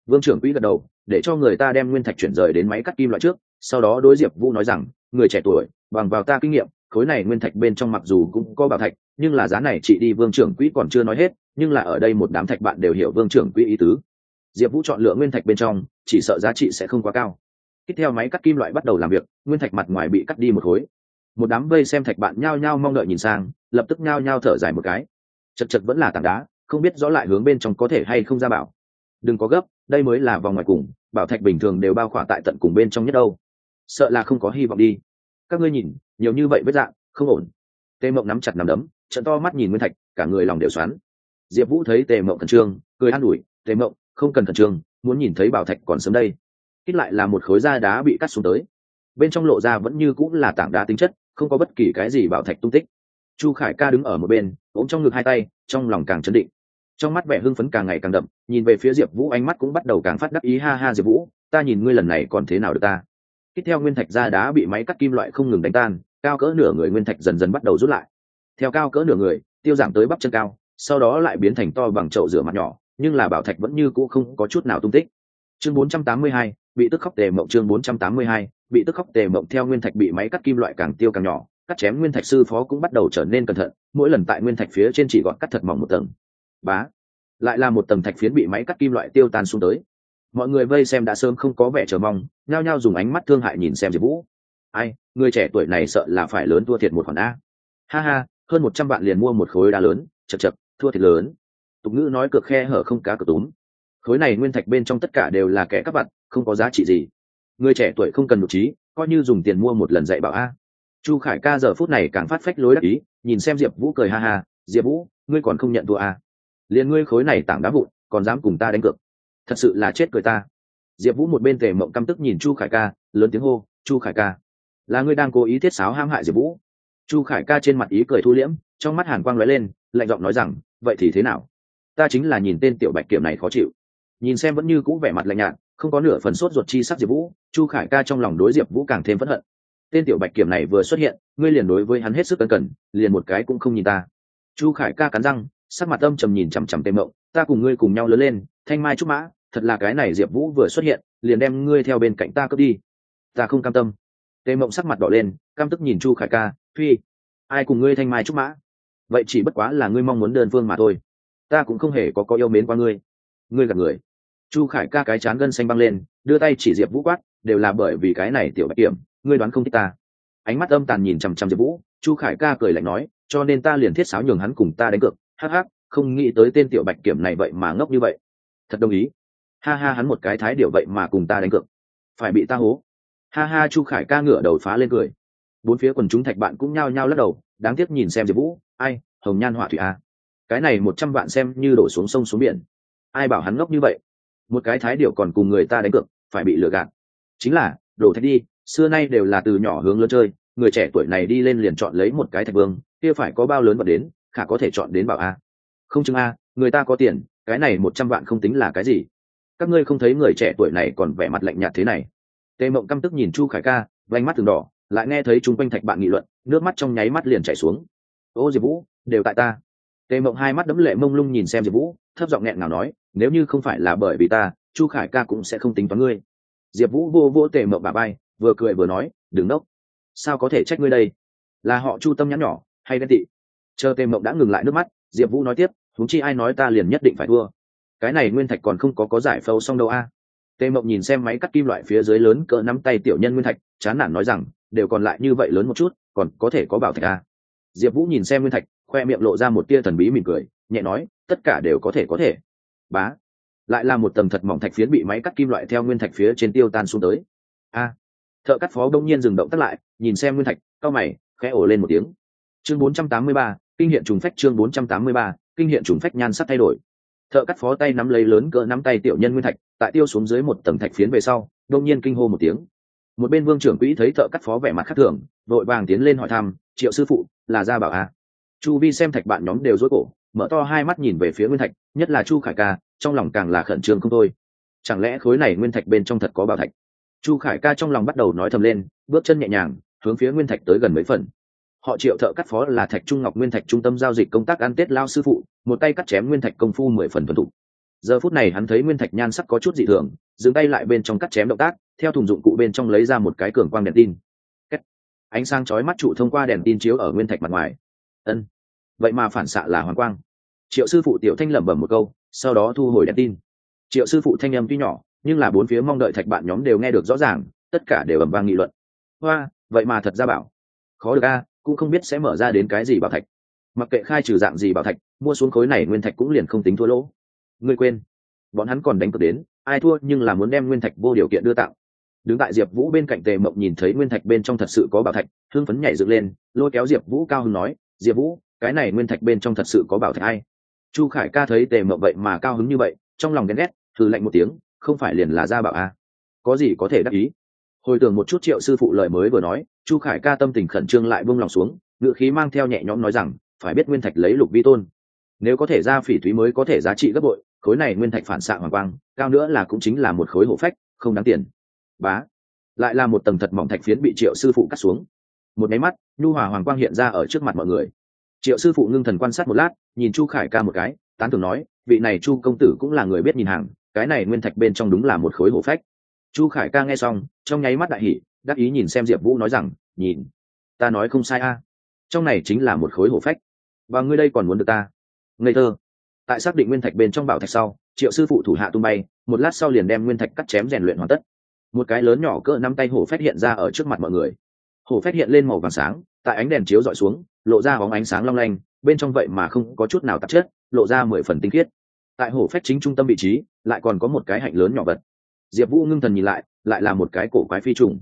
Vương trưởng quỹ gật đầu, để cho người ta đem nguyên thạch chuyển rời đến máy cắt kim loại trước sau đó đối diệp vũ nói rằng, người trẻ tuổi, bằng vào ta kinh nghiệm, khối này nguyên thạch bên trong mặc dù cũng có bảo thạch, nhưng là giá này chị đi vương trưởng quỹ còn chưa nói hết, nhưng là ở đây một đám thạch bạn đều hiểu vương trưởng quỹ ý tứ. Diệp vũ chọn lựa nguyên thạch bên trong, chỉ sợ giá trị sẽ không quá cao. Tiếp theo máy cắt kim loại bắt đầu làm việc, nguyên thạch mặt ngoài bị cắt đi một khối. Một đám vây xem thạch bạn nhao nhao mong đợi nhìn sang, lập tức nhao nhao thở dài một cái. Chật chật vẫn là tảng đá, không biết rõ lại hướng bên trong có thể hay không ra bảo. Đừng có gấp, đây mới là vòng ngoài cùng, bảo thạch bình thường đều bao khỏa tại tận cùng bên trong nhất đâu sợ là không có hy vọng đi. Các ngươi nhìn, nhiều như vậy vết dạng, không ổn. Tề mộng nắm chặt nằm đấm trận to mắt nhìn nguyên thạch, cả người lòng đều xoắn. Diệp vũ thấy tề mộng khẩn trương, cười an ủi, tề mộng, không cần khẩn trương, muốn nhìn thấy bảo thạch còn sớm đây. Ít lại là một khối da đá bị cắt xuống tới. Bên trong lộ ra vẫn như cũng là tảng đá tính chất, không có bất kỳ cái gì bảo thạch tung tích. Chu khải ca đứng ở một bên, ôm trong ngực hai tay, trong lòng càng chấn định. Trong mắt vẻ hưng phấn càng ngày càng đậm, nhìn về phía diệp vũ ánh mắt cũng bắt đầu càng phát đắc ý. Ha ha diệp vũ, ta nhìn ngươi lần này còn thế nào được ta? Tiếp theo nguyên thạch ra đá bị máy cắt kim loại không ngừng đánh tan cao cỡ nửa người nguyên thạch dần dần bắt đầu rút lại. Theo cao cỡ nửa người tiêu giảm tới bắp chân cao sau đó lại biến thành to bằng chậu rửa mặt nhỏ nhưng là bảo thạch vẫn như cũ không có chút nào tung tích. Chương 482, bị tức khóc tề mộng chương 482, bị tức khóc tề mộng theo nguyên thạch bị máy cắt kim loại càng tiêu càng nhỏ cắt chém nguyên thạch sư phó cũng bắt đầu trở nên cẩn thận mỗi lần tại nguyên thạch phía trên chỉ gọn cắt thật mỏng một tầng. Bá lại là một tầng thạch phiến bị máy cắt kim loại tiêu tan xuống tới mọi người vây xem đã sớm không có vẻ chờ mong nhao nhao dùng ánh mắt thương hại nhìn xem diệp vũ. Ai người trẻ tuổi này sợ là phải lớn thua thiệt một khoản a. Ha ha hơn một trăm bạn liền mua một khối đá lớn chật chật thua thiệt lớn. Tục ngữ nói cược khe hở không cá cược túm. Khối này nguyên thạch bên trong tất cả đều là kẻ các bạn, không có giá trị gì. Người trẻ tuổi không cần nhục trí coi như dùng tiền mua một lần dạy bảo a. Chu khải ca giờ phút này càng phát phách lối đắc ý nhìn xem diệp vũ cười ha ha diệp vũ ngươi còn không nhận thua a. Liền ngươi khối này tảng đá vụn còn dám cùng ta đánh cược? Thật sự là chết cười ta. Diệp vũ một bên tề mộng căm tức nhìn chu khải ca, lớn tiếng hô, chu khải ca, là ngươi đang cố ý thiết sáo hãm hại diệp vũ? Chu khải ca trên mặt ý cười thu liễm, trong mắt hàn quang lóe lên, lạnh giọng nói rằng, vậy thì thế nào? Ta chính là nhìn tên tiểu bạch kiểm này khó chịu. Nhìn xem vẫn như cũ vẻ mặt lạnh nhạt, không có nửa phần sốt ruột chi sắc diệp vũ, chu khải ca trong lòng đối diệp vũ càng thêm phẫn hận. Tên tiểu bạch kiểm này vừa xuất hiện, ngươi liền đối với hắn hết sức cẩn cần, liền một cái cũng không nhìn ta. Chu khải ca cắn răng, sắc mặt âm trầm nhìn chằm chằm tề mộng ta cùng ngươi cùng nhau lớn lên, thanh mai trúc mã, thật là cái này diệp vũ vừa xuất hiện, liền đem ngươi theo bên cạnh ta cướp đi. Ta không cam tâm. Tề mộng sắc mặt đỏ lên cam tức nhìn chu khải ca, phi, ai cùng ngươi thanh mai trúc mã? Vậy chỉ bất quá là ngươi mong muốn đơn phương mà thôi. Ta cũng không hề có có yêu mến qua ngươi. Ngươi gặp người. Chu khải ca cái chán gân xanh băng lên, đưa tay chỉ diệp vũ quát, đều là bởi vì cái này tiểu bạch kiểm, ngươi đoán không thích ta. Ánh mắt âm tàn nhìn chằm chằm diệp vũ, chu khải ca cười lạnh nói, cho nên ta liền thiết sáo nhường hắn cùng ta đánh cược hắc hắc không nghĩ tới tên tiểu bạch kiểm này vậy mà ngốc như vậy. Thật đồng ý. Ha ha hắn một cái thái điệu vậy mà cùng ta đánh cược. Phải bị ta hố. Ha ha chu khải ca ngửa đầu phá lên cười. Bốn phía quần chúng thạch bạn cũng nhao nhao lắc đầu, đáng tiếc nhìn xem diệp vũ, ai, hồng nhan họa thủy a cái này một trăm vạn xem như đổ xuống sông xuống biển. Ai bảo hắn ngốc như vậy? Một cái thái điệu còn cùng người ta đánh cược, phải bị lừa gạt. Chính là, đổ thạch đi, xưa nay đều là từ nhỏ hướng lớn chơi, người trẻ tuổi này đi lên liền chọn lấy một cái thạch vương, kia phải có bao lớn vật đến, khả có thể chọn đến bảo a không chừng a, người ta có tiền, cái này một trăm vạn không tính là cái gì? Các ngươi không thấy người trẻ tuổi này còn vẻ mặt lạnh nhạt thế này. Tề mộng căm tức nhìn chu khải ca vánh mắt từng đỏ, lại nghe thấy chung quanh thạch bạn nghị luận, nước mắt trong nháy mắt liền chảy xuống. Ô diệp vũ, đều tại ta. Tề mộng hai mắt đấm lệ mông lung nhìn xem diệp vũ, thấp giọng nghẹn nào nói, nếu như không phải là bởi vì ta, chu khải ca cũng sẽ không tính toán ngươi. Diệp vũ vô vô tề mộng bà bay vừa cười vừa nói, đừng đốc. Sao có thể trách ngươi đây? Là họ chu tâm nhắn nhỏ, hay ghen tị? Chờ tề mộng đã ngừng lại nước mắt, diệp vũ nói tiếp thúng chi ai nói ta liền nhất định phải thua. Cái này nguyên thạch còn không có có giải phâu xong đâu a. Tề mộng nhìn xem máy cắt kim loại phía dưới lớn cỡ nắm tay tiểu nhân nguyên thạch chán nản nói rằng đều còn lại như vậy lớn một chút còn có thể có bảo thạch a. Diệp vũ nhìn xem nguyên thạch khoe miệng lộ ra một tia thần bí mỉm cười nhẹ nói tất cả đều có thể có thể. Bá. Lại là một tầng thật mỏng thạch phiến bị máy cắt kim loại theo nguyên thạch phía trên tiêu tan xuống tới. A. Thợ cắt phó đông nhiên dừng động tắt lại nhìn xem nguyên thạch cao mày khẽ ổ lên một tiếng. Chương 483, kinh hiện trùng phách chương 483, kinh hiện trùng phách nhan sắc thay đổi. Thợ cắt phó tay nắm lấy lớn cỡ nắm tay tiểu nhân nguyên thạch, tại tiêu xuống dưới một tầng thạch phiến về sau đông nhiên kinh hô một tiếng. Một bên vương trưởng quỹ thấy thợ cắt phó vẻ mặt khác thường, vội vàng tiến lên hỏi thăm, triệu sư phụ, là gia bảo à? chu vi xem thạch bạn nhóm đều rối cổ, mở to hai mắt nhìn về phía nguyên thạch, nhất là chu khải ca, trong lòng càng là khẩn trương không thôi. Chẳng lẽ khối này nguyên thạch bên trong thật có bảo thạch? Chu khải ca trong lòng bắt đầu nói thầm lên, bước chân nhẹ nhàng, hướng phía nguyên thạch tới gần mấy phần họ triệu thợ cắt phó là thạch trung ngọc nguyên thạch trung tâm giao dịch công tác ăn tết lao sư phụ, một tay cắt chém nguyên thạch công phu mười phần thuần thục. Giờ phút này hắn thấy nguyên thạch nhan sắc có chút dị thường, dừng tay lại bên trong cắt chém động tác, theo thùng dụng cụ bên trong lấy ra một cái cường quang đèn tin. Ánh sáng chói mắt trụ thông qua đèn tin chiếu ở nguyên thạch mặt ngoài. Ân. Vậy mà phản xạ là hoàng quang. Triệu sư phụ tiểu thanh lẩm bẩm một câu, sau đó thu hồi đèn tin. Triệu sư phụ thanh âm tuy nhỏ, nhưng là bốn phía mong đợi thạch bạn nhóm đều nghe được rõ ràng, tất cả đều ầm vang nghị luận. Hoa, vậy mà thật ra bảo. Khó được a cũng không biết sẽ mở ra đến cái gì bảo thạch. Mặc kệ khai trừ dạng gì bảo thạch, mua xuống khối này nguyên thạch cũng liền không tính thua lỗ. Ngươi quên, bọn hắn còn đánh cược đến, ai thua nhưng là muốn đem nguyên thạch vô điều kiện đưa tặng. Đứng tại diệp vũ bên cạnh tề mộng nhìn thấy nguyên thạch bên trong thật sự có bảo thạch hương phấn nhảy dựng lên, lôi kéo diệp vũ cao hưng nói, diệp vũ, cái này nguyên thạch bên trong thật sự có bảo thạch ai? Chu khải ca thấy tề mộng vậy mà cao hứng như vậy, trong lòng ghen ghét, thử lạnh một tiếng, không phải liền là ra bảo a à? có gì có thể đắc ý? Hồi tưởng một chút triệu sư phụ lời mới vừa nói, chu khải ca tâm tình khẩn trương lại buông lòng xuống ngự khí mang theo nhẹ nhõm nói rằng, phải biết nguyên thạch lấy lục vi tôn. Nếu có thể ra phỉ thúy mới có thể giá trị gấp bội, khối này nguyên thạch phản xạ hoàng quang, cao nữa là cũng chính là một khối hộ phách, không đáng tiền. Bá. Lại là một tầng thật mỏng thạch phiến bị triệu sư phụ cắt xuống. Một máy mắt, nhu hòa hoàng quang hiện ra ở trước mặt mọi người. Triệu sư phụ ngưng thần quan sát một lát, nhìn chu khải ca một cái, tán thường nói, vị này chu công tử cũng là người biết nhìn hàng, cái này nguyên thạch bên trong đúng là một khối hổ phách chu khải ca nghe xong, trong nháy mắt đại hỉ, đắc ý nhìn xem diệp vũ nói rằng, nhìn, ta nói không sai a. Trong này chính là một khối hổ phách. Và ngươi đây còn muốn được ta? Ngây thơ. Tại xác định nguyên thạch bên trong bảo thạch sau, triệu sư phụ thủ hạ tung bay, một lát sau liền đem nguyên thạch cắt chém rèn luyện hoàn tất. Một cái lớn nhỏ cỡ năm tay hổ phách hiện ra ở trước mặt mọi người. Hổ phách hiện lên màu vàng sáng, tại ánh đèn chiếu dọi xuống, lộ ra bóng ánh sáng long lanh, bên trong vậy mà không có chút nào tạp chất, lộ ra mười phần tinh khiết. Tại hổ phách chính trung tâm vị trí, lại còn có một cái hạnh lớn nhỏ vật diệp vũ ngưng thần nhìn lại lại là một cái cổ quái phi trùng.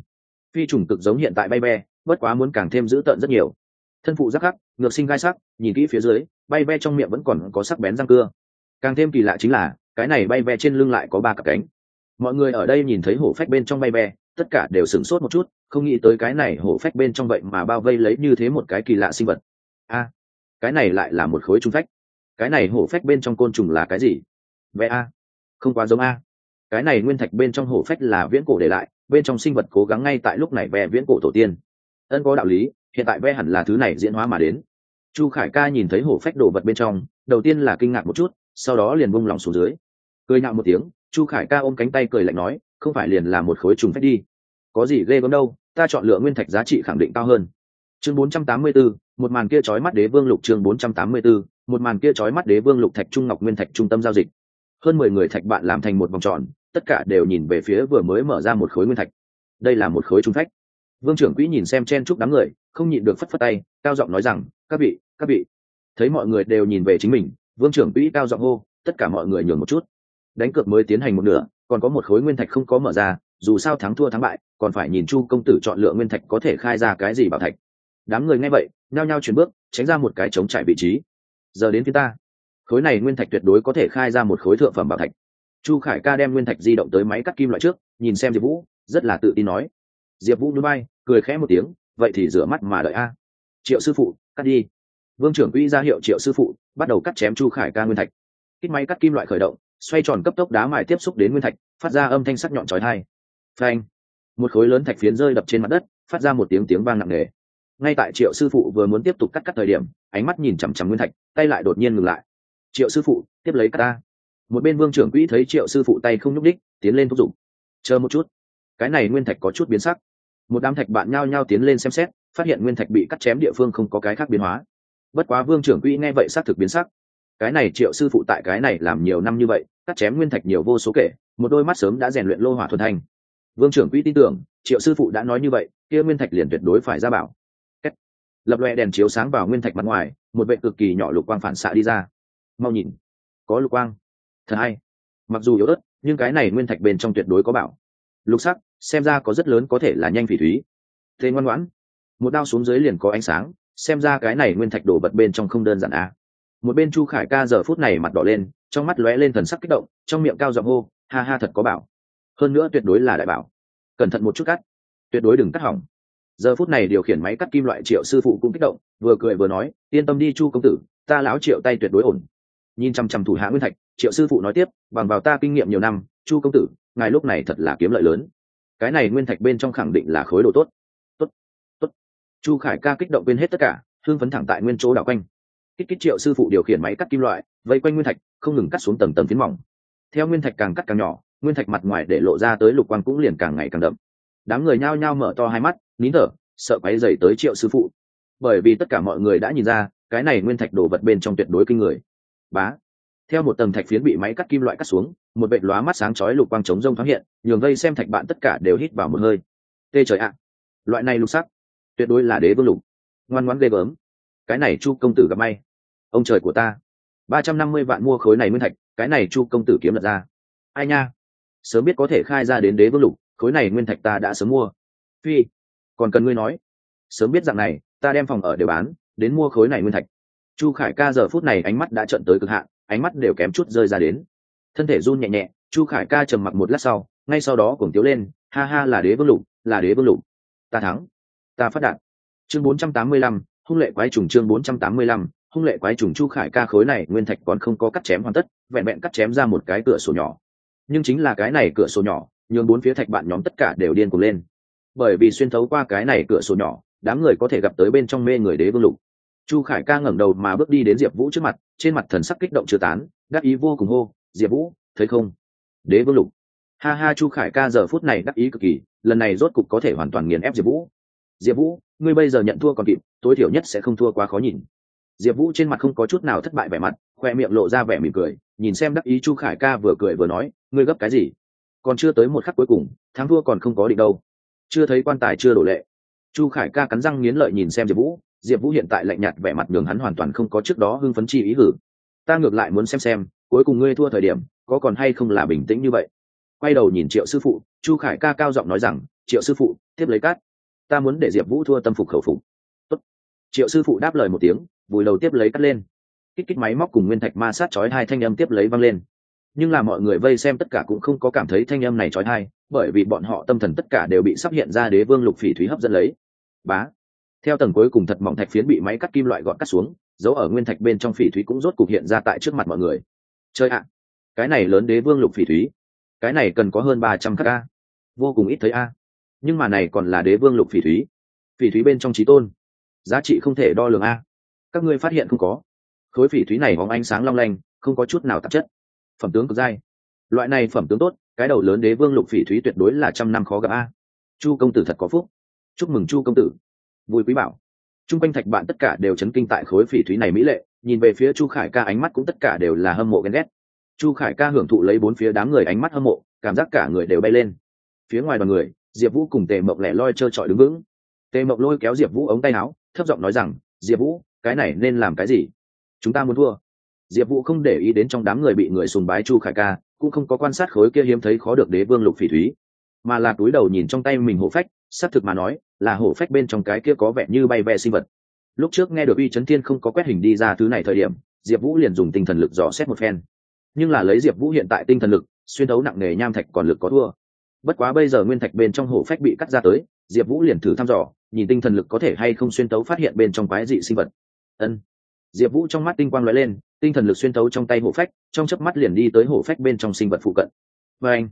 Phi trùng cực giống hiện tại bay be, bất quá muốn càng thêm dữ tợn rất nhiều. Thân phụ rắc khắc ngược sinh gai sắc, nhìn kỹ phía dưới, bay ve trong miệng vẫn còn có sắc bén răng cưa. Càng thêm kỳ lạ chính là, cái này bay ve trên lưng lại có ba cặp cánh. Mọi người ở đây nhìn thấy hổ phách bên trong bay ve tất cả đều sửng sốt một chút, không nghĩ tới cái này hổ phách bên trong vậy mà bao vây lấy như thế một cái kỳ lạ sinh vật. A, cái này lại là một khối trung phách. Cái này hổ phách bên trong côn trùng là cái gì? Ve a, không quá giống a cái này nguyên thạch bên trong hổ phách là viễn cổ để lại bên trong sinh vật cố gắng ngay tại lúc này ve viễn cổ tổ tiên. Ân có đạo lý hiện tại ve hẳn là thứ này diễn hóa mà đến. Chu khải ca nhìn thấy hổ phách đồ vật bên trong đầu tiên là kinh ngạc một chút sau đó liền bung lòng xuống dưới. Cười nhạo một tiếng chu khải ca ôm cánh tay cười lạnh nói không phải liền là một khối trùng phách đi. Có gì ghê gớm đâu ta chọn lựa nguyên thạch giá trị khẳng định cao hơn. Chương 484, một màn kia chói mắt đế vương lục chương 484, một màn kia chói mắt đế vương lục thạch trung ngọc nguyên thạch trung tâm giao dịch. Hơn mười người thạch bạn làm thành một vòng tròn tất cả đều nhìn về phía vừa mới mở ra một khối nguyên thạch. Đây là một khối trung phách. Vương trưởng quỹ nhìn xem chen chúc đám người, không nhịn được phất phất tay, cao giọng nói rằng, các vị các vị. Thấy mọi người đều nhìn về chính mình, vương trưởng quỹ cao giọng hô, tất cả mọi người nhường một chút. Đánh cược mới tiến hành một nửa, còn có một khối nguyên thạch không có mở ra, dù sao thắng thua thắng bại, còn phải nhìn chu công tử chọn lựa nguyên thạch có thể khai ra cái gì bảo thạch. Đám người nghe vậy, nhao nhao chuyển bước, tránh ra một cái chống trải vị trí. Giờ đến phía ta. Khối này nguyên thạch tuyệt đối có thể khai ra một khối thượng phẩm bảo thạch chu khải ca đem nguyên thạch di động tới máy cắt kim loại trước, nhìn xem diệp vũ, rất là tự tin nói. Diệp vũ núi bay cười khẽ một tiếng, vậy thì rửa mắt mà đợi a. Triệu sư phụ, cắt đi. Vương trưởng quỹ ra hiệu triệu sư phụ, bắt đầu cắt chém chu khải ca nguyên thạch. Kích máy cắt kim loại khởi động, xoay tròn cấp tốc đá mài tiếp xúc đến nguyên thạch, phát ra âm thanh sắc nhọn trói thai phanh. Một khối lớn thạch phiến rơi đập trên mặt đất, phát ra một tiếng tiếng vang nặng nề. Ngay tại triệu sư phụ vừa muốn tiếp tục cắt cắt thời điểm, ánh mắt nhìn chằm chằm nguyên thạch, tay lại đột nhiên ngừng lại. Triệu sư phụ, tiếp lấy cắt ta một bên vương trưởng quỹ thấy triệu sư phụ tay không nhúc đích tiến lên thúc giục. Chờ một chút. Cái này nguyên thạch có chút biến sắc. Một đám thạch bạn nhao nhao tiến lên xem xét, phát hiện nguyên thạch bị cắt chém địa phương không có cái khác biến hóa. Bất quá vương trưởng quỹ nghe vậy xác thực biến sắc. Cái này triệu sư phụ tại cái này làm nhiều năm như vậy, cắt chém nguyên thạch nhiều vô số kể, một đôi mắt sớm đã rèn luyện lô hỏa thuần thành. vương trưởng quỹ tin tưởng, triệu sư phụ đã nói như vậy, kia nguyên thạch liền tuyệt đối phải ra bảo. Kết. lập loe đèn chiếu sáng vào nguyên thạch mặt ngoài, một vệ cực kỳ nhỏ lục quang phản xạ đi ra. Mau nhìn. Có lục quang thật hay. Mặc dù yếu ớt, nhưng cái này nguyên thạch bên trong tuyệt đối có bảo. Lục sắc, xem ra có rất lớn có thể là nhanh phỉ thúy. Thế ngoan ngoãn. Một đao xuống dưới liền có ánh sáng, xem ra cái này nguyên thạch đổ bật bên trong không đơn giản à. một bên chu khải ca giờ phút này mặt đỏ lên, trong mắt lóe lên thần sắc kích động, trong miệng cao giọng hô, ha ha, thật có bảo. Hơn nữa tuyệt đối là đại bảo. Cẩn thận một chút cắt. Tuyệt đối đừng cắt hỏng. Giờ phút này điều khiển máy cắt kim loại triệu sư phụ cũng kích động, vừa cười vừa nói, yên tâm đi chu công tử, ta lão triệu tay tuyệt đối ổn. Nhìn chăm chăm thủ hạ nguyên thạch triệu sư phụ nói tiếp, bằng vào ta kinh nghiệm nhiều năm, chu công tử, ngài lúc này thật là kiếm lợi lớn. Cái này nguyên thạch bên trong khẳng định là khối đồ tốt. Tốt tốt. Chu khải ca kích động bên hết tất cả hương phấn thẳng tại nguyên chỗ đảo quanh. Kích kích triệu sư phụ điều khiển máy cắt kim loại, vây quanh nguyên thạch, không ngừng cắt xuống tầng tầng phiến mỏng. Theo nguyên thạch càng cắt càng nhỏ, nguyên thạch mặt ngoài để lộ ra tới lục quang cũng liền càng ngày càng đậm. Đám người nhao nhao mở to hai mắt, nín thở, sợ quáy dày tới triệu sư phụ. Bởi vì tất cả mọi người đã nhìn ra, cái này nguyên thạch đổ vật bên trong tuyệt đối kinh người. Bá theo một tầng thạch phiến bị máy cắt kim loại cắt xuống, một vệ lóa mắt sáng chói lục quang chống rông thoáng hiện, nhường vây xem thạch bạn tất cả đều hít vào một hơi. Tê trời ạ. Loại này lục sắc, tuyệt đối là đế vương lục. Ngoan ngoãn ghê gớm. Cái này chu công tử gặp may. Ông trời của ta. Ba trăm năm mươi vạn mua khối này nguyên thạch, cái này chu công tử kiếm lật ra. Ai nha. Sớm biết có thể khai ra đến đế vương lục, khối này nguyên thạch ta đã sớm mua. Phi, còn cần ngươi nói. Sớm biết rằng này, ta đem phòng ở đều bán, đến mua khối này nguyên thạch. Chu khải ca giờ phút này ánh mắt đã trận tới cực hạn ánh mắt đều kém chút rơi ra đến. Thân thể run nhẹ nhẹ, chu khải ca trầm mặc một lát sau, ngay sau đó cùng tiếu lên, ha ha, là đế vương lục, là đế vương lục. Ta thắng, ta phát đạt. Chương bốn trăm tám mươi lăm, hung lệ quái trùng chương bốn trăm tám mươi lăm, hung lệ quái trùng chu khải ca khối này nguyên thạch còn không có cắt chém hoàn tất, vẹn vẹn cắt chém ra một cái cửa sổ nhỏ. Nhưng chính là cái này cửa sổ nhỏ, nhường bốn phía thạch bạn nhóm tất cả đều điên cuồng lên. Bởi vì xuyên thấu qua cái này cửa sổ nhỏ, đám người có thể gặp tới bên trong mê người đế vương lục chu khải ca ngẩng đầu mà bước đi đến diệp vũ trước mặt, trên mặt thần sắc kích động chưa tán, đắc ý vô cùng hô, diệp vũ, thấy không? Đế vương lục. Ha ha, chu khải ca giờ phút này đắc ý cực kỳ, lần này rốt cục có thể hoàn toàn nghiền ép diệp vũ. Diệp vũ, ngươi bây giờ nhận thua còn kịp, tối thiểu nhất sẽ không thua quá khó nhìn. Diệp vũ trên mặt không có chút nào thất bại vẻ mặt, khoe miệng lộ ra vẻ mỉm cười, nhìn xem đắc ý chu khải ca vừa cười vừa nói, ngươi gấp cái gì? Còn chưa tới một khắc cuối cùng, thắng thua còn không có định đâu. Chưa thấy quan tài chưa đổ lệ. Chu khải ca cắn răng nghiến lợi nhìn xem diệp vũ diệp vũ hiện tại lạnh nhạt vẻ mặt nhường hắn hoàn toàn không có trước đó hưng phấn chi ý gử. Ta ngược lại muốn xem xem, cuối cùng ngươi thua thời điểm, có còn hay không là bình tĩnh như vậy? Quay đầu nhìn triệu sư phụ, chu khải ca cao giọng nói rằng, triệu sư phụ, tiếp lấy cát ta muốn để diệp vũ thua tâm phục khẩu phục. Tốt. triệu sư phụ đáp lời một tiếng, vùi đầu tiếp lấy cắt lên. Kích kích máy móc cùng nguyên thạch ma sát chói hai thanh âm tiếp lấy văng lên. Nhưng là mọi người vây xem tất cả cũng không có cảm thấy thanh âm này chói hai bởi vì bọn họ tâm thần tất cả đều bị sắp hiện ra đế vương lục phỉ thúy hấp dẫn lấy. Bá theo tầng cuối cùng thật mỏng thạch phiến bị máy cắt kim loại gọn cắt xuống, dấu ở nguyên thạch bên trong phỉ thúy cũng rốt cục hiện ra tại trước mặt mọi người. Chơi ạ, cái này lớn đế vương lục phỉ thúy, cái này cần có hơn ba trăm khắc a. Vô cùng ít thấy a. Nhưng mà này còn là đế vương lục phỉ thúy. Phỉ thúy bên trong trí tôn, giá trị không thể đo lường a. Các ngươi phát hiện không có. Khối phỉ thúy này bóng ánh sáng long lanh, không có chút nào tạp chất. Phẩm tướng cực dai. Loại này phẩm tướng tốt, cái đầu lớn đế vương lục phỉ thúy tuyệt đối là trăm năm khó gặp a. Chu công tử thật có phúc. Chúc mừng chu công tử vui quý bảo. Chung quanh thạch bạn tất cả đều chấn kinh tại khối phỉ thúy này mỹ lệ, nhìn về phía chu khải ca ánh mắt cũng tất cả đều là hâm mộ ghen ghét. Chu khải ca hưởng thụ lấy bốn phía đám người ánh mắt hâm mộ, cảm giác cả người đều bay lên. Phía ngoài đoàn người, diệp vũ cùng tề mộng lẻ loi trơ trọi đứng vững. Tề mộng lôi kéo diệp vũ ống tay áo, thấp giọng nói rằng, diệp vũ, cái này nên làm cái gì? Chúng ta muốn thua. Diệp vũ không để ý đến trong đám người bị người sùng bái chu khải ca, cũng không có quan sát khối kia hiếm thấy khó được đế vương lục phỉ thúy mà là túi đầu nhìn trong tay mình hổ phách, xác thực mà nói, là hổ phách bên trong cái kia có vẻ như bay vẽ sinh vật. Lúc trước nghe được uy chấn thiên không có quét hình đi ra thứ này thời điểm, diệp vũ liền dùng tinh thần lực dò xét một phen. Nhưng là lấy diệp vũ hiện tại tinh thần lực, xuyên đấu nặng nề nham thạch còn lực có thua. Bất quá bây giờ nguyên thạch bên trong hổ phách bị cắt ra tới, diệp vũ liền thử thăm dò, nhìn tinh thần lực có thể hay không xuyên tấu phát hiện bên trong quái dị sinh vật. Ân. Diệp vũ trong mắt tinh quang lóe lên, tinh thần lực xuyên tấu trong tay hổ phách, trong chớp mắt liền đi tới hổ phách bên trong sinh vật phụ cận. Và anh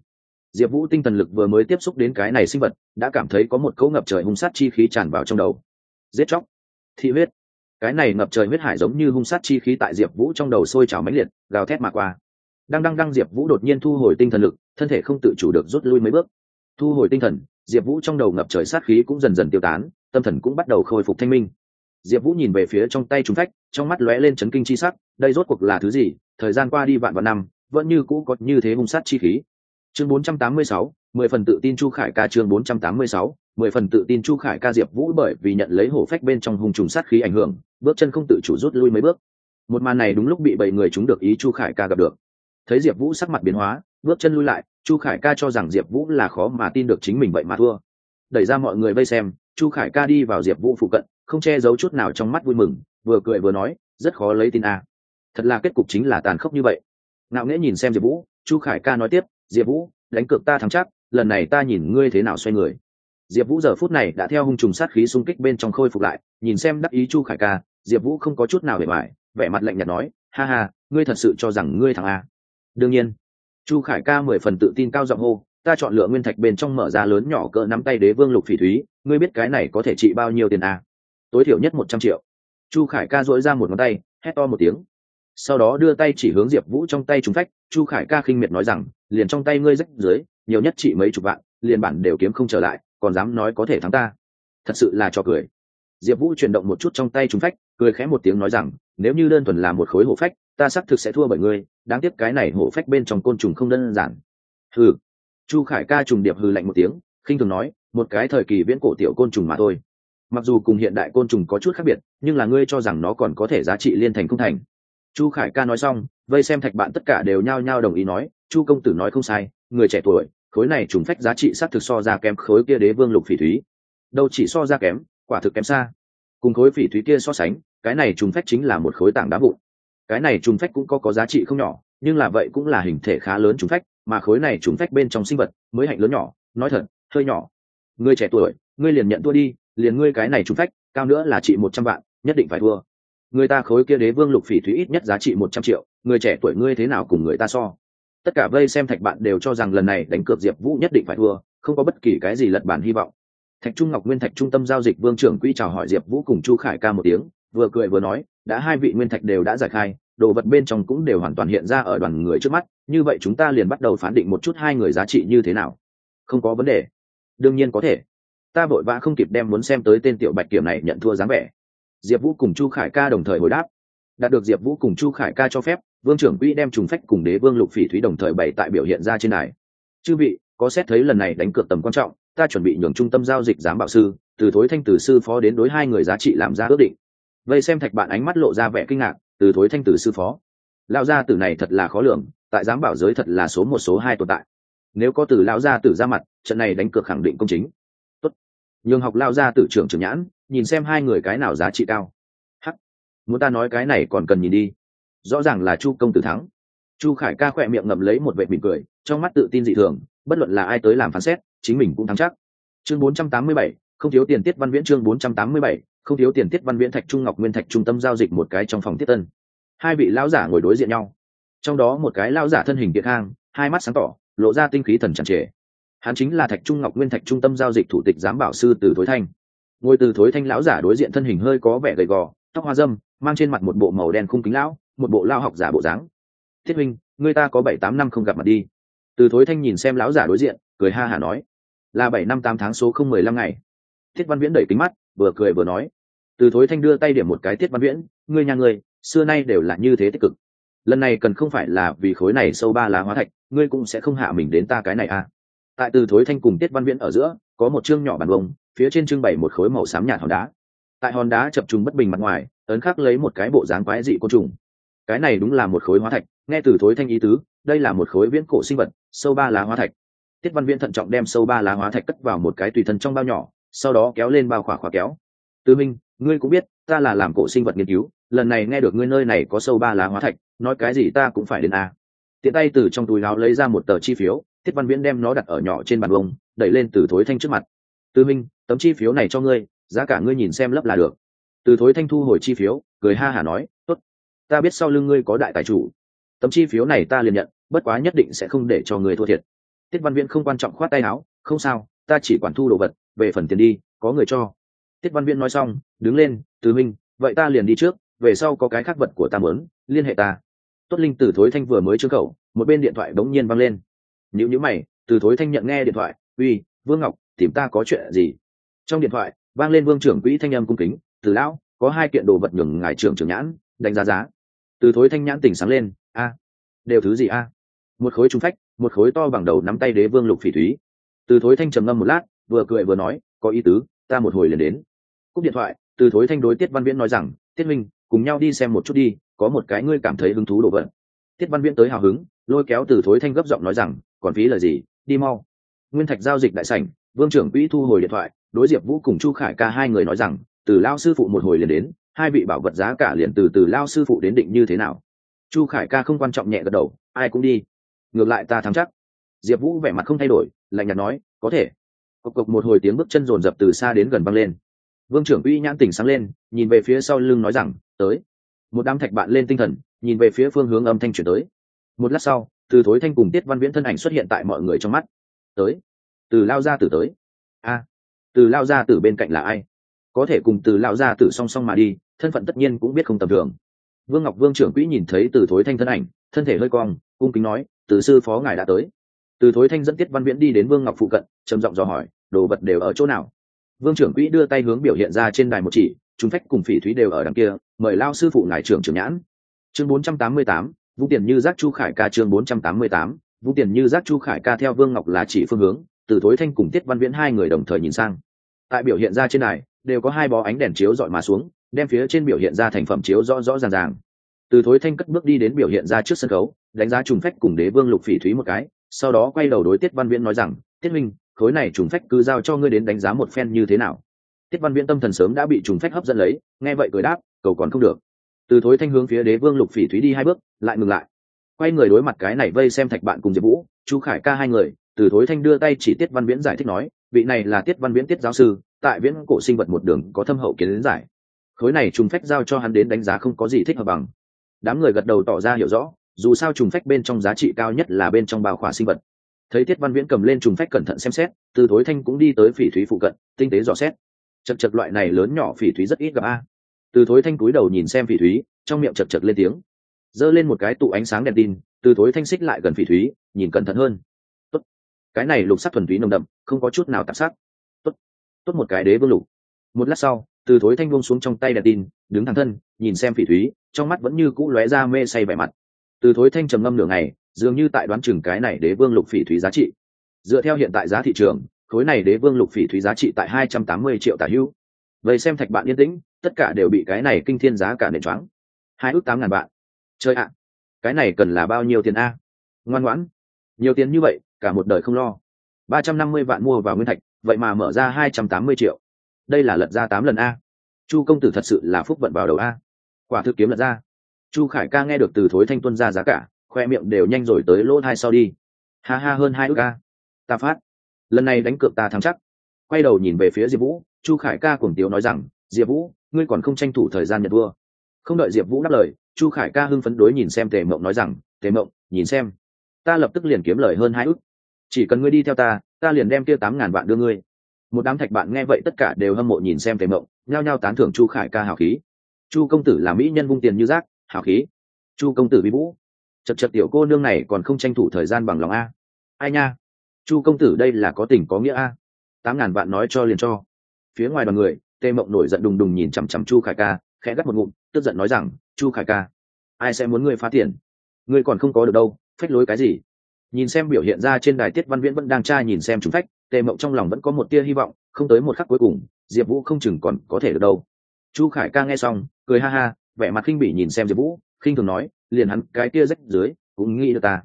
diệp vũ tinh thần lực vừa mới tiếp xúc đến cái này sinh vật, đã cảm thấy có một cấu ngập trời hung sát chi khí tràn vào trong đầu. Giết chóc thị huyết. Cái này ngập trời huyết hải giống như hung sát chi khí tại diệp vũ trong đầu sôi trào mãnh liệt, gào thét mà qua. Đang đang đang, diệp vũ đột nhiên thu hồi tinh thần lực, thân thể không tự chủ được rút lui mấy bước. Thu hồi tinh thần, diệp vũ trong đầu ngập trời sát khí cũng dần dần tiêu tán, tâm thần cũng bắt đầu khôi phục thanh minh. Diệp vũ nhìn về phía trong tay trúng phách, trong mắt lóe lên chấn kinh chi sắc, đây rốt cuộc là thứ gì? Thời gian qua đi vạn vạn năm, vẫn như cũ có như thế hung sát chi khí chương 486, mười phần tự tin chu khải ca chương 486, mười phần tự tin chu khải ca diệp vũ bởi vì nhận lấy hổ phách bên trong hung trùng sát khí ảnh hưởng bước chân không tự chủ rút lui mấy bước. Một màn này đúng lúc bị bảy người chúng được ý chu khải ca gặp được. Thấy diệp vũ sắc mặt biến hóa bước chân lui lại chu khải ca cho rằng diệp vũ là khó mà tin được chính mình vậy mà thua. Đẩy ra mọi người vây xem chu khải ca đi vào diệp vũ phụ cận không che giấu chút nào trong mắt vui mừng vừa cười vừa nói rất khó lấy tin a. Thật là kết cục chính là tàn khốc như vậy. Ngạo nghễ nhìn xem diệp vũ chu khải ca nói tiếp diệp vũ, đánh cược ta thắng chắc, lần này ta nhìn ngươi thế nào xoay người. Diệp vũ giờ phút này đã theo hung trùng sát khí xung kích bên trong khôi phục lại, nhìn xem đắc ý chu khải ca, diệp vũ không có chút nào bề ngoài vẻ mặt lạnh nhạt nói, ha ha, ngươi thật sự cho rằng ngươi thắng a đương nhiên, chu khải ca mười phần tự tin cao giọng hô, ta chọn lựa nguyên thạch bên trong mở ra lớn nhỏ cỡ nắm tay đế vương lục phỉ thúy, ngươi biết cái này có thể trị bao nhiêu tiền a tối thiểu nhất một trăm triệu. Chu khải ca dỗi ra một ngón tay, hét to một tiếng sau đó đưa tay chỉ hướng diệp vũ trong tay trúng phách, chu khải ca khinh miệt nói rằng, liền trong tay ngươi rách dưới, nhiều nhất chỉ mấy chục vạn, liền bản đều kiếm không trở lại, còn dám nói có thể thắng ta? Thật sự là cho cười. Diệp vũ chuyển động một chút trong tay trúng phách, cười khẽ một tiếng nói rằng, nếu như đơn thuần là một khối hổ phách, ta xác thực sẽ thua bởi ngươi, đáng tiếc cái này hổ phách bên trong côn trùng không đơn giản. Hừ. Chu khải ca trùng điệp hừ lạnh một tiếng, khinh thường nói, một cái thời kỳ viễn cổ tiểu côn trùng mà thôi. Mặc dù cùng hiện đại côn trùng có chút khác biệt, nhưng là ngươi cho rằng nó còn có thể giá trị liên thành không thành chu khải ca nói xong, vây xem thạch bạn tất cả đều nhao nhao đồng ý nói, chu công tử nói không sai, người trẻ tuổi, khối này trùng phách giá trị s á t thực so ra kém khối kia đế vương lục phỉ thúy. Đâu chỉ so ra kém, quả thực kém xa. Cùng khối phỉ thúy kia so sánh, cái này trùng phách chính là một khối tảng đá vụn. Cái này trùng phách cũng có có giá trị không nhỏ, nhưng là vậy cũng là hình thể khá lớn trùng phách, mà khối này trùng phách bên trong sinh vật mới hạnh lớn nhỏ, nói thật, hơi nhỏ. Người trẻ tuổi, ngươi liền nhận thua đi, liền ngươi cái này trùng phách, cao nữa là trị một trăm vạn, nhất định phải thua người ta khối kia đế vương lục phỉ thúy ít nhất giá trị một trăm triệu, người trẻ tuổi ngươi thế nào cùng người ta so? Tất cả vây xem thạch bạn đều cho rằng lần này đánh cược diệp vũ nhất định phải thua, không có bất kỳ cái gì lật bản hy vọng. Thạch trung ngọc nguyên thạch trung tâm giao dịch vương trưởng quỹ chào hỏi diệp vũ cùng chu khải ca một tiếng, vừa cười vừa nói, đã hai vị nguyên thạch đều đã giải khai, đồ vật bên trong cũng đều hoàn toàn hiện ra ở đoàn người trước mắt, như vậy chúng ta liền bắt đầu phán định một chút hai người giá trị như thế nào. Không có vấn đề. Đương nhiên có thể. Ta vội vã không kịp đem muốn xem tới tên tiểu bạch kiểm này nhận thua dáng vẻ diệp vũ cùng chu khải ca đồng thời hồi đáp. Đạt được diệp vũ cùng chu khải ca cho phép, vương trưởng quỹ đem trùng phách cùng đế vương lục phỉ thúy đồng thời bày tại biểu hiện ra trên này. Chư vị, có xét thấy lần này đánh cược tầm quan trọng, ta chuẩn bị nhường trung tâm giao dịch giám bảo sư, từ thối thanh tử sư phó đến đối hai người giá trị làm ra ước định. Vây xem thạch bạn ánh mắt lộ ra vẻ kinh ngạc, từ thối thanh tử sư phó? Lão gia tử này thật là khó lường, tại giám bảo giới thật là số một số hai tồn tại. Nếu có từ lão gia tử ra mặt, trận này đánh cược khẳng định công chính. Tốt. nhường học lao gia tử trưởng trưởng nhãn nhìn xem hai người cái nào giá trị cao. Hắc. Muốn ta nói cái này còn cần nhìn đi. Rõ ràng là chu công tử thắng. Chu khải ca khỏe miệng ngậm lấy một vệ mỉm cười trong mắt tự tin dị thường bất luận là ai tới làm phán xét chính mình cũng thắng chắc. Chương 487, không thiếu tiền tiết văn viễn chương 487, không thiếu tiền tiết văn viễn thạch trung ngọc nguyên thạch trung tâm giao dịch một cái trong phòng tiết tân. Hai vị lão giả ngồi đối diện nhau. Trong đó một cái lão giả thân hình kiệt hang, hai mắt sáng tỏ lộ ra tinh khí thần tràn trề. Hắn chính là thạch trung ngọc nguyên thạch trung tâm giao dịch thủ tịch giám bảo sư từ thối thanh ngồi từ thối thanh lão giả đối diện thân hình hơi có vẻ gầy gò, tóc hoa dâm, mang trên mặt một bộ màu đen khung kính lão, một bộ lao học giả bộ dáng. Thiết minh người ta có bảy tám năm không gặp mặt đi. Từ thối thanh nhìn xem lão giả đối diện, cười ha hả nói, là bảy năm tám tháng số không mười lăm ngày. Thiết văn viễn đẩy kính mắt, vừa cười vừa nói, từ thối thanh đưa tay điểm một cái thiết văn viễn, ngươi nhà ngươi, xưa nay đều là như thế tích cực. Lần này cần không phải là vì khối này sâu ba lá hóa thạch, ngươi cũng sẽ không hạ mình đến ta cái này à. Tại từ thối thanh cùng tiết văn viễn ở giữa, có một chương nhỏ bàn bông phía trên trưng bày một khối màu xám nhạt hòn đá. Tại hòn đá chập trùng bất bình mặt ngoài, ấn khắc lấy một cái bộ dáng quái dị côn trùng. Cái này đúng là một khối hóa thạch, nghe từ thối thanh ý tứ, đây là một khối viễn cổ sinh vật, sâu ba lá hóa thạch. Tiết văn viễn thận trọng đem sâu ba lá hóa thạch cất vào một cái tùy thân trong bao nhỏ, sau đó kéo lên bao khỏa khóa kéo. Tư minh, ngươi cũng biết, ta là làm cổ sinh vật nghiên cứu, lần này nghe được ngươi nơi này có sâu ba lá hóa thạch, nói cái gì ta cũng phải đến a. Tiện tay từ trong túi áo lấy ra một tờ chi phiếu, tiết văn viễn đem nó đặt ở nhỏ trên bàn bông đẩy lên từ thối thanh trước mặt. Tư minh tấm chi phiếu này cho ngươi, giá cả ngươi nhìn xem lấp là được. Từ thối thanh thu hồi chi phiếu, cười ha hả nói, tốt, ta biết sau lưng ngươi có đại tài chủ. Tấm chi phiếu này ta liền nhận, bất quá nhất định sẽ không để cho người thua thiệt. Tiết văn viễn không quan trọng khoát tay áo, không sao, ta chỉ quản thu đồ vật, về phần tiền đi, có người cho. Tiết văn viễn nói xong, đứng lên, từ minh vậy ta liền đi trước, về sau có cái khác vật của ta mớn liên hệ ta. Tốt linh từ thối thanh vừa mới trương khẩu, một bên điện thoại bỗng nhiên văng lên. Nhữ nhữ mày, từ thối thanh nhận nghe điện thoại, uy, vương ngọc, tìm ta có chuyện gì? Trong điện thoại, vang lên vương trưởng quỹ thanh âm cung kính, từ lão, có hai kiện đồ vật nhường ngài trưởng trưởng nhãn, đánh giá giá. Từ thối thanh nhãn tỉnh sáng lên, a, đều thứ gì a? Một khối trung phách, một khối to bằng đầu nắm tay đế vương lục phỉ thúy. Từ thối thanh trầm ngâm một lát, vừa cười vừa nói, có ý tứ, ta một hồi liền đến. Cúp điện thoại, từ thối thanh đối tiết văn viễn nói rằng, tiết minh cùng nhau đi xem một chút đi, có một cái ngươi cảm thấy hứng thú đồ vật. Tiết văn viễn tới hào hứng, lôi kéo từ thối thanh gấp giọng nói rằng, còn phí là gì, đi mau. Nguyên thạch giao dịch đại sảnh, vương trưởng quỹ thu hồi điện thoại đối diệp vũ cùng chu khải ca hai người nói rằng, từ lao sư phụ một hồi liền đến, hai vị bảo vật giá cả liền từ từ lao sư phụ đến định như thế nào. Chu khải ca không quan trọng nhẹ gật đầu, ai cũng đi. Ngược lại ta thắng chắc. Diệp vũ vẻ mặt không thay đổi, lạnh nhạt nói, có thể. Cộc cộc một hồi tiếng bước chân rồn rập từ xa đến gần băng lên. Vương trưởng uy nhãn tỉnh sáng lên, nhìn về phía sau lưng nói rằng, tới. Một đám thạch bạn lên tinh thần, nhìn về phía phương hướng âm thanh chuyển tới. Một lát sau, từ thối thanh cùng tiết văn viễn thân ảnh xuất hiện tại mọi người trong mắt. Tới. Từ lao ra từ tới. A từ lao gia tử bên cạnh là ai? Có thể cùng từ lao gia tử song song mà đi thân phận tất nhiên cũng biết không tầm thường. Vương ngọc vương trưởng quỹ nhìn thấy từ thối thanh thân ảnh thân thể hơi cong cung kính nói từ sư phó ngài đã tới. Từ thối thanh dẫn tiết văn viễn đi đến vương ngọc phụ cận trầm giọng dò hỏi đồ vật đều ở chỗ nào? Vương trưởng quỹ đưa tay hướng biểu hiện ra trên đài một chỉ chúng phách cùng phỉ thúy đều ở đằng kia mời lao sư phụ ngài trưởng trưởng nhãn. Chương 488, vũ tiền như giác chu khải ca chương 488, vũ tiền như giác chu khải ca theo vương ngọc là chỉ phương hướng từ thối thanh cùng tiết văn viễn hai người đồng thời nhìn sang. Tại biểu hiện ra trên này, đều có hai bó ánh đèn chiếu dọi mà xuống, đem phía trên biểu hiện ra thành phẩm chiếu rõ rõ ràng ràng. Từ thối thanh cất bước đi đến biểu hiện ra trước sân khấu, đánh giá trùng phách cùng đế vương lục phỉ thúy một cái, sau đó quay đầu đối tiết văn viễn nói rằng, tiết minh khối này trùng phách cứ giao cho ngươi đến đánh giá một phen như thế nào. Tiết văn viễn tâm thần sớm đã bị trùng phách hấp dẫn lấy, nghe vậy cười đáp, cầu còn không được. Từ thối thanh hướng phía đế vương lục phỉ thúy đi hai bước, lại ngừng lại. Quay người đối mặt cái này vây xem thạch bạn cùng diệp vũ, chu khải ca hai người từ thối thanh đưa tay chỉ tiết văn viễn giải thích nói, vị này là tiết văn viễn tiết giáo sư, tại viễn cổ sinh vật một đường có thâm hậu kiến đến giải. Khối này trùng phách giao cho hắn đến đánh giá không có gì thích hợp bằng. Đám người gật đầu tỏ ra hiểu rõ, dù sao trùng phách bên trong giá trị cao nhất là bên trong bào khỏa sinh vật. Thấy tiết văn viễn cầm lên trùng phách cẩn thận xem xét, từ thối thanh cũng đi tới phỉ thúy phụ cận, tinh tế dò xét. Chật chật loại này lớn nhỏ phỉ thúy rất ít gặp a. Từ thối thanh cúi đầu nhìn xem phỉ thúy, trong miệng chật chật lên tiếng. Giơ lên một cái tụ ánh sáng đèn tin, từ thối thanh xích lại gần phỉ thúy, nhìn cẩn thận hơn cái này lục sắc thuần túy nồng đậm, không có chút nào tạp sắc. Tốt. Tốt một cái đế vương lục. Một lát sau, từ thối thanh buông xuống trong tay đèn tin, đứng thẳng thân, nhìn xem phỉ thúy, trong mắt vẫn như cũ lóe ra mê say vẻ mặt. Từ thối thanh trầm ngâm nửa ngày, dường như tại đoán chừng cái này đế vương lục phỉ thúy giá trị. Dựa theo hiện tại giá thị trường, khối này đế vương lục phỉ thúy giá trị tại hai trăm tám mươi triệu tả hữu. Vậy xem thạch bạn yên tĩnh, tất cả đều bị cái này kinh thiên giá cả nền choáng. Hai ước tám ngàn bạn chơi ạ, cái này cần là bao nhiêu tiền a? Ngoan ngoãn. Nhiều tiền như vậy cả một đời không lo. Ba trăm năm mươi vạn mua vào nguyên thạch, vậy mà mở ra hai trăm tám mươi triệu. Đây là lật ra tám lần a. Chu công tử thật sự là phúc vận vào đầu a. Quả thực kiếm lật ra. Chu khải ca nghe được từ thối thanh tuân ra giá cả, khoe miệng đều nhanh rồi tới lỗ hai sau đi. Ha ha, hơn hai ước ca ta phát. Lần này đánh cược ta thắng chắc. Quay đầu nhìn về phía diệp vũ, chu khải ca cùng tiếu nói rằng, diệp vũ, ngươi còn không tranh thủ thời gian nhận vua không đợi diệp vũ đáp lời, chu khải ca hưng phấn đối nhìn xem tề mộng nói rằng, tề mộng, nhìn xem. Ta lập tức liền kiếm lời hơn hai ức chỉ cần ngươi đi theo ta ta liền đem kia tám ngàn vạn đưa ngươi. Một đám thạch bạn nghe vậy tất cả đều hâm mộ nhìn xem tề mộng, nhao nhao tán thưởng chu khải ca hào khí. Chu công tử là mỹ nhân vung tiền như rác hào khí. Chu công tử vi vũ. Chật chật tiểu cô nương này còn không tranh thủ thời gian bằng lòng a. Ai nha? Chu công tử đây là có tình có nghĩa a. Tám ngàn vạn nói cho liền cho. Phía ngoài đoàn người, tề mộng nổi giận đùng đùng nhìn chằm chằm chu khải ca, khẽ gắt một ngụm, tức giận nói rằng, chu khải ca, ai sẽ muốn ngươi phá tiền? Ngươi còn không có được đâu, phách lối cái gì? Nhìn xem biểu hiện ra trên đài tiết văn viễn vẫn đang tra nhìn xem chúng phách, tề mộng trong lòng vẫn có một tia hy vọng, không tới một khắc cuối cùng, diệp vũ không chừng còn có thể được đâu. Chu khải ca nghe xong, cười ha ha, vẻ mặt khinh bỉ nhìn xem diệp vũ, khinh thường nói, liền hắn cái tia rách dưới, cũng nghĩ được ta.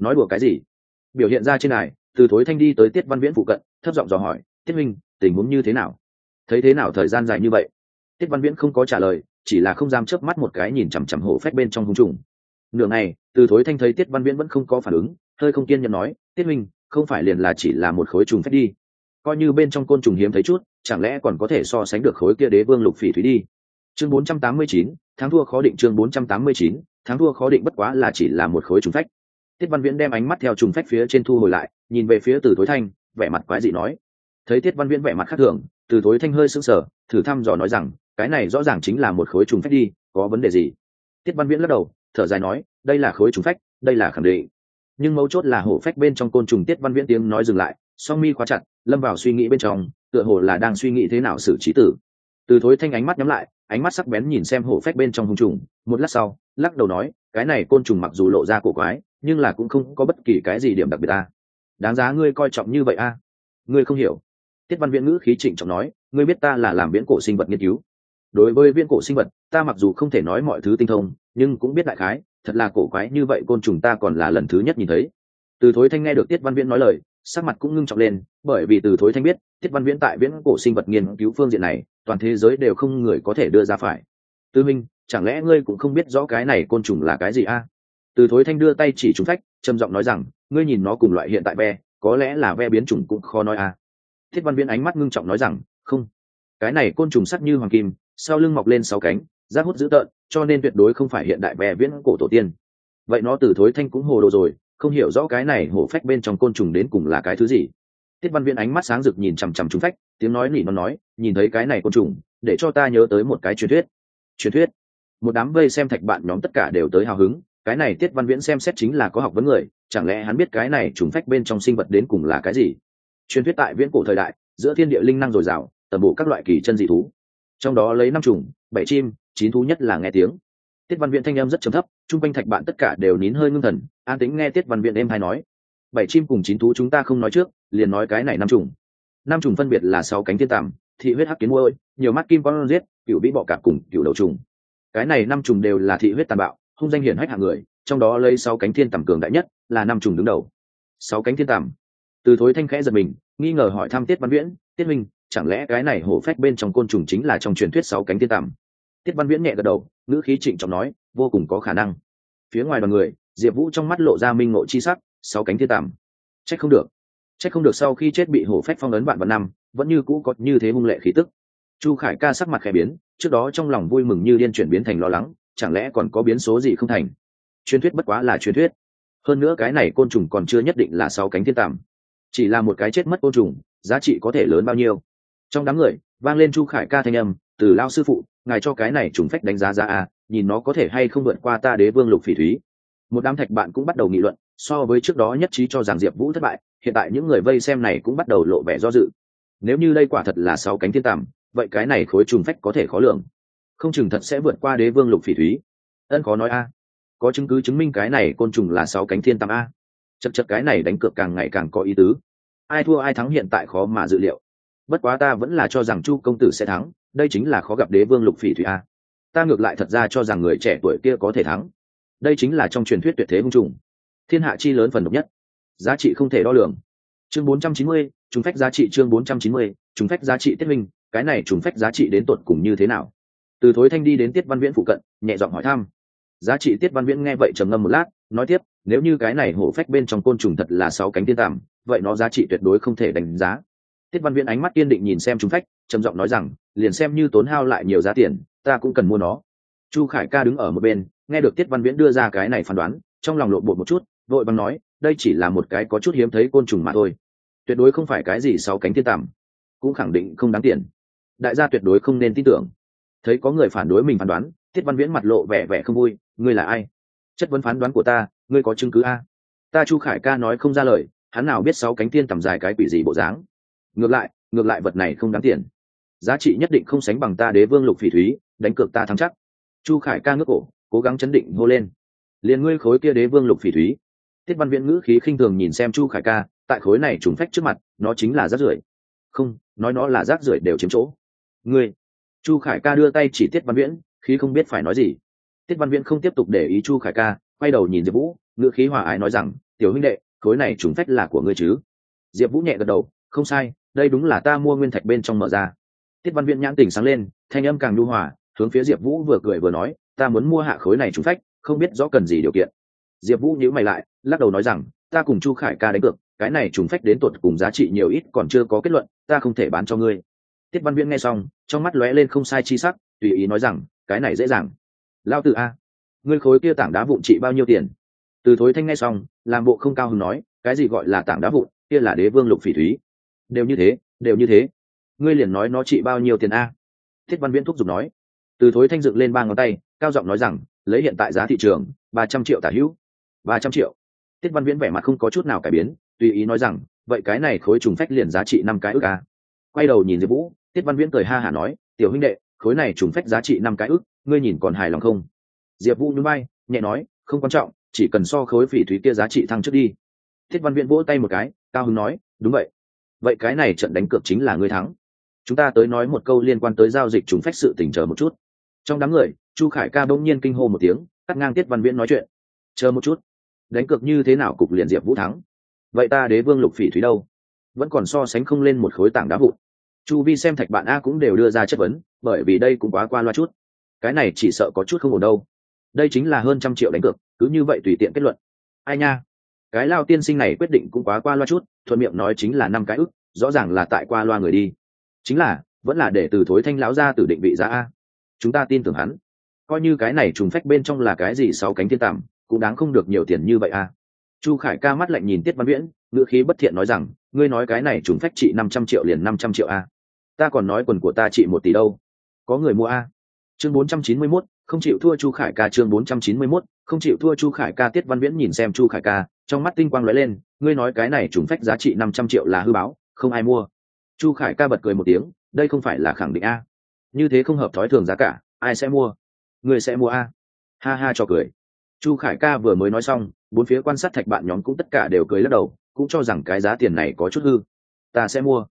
Nói đùa cái gì? Biểu hiện ra trên đài, từ thối thanh đi tới tiết văn viễn phụ cận, thấp giọng dò hỏi, tiết minh tình huống như thế nào? Thấy thế nào thời gian dài như vậy? Tiết văn viễn không có trả lời, chỉ là không dám chớp mắt một cái nhìn chằm chằm hổ phách bên trong hung trùng. Nửa ngày, từ thối thanh thấy tiết văn viễn vẫn không có phản ứng hơi không kiên nhẫn nói tiết minh không phải liền là chỉ là một khối trùng phách đi. Coi như bên trong côn trùng hiếm thấy chút chẳng lẽ còn có thể so sánh được khối kia đế vương lục phỉ thúy đi? Chương 489, tháng thua khó định chương 489, tháng thua khó định bất quá là chỉ là một khối trùng phách. Tiết văn viễn đem ánh mắt theo trùng phách phía trên thu hồi lại nhìn về phía từ thối thanh vẻ mặt quái dị nói. Thấy tiết văn viễn vẻ mặt khác thường từ thối thanh hơi sững sờ thử thăm dò nói rằng cái này rõ ràng chính là một khối trùng phách đi có vấn đề gì? Tiết văn viễn lắc đầu thở dài nói đây là khối trùng phách đây là khẳng định nhưng mấu chốt là hổ phách bên trong côn trùng tiết văn viễn tiếng nói dừng lại, song mi khóa chặt, lâm vào suy nghĩ bên trong, tựa hồ là đang suy nghĩ thế nào xử trí tử. Từ thối thanh ánh mắt nhắm lại, ánh mắt sắc bén nhìn xem hổ phách bên trong hung trùng, một lát sau, lắc đầu nói, cái này côn trùng mặc dù lộ ra cổ quái, nhưng là cũng không có bất kỳ cái gì điểm đặc biệt a đáng giá ngươi coi trọng như vậy a. Ngươi không hiểu. Tiết văn viễn ngữ khí trịnh trọng nói, ngươi biết ta là làm viễn cổ sinh vật nghiên cứu. Đối với viễn cổ sinh vật, ta mặc dù không thể nói mọi thứ tinh thông, nhưng cũng biết đại khái thật là cổ quái, như vậy côn trùng ta còn là lần thứ nhất nhìn thấy. Từ thối thanh nghe được tiết văn viễn nói lời, sắc mặt cũng ngưng trọng lên, bởi vì từ thối thanh biết, tiết văn viễn tại viễn cổ sinh vật nghiên cứu phương diện này, toàn thế giới đều không người có thể đưa ra phải. Tư minh, chẳng lẽ ngươi cũng không biết rõ cái này côn trùng là cái gì a? Từ thối thanh đưa tay chỉ trúng phách, trầm giọng nói rằng, ngươi nhìn nó cùng loại hiện tại ve, có lẽ là ve biến chủng cũng khó nói a. Thiết văn viễn ánh mắt ngưng trọng nói rằng, không. Cái này côn trùng sắc như hoàng kim, sau lưng mọc lên sáu cánh giác hút dữ tợn, cho nên tuyệt đối không phải hiện đại bè viễn cổ tổ tiên. Vậy nó từ thối thanh cũng hồ đồ rồi, không hiểu rõ cái này hổ phách bên trong côn trùng đến cùng là cái thứ gì. Tiết văn viễn ánh mắt sáng rực nhìn chằm chằm chúng phách, tiếng nói nỉ nó nói, nhìn thấy cái này côn trùng, để cho ta nhớ tới một cái truyền thuyết. Truyền thuyết? Một đám vây xem thạch bạn nhóm tất cả đều tới hào hứng, cái này tiết văn viễn xem xét chính là có học vấn người, chẳng lẽ hắn biết cái này trùng phách bên trong sinh vật đến cùng là cái gì? Truyền thuyết tại viễn cổ thời đại, giữa thiên địa linh năng dồi dào, tầm bộ các loại kỳ chân dị thú trong đó lấy năm trùng bảy chim, chín thú nhất là nghe tiếng. Tiết văn viện thanh em rất trầm thấp, chung quanh thạch bạn tất cả đều nín hơi ngưng thần, an tính nghe tiết văn viện em hay nói. Bảy chim cùng chín thú chúng ta không nói trước, liền nói cái này năm trùng năm trùng phân biệt là sáu cánh thiên tàm, thị huyết hắc kiến môi nhiều mắt kim con giết cựu vĩ bọ cạp cùng cựu đầu trùng. Cái này năm trùng đều là thị huyết tàn bạo, hung danh hiển hách hạng người, trong đó lấy sáu cánh thiên tầm cường đại nhất là năm trùng đứng đầu. Sáu cánh thiên tầm từ thối thanh khẽ giật mình, nghi ngờ hỏi thăm tiết văn viễn, tiết minh chẳng lẽ cái này hổ phách bên trong côn trùng chính là trong truyền thuyết sáu cánh thiên tằm? tiết văn viễn nhẹ gật đầu, ngữ khí trịnh trọng nói, vô cùng có khả năng. Phía ngoài đoàn người, diệp vũ trong mắt lộ ra minh ngộ chi sắc, sáu cánh thiên ắ c không được. Trách không được sau khi chết bị hổ phách phong ấn bạn vào năm, vẫn như cũ có như thế hung lệ khí tức. Chu khải ca sắc mặt khẽ biến, trước đó trong lòng vui mừng như điên chuyển biến thành lo lắng, chẳng lẽ còn có biến số gì không thành? Truyền thuyết bất quá là truyền thuyết. Hơn nữa cái này côn trùng còn chưa nhất định là sáu cánh thiên tàm chỉ là một cái chết mất côn trùng, giá trị có thể lớn bao nhiêu? Trong đám người, vang lên chu khải ca thanh âm, từ lao sư phụ, ngài cho cái này trùng phách đánh giá ra à nhìn nó có thể hay không vượt qua ta đế vương lục phỉ thúy. Một đám thạch bạn cũng bắt đầu nghị luận, so với trước đó nhất trí cho rằng diệp vũ thất bại, hiện tại những người vây xem này cũng bắt đầu lộ vẻ do dự. Nếu như đây quả thật là sáu cánh thiên tàm, vậy cái này khối trùng phách có thể khó lường. Không chừng thật sẽ vượt qua đế vương lục phỉ thúy. Ân khó nói a. Có chứng cứ chứng minh cái này côn trùng là sáu cánh thiên tàm a. Chật chật cái này đánh cược càng ngày càng có ý tứ. Ai thua ai thắng hiện tại khó mà dự liệu bất quá ta vẫn là cho rằng chu công tử sẽ thắng đây chính là khó gặp đế vương lục phỉ thủy a. Ta ngược lại thật ra cho rằng người trẻ tuổi kia có thể thắng. Đây chính là trong truyền thuyết tuyệt thế hung trùng. Thiên hạ chi lớn phần độc nhất. Giá trị không thể đo lường. Chương 490, chúng phách giá trị chương 490, chúng phách giá trị tiết minh cái này trùng phách giá trị đến tột cùng như thế nào? Từ thối thanh đi đến tiết văn viễn phụ cận nhẹ giọng hỏi thăm. Giá trị tiết văn viễn nghe vậy trầm ngâm một lát nói tiếp nếu như cái này hổ phách bên trong côn trùng thật là sáu cánh tiên tàm vậy nó giá trị tuyệt đối không thể đánh giá tiết văn viễn ánh mắt kiên định nhìn xem chúng phách, trầm giọng nói rằng, liền xem như tốn hao lại nhiều giá tiền, ta cũng cần mua nó. Chu khải ca đứng ở một bên, nghe được tiết văn viễn đưa ra cái này phán đoán, trong lòng lộn bột một chút, vội bằng nói, đây chỉ là một cái có chút hiếm thấy côn trùng mà thôi. Tuyệt đối không phải cái gì sáu cánh thiên tằm, cũng khẳng định không đáng tiền. Đại gia tuyệt đối không nên tin tưởng. Thấy có người phản đối mình phán đoán, tiết văn viễn mặt lộ vẻ vẻ không vui, ngươi là ai? Chất vấn phán đoán của ta, ngươi có chứng cứ a? Ta chu khải ca nói không ra lời, hắn nào biết sáu cánh tiên tầm dài cái quỷ gì bộ dáng ngược lại ngược lại vật này không đáng tiền. Giá trị nhất định không sánh bằng ta đế vương lục phỉ thúy, đánh cược ta thắng chắc. Chu khải ca ngước cổ, cố gắng chấn định, hô lên. Liền ngươi khối kia đế vương lục phỉ thúy. Tiết văn viễn ngữ khí khinh thường nhìn xem chu khải ca, tại khối này trùng phách trước mặt, nó chính là rác rưởi. Không, nói nó là rác rưởi đều chiếm chỗ. Ngươi. Chu khải ca đưa tay chỉ tiết văn viễn khí không biết phải nói gì. Tiết văn viễn không tiếp tục để ý chu khải ca, quay đầu nhìn diệp vũ, ngữ khí hòa ái nói rằng, tiểu huynh đệ, khối này trùng phách là của ngươi chứ? Diệp vũ nhẹ gật đầu, không sai đây đúng là ta mua nguyên thạch bên trong mở ra. Tiết văn viễn nhãn tỉnh sáng lên, thanh âm càng nhu hòa, hướng phía diệp vũ vừa cười vừa nói, ta muốn mua hạ khối này trùng phách, không biết rõ cần gì điều kiện. Diệp vũ nhíu mày lại, lắc đầu nói rằng, ta cùng chu khải ca đánh cược, cái này trùng phách đến tột cùng giá trị nhiều ít còn chưa có kết luận, ta không thể bán cho ngươi. Tiết văn viễn nghe xong, trong mắt lóe lên không sai chi sắc, tùy ý nói rằng, cái này dễ dàng. Lao tự a, ngươi khối kia tảng đá vụn trị bao nhiêu tiền? Từ thối thanh nghe xong, làm bộ không cao hứng nói, cái gì gọi là tảng đá vụn, kia là đế vương lục phỉ thúy đều như thế đều như thế. Ngươi liền nói nó trị bao nhiêu tiền a? Thiết văn viễn thúc giục nói. Từ thối thanh dựng lên ba ngón tay cao giọng nói rằng lấy hiện tại giá thị trường ba trăm triệu tả hữu. Ba trăm triệu. Tiết văn viễn vẻ mặt không có chút nào cải biến tùy ý nói rằng vậy cái này khối trùng phách liền giá trị năm cái ước a. Quay đầu nhìn diệp vũ tiết văn viễn cười ha hả nói tiểu huynh đệ khối này trùng phách giá trị năm cái ước, ngươi nhìn còn hài lòng không? Diệp vũ núi bay nhẹ nói không quan trọng chỉ cần so khối phỉ thúy kia giá trị thăng trước đi. Thiết văn viễn vỗ tay một cái cao hứng nói đúng vậy vậy cái này trận đánh cược chính là ngươi thắng. Chúng ta tới nói một câu liên quan tới giao dịch trùng phách sự tình chờ một chút. Trong đám người, chu khải ca bỗng nhiên kinh hô một tiếng, cắt ngang tiết văn viễn nói chuyện. Chờ một chút. Đánh cược như thế nào cục liền diệp vũ thắng. Vậy ta đế vương lục phỉ thúy đâu? Vẫn còn so sánh không lên một khối tảng đá vụn. Chu vi xem thạch bạn a cũng đều đưa ra chất vấn, bởi vì đây cũng quá qua loa chút. Cái này chỉ sợ có chút không ổn đâu. Đây chính là hơn trăm triệu đánh cược, cứ như vậy tùy tiện kết luận. Ai nha? Cái lao tiên sinh này quyết định cũng quá qua loa chút, thuận miệng nói chính là năm cái ức, rõ ràng là tại qua loa người đi. Chính là, vẫn là để từ thối thanh lão ra từ định vị giá a. Chúng ta tin tưởng hắn. Coi như cái này trùng phách bên trong là cái gì sáu cánh thiên tạm, cũng đáng không được nhiều tiền như vậy a. Chu khải ca mắt lạnh nhìn tiết văn viễn, ngữ khí bất thiện nói rằng, ngươi nói cái này trùng phách trị năm trăm triệu liền năm trăm triệu a. Ta còn nói quần của ta trị một tỷ đâu. Có người mua a. Chương bốn trăm chín mươi mốt, không chịu thua chu khải ca chương bốn trăm chín mươi mốt, không chịu thua chu khải ca tiết văn viễn nhìn xem chu khải ca trong mắt tinh quang lóe lên, ngươi nói cái này trùng phách giá trị năm trăm triệu là hư báo, không ai mua. Chu khải ca bật cười một tiếng, đây không phải là khẳng định a. Như thế không hợp thói thường giá cả, ai sẽ mua? Ngươi sẽ mua a. Ha ha cho cười. Chu khải ca vừa mới nói xong, bốn phía quan sát thạch bạn nhóm cũng tất cả đều cười lắc đầu, cũng cho rằng cái giá tiền này có chút hư. Ta sẽ mua.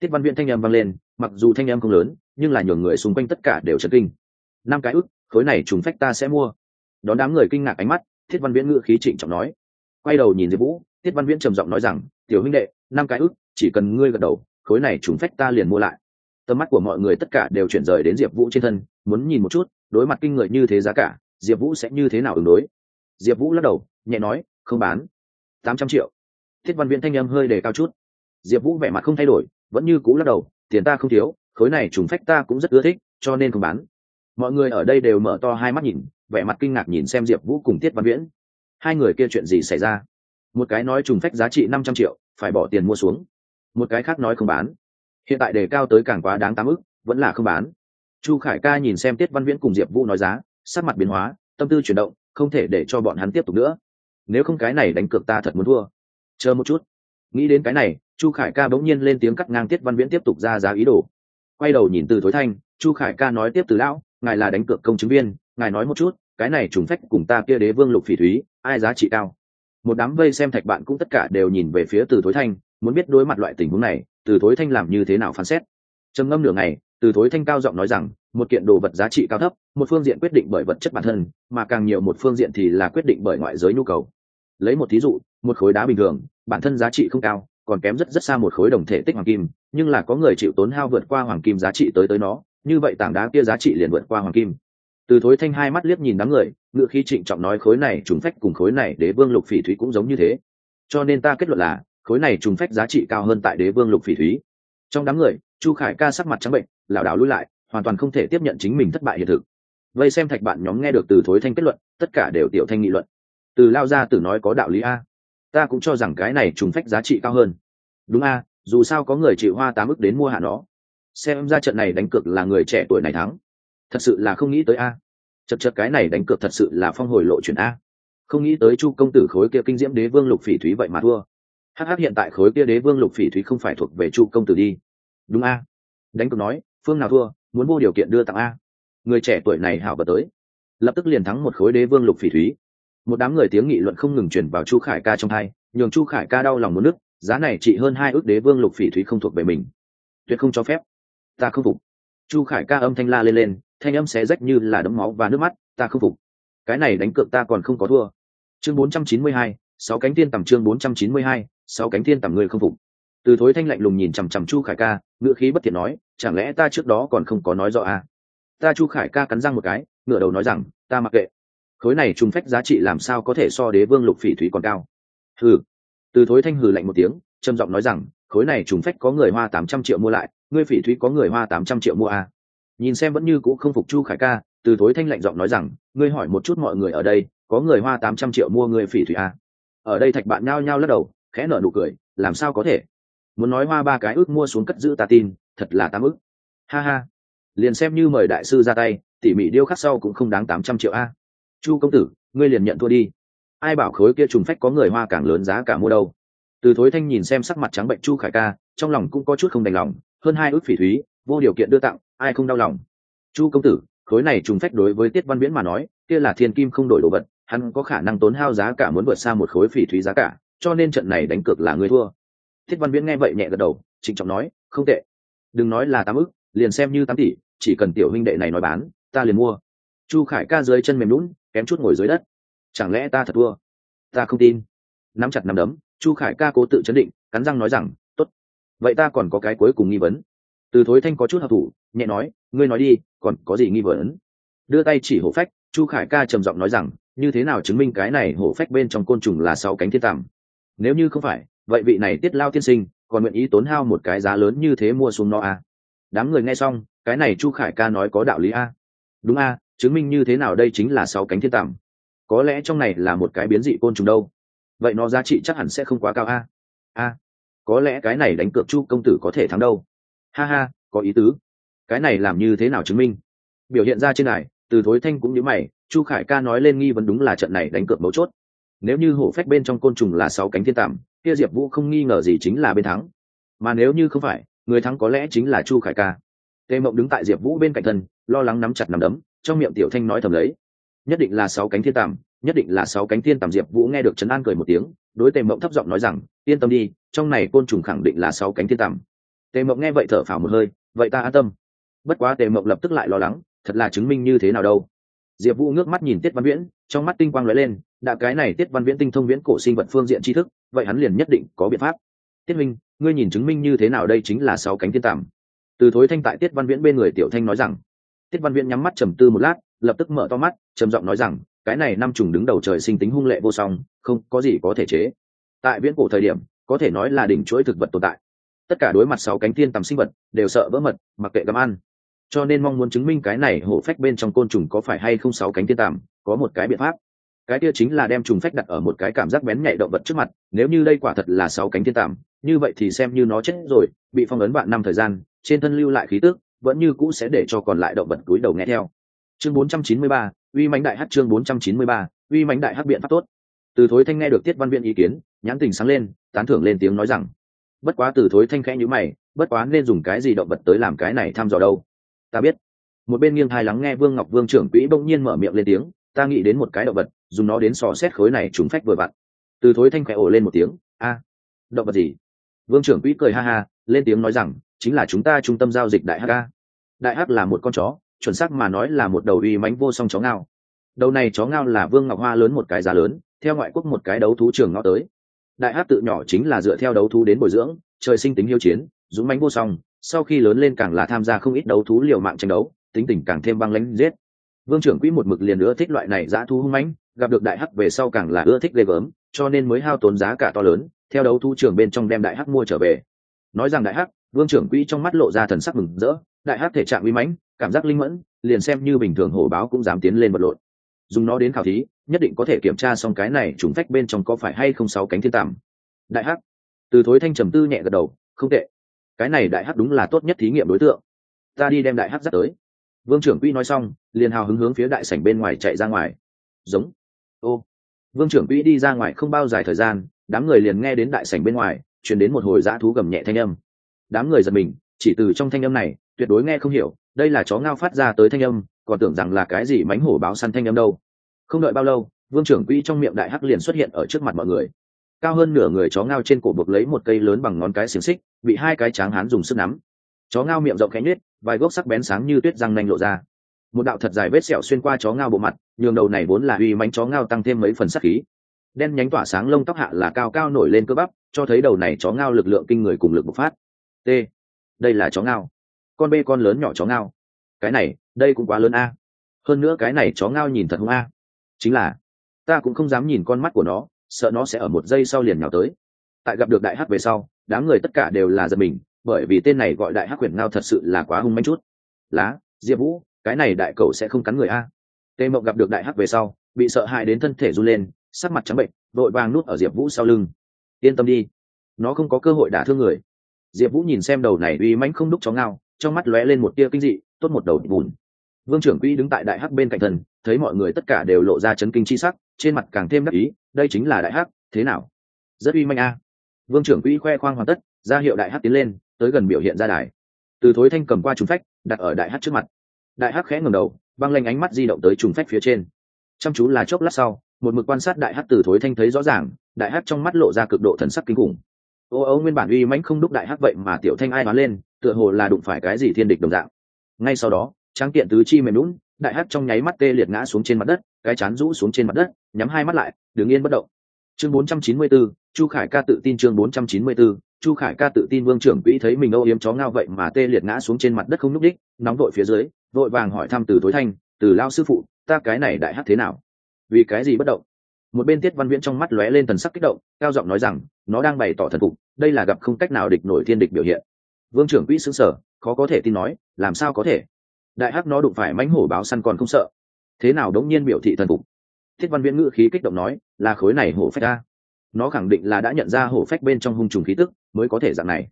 Tiết văn viện thanh em vang lên, mặc dù thanh em không lớn, nhưng là nhường người xung quanh tất cả đều chấn kinh. Năm cái ức, khối này trùng phách ta sẽ mua. Đón đám người kinh ngạc ánh mắt thiết văn viễn ngự khí trịnh trọng nói quay đầu nhìn diệp vũ, Tiết văn viễn trầm giọng nói rằng, tiểu huynh đệ, năm cái ức, chỉ cần ngươi gật đầu, khối này chúng phách ta liền mua lại. Tầm mắt của mọi người tất cả đều chuyển rời đến diệp vũ trên thân, muốn nhìn một chút, đối mặt kinh người như thế giá cả, diệp vũ sẽ như thế nào ứng đối? Diệp vũ lắc đầu, nhẹ nói, không bán. Tám trăm triệu. Thiết văn viễn thanh â m hơi đề cao chút. Diệp vũ vẻ mặt không thay đổi, vẫn như cũ lắc đầu, tiền ta không thiếu, khối này trùng phách ta cũng rất ưa thích, cho nên không bán. Mọi người ở đây đều mở to hai mắt nhìn, vẻ mặt kinh ngạc nhìn xem diệp vũ cùng tiết văn viễn hai người kia chuyện gì xảy ra? Một cái nói trùng phách giá trị năm trăm triệu, phải bỏ tiền mua xuống. Một cái khác nói không bán. Hiện tại đề cao tới càng quá đáng tám ức, vẫn là không bán. Chu khải ca nhìn xem tiết văn viễn cùng diệp vũ nói giá, sắc mặt biến hóa, tâm tư chuyển động, không thể để cho bọn hắn tiếp tục nữa. Nếu không cái này đánh cược ta thật muốn thua. Chờ một chút. Nghĩ đến cái này, chu khải ca bỗng nhiên lên tiếng cắt ngang tiết văn viễn tiếp tục ra giá ý đồ. Quay đầu nhìn từ thối thanh, chu khải ca nói tiếp từ lão, ngài là đánh cược công chứng viên, ngài nói một chút cái này trùng phách cùng ta kia đế vương lục phỉ thúy, ai giá trị cao? Một đám vây xem thạch bạn cũng tất cả đều nhìn về phía từ thối thanh, muốn biết đối mặt loại tình huống này, từ thối thanh làm như thế nào phán xét. Trầm ngâm nửa ngày, từ thối thanh cao giọng nói rằng, một kiện đồ vật giá trị cao thấp, một phương diện quyết định bởi vật chất bản thân, mà càng nhiều một phương diện thì là quyết định bởi ngoại giới nhu cầu. Lấy một thí dụ, một khối đá bình thường, bản thân giá trị không cao, còn kém rất rất xa một khối đồng thể tích hoàng kim, nhưng là có người chịu tốn hao vượt qua hoàng kim giá trị tới tới nó, như vậy tảng đá kia giá trị liền vượt qua hoàng kim từ thối thanh hai mắt liếc nhìn đám người, ngựa khí trịnh trọng nói khối này trùng phách cùng khối này đế vương lục phỉ thúy cũng giống như thế. Cho nên ta kết luận là, khối này trùng phách giá trị cao hơn tại đế vương lục phỉ thúy. Trong đám người, chu khải ca sắc mặt trắng bệnh, lảo đảo lui lại, hoàn toàn không thể tiếp nhận chính mình thất bại hiện thực. Vây xem thạch bạn nhóm nghe được từ thối thanh kết luận, tất cả đều tiểu thanh nghị luận. Từ lao ra từ nói có đạo lý a. Ta cũng cho rằng cái này trùng phách giá trị cao hơn. Đúng a, dù sao có người chịu hoa tám ức đến mua hạ nó. Xem ra trận này đánh cược là người trẻ tuổi này thắng thật sự là không nghĩ tới a. Chật chật cái này đánh cược thật sự là phong hồi lộ chuyển a. Không nghĩ tới chu công tử khối kia kinh diễm đế vương lục phỉ thúy vậy mà thua. Hh hiện tại khối kia đế vương lục phỉ thúy không phải thuộc về chu công tử đi. Đúng a. Đánh cược nói, phương nào thua, muốn vô điều kiện đưa tặng a. Người trẻ tuổi này hảo bật tới. Lập tức liền thắng một khối đế vương lục phỉ thúy. Một đám người tiếng nghị luận không ngừng chuyển vào chu khải ca trong hai, nhường chu khải ca đau lòng một nước, giá này trị hơn hai ước đế vương lục phỉ thúy không thuộc về mình. Tuyệt không cho phép. Ta không phục. Chu khải ca âm thanh la lên lên thanh âm xé rách như là đấm máu và nước mắt, ta không phục. Cái này đánh cược ta còn không có thua. Chương bốn trăm chín mươi hai, sáu cánh tiên tầm chương bốn trăm chín mươi hai, sáu cánh tiên tầm người không phục. Từ thối thanh lạnh lùng nhìn chằm chằm chu khải ca, ngựa khí bất thiện nói, chẳng lẽ ta trước đó còn không có nói rõ à? ta chu khải ca cắn răng một cái, ngựa đầu nói rằng, ta mặc kệ. Khối này trùng phách giá trị làm sao có thể so đế vương lục phỉ thúy còn cao? Hừ. Từ thối thanh hừ lạnh một tiếng, trầm giọng nói rằng, khối này trùng phách có người hoa tám trăm triệu mua lại, ngươi phỉ thúy có người hoa tám trăm triệu mua à? Nhìn xem vẫn như c ũ không phục chu khải ca, từ thối thanh lạnh giọng nói rằng, ngươi hỏi một chút mọi người ở đây, có người hoa tám trăm triệu mua người phỉ thủy à? ở đây thạch bạn nhao nhao lắc đầu, khẽ nở nụ cười, làm sao có thể? Muốn nói hoa ba cái ước mua xuống cất giữ ta tin, thật là tám ước. Ha ha. Liền xem như mời đại sư ra tay, tỉ mỉ điêu khắc sau cũng không đáng tám trăm triệu a. Chu công tử, ngươi liền nhận thua đi. Ai bảo khối kia trùng phách có người hoa càng lớn giá cả mua đâu? Từ thối thanh nhìn xem sắc mặt trắng bệnh chu khải ca, trong lòng cũng có chút không đành lòng, hơn hai ước phỉ thúy, vô điều kiện đưa tặng ai không đau lòng? Chu công tử, khối này trùng phách đối với tiết văn viễn mà nói, kia là thiên kim không đổi đồ vật, hắn có khả năng tốn hao giá cả muốn vượt xa một khối phỉ thúy giá cả, cho nên trận này đánh cược là người thua. Thiết văn viễn nghe vậy nhẹ gật đầu, trịnh trọng nói, không tệ. Đừng nói là tám ức, liền xem như tám tỷ, chỉ cần tiểu huynh đệ này nói bán, ta liền mua. Chu khải ca dưới chân mềm lún kém chút ngồi dưới đất. Chẳng lẽ ta thật thua? Ta không tin. Nắm chặt nắm đấm, chu khải ca cố tự chấn định, cắn răng nói rằng t ố t vậy ta còn có cái cuối cùng nghi vấn. Từ thối thanh có chút hợp thủ nhẹ nói, ngươi nói đi, còn có gì nghi vấn? Đưa tay chỉ hổ phách, chu khải ca trầm giọng nói rằng, như thế nào chứng minh cái này hổ phách bên trong côn trùng là sáu cánh thiên tằm? Nếu như không phải, vậy vị này tiết lao tiên sinh còn nguyện ý tốn hao một cái giá lớn như thế mua xuống nó à. đám người nghe xong, cái này chu khải ca nói có đạo lý a. Đúng a, chứng minh như thế nào đây chính là sáu cánh thiên tằm? Có lẽ trong này là một cái biến dị côn trùng đâu. Vậy nó giá trị chắc hẳn sẽ không quá cao a. A, có lẽ cái này đánh cược chu công tử có thể thắng đâu. Ha ha, có ý tứ cái này làm như thế nào chứng minh? Biểu hiện ra trên này, từ thối thanh cũng như mày, chu khải ca nói lên nghi vấn đúng là trận này đánh cược mấu chốt. Nếu như hổ phách bên trong côn trùng là sáu cánh thiên tằm kia diệp vũ không nghi ngờ gì chính là bên thắng. Mà nếu như không phải, người thắng có lẽ chính là chu khải ca. Tề mộng đứng tại diệp vũ bên cạnh thân, lo lắng nắm chặt nắm đấm, trong miệng tiểu thanh nói thầm lấy. Nhất định là sáu cánh thiên tàm nhất định là sáu cánh thiên tàm diệp vũ nghe được trấn an cười một tiếng, đối tề mộng thấp giọng nói rằng, yên tâm đi, trong này côn trùng khẳng định là sáu cánh thiên tàm tề mộng nghe vậy thở phào một hơi, vậy ta an tâm bất quá tề mộng lập tức lại lo lắng, thật là chứng minh như thế nào đâu. Diệp vũ ngước mắt nhìn tiết văn viễn, trong mắt tinh quang lóe lên, đã cái này tiết văn viễn tinh thông viễn cổ sinh vật phương diện tri thức, vậy hắn liền nhất định có biện pháp. Tiết minh, ngươi nhìn chứng minh như thế nào đây chính là sáu cánh thiên tàm từ thối thanh tại tiết văn viễn bên người tiểu thanh nói rằng. Tiết văn viễn nhắm mắt trầm tư một lát, lập tức mở to mắt, trầm giọng nói rằng, cái này năm trùng đứng đầu trời sinh tính hung lệ vô song, không có gì có thể chế. Tại viễn cổ thời điểm, có thể nói là đỉnh chuỗi thực vật tồn tại. Tất cả đối mặt sáu cánh thiên tầm sinh vật, đều sợ vỡ mật, mặc kệ găm ăn cho nên mong muốn chứng minh cái này hổ phách bên trong côn trùng có phải hay không sáu cánh thiên tàm có một cái biện pháp. Cái kia chính là đem trùng phách đặt ở một cái cảm giác bén nhạy động vật trước mặt nếu như đây quả thật là sáu cánh thiên tàm như vậy thì xem như nó chết rồi bị phong ấn bạn năm thời gian trên thân lưu lại khí tức vẫn như cũ sẽ để cho còn lại động vật túi đầu nghe theo. Chương 493, uy mãnh đại hát chương 493, uy mãnh đại hát biện pháp tốt. Từ thối thanh nghe được tiết văn viện ý kiến nhãn tình sáng lên tán thưởng lên tiếng nói rằng bất quá từ thối thanh khẽ nhữ mày bất quá nên dùng cái gì động vật tới làm cái này thăm dò đâu? Ta biết. Một bên nghiêng hai lắng nghe vương ngọc vương trưởng quỹ bỗng nhiên mở miệng lên tiếng, ta nghĩ đến một cái động vật, dùng nó đến sò xét khối này trúng phách vừa vặn. Từ thối thanh khẽ ổ lên một tiếng, a, động vật gì? Vương trưởng quỹ cười ha ha, lên tiếng nói rằng, chính là chúng ta trung tâm giao dịch đại hk đại hắc là một con chó, chuẩn xác mà nói là một đầu uy mánh vô song chó ngao. Đầu này chó ngao là vương ngọc hoa lớn một cái giá lớn, theo ngoại quốc một cái đấu thú trường ngõ tới. Đại hắc tự nhỏ chính là dựa theo đấu thú đến bồi dưỡng, trời sinh tính hiếu chiến, dũng mánh vô song sau khi lớn lên càng là tham gia không ít đấu thú liều mạng tranh đấu, tính tình càng thêm băng lãnh giết. Vương trưởng quỹ một mực liền ưa thích loại này dã thú hung mãnh, gặp được đại hắc về sau càng là ưa thích ghê gớm, cho nên mới hao tốn giá cả to lớn, theo đấu thú trường bên trong đem đại hắc mua trở về. Nói rằng đại hắc, vương trưởng quỹ trong mắt lộ ra thần sắc mừng rỡ, đại hắc thể trạng uy mãnh, cảm giác linh mẫn, liền xem như bình thường hổ báo cũng dám tiến lên vật lộn. Dùng nó đến khảo thí, nhất định có thể kiểm tra xong cái này trùng phách bên trong có phải hay không sáu cánh thiên tằm đại hắc, từ thối thanh trầm tư nhẹ gật đầu, không tệ cái này đại hắc đúng là tốt nhất thí nghiệm đối tượng. Ta đi đem đại hắc dắt tới. Vương trưởng quỹ nói xong, liền hào hứng hướng phía đại sảnh bên ngoài chạy ra ngoài. Giống. Ô. Vương trưởng quỹ đi ra ngoài không bao dài thời gian, đám người liền nghe đến đại sảnh bên ngoài chuyển đến một hồi dã thú gầm nhẹ thanh âm. Đám người giật mình, chỉ từ trong thanh âm này, tuyệt đối nghe không hiểu, đây là chó ngao phát ra tới thanh âm, còn tưởng rằng là cái gì mánh hổ báo săn thanh âm đâu. Không đợi bao lâu, vương trưởng quỹ trong miệng đại hắc liền xuất hiện ở trước mặt mọi người cao hơn nửa người chó ngao trên cổ buộc lấy một cây lớn bằng ngón cái xiềng xích, bị hai cái tráng hán dùng sức nắm. Chó ngao miệng rộng khẽ nhết vài gốc sắc bén sáng như tuyết răng nanh lộ ra. Một đạo thật dài vết sẹo xuyên qua chó ngao bộ mặt, nhường đầu này vốn là uy mánh chó ngao tăng thêm mấy phần sắc khí. Đen nhánh tỏa sáng lông tóc hạ là cao cao nổi lên cơ bắp, cho thấy đầu này chó ngao lực lượng kinh người cùng lực bộc phát. T. Đây là chó ngao. Con bê con lớn nhỏ chó ngao. Cái này, đây cũng quá lớn a. Hơn nữa cái này chó ngao nhìn thật hung a. Chính là, ta cũng không dám nhìn con mắt của nó sợ nó sẽ ở một giây sau liền nhào tới. Tại gặp được đại hắc về sau, đám người tất cả đều là giật mình, bởi vì tên này gọi đại hắc quyền ngao thật sự là quá hung manh chút. Lá, diệp vũ, cái này đại cầu sẽ không cắn người a. Tê mộng gặp được đại hắc về sau, bị sợ hãi đến thân thể run lên, sắc mặt trắng bệnh vội vàng nút ở diệp vũ sau lưng. Yên tâm đi, nó không có cơ hội đả thương người. Diệp vũ nhìn xem đầu này uy mãnh không đúc chó ngao, trong mắt lóe lên một tia kinh dị, tốt một đầu bùn vương trưởng quỹ đứng tại đại hắc bên cạnh thần, thấy mọi người tất cả đều lộ ra chấn kinh chi sắc, trên mặt càng thêm đắc ý, đây chính là đại hắc, thế nào? Rất uy manh a. Vương trưởng quỹ khoe khoang hoàn tất, ra hiệu đại hắc tiến lên, tới gần biểu hiện ra đài. Từ thối thanh cầm qua trùng phách, đặt ở đại hắc trước mặt. Đại hắc khẽ ngầm đầu, băng lanh ánh mắt di động tới trùng phách phía trên. Chăm chú là chốc lát sau, một mực quan sát đại hắc từ thối thanh thấy rõ ràng, đại hắc trong mắt lộ ra cực độ thần sắc kinh khủng. Ô ô, nguyên bản uy mãnh không đúc đại hắc vậy mà tiểu thanh ai nói lên, tựa hồ là đụng phải cái gì thiên địch đồng dạng. Ngay sau đó tráng kiện tứ chi mềm lún đại hắc trong nháy mắt tê liệt ngã xuống trên mặt đất cái chán rũ xuống trên mặt đất nhắm hai mắt lại đứng yên bất động. Chương 494, chu khải ca tự tin chương 494, chu khải ca tự tin vương trưởng quỹ thấy mình âu yếm chó ngao vậy mà tê liệt ngã xuống trên mặt đất không nhúc đích nóng vội phía dưới vội vàng hỏi thăm từ tối thanh từ lao sư phụ ta cái này đại hắc thế nào? Vì cái gì bất động? Một bên tiết văn viễn trong mắt lóe lên thần sắc kích động cao giọng nói rằng nó đang bày tỏ thần phục đây là gặp không cách nào địch nổi thiên địch biểu hiện. Vương trưởng quỹ xứng sở khó có thể tin nói làm sao có thể? Đại hắc nó đụng phải mãnh hổ báo săn còn không sợ. Thế nào đống nhiên biểu thị thần phục? Thiết văn viễn ngữ khí kích động nói, là khối này hổ phách a nó khẳng định là đã nhận ra hổ phách bên trong hung trùng khí tức, mới có thể dạng này.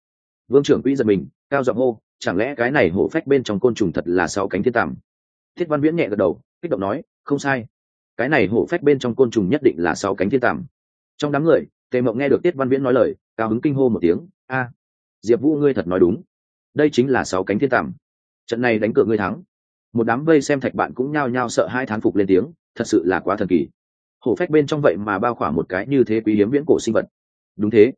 Vương trưởng quỹ giật mình, cao giọng hô, chẳng lẽ cái này hổ phách bên trong côn trùng thật là sáu cánh thiên tàm thiết văn viễn nhẹ gật đầu, kích động nói, không sai. Cái này hổ phách bên trong côn trùng nhất định là sáu cánh thiên tàm trong đám người, tề mộng nghe được tiết văn viễn nói lời, cao hứng kinh hô một tiếng, a, diệp vũ ngươi thật nói đúng. Đây chính là sáu cánh thiên tàm trận này đánh cược ngươi thắng. Một đám vây xem thạch bạn cũng nhao nhao sợ hai thán phục lên tiếng, thật sự là quá thần kỳ. Hổ phách bên trong vậy mà bao khỏa một cái như thế quý hiếm viễn cổ sinh vật. Đúng thế.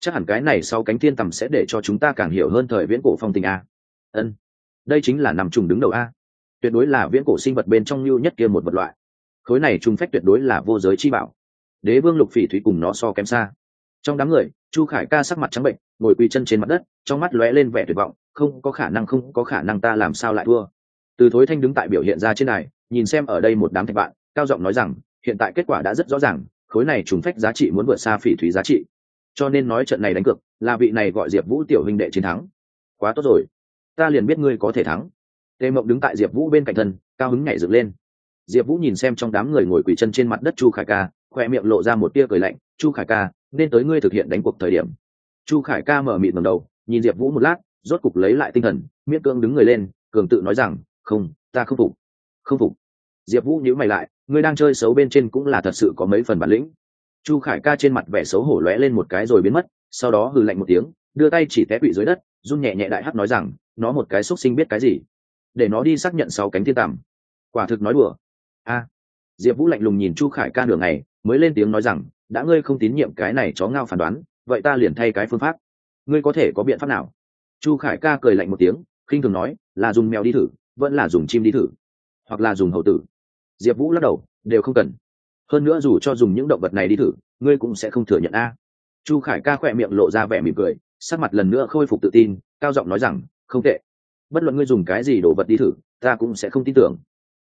Chắc hẳn cái này sau cánh thiên tầm sẽ để cho chúng ta càng hiểu hơn thời viễn cổ phong tình a. Ân. Đây chính là nằm trùng đứng đầu a. Tuyệt đối là viễn cổ sinh vật bên trong lưu nhất kia một vật loại. Khối này trùng phách tuyệt đối là vô giới chi bảo. Đế vương lục phỉ thủy cùng nó so kém xa. Trong đám người, chu khải ca sắc mặt trắng bệnh, ngồi quỳ chân trên mặt đất, trong mắt lóe lên vẻ tuyệt vọng không có khả năng, không có khả năng ta làm sao lại thua. Từ thối thanh đứng tại biểu hiện ra trên này, nhìn xem ở đây một đám thạch bạn, cao giọng nói rằng, hiện tại kết quả đã rất rõ ràng, khối này trùng phách giá trị muốn vượt xa phỉ thủy giá trị. Cho nên nói trận này đánh cược, là vị này gọi diệp vũ tiểu huynh đệ chiến thắng. Quá tốt rồi. Ta liền biết ngươi có thể thắng. Tề mộng đứng tại diệp vũ bên cạnh thân, cao hứng nhảy dựng lên. Diệp vũ nhìn xem trong đám người ngồi quỳ chân trên mặt đất chu khải ca, khoe miệng lộ ra một tia cười lạnh. Chu khải ca, nên tới ngươi thực hiện đánh cuộc thời điểm. Chu khải ca mở mịt ngầm đầu, nhìn diệp vũ một lát rốt cục lấy lại tinh thần, miễn cưỡng đứng người lên, cường tự nói rằng, không, ta không phục không phục. Diệp vũ nhíu mày lại, ngươi đang chơi xấu bên trên cũng là thật sự có mấy phần bản lĩnh. Chu khải ca trên mặt vẻ xấu hổ lóe lên một cái rồi biến mất, sau đó hừ lạnh một tiếng, đưa tay chỉ té quỵ dưới đất, run nhẹ nhẹ đại hắc nói rằng, nó một cái xúc sinh biết cái gì? Để nó đi xác nhận sáu cánh thiên tằm quả thực nói đùa. A. Diệp vũ lạnh lùng nhìn chu khải ca nửa ngày, mới lên tiếng nói rằng, đã ngươi không tín nhiệm cái này chó ngao phán đoán, vậy ta liền thay cái phương pháp. Ngươi có thể có biện pháp nào? Chu khải ca cười lạnh một tiếng, khinh thường nói, là dùng mèo đi thử, vẫn là dùng chim đi thử, hoặc là dùng hậu tử. Diệp vũ lắc đầu, đều không cần. Hơn nữa dù cho dùng những động vật này đi thử, ngươi cũng sẽ không thừa nhận a. Chu khải ca khỏe miệng lộ ra vẻ mỉm cười, sắc mặt lần nữa khôi phục tự tin, cao giọng nói rằng, không tệ. Bất luận ngươi dùng cái gì đồ vật đi thử, ta cũng sẽ không tin tưởng.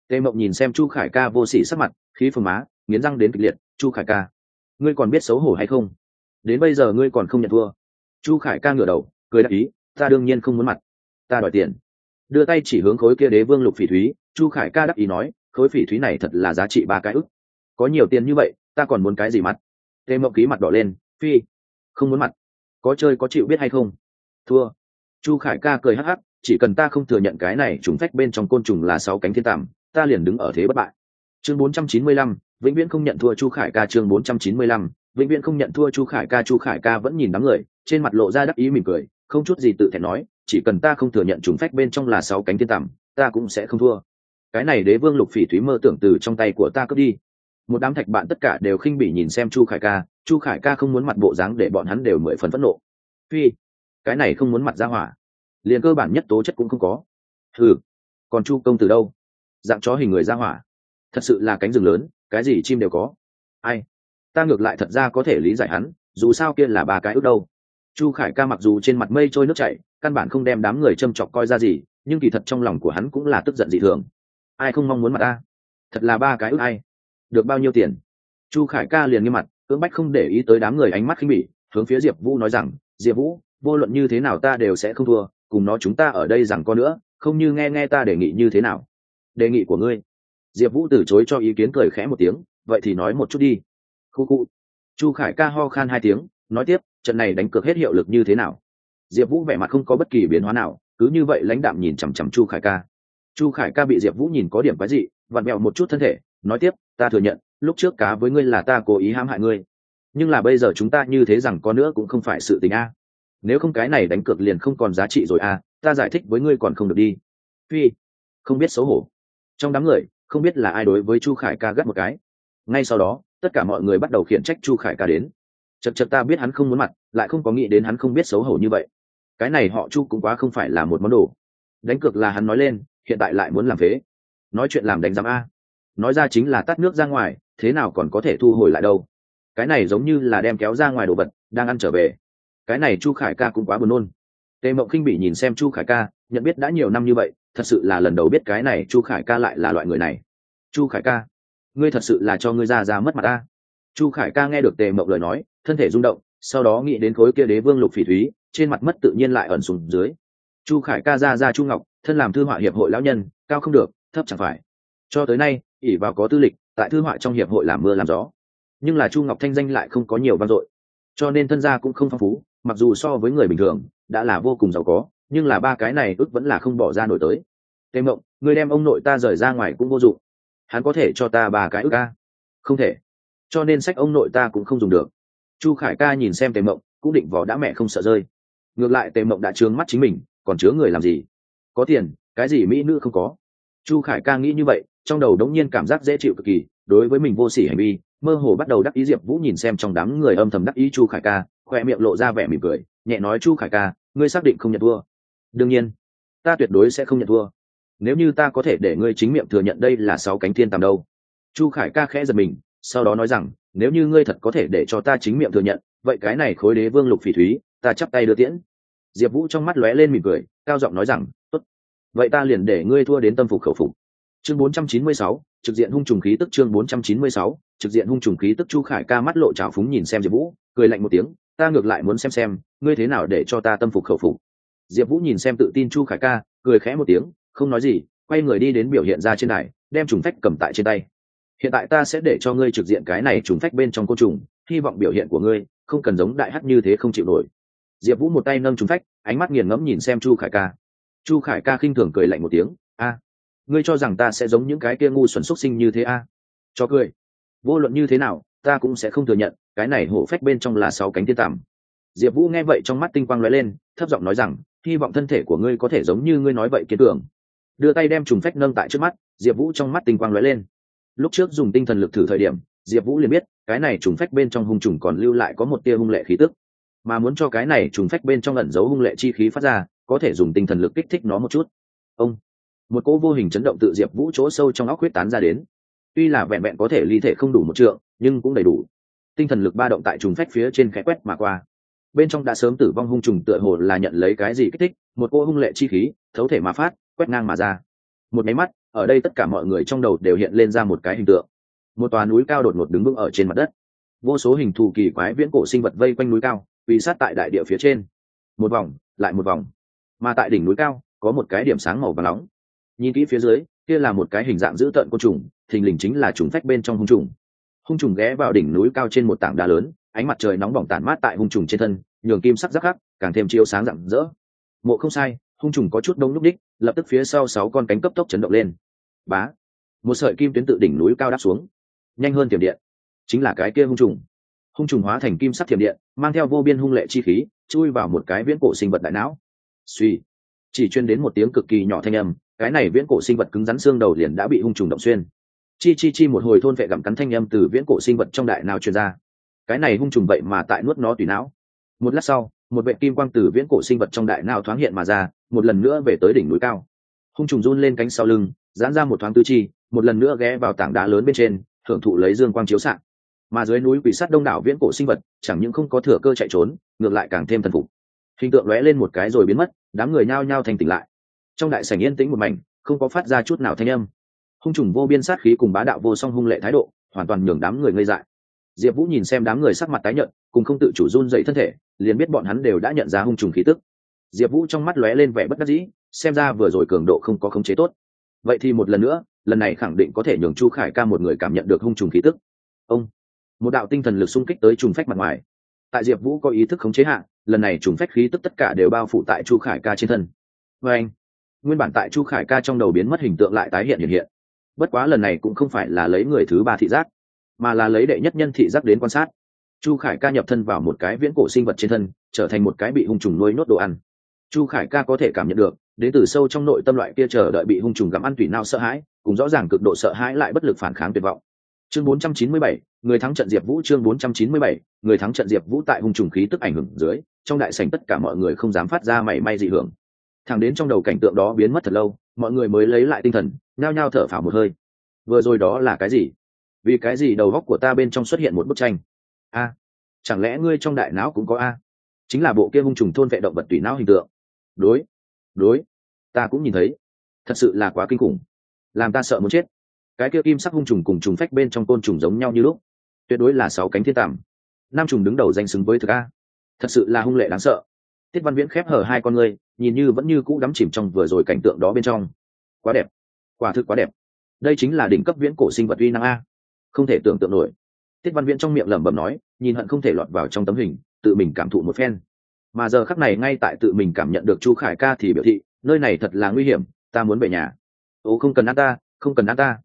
Tề mộng nhìn xem chu khải ca vô s ỉ sắc mặt, khí phồng má, nghiến răng đến kịch liệt, chu khải ca, ngươi còn biết xấu hổ hay không? Đến bây giờ ngươi còn không nhận thua. Chu khải ca ngửa đầu, cười đáp ý ta đương nhiên không muốn mặt. Ta đòi tiền. Đưa tay chỉ hướng khối kia đế vương lục phỉ thúy chu khải ca đắc ý nói khối phỉ thúy này thật là giá trị ba cái ức. Có nhiều tiền như vậy ta còn muốn cái gì mặt? Tề mộng ký mặt đỏ lên phi không muốn mặt. Có chơi có chịu biết hay không? Thua. Chu khải ca cười hắc hắc chỉ cần ta không thừa nhận cái này trùng phách bên trong côn trùng là sáu cánh thiên tàm ta liền đứng ở thế bất bại. Chương 495, vĩnh viễn không nhận thua chu khải ca chương 495, vĩnh viễn không nhận thua chu khải ca chu khải ca vẫn nhìn đám người trên mặt lộ ra đắc ý mỉm cười không chút gì tự thẹn nói, chỉ cần ta không thừa nhận trùng phách bên trong là sáu cánh thiên tàm ta cũng sẽ không thua. Cái này đế vương lục phỉ thúy mơ tưởng từ trong tay của ta cướp đi. Một đám thạch bạn tất cả đều khinh bỉ nhìn xem chu khải ca, chu khải ca không muốn mặt bộ dáng để bọn hắn đều mười phần phẫn nộ. Phi, cái này không muốn mặt ra hỏa. Liền cơ bản nhất tố chất cũng không có. Ừ còn chu công từ đâu? Dạng chó hình người ra hỏa. Thật sự là cánh rừng lớn, cái gì chim đều có. Ai? Ta ngược lại thật ra có thể lý giải hắn, dù sao kia là ba cái ước đâu chu khải ca mặc dù trên mặt mây trôi nước chảy, căn bản không đem đám người châm chọc coi ra gì, nhưng kỳ thật trong lòng của hắn cũng là tức giận dị thường. Ai không mong muốn mặt ta thật là ba cái ước ai. Được bao nhiêu tiền? Chu khải ca liền nghiêm mặt, cưỡng bách không để ý tới đám người ánh mắt khinh bỉ, hướng phía diệp vũ nói rằng, diệp vũ, vô luận như thế nào ta đều sẽ không thua, cùng nó chúng ta ở đây rằng có nữa, không như nghe nghe ta đề nghị như thế nào. Đề nghị của ngươi? Diệp vũ từ chối cho ý kiến cười khẽ một tiếng, vậy thì nói một chút đi. Khu khu. Chu khải ca ho khan hai tiếng nói tiếp, trận này đánh cược hết hiệu lực như thế nào? Diệp vũ vẻ mặt không có bất kỳ biến hóa nào, cứ như vậy lãnh đạm nhìn chằm chằm chu khải ca. Chu khải ca bị diệp vũ nhìn có điểm quái dị, vặn mẹo một chút thân thể, nói tiếp, ta thừa nhận, lúc trước cá với ngươi là ta cố ý hãm hại ngươi. Nhưng là bây giờ chúng ta như thế rằng có nữa cũng không phải sự tình a. Nếu không cái này đánh cược liền không còn giá trị rồi a, ta giải thích với ngươi còn không được đi. Phi, không biết xấu hổ. Trong đám người, không biết là ai đối với chu khải ca gắt một cái. Ngay sau đó, tất cả mọi người bắt đầu khiển trách chu khải ca đến chật chật ta biết hắn không muốn mặt, lại không có nghĩ đến hắn không biết xấu hổ như vậy. Cái này họ chu cũng quá không phải là một món đồ. Đánh cược là hắn nói lên, hiện tại lại muốn làm thế nói chuyện làm đánh giám a. Nói ra chính là tắt nước ra ngoài, thế nào còn có thể thu hồi lại đâu. Cái này giống như là đem kéo ra ngoài đồ vật, đang ăn trở về. Cái này chu khải ca cũng quá buồn nôn. Tề mộng khinh bị nhìn xem chu khải ca, nhận biết đã nhiều năm như vậy, thật sự là lần đầu biết cái này chu khải ca lại là loại người này. Chu khải ca, ngươi thật sự là cho ngươi ra ra mất mặt ta chu khải ca nghe được tề mộng lời nói, thân thể rung động, sau đó nghĩ đến khối kia đế vương lục phỉ thúy, trên mặt mất tự nhiên lại ẩn sùng dưới. Chu khải ca ra ra chu ngọc, thân làm thư họa hiệp hội lão nhân, cao không được, thấp chẳng phải. Cho tới nay, ỷ vào có tư lịch, tại thư họa trong hiệp hội làm mưa làm gió. Nhưng là chu ngọc thanh danh lại không có nhiều vang dội. Cho nên thân gia cũng không phong phú, mặc dù so với người bình thường, đã là vô cùng giàu có, nhưng là ba cái này ước vẫn là không bỏ ra nổi tới. Tề mộng, người đem ông nội ta rời ra ngoài cũng vô dụng. Hắn có thể cho ta ba cái ước ca không thể cho nên sách ông nội ta cũng không dùng được. Chu khải ca nhìn xem tề mộng, cũng định vỏ đã mẹ không sợ rơi. Ngược lại tề mộng đã trướng mắt chính mình, còn chứa người làm gì? Có tiền, cái gì mỹ nữ không có? Chu khải ca nghĩ như vậy, trong đầu đống nhiên cảm giác dễ chịu cực kỳ, đối với mình vô sỉ hành vi, mơ hồ bắt đầu đắc ý diệp vũ nhìn xem trong đám người âm thầm đắc ý chu khải ca, khoe miệng lộ ra vẻ mỉm cười, nhẹ nói chu khải ca, ngươi xác định không nhận thua. Đương nhiên, ta tuyệt đối sẽ không nhận thua. Nếu như ta có thể để ngươi chính miệng thừa nhận đây là sáu cánh thiên tàm đâu. Chu khải ca khẽ giật mình sau đó nói rằng nếu như ngươi thật có thể để cho ta chính miệng thừa nhận vậy cái này khối đế vương lục phỉ thúy ta chắp tay đưa tiễn. Diệp vũ trong mắt lóe lên mỉm cười cao giọng nói rằng tốt vậy ta liền để ngươi thua đến tâm phục khẩu phục. Chương 496, trực diện hung trùng khí tức chương 496, trực diện hung trùng khí tức chu khải ca mắt lộ trào phúng nhìn xem diệp vũ cười lạnh một tiếng ta ngược lại muốn xem xem ngươi thế nào để cho ta tâm phục khẩu phục. Diệp vũ nhìn xem tự tin chu khải ca cười khẽ một tiếng không nói gì quay người đi đến biểu hiện ra trên đài đem trùng phách cầm tại trên tay hiện tại ta sẽ để cho ngươi trực diện cái này trùng phách bên trong côn trùng, hy vọng biểu hiện của ngươi không cần giống đại hắc như thế không chịu nổi. Diệp vũ một tay nâng trùng phách, ánh mắt nghiền ngẫm nhìn xem chu khải ca. Chu khải ca khinh thường cười lạnh một tiếng, a, ngươi cho rằng ta sẽ giống những cái kia ngu xuẩn xúc sinh như thế a? Cho cười. Vô luận như thế nào, ta cũng sẽ không thừa nhận, cái này hổ phách bên trong là sáu cánh tiên tàm diệp vũ nghe vậy trong mắt tinh quang lóe lên, thấp giọng nói rằng, hy vọng thân thể của ngươi có thể giống như ngươi nói vậy kiên cường. Đưa tay đem trùng phách nâng tại trước mắt, diệp vũ trong mắt tinh quang lóe lên lúc trước dùng tinh thần lực thử thời điểm, diệp vũ liền biết, cái này trùng phách bên trong hung trùng còn lưu lại có một tia hung lệ khí tức. Mà muốn cho cái này trùng phách bên trong ẩn giấu hung lệ chi khí phát ra, có thể dùng tinh thần lực kích thích nó một chút. Ông, một cỗ vô hình chấn động tự diệp vũ chỗ sâu trong óc huyết tán ra đến. Tuy là vẹn vẹn có thể ly thể không đủ một trượng, nhưng cũng đầy đủ. Tinh thần lực ba động tại trùng phách phía trên khẽ quét mà qua. Bên trong đã sớm tử vong hung trùng tựa hồ là nhận lấy cái gì kích thích, một cô hung lệ chi khí, thấu thể mà phát, quét ngang mà ra. Một máy mắt ở đây tất cả mọi người trong đầu đều hiện lên ra một cái hình tượng. Một tòa núi cao đột ngột đứng vững ở trên mặt đất. Vô số hình thù kỳ quái viễn cổ sinh vật vây quanh núi cao vì sát tại đại địa phía trên. Một vòng, lại một vòng. Mà tại đỉnh núi cao, có một cái điểm sáng màu và nóng. Nhìn kỹ phía dưới, kia là một cái hình dạng dữ tợn côn trùng, thình lình chính là trùng phách bên trong hung trùng. Hung trùng ghé vào đỉnh núi cao trên một tảng đá lớn, ánh mặt trời nóng bỏng tản mát tại hung trùng trên thân, nhường kim sắc rắc khắc càng thêm chiếu sáng rạng rỡ. Mộ không sai hung trùng có chút đông lúc đích, lập tức phía sau sáu con cánh cấp tốc chấn động lên. Bá! Một sợi kim tuyến tự đỉnh núi cao đáp xuống. Nhanh hơn tiềm điện. Chính là cái kia hung trùng. Hung trùng hóa thành kim sắc thiểm điện, mang theo vô biên hung lệ chi khí, chui vào một cái viễn cổ sinh vật đại não. Suy! Chỉ chuyên đến một tiếng cực kỳ nhỏ thanh âm, cái này viễn cổ sinh vật cứng rắn xương đầu liền đã bị hung trùng động xuyên. Chi chi chi một hồi thôn vệ gặm cắn thanh âm từ viễn cổ sinh vật trong đại não truyền ra. Cái này hung trùng vậy mà tại nuốt nó tùy não. Một lát sau một vệ kim quang từ viễn cổ sinh vật trong đại nào thoáng hiện mà ra, một lần nữa về tới đỉnh núi cao. Hung trùng run lên cánh sau lưng, giãn ra một thoáng tư chi, một lần nữa ghé vào tảng đá lớn bên trên thưởng thụ lấy dương quang chiếu xạ mà dưới núi quỷ sắt đông đảo viễn cổ sinh vật, chẳng những không có thừa cơ chạy trốn, ngược lại càng thêm thần phục. Hình tượng lóe lên một cái rồi biến mất, đám người nhao nhao thành tỉnh lại. Trong đại sảnh yên tĩnh một mảnh, không có phát ra chút nào thanh âm. Hung trùng vô biên sát khí cùng bá đạo vô song hung lệ thái độ, hoàn toàn nhường đám người ngây dại. Diệp vũ nhìn xem đám người sắc mặt tái nhợt cùng không tự chủ run dậy thân thể, liền biết bọn hắn đều đã nhận ra hung trùng khí tức. Diệp vũ trong mắt lóe lên vẻ bất đắc dĩ, xem ra vừa rồi cường độ không có khống chế tốt. Vậy thì một lần nữa, lần này khẳng định có thể nhường chu khải ca một người cảm nhận được hung trùng khí tức. Ông, một đạo tinh thần lực xung kích tới trùng phách mặt ngoài. Tại diệp vũ có ý thức khống chế hạn lần này trùng phách khí tức tất cả đều bao phủ tại chu khải ca trên thân. Vê anh, nguyên bản tại chu khải ca trong đầu biến mất hình tượng lại tái hiện hiện hiện. Bất quá lần này cũng không phải là lấy người thứ ba thị giác, mà là lấy đệ nhất nhân thị giác đến quan sát chu khải ca nhập thân vào một cái viễn cổ sinh vật trên thân trở thành một cái bị hung trùng nuôi nốt đồ ăn. Chu khải ca có thể cảm nhận được đến từ sâu trong nội tâm loại kia chờ đợi bị hung trùng gặm ăn tùy nao sợ hãi cùng rõ ràng cực độ sợ hãi lại bất lực phản kháng tuyệt vọng. Chương 497, người thắng trận diệp vũ chương 497, người thắng trận diệp vũ tại hung trùng khí tức ảnh hưởng dưới trong đại sảnh tất cả mọi người không dám phát ra mảy may dị hưởng. Thẳng đến trong đầu cảnh tượng đó biến mất thật lâu mọi người mới lấy lại tinh thần nhao nhao thở phào một hơi. Vừa rồi đó là cái gì? Vì cái gì đầu góc của ta bên trong xuất hiện một bức tranh? A, chẳng lẽ ngươi trong đại não cũng có a? Chính là bộ kia hung trùng thôn vệ động vật tùy não hình tượng. Đối đối, ta cũng nhìn thấy. Thật sự là quá kinh khủng. Làm ta sợ muốn chết. Cái kia kim sắc hung trùng cùng trùng phách bên trong côn trùng giống nhau như lúc. Tuyệt đối là sáu cánh thiên tàm nam trùng đứng đầu danh xứng với thực a. Thật sự là hung lệ đáng sợ. Tiết văn viễn khép hở hai con ngươi, nhìn như vẫn như cũ đắm chìm trong vừa rồi cảnh tượng đó bên trong. Quá đẹp. Quả thực quá đẹp. Đây chính là đỉnh cấp viễn cổ sinh vật uy năng a. Không thể tưởng tượng nổi tiết văn viễn trong miệng lẩm bẩm nói, nhìn hận không thể lọt vào trong tấm hình, tự mình cảm thụ một phen. Mà giờ khắc này ngay tại tự mình cảm nhận được chu khải ca thì biểu thị, nơi này thật là nguy hiểm, ta muốn về nhà. Ố không cần ăn ta, không cần ăn ta.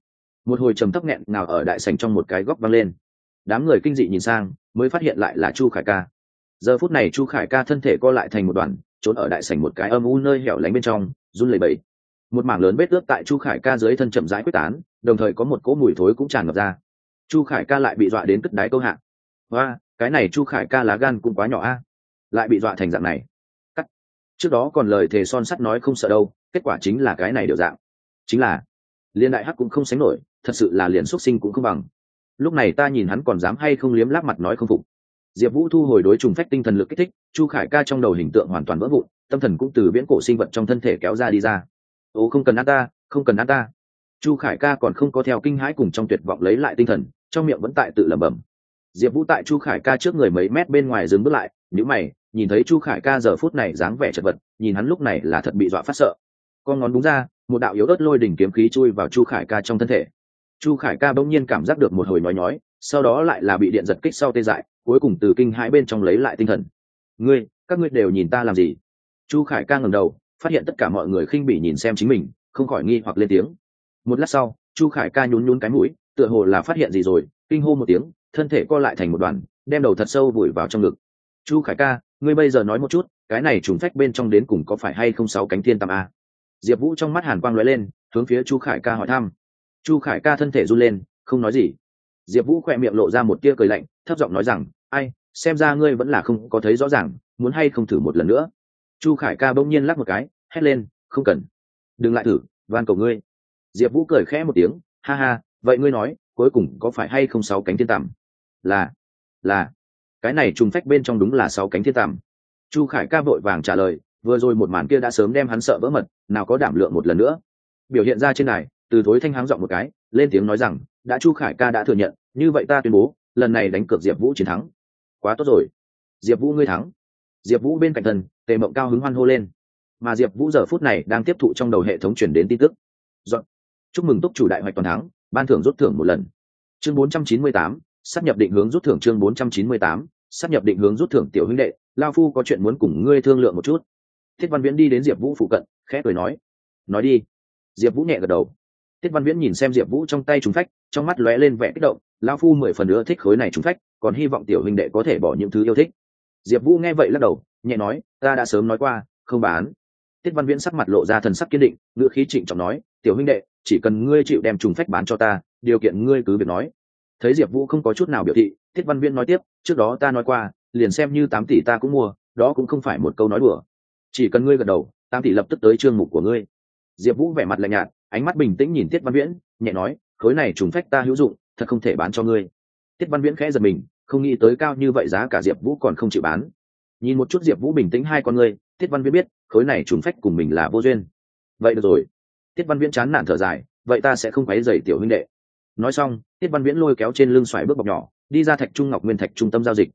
Một hồi trầm thấp nghẹn nào ở đại sành trong một cái góc văng lên. Đám người kinh dị nhìn sang, mới phát hiện lại là chu khải ca. Giờ phút này chu khải ca thân thể co lại thành một đoàn, trốn ở đại sành một cái âm u nơi hẻo lánh bên trong, run lẩy bẩy. Một mảng lớn vết ướt tại chu khải ca dưới thân chậm rãi quyết tán, đồng thời có một cỗ mùi thối cũng tràn ngập ra chu khải ca lại bị dọa đến cất đáy câu hạng. Và cái này chu khải ca lá gan cũng quá nhỏ a. Lại bị dọa thành dạng này. Cắt. Trước đó còn lời thề son sắt nói không sợ đâu, kết quả chính là cái này điều dạng. Chính là, liên đại hắc cũng không sánh nổi, thật sự là liền xuất sinh cũng không bằng. Lúc này ta nhìn hắn còn dám hay không liếm láp mặt nói không phục. Diệp vũ thu hồi đối trùng phách tinh thần lực kích thích, chu khải ca trong đầu hình tượng hoàn toàn vỡ vụn, tâm thần cũng từ viễn cổ sinh vật trong thân thể kéo ra đi ra. Ố không cần ăn ta, không cần ăn ta chu khải ca còn không có theo kinh hãi cùng trong tuyệt vọng lấy lại tinh thần, trong miệng vẫn tại tự lẩm bẩm. Diệp vũ tại chu khải ca trước người mấy mét bên ngoài dừng bước lại nhữ mày, nhìn thấy chu khải ca giờ phút này dáng vẻ chật vật, nhìn hắn lúc này là thật bị dọa phát sợ. Con ngón đúng ra, một đạo yếu ớt lôi đỉnh kiếm khí chui vào chu khải ca trong thân thể. Chu khải ca bỗng nhiên cảm giác được một hồi nói nhói, sau đó lại là bị điện giật kích sau tê dại, cuối cùng từ kinh hãi bên trong lấy lại tinh thần. Ngươi, các ngươi đều nhìn ta làm gì? Chu khải ca ngẩng đầu, phát hiện tất cả mọi người khinh bỉ nhìn xem chính mình, không khỏi nghi hoặc lên tiếng một lát sau, chu khải ca nhún nhún cái mũi, tựa hồ là phát hiện gì rồi, kinh hô một tiếng, thân thể co lại thành một đoàn, đem đầu thật sâu vùi vào trong ngực. Chu khải ca, ngươi bây giờ nói một chút, cái này trùng phách bên trong đến cùng có phải hay không sáu cánh thiên tam a? Diệp vũ trong mắt hàn quang lóe lên, hướng phía chu khải ca hỏi thăm. Chu khải ca thân thể run lên, không nói gì. Diệp vũ khỏe miệng lộ ra một tia cười lạnh, thấp giọng nói rằng, ai, xem ra ngươi vẫn là không có thấy rõ ràng, muốn hay không thử một lần nữa? Chu khải ca bỗng nhiên lắc một cái, hét lên, không cần. Đừng lại thử, van cầu ngươi diệp vũ cười khẽ một tiếng, ha ha, vậy ngươi nói, cuối cùng có phải hay không sáu cánh thiên tằm? Là là. Cái này trùng phách bên trong đúng là sáu cánh thiên tằm. Chu khải ca vội vàng trả lời, vừa rồi một màn kia đã sớm đem hắn sợ vỡ mật, nào có đảm lượng một lần nữa. Biểu hiện ra trên này, từ thối thanh háng giọng một cái, lên tiếng nói rằng, đã chu khải ca đã thừa nhận, như vậy ta tuyên bố, lần này đánh cược diệp vũ chiến thắng. Quá tốt rồi. Diệp vũ ngươi thắng. Diệp vũ bên cạnh thần, tề mộng cao hứng hoan hô lên. Mà diệp vũ giờ phút này đang tiếp thụ trong đầu hệ thống chuyển đến tin tức. Dọn chúc mừng túc chủ đại hoạch toàn thắng ban thưởng rút thưởng một lần. Chương 498, sắp nhập định hướng rút thưởng chương 498, sắp nhập định hướng rút thưởng tiểu huynh đệ lao phu có chuyện muốn cùng ngươi thương lượng một chút. Thiết văn viễn đi đến diệp vũ phụ cận khẽ cười nói. Nói đi. Diệp vũ nhẹ gật đầu. Thiết văn viễn nhìn xem diệp vũ trong tay trúng phách trong mắt lóe lên vẻ kích động lao phu mười phần nữa thích khối này trúng phách còn hy vọng tiểu huynh đệ có thể bỏ những thứ yêu thích. Diệp vũ nghe vậy lắc đầu nhẹ nói ta đã sớm nói qua không bán. Tiết văn viễn sắc mặt lộ ra thần sắc kiên định ngữ khí trịnh trọng nói tiểu huynh đệ chỉ cần ngươi chịu đem trùng phách bán cho ta, điều kiện ngươi cứ việc nói. Thấy diệp vũ không có chút nào biểu thị tiết văn viễn nói tiếp, trước đó ta nói qua, liền xem như tám tỷ ta cũng mua, đó cũng không phải một câu nói đùa. Chỉ cần ngươi gật đầu, tám tỷ lập tức tới chương mục của ngươi. Diệp vũ vẻ mặt lạnh nhạt, ánh mắt bình tĩnh nhìn tiết văn viễn, nhẹ nói, khối này trùng phách ta hữu dụng, thật không thể bán cho ngươi. Tiết văn viễn khẽ giật mình, không nghĩ tới cao như vậy giá cả diệp vũ còn không chịu bán. Nhìn một chút diệp vũ bình tĩnh hai con ngươi tiết văn viễn biết, khối này trùng phách cùng mình là vô duyên. Vậy được rồi tiết văn viễn chán nản thở dài, vậy ta sẽ không quấy dày tiểu huynh đệ. Nói xong, tiết văn viễn lôi kéo trên lưng xoài bước bọc nhỏ, đi ra thạch trung ngọc nguyên thạch trung tâm giao dịch.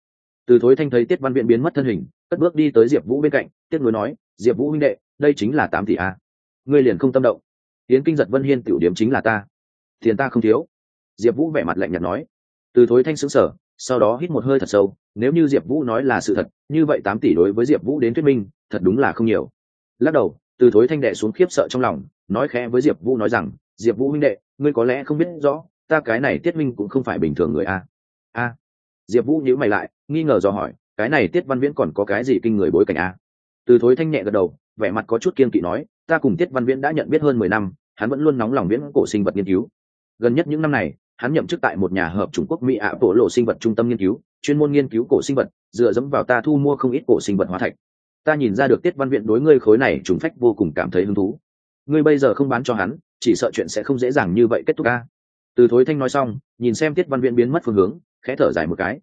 Từ thối thanh thấy tiết văn viễn biến mất thân hình, cất bước đi tới diệp vũ bên cạnh tiết nối nói, diệp vũ huynh đệ, đây chính là tám tỷ a. Ngươi liền không tâm động. Yến kinh giật vân hiên tiểu điểm chính là ta. Tiền ta không thiếu. Diệp vũ vẻ mặt lạnh nhạt nói. Từ thối thanh xứng sở sau đó hít một hơi thật sâu, nếu như diệp vũ nói là sự thật, như vậy tám tỷ đối với diệp vũ đến thuyết minh, thật đúng là không nhiều. Lắc đầu, từ thối thanh đệ xuống khiếp sợ trong lòng nói khẽ với diệp vũ nói rằng diệp vũ huynh đệ ngươi có lẽ không biết rõ ta cái này tiết minh cũng không phải bình thường người a a diệp vũ nhữ mày lại nghi ngờ dò hỏi cái này tiết văn viễn còn có cái gì kinh người bối cảnh a từ thối thanh nhẹ gật đầu vẻ mặt có chút kiên kỵ nói ta cùng tiết văn viễn đã nhận biết hơn mười năm hắn vẫn luôn nóng lòng viễn cổ sinh vật nghiên cứu gần nhất những năm này hắn nhậm chức tại một nhà hợp Trung Quốc Mỹ ạ bộ lộ sinh vật trung tâm nghiên cứu, chuyên môn nghiên cứu cổ sinh vật, dựa dẫm vào ta thu mua không ít cổ sinh vật hóa thạch. Ta nhìn ra được Tiết Văn Viện đối ngươi khối này trùng phách vô cùng cảm thấy hứng thú. Ngươi bây giờ không bán cho hắn, chỉ sợ chuyện sẽ không dễ dàng như vậy kết thúc ca Từ Thối Thanh nói xong, nhìn xem Tiết Văn Viễn biến mất phương hướng, khẽ thở dài một cái.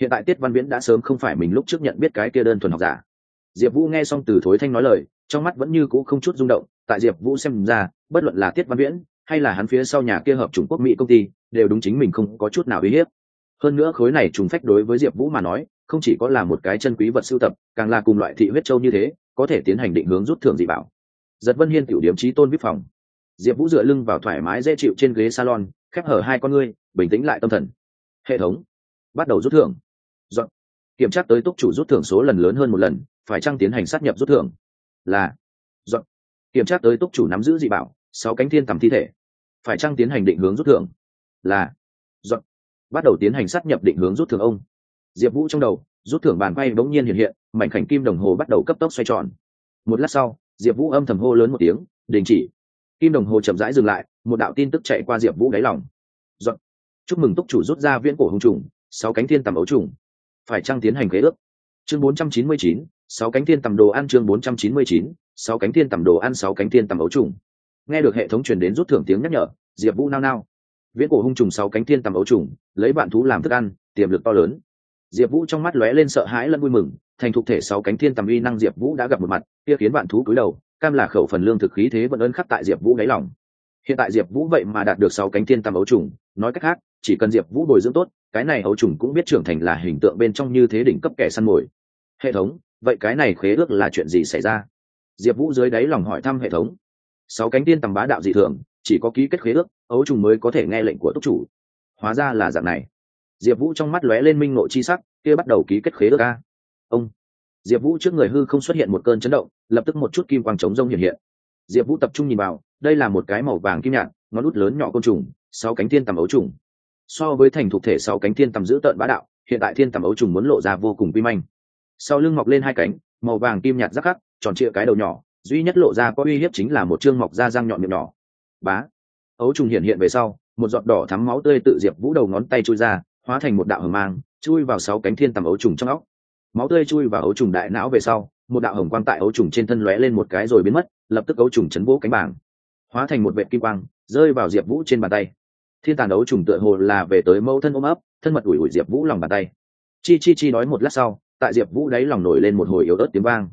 Hiện tại Tiết Văn Viễn đã sớm không phải mình lúc trước nhận biết cái kia đơn thuần học giả. Diệp Vũ nghe xong Từ Thối Thanh nói lời, trong mắt vẫn như cũ không chút rung động, tại Diệp Vũ xem ra, bất luận là Tiết Văn Viễn hay là hắn phía sau nhà kia hợp Trung Quốc Mỹ công ty, đều đúng chính mình không có chút nào uy hiếp hơn nữa khối này trùng phách đối với diệp vũ mà nói không chỉ có là một cái chân quý vật sưu tập càng là cùng loại thị huyết châu như thế có thể tiến hành định hướng rút thưởng dị bảo giật vân hiên tiểu điểm trí tôn vip phòng. Diệp vũ dựa lưng vào thoải mái dễ chịu trên ghế salon, khép hở hai con ngươi, bình tĩnh lại tâm thần. Hệ thống. Bắt đầu rút thưởng. Dọn. Kiểm tra tới túc chủ rút thưởng số lần lớn hơn một lần, phải chăng tiến hành sát nhập rút thưởng? Là. Dọn. Kiểm tra tới túc chủ nắm giữ dị bảo, sáu cánh thiên tầm thi thể. Phải chăng tiến hành định hướng rút thưởng? Là. Dọn. Bắt đầu tiến hành sát nhập định hướng rút thưởng ông. Diệp vũ trong đầu, rút thưởng bàn quay bỗng nhiên hiện hiện, mảnh khảnh kim đồng hồ bắt đầu cấp tốc xoay tròn. Một lát sau diệp vũ âm thầm hô lớn một tiếng, đình chỉ. Kim đồng hồ chậm rãi dừng lại, một đạo tin tức chạy qua diệp vũ đáy lòng. Giận. chúc mừng túc chủ rút ra viễn cổ hung trùng, sáu cánh thiên tầm ấu trùng. Phải trăng tiến hành kế ước? Chương bốn trăm chín mươi chín, sáu cánh thiên tầm đồ ăn chương bốn trăm chín mươi chín, sáu cánh thiên tầm đồ ăn, sáu cánh thiên tầm ấu trùng. Nghe được hệ thống truyền đến rút thưởng tiếng nhắc nhở, diệp vũ nao nao. Viễn cổ hung trùng sáu cánh thiên tầm ấu trùng, lấy bạn thú làm thức ăn, tiềm lực to lớn. Diệp vũ trong mắt lóe lên sợ hãi lẫn vui mừng thành thục thể sáu cánh thiên tầm uy năng diệp vũ đã gặp một mặt, kia khiến bạn thú cúi đầu, cam là khẩu phần lương thực khí thế vẫn ơn khắc tại diệp vũ đáy lòng. Hiện tại diệp vũ vậy mà đạt được sáu cánh thiên tầm ấu trùng, nói cách khác, chỉ cần diệp vũ bồi dưỡng tốt, cái này ấu trùng cũng biết trưởng thành là hình tượng bên trong như thế đỉnh cấp kẻ săn mồi. Hệ thống, vậy cái này khế ước là chuyện gì xảy ra? Diệp vũ dưới đáy lòng hỏi thăm hệ thống. Sáu cánh tiên tầm bá đạo dị thường, chỉ có ký kết khế ước, ấu trùng mới có thể nghe lệnh của túc chủ. Hóa ra là dạng này. Diệp vũ trong mắt lóe lên minh ngộ chi sắc, kia bắt đầu ký kết khế ước ca ông. Diệp vũ trước người hư không xuất hiện một cơn chấn động, lập tức một chút kim quang trống rông hiện hiện. Diệp vũ tập trung nhìn vào, đây là một cái màu vàng kim nhạt, ngón út lớn nhỏ côn trùng, sáu cánh thiên tầm ấu trùng. So với thành thục thể sáu cánh thiên tầm giữ tợn bá đạo, hiện tại thiên tầm ấu trùng muốn lộ ra vô cùng quy manh. Sau lưng mọc lên hai cánh, màu vàng kim nhạt rắc khắc tròn trịa cái đầu nhỏ, duy nhất lộ ra có uy hiếp chính là một chương mọc da răng nhọn miệng nhỏ. Bá. Ấu trùng hiện hiện về sau, một giọt đỏ thắm máu tươi tự diệp vũ đầu ngón tay chui ra, hóa thành một đạo hờ mang, chui vào sáu cánh thiên tầm ấu trùng trong óc máu tươi chui vào ấu trùng đại não về sau, một đạo hồng quang tại ấu trùng trên thân lóe lên một cái rồi biến mất, lập tức ấu trùng chấn vỗ cánh bảng, hóa thành một vệ kim quang, rơi vào diệp vũ trên bàn tay. Thiên tàn ấu trùng tựa hồ là về tới mẫu thân ôm ấp, thân mật ủi ủi diệp vũ lòng bàn tay. Chi chi chi nói một lát sau, tại diệp vũ đáy lòng nổi lên một hồi yếu ớt tiếng vang.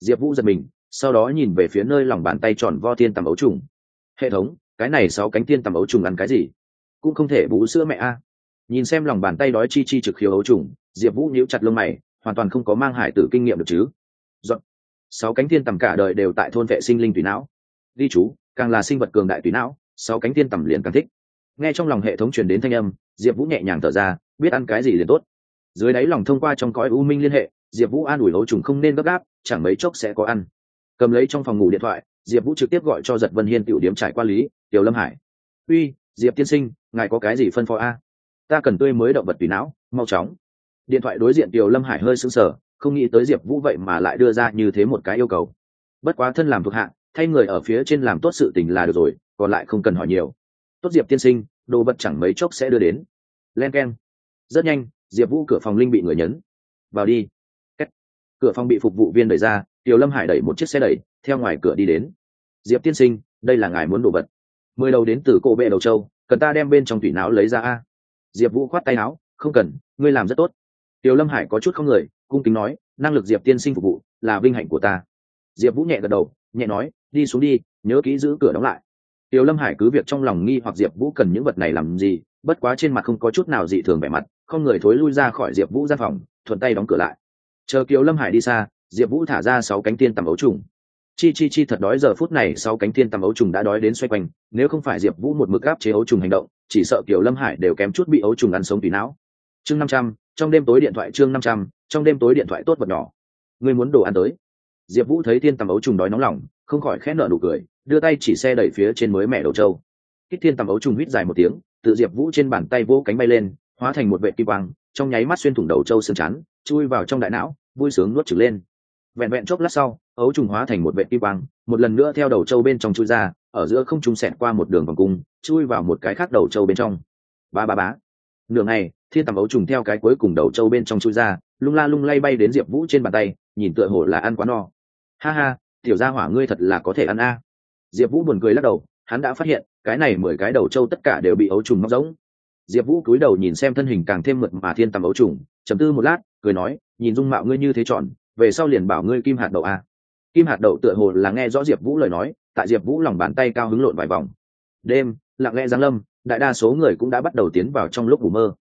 Diệp vũ giật mình, sau đó nhìn về phía nơi lòng bàn tay tròn vo thiên tầm ấu trùng. Hệ thống, cái này sáu cánh thiên tầm ấu trùng ăn cái gì? Cũng không thể bú sữa mẹ a. Nhìn xem lòng bàn tay đói chi chi trực khiếu ấu trùng, diệp vũ nhíu chặt lông mày hoàn toàn không có mang hải tử kinh nghiệm được chứ. Dọn. sáu cánh thiên tầm cả đời đều tại thôn vệ sinh linh tùy não. Ghi chú, càng là sinh vật cường đại tùy não, sáu cánh thiên tầm liền càng thích. Nghe trong lòng hệ thống truyền đến thanh âm, diệp vũ nhẹ nhàng thở ra, biết ăn cái gì liền tốt. Dưới đáy lòng thông qua trong cõi u minh liên hệ, diệp vũ an ủi lỗ trùng không nên gấp gáp, chẳng mấy chốc sẽ có ăn. Cầm lấy trong phòng ngủ điện thoại, diệp vũ trực tiếp gọi cho giật vân hiên tiểu điểm trải qua lý, tiểu lâm hải. Uy, diệp tiên sinh, ngài có cái gì phân phó a? Ta cần tươi mới động vật tùy não, mau chóng điện thoại đối diện tiểu lâm hải hơi sững sờ, không nghĩ tới diệp vũ vậy mà lại đưa ra như thế một cái yêu cầu. Bất quá thân làm thuộc hạ, thay người ở phía trên làm tốt sự tình là được rồi, còn lại không cần hỏi nhiều. Tốt diệp tiên sinh, đồ vật chẳng mấy chốc sẽ đưa đến. Len k e n rất nhanh, diệp vũ cửa phòng linh bị người nhấn. Vào đi. Cách. cửa phòng bị phục vụ viên đẩy ra tiểu lâm hải đẩy một chiếc xe đẩy, theo ngoài cửa đi đến. Diệp tiên sinh, đây là ngài muốn đồ vật. Mười đầu đến từ cổ bệ đầu châu, cần ta đem bên trong thủy não lấy ra a. Diệp vũ khoát tay áo, không cần, ngươi làm rất tốt tiểu lâm hải có chút không người, cung kính nói, năng lực diệp tiên sinh phục vụ là vinh hạnh của ta. Diệp vũ nhẹ gật đầu, nhẹ nói, đi xuống đi, nhớ kỹ giữ cửa đóng lại. Tiểu lâm hải cứ việc trong lòng nghi hoặc diệp vũ cần những vật này làm gì, bất quá trên mặt không có chút nào dị thường vẻ mặt, không người thối lui ra khỏi diệp vũ ra phòng, thuận tay đóng cửa lại. Chờ kiều lâm hải đi xa, diệp vũ thả ra sáu cánh tiên tầm ấu trùng. Chi chi chi thật đói, giờ phút này sáu cánh tiên tầm ấu trùng đã đói đến xoay quanh, nếu không phải diệp vũ một mực áp chế ấu trùng hành động, chỉ sợ kiểu lâm hải đều kém chút bị ấu trùng ăn sống tùy não. Chương năm trăm trong đêm tối điện thoại chương năm trăm, trong đêm tối điện thoại tốt vật nhỏ. Ngươi muốn đồ ăn tới. Diệp vũ thấy tiên tầm ấu trùng đói nóng lòng, không khỏi khẽ nợ nụ cười, đưa tay chỉ xe đẩy phía trên mới mẹ đầu trâu. Kích thiên tầm ấu trùng hít dài một tiếng, tự diệp vũ trên bàn tay vỗ cánh bay lên, hóa thành một vệ kim quang, trong nháy mắt xuyên thủng đầu trâu xương chắn, chui vào trong đại não, vui sướng nuốt trừng lên. Vẹn vẹn chốc lát sau, ấu trùng hóa thành một vệ kim quang, một lần nữa theo đầu trâu bên trong chui ra, ở giữa không trung xẹt qua một đường vòng cung, chui vào một cái khác đầu trâu bên trong. Ba ba bá nửa ngày, thiên tầm ấu trùng theo cái cuối cùng đầu trâu bên trong chui ra, lung la lung lay bay đến diệp vũ trên bàn tay, nhìn tựa hồ là ăn quá no. Ha ha, tiểu gia hỏa ngươi thật là có thể ăn a. Diệp vũ buồn cười lắc đầu, hắn đã phát hiện, cái này mười cái đầu trâu tất cả đều bị ấu trùng móc giống diệp vũ cúi đầu nhìn xem thân hình càng thêm mượt mà thiên tầm ấu trùng chấm tư một lát, cười nói, nhìn dung mạo ngươi như thế chọn, về sau liền bảo ngươi kim hạt đậu a. Kim hạt đậu tựa hồ là nghe rõ diệp vũ lời nói, tại diệp vũ lòng bàn tay cao hứng lộn vài vòng. Đêm, lặng lẽ giáng lâm đại đa số người cũng đã bắt đầu tiến vào trong lúc ngủ mơ.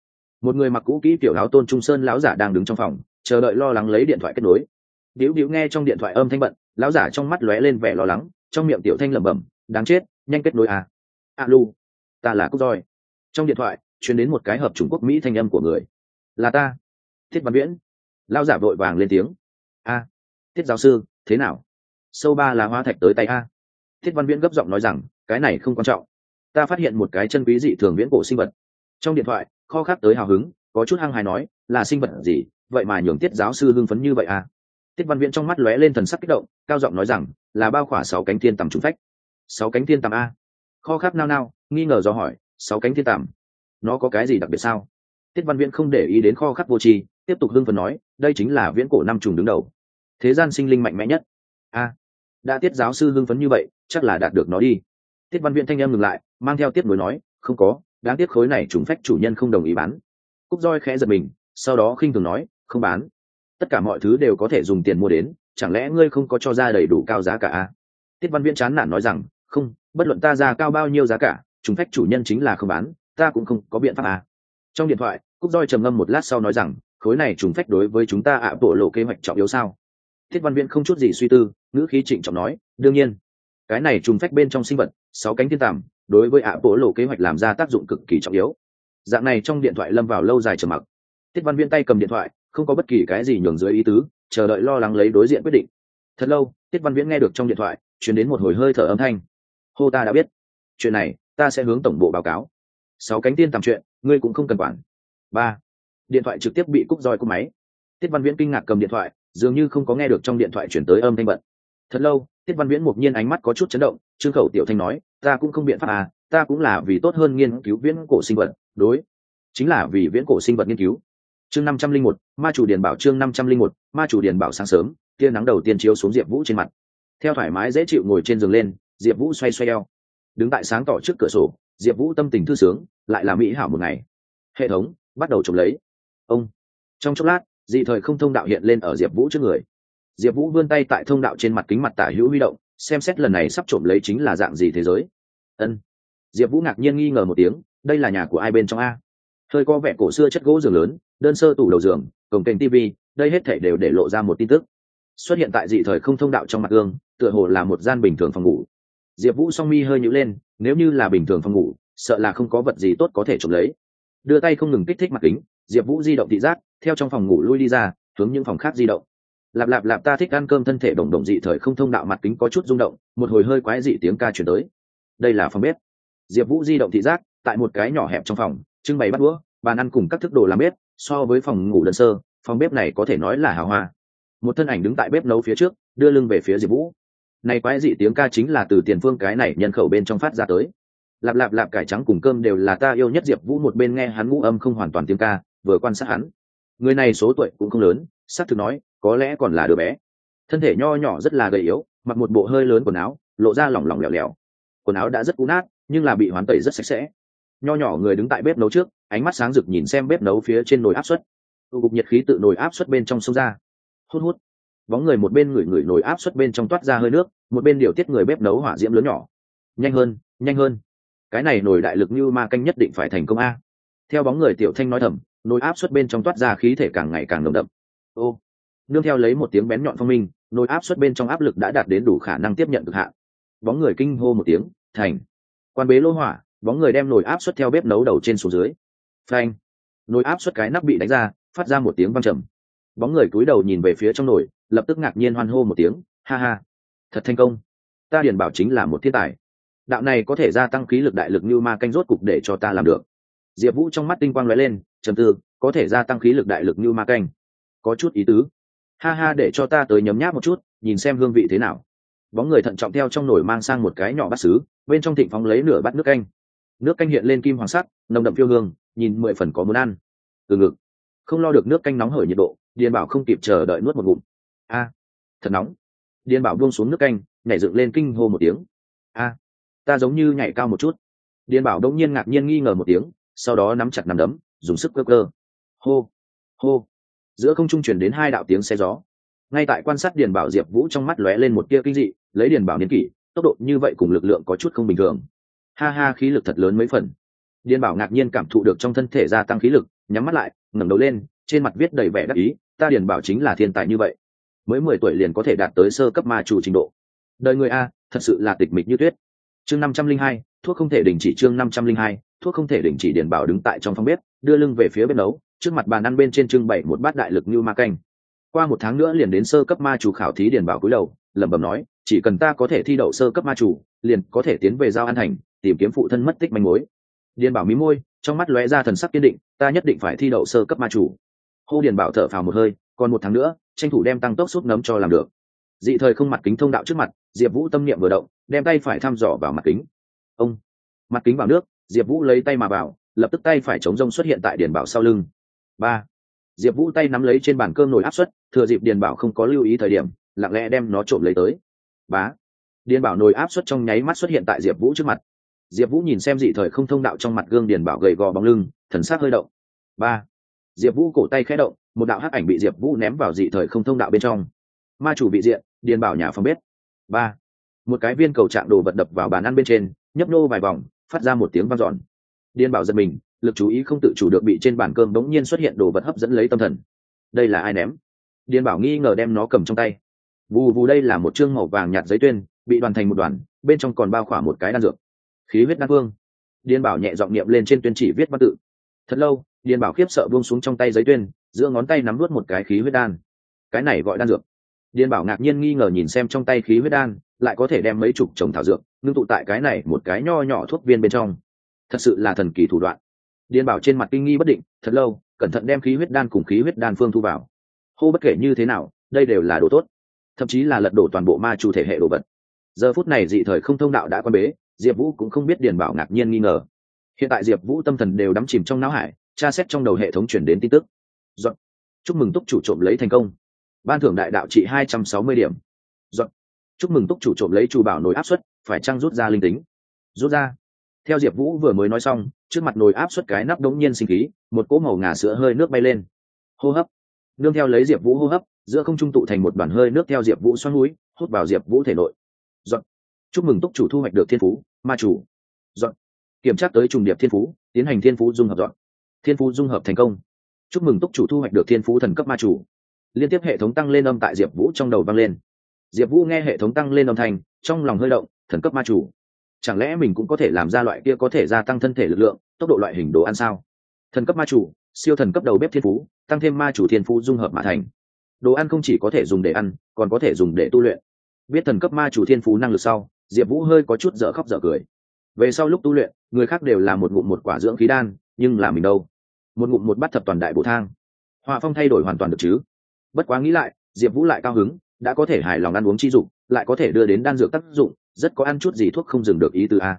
Một người mặc cũ kỹ tiểu áo tôn trung sơn lão giả đang đứng trong phòng, chờ đợi lo lắng lấy điện thoại kết nối. Điếu điếu nghe trong điện thoại âm thanh bận, lão giả trong mắt lóe lên vẻ lo lắng, trong miệng tiểu thanh lẩm bẩm, đáng chết, nhanh kết nối à. a lu, ta là cúc roi. Trong điện thoại, truyền đến một cái hợp trung quốc mỹ thanh âm của người. Là ta, thiết văn viễn. Lão giả vội vàng lên tiếng. A, thiết giáo sư, thế nào? Sâu ba là hoa thạch tới tay a. Thiết văn viễn gấp giọng nói rằng, cái này không quan trọng ta phát hiện một cái chân quý dị thường viễn cổ sinh vật. Trong điện thoại, kho khác tới hào hứng, có chút hăng hài nói, là sinh vật gì? Vậy mà nhường tiết giáo sư hưng phấn như vậy à? Tiết văn viễn trong mắt lóe lên thần sắc kích động, cao giọng nói rằng, là bao khỏa sáu cánh thiên tầm trùng phách. Sáu cánh thiên tầm a? Kho khác nao nao, nghi ngờ do hỏi, sáu cánh thiên tầm? Nó có cái gì đặc biệt sao? Tiết văn viễn không để ý đến kho khắc vô tri, tiếp tục hưng phần nói, đây chính là viễn cổ năm trùng đứng đầu. Thế gian sinh linh mạnh mẽ nhất. A. Đã tiết giáo sư hưng phấn như vậy, chắc là đạt được nó đi. Tiết văn viễn thanh em ngừng lại mang theo tiết nối nói, không có, đáng tiếc khối này trùng phách chủ nhân không đồng ý bán. Cúc roi khẽ giật mình, sau đó khinh thường nói, không bán. Tất cả mọi thứ đều có thể dùng tiền mua đến, chẳng lẽ ngươi không có cho ra đầy đủ cao giá cả a tiết văn viễn chán nản nói rằng, không, bất luận ta ra cao bao nhiêu giá cả, trùng phách chủ nhân chính là không bán, ta cũng không có biện pháp à. trong điện thoại, cúc roi trầm ngâm một lát sau nói rằng, khối này trùng phách đối với chúng ta ạ, bộ lộ kế hoạch trọng yếu sao? Thiết văn viễn không chút gì suy tư, ngữ khí trịnh trọng nói, đương nhiên. Cái này trùng phách bên trong sinh vật, sáu cánh thiên tàm đối với ạ bộ lộ kế hoạch làm ra tác dụng cực kỳ trọng yếu. Dạng này trong điện thoại lâm vào lâu dài trầm mặc. Tiết văn viễn tay cầm điện thoại, không có bất kỳ cái gì nhường dưới ý tứ, chờ đợi lo lắng lấy đối diện quyết định. Thật lâu, tiết văn viễn nghe được trong điện thoại chuyển đến một hồi hơi thở âm thanh. Hô ta đã biết. Chuyện này, ta sẽ hướng tổng bộ báo cáo. Sáu cánh tiên tầm chuyện, ngươi cũng không cần quản. Ba. Điện thoại trực tiếp bị cúc roi cúc máy. Tiết văn viễn kinh ngạc cầm điện thoại, dường như không có nghe được trong điện thoại chuyển tới âm thanh bận. Thật lâu, tiết văn viễn một nhiên ánh mắt có chút chấn động trương khẩu tiểu thanh nói ta cũng không biện pháp à ta cũng là vì tốt hơn nghiên cứu viễn cổ sinh vật, đối. Chính là vì viễn cổ sinh vật nghiên cứu. Chương năm trăm linh một, ma chủ điền bảo chương năm trăm linh một, ma chủ điền bảo sáng sớm, tia nắng đầu tiên chiếu xuống diệp vũ trên mặt. Theo thoải mái dễ chịu ngồi trên giường lên, diệp vũ xoay xoay eo. Đứng tại sáng tỏ trước cửa sổ, diệp vũ tâm tình thư sướng, lại là mỹ hảo một ngày. Hệ thống, bắt đầu trộm lấy. Ông. Trong chốc lát, dị thời không thông đạo hiện lên ở diệp vũ trước người. Diệp vũ vươn tay tại thông đạo trên mặt kính mặt tả hữu huy động, xem xét lần này sắp trộm lấy chính là dạng gì thế giới ân. Diệp vũ ngạc nhiên nghi ngờ một tiếng, đây là nhà của ai bên trong a? Hơi có vẻ cổ xưa chất gỗ giường lớn, đơn sơ tủ đầu giường, cổng kênh tv đây hết thể đều để lộ ra một tin tức. Xuất hiện tại dị thời không thông đạo trong mặt gương, tựa hồ là một gian bình thường phòng ngủ. Diệp vũ song mi hơi nhữ lên, nếu như là bình thường phòng ngủ, sợ là không có vật gì tốt có thể trộm lấy. Đưa tay không ngừng kích thích mặt kính, diệp vũ di động thị giác, theo trong phòng ngủ lui đi ra, hướng những phòng khác di động. Lạp lạp lạp ta thích ăn cơm thân thể đồng đồng dị thời không thông đạo mặt kính có chút rung động, một hồi hơi quái dị tiếng ca chuyển tới đây là phòng bếp. Diệp vũ di động thị giác, tại một cái nhỏ hẹp trong phòng, trưng bày bắt đũa, bàn ăn cùng các thức đồ làm bếp, so với phòng ngủ đơn sơ, phòng bếp này có thể nói là hào hoa. Một thân ảnh đứng tại bếp nấu phía trước, đưa lưng về phía diệp vũ. Này quái dị tiếng ca chính là từ tiền phương cái này nhân khẩu bên trong phát ra tới. Lạp lạp lạp cải trắng cùng cơm đều là ta yêu nhất diệp vũ một bên nghe hắn ngũ âm không hoàn toàn tiếng ca, vừa quan sát hắn. Người này số tuổi cũng không lớn, xác thực nói, có lẽ còn là đứa bé. Thân thể nho nhỏ rất là gầy yếu, mặc một bộ hơi lớn quần áo, lộ ra lỏng lỏng lẻo lẻo quần áo đã rất cũ nát, nhưng là bị hoán tẩy rất sạch sẽ. Nho nhỏ người đứng tại bếp nấu trước, ánh mắt sáng rực nhìn xem bếp nấu phía trên nồi áp suất. Tụ cục nhiệt khí tự nồi áp suất bên trong sông ra. Hút hút. Bóng người một bên ngửi ngửi nồi áp suất bên trong toát ra hơi nước, một bên điều tiết người bếp nấu hỏa diễm lớn nhỏ. Nhanh hơn nhanh hơn. Cái này nồi đại lực như ma canh nhất định phải thành công a. Theo bóng người tiểu thanh nói thầm, nồi áp suất bên trong toát ra khí thể càng ngày càng nồng đậm. Ô. Nương theo lấy một tiếng bén nhọn phong minh, nồi áp suất bên trong áp lực đã đạt đến đủ khả năng tiếp nhận cực hạn bóng người kinh hô một tiếng, thành! Quan bế lô hỏa, bóng người đem nồi áp suất theo bếp nấu đầu trên xuống dưới. Phanh! Nồi áp suất cái nắp bị đánh ra, phát ra một tiếng văng trầm. Bóng người cúi đầu nhìn về phía trong nồi, lập tức ngạc nhiên hoan hô một tiếng, ha ha! Thật thành công! Ta điền bảo chính là một thiên tài. Đạo này có thể gia tăng khí lực đại lực như ma canh rốt cục để cho ta làm được. Diệp vũ trong mắt tinh quang lóe lên, trầm tư, có thể gia tăng khí lực đại lực như ma canh. Có chút ý tứ. Ha ha, để cho ta tới nhấm nháp một chút, nhìn xem hương vị thế nào bóng người thận trọng theo trong nồi mang sang một cái nhỏ bát xứ, bên trong thịnh phóng lấy nửa bát nước canh. Nước canh hiện lên kim hoàng sắc, nồng đậm phiêu hương, nhìn mười phần có muốn ăn. Từ ngực, không lo được nước canh nóng hởi nhiệt độ, điền bảo không kịp chờ đợi nuốt một ngụm. A, thật nóng. Điền bảo buông xuống nước canh, nhảy dựng lên kinh hô một tiếng. A, ta giống như nhảy cao một chút. Điền bảo đông nhiên ngạc nhiên nghi ngờ một tiếng, sau đó nắm chặt nằm đấm, dùng sức cơ cơ hô hô. Giữa không trung chuyển đến hai đạo tiếng xe gió ngay tại quan sát điền bảo diệp vũ trong mắt lóe lên một tia kinh dị, lấy điền bảo niên kỷ, tốc độ như vậy cùng lực lượng có chút không bình thường. Ha ha, khí lực thật lớn mấy phần. Điền bảo ngạc nhiên cảm thụ được trong thân thể gia tăng khí lực, nhắm mắt lại, ngẩng đầu lên, trên mặt viết đầy vẻ đắc ý, ta điền bảo chính là thiên tài như vậy. Mới mười tuổi liền có thể đạt tới sơ cấp ma chủ trình độ. Đời người a, thật sự là tịch mịch như tuyết. Chương năm trăm linh hai, thuốc không thể đình chỉ chương năm trăm linh hai, thuốc không thể đình chỉ điền bảo đứng tại trong phòng bếp, đưa lưng về phía bếp nấu, trước mặt bàn ăn bên trên trưng bày một bát đại lực như ma canh qua một tháng nữa liền đến sơ cấp ma chủ khảo thí điền bảo cúi đầu, lẩm bẩm nói, chỉ cần ta có thể thi đậu sơ cấp ma chủ, liền có thể tiến về giao an thành, tìm kiếm phụ thân mất tích manh mối. Điền bảo mí môi, trong mắt lóe ra thần sắc kiên định, ta nhất định phải thi đậu sơ cấp ma chủ. Hô điền bảo thở phào một hơi, còn một tháng nữa, tranh thủ đem tăng tốc sút nấm cho làm được. Dị thời không mặt kính thông đạo trước mặt, diệp vũ tâm niệm vừa động, đem tay phải thăm dò vào mặt kính. Ông, mặt kính vào nước, diệp vũ lấy tay mà vào, lập tức tay phải chống rông xuất hiện tại điền bảo sau lưng. Ba diệp vũ tay nắm lấy trên bàn cơm nồi áp suất, thừa dịp điền bảo không có lưu ý thời điểm, lặng lẽ đem nó trộm lấy tới. Bá! Điền bảo nồi áp suất trong nháy mắt xuất hiện tại diệp vũ trước mặt. Diệp vũ nhìn xem dị thời không thông đạo trong mặt gương điền bảo gầy gò bóng lưng, thần s á c hơi động. Ba! Diệp vũ cổ tay khẽ động, một đạo hắc ảnh bị diệp vũ ném vào dị thời không thông đạo bên trong. Ma chủ bị diện, điền bảo nhà phòng bếp. Ba! Một cái viên cầu trạng đồ vật đập vào bàn ăn bên trên, nhấp nô vài vòng, phát ra một tiếng vang dọn. Điền bảo giật mình lực chú ý không tự chủ được bị trên bàn cơm đống nhiên xuất hiện đồ vật hấp dẫn lấy tâm thần. Đây là ai ném? Điền bảo nghi ngờ đem nó cầm trong tay. Vù vù đây là một chương màu vàng nhạt giấy tuyên, bị đoàn thành một đoàn, bên trong còn bao khỏa một cái đan dược. Khí huyết đan vương điền bảo nhẹ giọng niệm lên trên tuyên chỉ viết văn tự. Thật lâu, điền bảo khiếp sợ buông xuống trong tay giấy tuyên, giữa ngón tay nắm nuốt một cái khí huyết đan. Cái này gọi đan dược. Điền bảo ngạc nhiên nghi ngờ nhìn xem trong tay khí huyết đan, lại có thể đem mấy chục trồng thảo dược, ngưng tụ tại cái này một cái nho nhỏ thuốc viên bên trong. Thật sự là thần kỳ thủ đoạn điền bảo trên mặt kinh nghi bất định, thật lâu, cẩn thận đem khí huyết đan cùng khí huyết đan phương thu vào. Hô bất kể như thế nào, đây đều là đồ tốt. Thậm chí là lật đổ toàn bộ ma chủ thể hệ đồ vật. Giờ phút này dị thời không thông đạo đã quan bế, diệp vũ cũng không biết điền bảo ngạc nhiên nghi ngờ. Hiện tại diệp vũ tâm thần đều đắm chìm trong não hải, tra xét trong đầu hệ thống chuyển đến tin tức. Dọn. chúc mừng túc chủ trộm lấy thành công. Ban thưởng đại đạo trị hai trăm sáu mươi điểm. Dọn. chúc mừng túc chủ trộm lấy chủ bảo nồi áp suất, phải trăng rút ra linh tính? Rút ra. Theo diệp vũ vừa mới nói xong trước mặt nồi áp suất cái nắp đống nhiên sinh khí, một cỗ màu ngà sữa hơi nước bay lên. Hô hấp. Nương theo lấy diệp vũ hô hấp, giữa không trung tụ thành một đoàn hơi nước theo diệp vũ xoắn núi, hút vào diệp vũ thể nội. Dọn. chúc mừng túc chủ thu hoạch được thiên phú, ma chủ. Dọn. kiểm tra tới trùng điệp thiên phú, tiến hành thiên phú dung hợp dọn thiên phú dung hợp thành công. Chúc mừng túc chủ thu hoạch được thiên phú thần cấp ma chủ. Liên tiếp hệ thống tăng lên âm tại diệp vũ trong đầu vang lên. Diệp vũ nghe hệ thống tăng lên âm thanh, trong lòng hơi động, thần cấp ma chủ chẳng lẽ mình cũng có thể làm ra loại kia có thể gia tăng thân thể lực lượng, tốc độ loại hình đồ ăn sao? Thần cấp ma chủ, siêu thần cấp đầu bếp thiên phú, tăng thêm ma chủ thiên phú dung hợp mã thành. Đồ ăn không chỉ có thể dùng để ăn, còn có thể dùng để tu luyện. Biết thần cấp ma chủ thiên phú năng lực sau, diệp vũ hơi có chút dở khóc dở cười. Về sau lúc tu luyện, người khác đều là một ngụm một quả dưỡng khí đan, nhưng là mình đâu? Một ngụm một bát thập toàn đại bộ thang. Hòa phong thay đổi hoàn toàn được chứ? Bất quá nghĩ lại, diệp vũ lại cao hứng, đã có thể hài lòng ăn uống chi dụng lại có thể đưa đến đan dược tác dụng rất có ăn chút gì thuốc không dừng được ý từ a.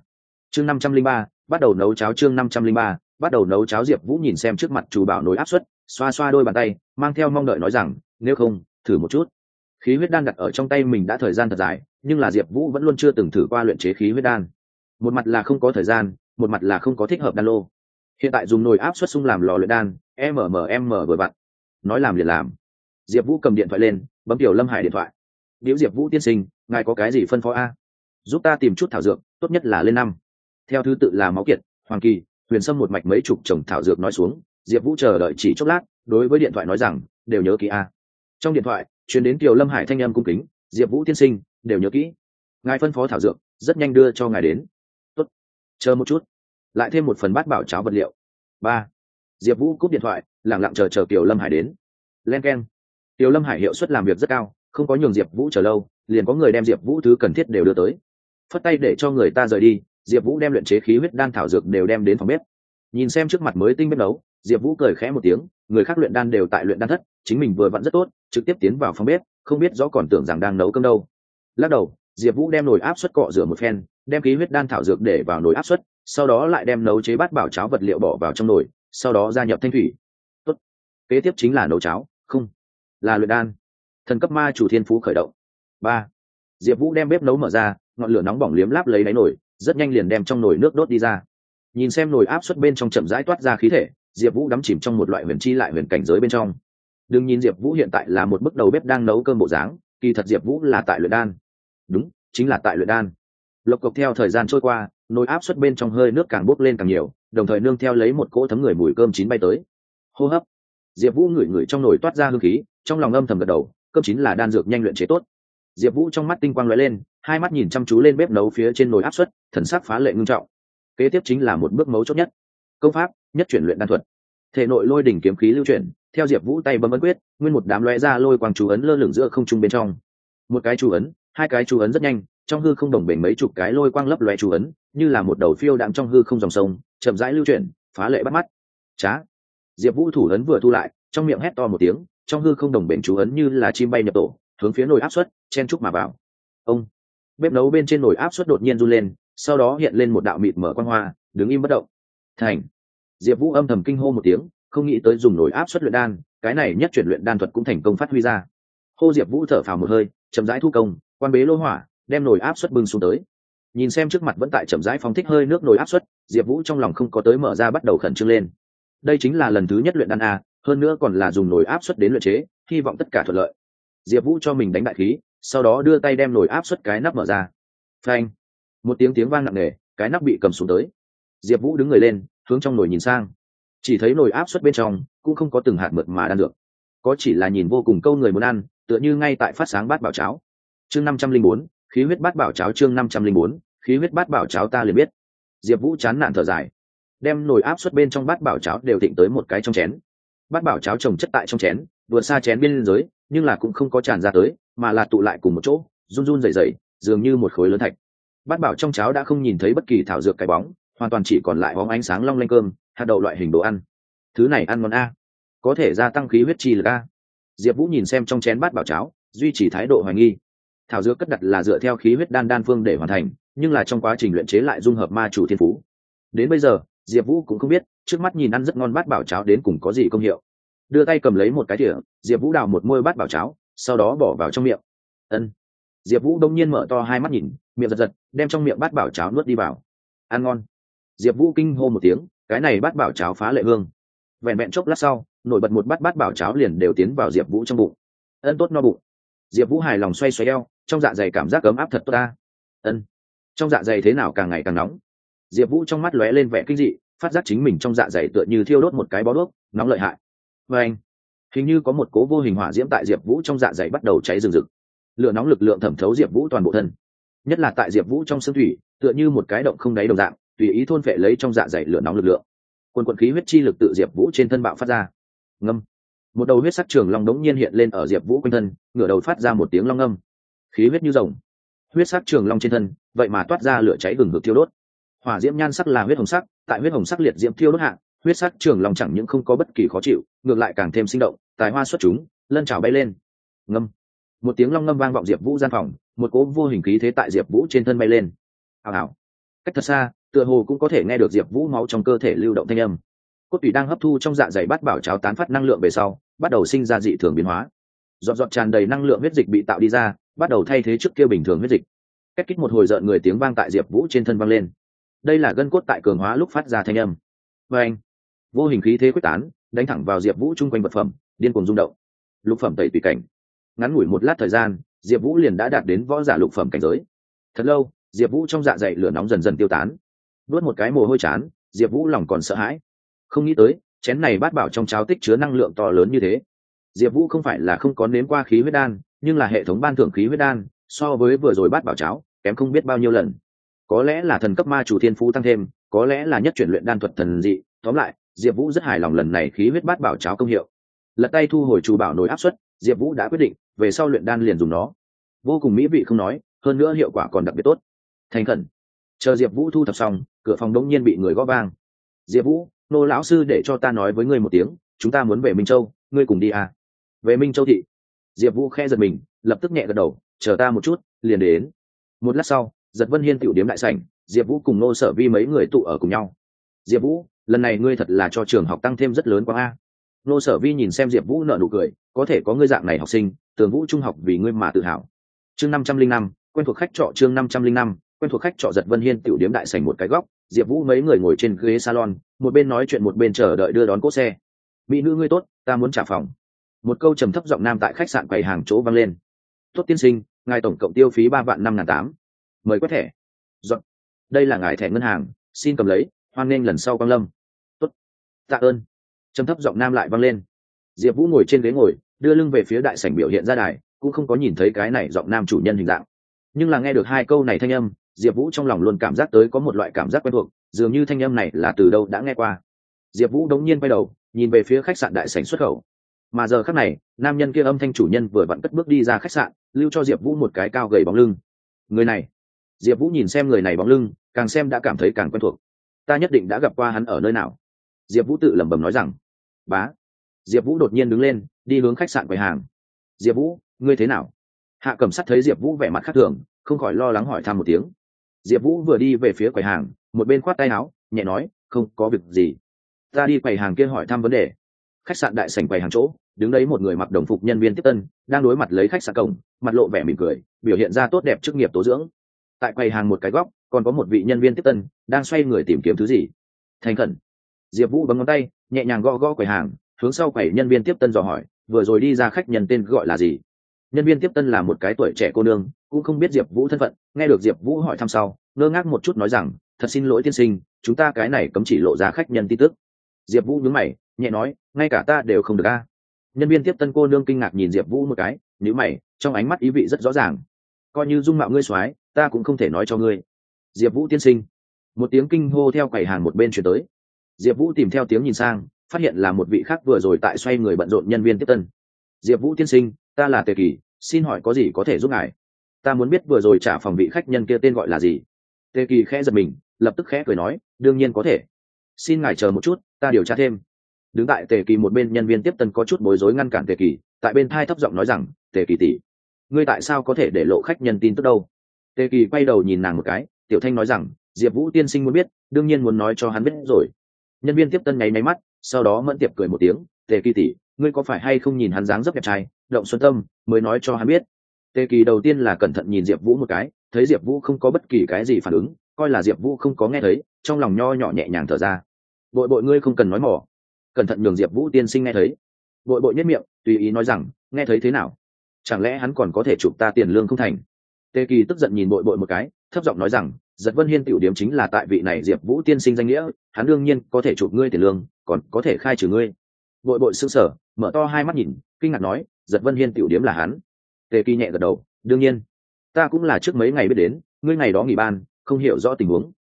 Chương năm trăm linh ba, bắt đầu nấu cháo chương năm trăm linh ba, bắt đầu nấu cháo diệp vũ nhìn xem trước mặt chủ bảo nối áp suất, xoa xoa đôi bàn tay, mang theo mong đợi nói rằng, nếu không, thử một chút. Khí huyết đan đặt ở trong tay mình đã thời gian thật dài, nhưng là diệp vũ vẫn luôn chưa từng thử qua luyện chế khí huyết đan. Một mặt là không có thời gian, một mặt là không có thích hợp đan lô. Hiện tại dùng nồi áp suất xung làm lò luyện đan mmm vừa vặn. Nói làm liền làm. Diệp vũ cầm điện thoại lên, bấm tiểu lâm hải điện thoại. Nếu diệp vũ tiên sinh, ngài có cái gì phân phó a? Giúp ta tìm chút thảo dược, tốt nhất là lên năm. Theo thứ tự là máu kiệt, hoàng kỳ, huyền sâm một mạch mấy chục chồng thảo dược nói xuống, diệp vũ chờ đợi chỉ chốc lát, đối với điện thoại nói rằng, đều nhớ kỹ a. Trong điện thoại chuyển đến kiều lâm hải thanh âm cung kính, diệp vũ tiên sinh, đều nhớ kỹ. Ngài phân phó thảo dược, rất nhanh đưa cho ngài đến. Tốt. chờ một chút. Lại thêm một phần bát bảo cháo vật liệu. Ba. Diệp vũ cúp điện thoại lẳng lặng chờ chờ kiều lâm hải đến. Len k e n kiều lâm hải hiệu suất làm việc rất cao, không có nhường diệp vũ chờ lâu, liền có người đem diệp vũ thứ cần thiết đều đưa tới phất tay để cho người ta rời đi, diệp vũ đem luyện chế khí huyết đan thảo dược đều đem đến phòng bếp. Nhìn xem trước mặt mới tinh bếp nấu, diệp vũ cười khẽ một tiếng, người khác luyện đan đều tại luyện đan thất, chính mình vừa vặn rất tốt, trực tiếp tiến vào phòng bếp, không biết rõ còn tưởng rằng đang nấu cơm đâu. Lắc đầu, diệp vũ đem nồi áp suất cọ rửa một phen, đem khí huyết đan thảo dược để vào nồi áp suất, sau đó lại đem nấu chế bát bảo cháo vật liệu bỏ vào trong nồi, sau đó gia nhập thanh thủy. Tốt. kế tiếp chính là nấu cháo, không, là luyện đan. Thần cấp ma chủ thiên phú khởi động. Ba. Diệp vũ đem bếp nấu mở ra ngọn lửa nóng bỏng liếm láp lấy đáy nồi, rất nhanh liền đem trong nồi nước đốt đi ra. Nhìn xem nồi áp suất bên trong chậm rãi toát ra khí thể, diệp vũ đắm chìm trong một loại huyền chi lại huyền cảnh giới bên trong. Đừng nhìn diệp vũ hiện tại là một bước đầu bếp đang nấu cơm bộ dáng, kỳ thật diệp vũ là tại luyện đan. Đúng, chính là tại luyện đan. Lộc cộc theo thời gian trôi qua, nồi áp suất bên trong hơi nước càng bốc lên càng nhiều, đồng thời nương theo lấy một cỗ thấm người mùi cơm chín bay tới. Hô hấp. Diệp vũ ngửi ngửi trong nồi toát ra hương khí, trong lòng âm thầm gật đầu, cơm chín là đan dược nhanh luyện chế tốt. Diệp vũ trong mắt tinh quang lóe lên hai mắt nhìn chăm chú lên bếp nấu phía trên nồi áp suất, thần sắc phá lệ ngưng trọng. Kế tiếp chính là một bước mấu chốt nhất. Công pháp, nhất chuyển luyện đan thuật. Thể nội lôi đỉnh kiếm khí lưu chuyển, theo diệp vũ tay bấm ấn quyết, nguyên một đám lóe ra lôi quang chú ấn lơ lửng giữa không trung bên trong. Một cái chú ấn, hai cái chú ấn rất nhanh, trong hư không đồng bể mấy chục cái lôi quang lấp lóe chú ấn, như là một đầu phiêu đạm trong hư không dòng sông, chậm rãi lưu chuyển, phá lệ bắt mắt. Trá diệp vũ thủ ấn vừa thu lại, trong miệng hét to một tiếng, trong hư không đồng bể chú ấn như là chim bay nhập tổ, hướng phía nồi áp suất, chen trúc mà vào. Ông bếp nấu bên trên nồi áp suất đột nhiên run lên, sau đó hiện lên một đạo mịt mở quan hoa, đứng im bất động. Thành. Diệp vũ âm thầm kinh hô một tiếng, không nghĩ tới dùng nồi áp suất luyện đan, cái này nhất chuyển luyện đan thuật cũng thành công phát huy ra. Hô diệp vũ thở phào một hơi, chậm rãi thu công, quan bế lô hỏa, đem nồi áp suất bưng xuống tới. Nhìn xem trước mặt vẫn tại chậm rãi phóng thích hơi nước nồi áp suất, diệp vũ trong lòng không có tới mở ra bắt đầu khẩn trương lên. Đây chính là lần thứ nhất luyện đan a hơn nữa còn là dùng nồi áp suất đến luyện chế, hy vọng tất cả thuận lợi. Diệp vũ cho mình đánh đại khí sau đó đưa tay đem nồi áp suất cái nắp mở ra. Phanh! Một tiếng tiếng vang nặng nề, cái nắp bị cầm xuống tới. Diệp vũ đứng người lên, hướng trong nồi nhìn sang. Chỉ thấy nồi áp suất bên trong cũng không có từng hạt mượt mà đan được có chỉ là nhìn vô cùng câu người muốn ăn, tựa như ngay tại phát sáng bát bảo cháo. Chương năm trăm linh bốn, khí huyết bát bảo cháo chương năm trăm linh bốn, khí huyết bát bảo cháo ta liền biết. Diệp vũ chán nản thở dài. Đem nồi áp suất bên trong bát bảo cháo đều thịnh tới một cái trong chén. Bát bảo cháo trồng chất tại trong chén vượt xa chén bên dưới, nhưng là cũng không có tràn ra tới mà là tụ lại cùng một chỗ, run run rẩy rẩy, dường như một khối lớn thạch. Bát bảo trong cháo đã không nhìn thấy bất kỳ thảo dược cái bóng, hoàn toàn chỉ còn lại bóng ánh sáng long lanh cơm, hạt đậu loại hình đồ ăn. Thứ này ăn ngon a. Có thể gia tăng khí huyết chi lực a. Diệp vũ nhìn xem trong chén bát bảo cháo, duy trì thái độ hoài nghi. Thảo dược cất đặt là dựa theo khí huyết đan đan phương để hoàn thành, nhưng là trong quá trình luyện chế lại dung hợp ma chủ thiên phú. Đến bây giờ, diệp vũ cũng không biết, trước mắt nhìn ăn rất ngon bát bảo cháo đến cùng có gì công hiệu. Đưa tay cầm lấy một cái thỉa diệp vũ đào một môi bát bảo cháo sau đó bỏ vào trong miệng. Ân. Diệp vũ đông nhiên mở to hai mắt nhìn, miệng giật giật, đem trong miệng bát bảo cháo nuốt đi vào. Ăn ngon. Diệp vũ kinh hô một tiếng, cái này bát bảo cháo phá lệ hương. Vẹn vẹn chốc lát sau, nổi bật một bát bát bảo cháo liền đều tiến vào diệp vũ trong bụng. Ân tốt no bụng. Diệp vũ hài lòng xoay xoay eo, trong dạ dày cảm giác ấm áp thật tốt ta. Ân. Trong dạ dày thế nào càng ngày càng nóng. Diệp vũ trong mắt lóe lên vẻ kinh dị, phát giác chính mình trong dạ dày tựa như thiêu đốt một cái bó đuốc, nóng lợi hại. Vê anh hình như có một cố vô hình hỏa diễm tại diệp vũ trong dạ dày bắt đầu cháy rừng rực. Lửa nóng lực lượng thẩm thấu diệp vũ toàn bộ thân. Nhất là tại diệp vũ trong xương thủy, tựa như một cái động không đáy đồng dạng, tùy ý thôn phệ lấy trong dạ dày lửa nóng lực lượng. Quần quận khí huyết chi lực tự diệp vũ trên thân bạo phát ra. Ngâm. Một đầu huyết sắc trường long đống nhiên hiện lên ở diệp vũ quanh thân, ngửa đầu phát ra một tiếng long ngâm. Khí huyết như rồng. Huyết sắc trường long trên thân, vậy mà toát ra lửa cháy gừng ngực thiêu đốt. Hỏa diễm nhan sắc là huyết hồng sắc, tại huyết hồng sắc liệt diễm thiêu đốt hạng huyết sắc trường lòng chẳng những không có bất kỳ khó chịu, ngược lại càng thêm sinh động, tài hoa xuất chúng, lân trào bay lên. Ngâm. Một tiếng long ngâm vang vọng diệp vũ gian phòng, một cố vô hình khí thế tại diệp vũ trên thân bay lên. Hào hào. Cách thật xa, tựa hồ cũng có thể nghe được diệp vũ máu trong cơ thể lưu động thanh âm. Cốt tủy đang hấp thu trong dạ dày bát bảo cháo tán phát năng lượng về sau, bắt đầu sinh ra dị thường biến hóa. Dọn dọn tràn đầy năng lượng huyết dịch bị tạo đi ra, bắt đầu thay thế trước kia bình thường huyết dịch. Cách kích một hồi rợn người tiếng vang tại diệp vũ trên thân vang lên. Đây là gân cốt tại cường hóa lúc phát ra thanh âm. Và anh vô hình khí thế quyết tán, đánh thẳng vào diệp vũ chung quanh vật phẩm, điên cuồng rung động. Lục phẩm tẩy tùy cảnh. Ngắn ngủi một lát thời gian, diệp vũ liền đã đạt đến võ giả lục phẩm cảnh giới. Thật lâu, diệp vũ trong dạ dày lửa nóng dần dần tiêu tán. Vớt một cái mồ hôi chán, diệp vũ lòng còn sợ hãi. Không nghĩ tới, chén này bát bảo trong cháo tích chứa năng lượng to lớn như thế. Diệp vũ không phải là không có nếm qua khí huyết đan, nhưng là hệ thống ban thưởng khí huyết đan, so với vừa rồi bát bảo cháo, kém không biết bao nhiêu lần. Có lẽ là thần cấp ma chủ thiên phú tăng thêm, có lẽ là nhất chuyển luyện đan thuật thần dị. Tóm lại diệp vũ rất hài lòng lần này khí huyết bát bảo cháo công hiệu. Lật tay thu hồi chủ bảo nổi áp suất, diệp vũ đã quyết định, về sau luyện đan liền dùng nó. Vô cùng mỹ vị không nói, hơn nữa hiệu quả còn đặc biệt tốt. Thành khẩn. Chờ diệp vũ thu thập xong, cửa phòng đống nhiên bị người gõ vang. Diệp vũ, nô lão sư để cho ta nói với ngươi một tiếng, chúng ta muốn về minh châu, ngươi cùng đi à. về minh châu thị. Diệp vũ khe giật mình, lập tức nhẹ gật đầu, chờ ta một chút, liền đến. Một lát sau, giật vân hiên tiểu điếm đại sảnh, diệp vũ cùng nô sở vi mấy người tụ ở cùng nhau. Diệp vũ lần này ngươi thật là cho trường học tăng thêm rất lớn quá a. Nô sở vi nhìn xem diệp vũ nợ nụ cười, có thể có ngươi dạng này học sinh, tường vũ trung học vì ngươi mà tự hào. Chương năm trăm linh năm, quen thuộc khách trọ chương năm trăm linh năm, quen thuộc khách trọ giật vân hiên tiểu điếm đại sảnh một cái góc, diệp vũ mấy người ngồi trên ghế salon, một bên nói chuyện một bên chờ đợi đưa đón cỗ xe. Mỹ nữ ngươi tốt, ta muốn trả phòng. Một câu trầm thấp giọng nam tại khách sạn quầy hàng chỗ vang lên. Tốt tiên sinh, ngài tổng cộng tiêu phí ba vạn năm ngàn tám. Mời quét thẻ. Dọn. Đây là ngài thẻ ngân hàng, xin cầm lấy, hoan nghênh lần sau quang lâm tạ ơn. Trầm thấp giọng nam lại vang lên. Diệp vũ ngồi trên ghế ngồi, đưa lưng về phía đại sảnh biểu hiện ra đài, cũng không có nhìn thấy cái này giọng nam chủ nhân hình dạng. Nhưng là nghe được hai câu này thanh âm, diệp vũ trong lòng luôn cảm giác tới có một loại cảm giác quen thuộc, dường như thanh âm này là từ đâu đã nghe qua. Diệp vũ đống nhiên quay đầu, nhìn về phía khách sạn đại sảnh xuất khẩu. Mà giờ khác này, nam nhân kia âm thanh chủ nhân vừa vặn cất bước đi ra khách sạn, lưu cho diệp vũ một cái cao gầy bóng lưng. Người này. Diệp vũ nhìn xem người này bóng lưng, càng xem đã cảm thấy càng quen thuộc. Ta nhất định đã gặp qua hắn ở nơi nào diệp vũ tự lẩm bẩm nói rằng, bá. Diệp vũ đột nhiên đứng lên, đi hướng khách sạn quầy hàng. Diệp vũ, ngươi thế nào? Hạ cầm sắt thấy diệp vũ vẻ mặt khác thường, không khỏi lo lắng hỏi thăm một tiếng. Diệp vũ vừa đi về phía quầy hàng, một bên khoát tay áo, nhẹ nói, không có việc gì. Ta đi quầy hàng kia hỏi thăm vấn đề. Khách sạn đại sảnh quầy hàng chỗ, đứng đấy một người mặc đồng phục nhân viên tiếp tân, đang đối mặt lấy khách sạn cổng, mặt lộ vẻ mỉm cười, biểu hiện ra tốt đẹp chức nghiệp tố dưỡng. Tại quầy hàng một cái góc, còn có một vị nhân viên tiếp tân, đang xoay người tìm kiếm thứ gì. Thành khẩn diệp vũ bấm ngón tay, nhẹ nhàng gõ gõ quầy hàng, hướng sau quầy nhân viên tiếp tân dò hỏi, vừa rồi đi ra khách nhân tên gọi là gì? Nhân viên tiếp tân là một cái tuổi trẻ cô nương, cũng không biết diệp vũ thân phận, nghe được diệp vũ hỏi thăm sau, ngơ ngác một chút nói rằng, thật xin lỗi tiên sinh, chúng ta cái này cấm chỉ lộ ra khách nhân tin tức. Diệp vũ nhớ mày, nhẹ nói, ngay cả ta đều không được a. Nhân viên tiếp tân cô nương kinh ngạc nhìn diệp vũ một cái nhữ mày, trong ánh mắt ý vị rất rõ ràng. Coi như dung mạo ngươi soái, ta cũng không thể nói cho ngươi. Diệp vũ tiên sinh. Một tiếng kinh hô theo quầy hàng một bên chuyển tới diệp vũ tìm theo tiếng nhìn sang, phát hiện là một vị khác vừa rồi tại xoay người bận rộn nhân viên tiếp tân. Diệp vũ tiên sinh, ta là tề kỳ, xin hỏi có gì có thể giúp ngài? Ta muốn biết vừa rồi trả phòng vị khách nhân kia tên gọi là gì. Tề kỳ khẽ giật mình, lập tức khẽ cười nói, đương nhiên có thể. Xin ngài chờ một chút, ta điều tra thêm. Đứng tại tề kỳ một bên nhân viên tiếp tân có chút bối rối ngăn cản tề kỳ, tại bên thai thấp giọng nói rằng, tề kỳ tỷ, ngươi tại sao có thể để lộ khách nhân tin tức đâu? Tề kỳ quay đầu nhìn nàng một cái, tiểu thanh nói rằng, diệp vũ tiên sinh muốn biết, đương nhiên muốn nói cho hắn biết rồi nhân viên tiếp tân nháy máy mắt, sau đó mẫn tiệp cười một tiếng, tề kỳ tỷ, ngươi có phải hay không nhìn hắn dáng dấp đẹp trai, động xuân tâm, mới nói cho hắn biết. Tề kỳ đầu tiên là cẩn thận nhìn diệp vũ một cái, thấy diệp vũ không có bất kỳ cái gì phản ứng, coi là diệp vũ không có nghe thấy, trong lòng nho nhỏ nhẹ nhàng thở ra. Bội bội ngươi không cần nói mỏ. Cẩn thận nhường diệp vũ tiên sinh nghe thấy. Bội bội nhất miệng, tùy ý nói rằng, nghe thấy thế nào? Chẳng lẽ hắn còn có thể chụp ta tiền lương không thành? Tề kỳ tức giận nhìn bội bội một cái, thấp giọng nói rằng giật vân hiên tiểu điểm chính là tại vị này diệp vũ tiên sinh danh nghĩa, hắn đương nhiên có thể chụp ngươi tiền lương, còn có thể khai trừ ngươi. Bội bội sững sở mở to hai mắt nhìn, kinh ngạc nói, giật vân hiên tiểu điểm là hắn. Tề kỳ nhẹ gật đầu, đương nhiên. Ta cũng là trước mấy ngày biết đến, ngươi ngày đó nghỉ ban, không hiểu rõ tình huống.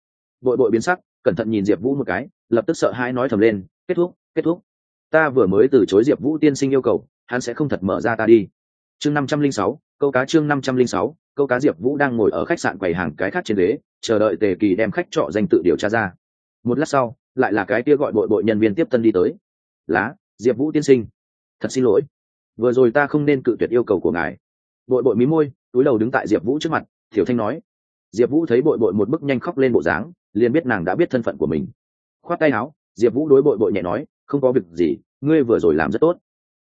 Bội bội biến sắc, cẩn thận nhìn diệp vũ một cái, lập tức sợ hãi nói thầm lên, kết thúc kết thúc. Ta vừa mới từ chối diệp vũ tiên sinh yêu cầu, hắn sẽ không thật mở ra ta đi. Chương năm trăm linh sáu câu cá chương năm trăm linh sáu, câu cá diệp vũ đang ngồi ở khách sạn quầy hàng cái khác trên ghế, chờ đợi tề kỳ đem khách trọ danh tự điều tra ra. Một lát sau, lại là cái kia gọi bội bội nhân viên tiếp tân đi tới. Lá, diệp vũ tiên sinh. Thật xin lỗi. Vừa rồi ta không nên cự tuyệt yêu cầu của ngài. Bội bội mí môi, túi đầu đứng tại diệp vũ trước mặt thiểu thanh nói. Diệp vũ thấy bội bội một bức nhanh khóc lên bộ dáng, liền biết nàng đã biết thân phận của mình. Khoát tay áo, diệp vũ đối bội bội nhẹ nói, không có việc gì, ngươi vừa rồi làm rất tốt.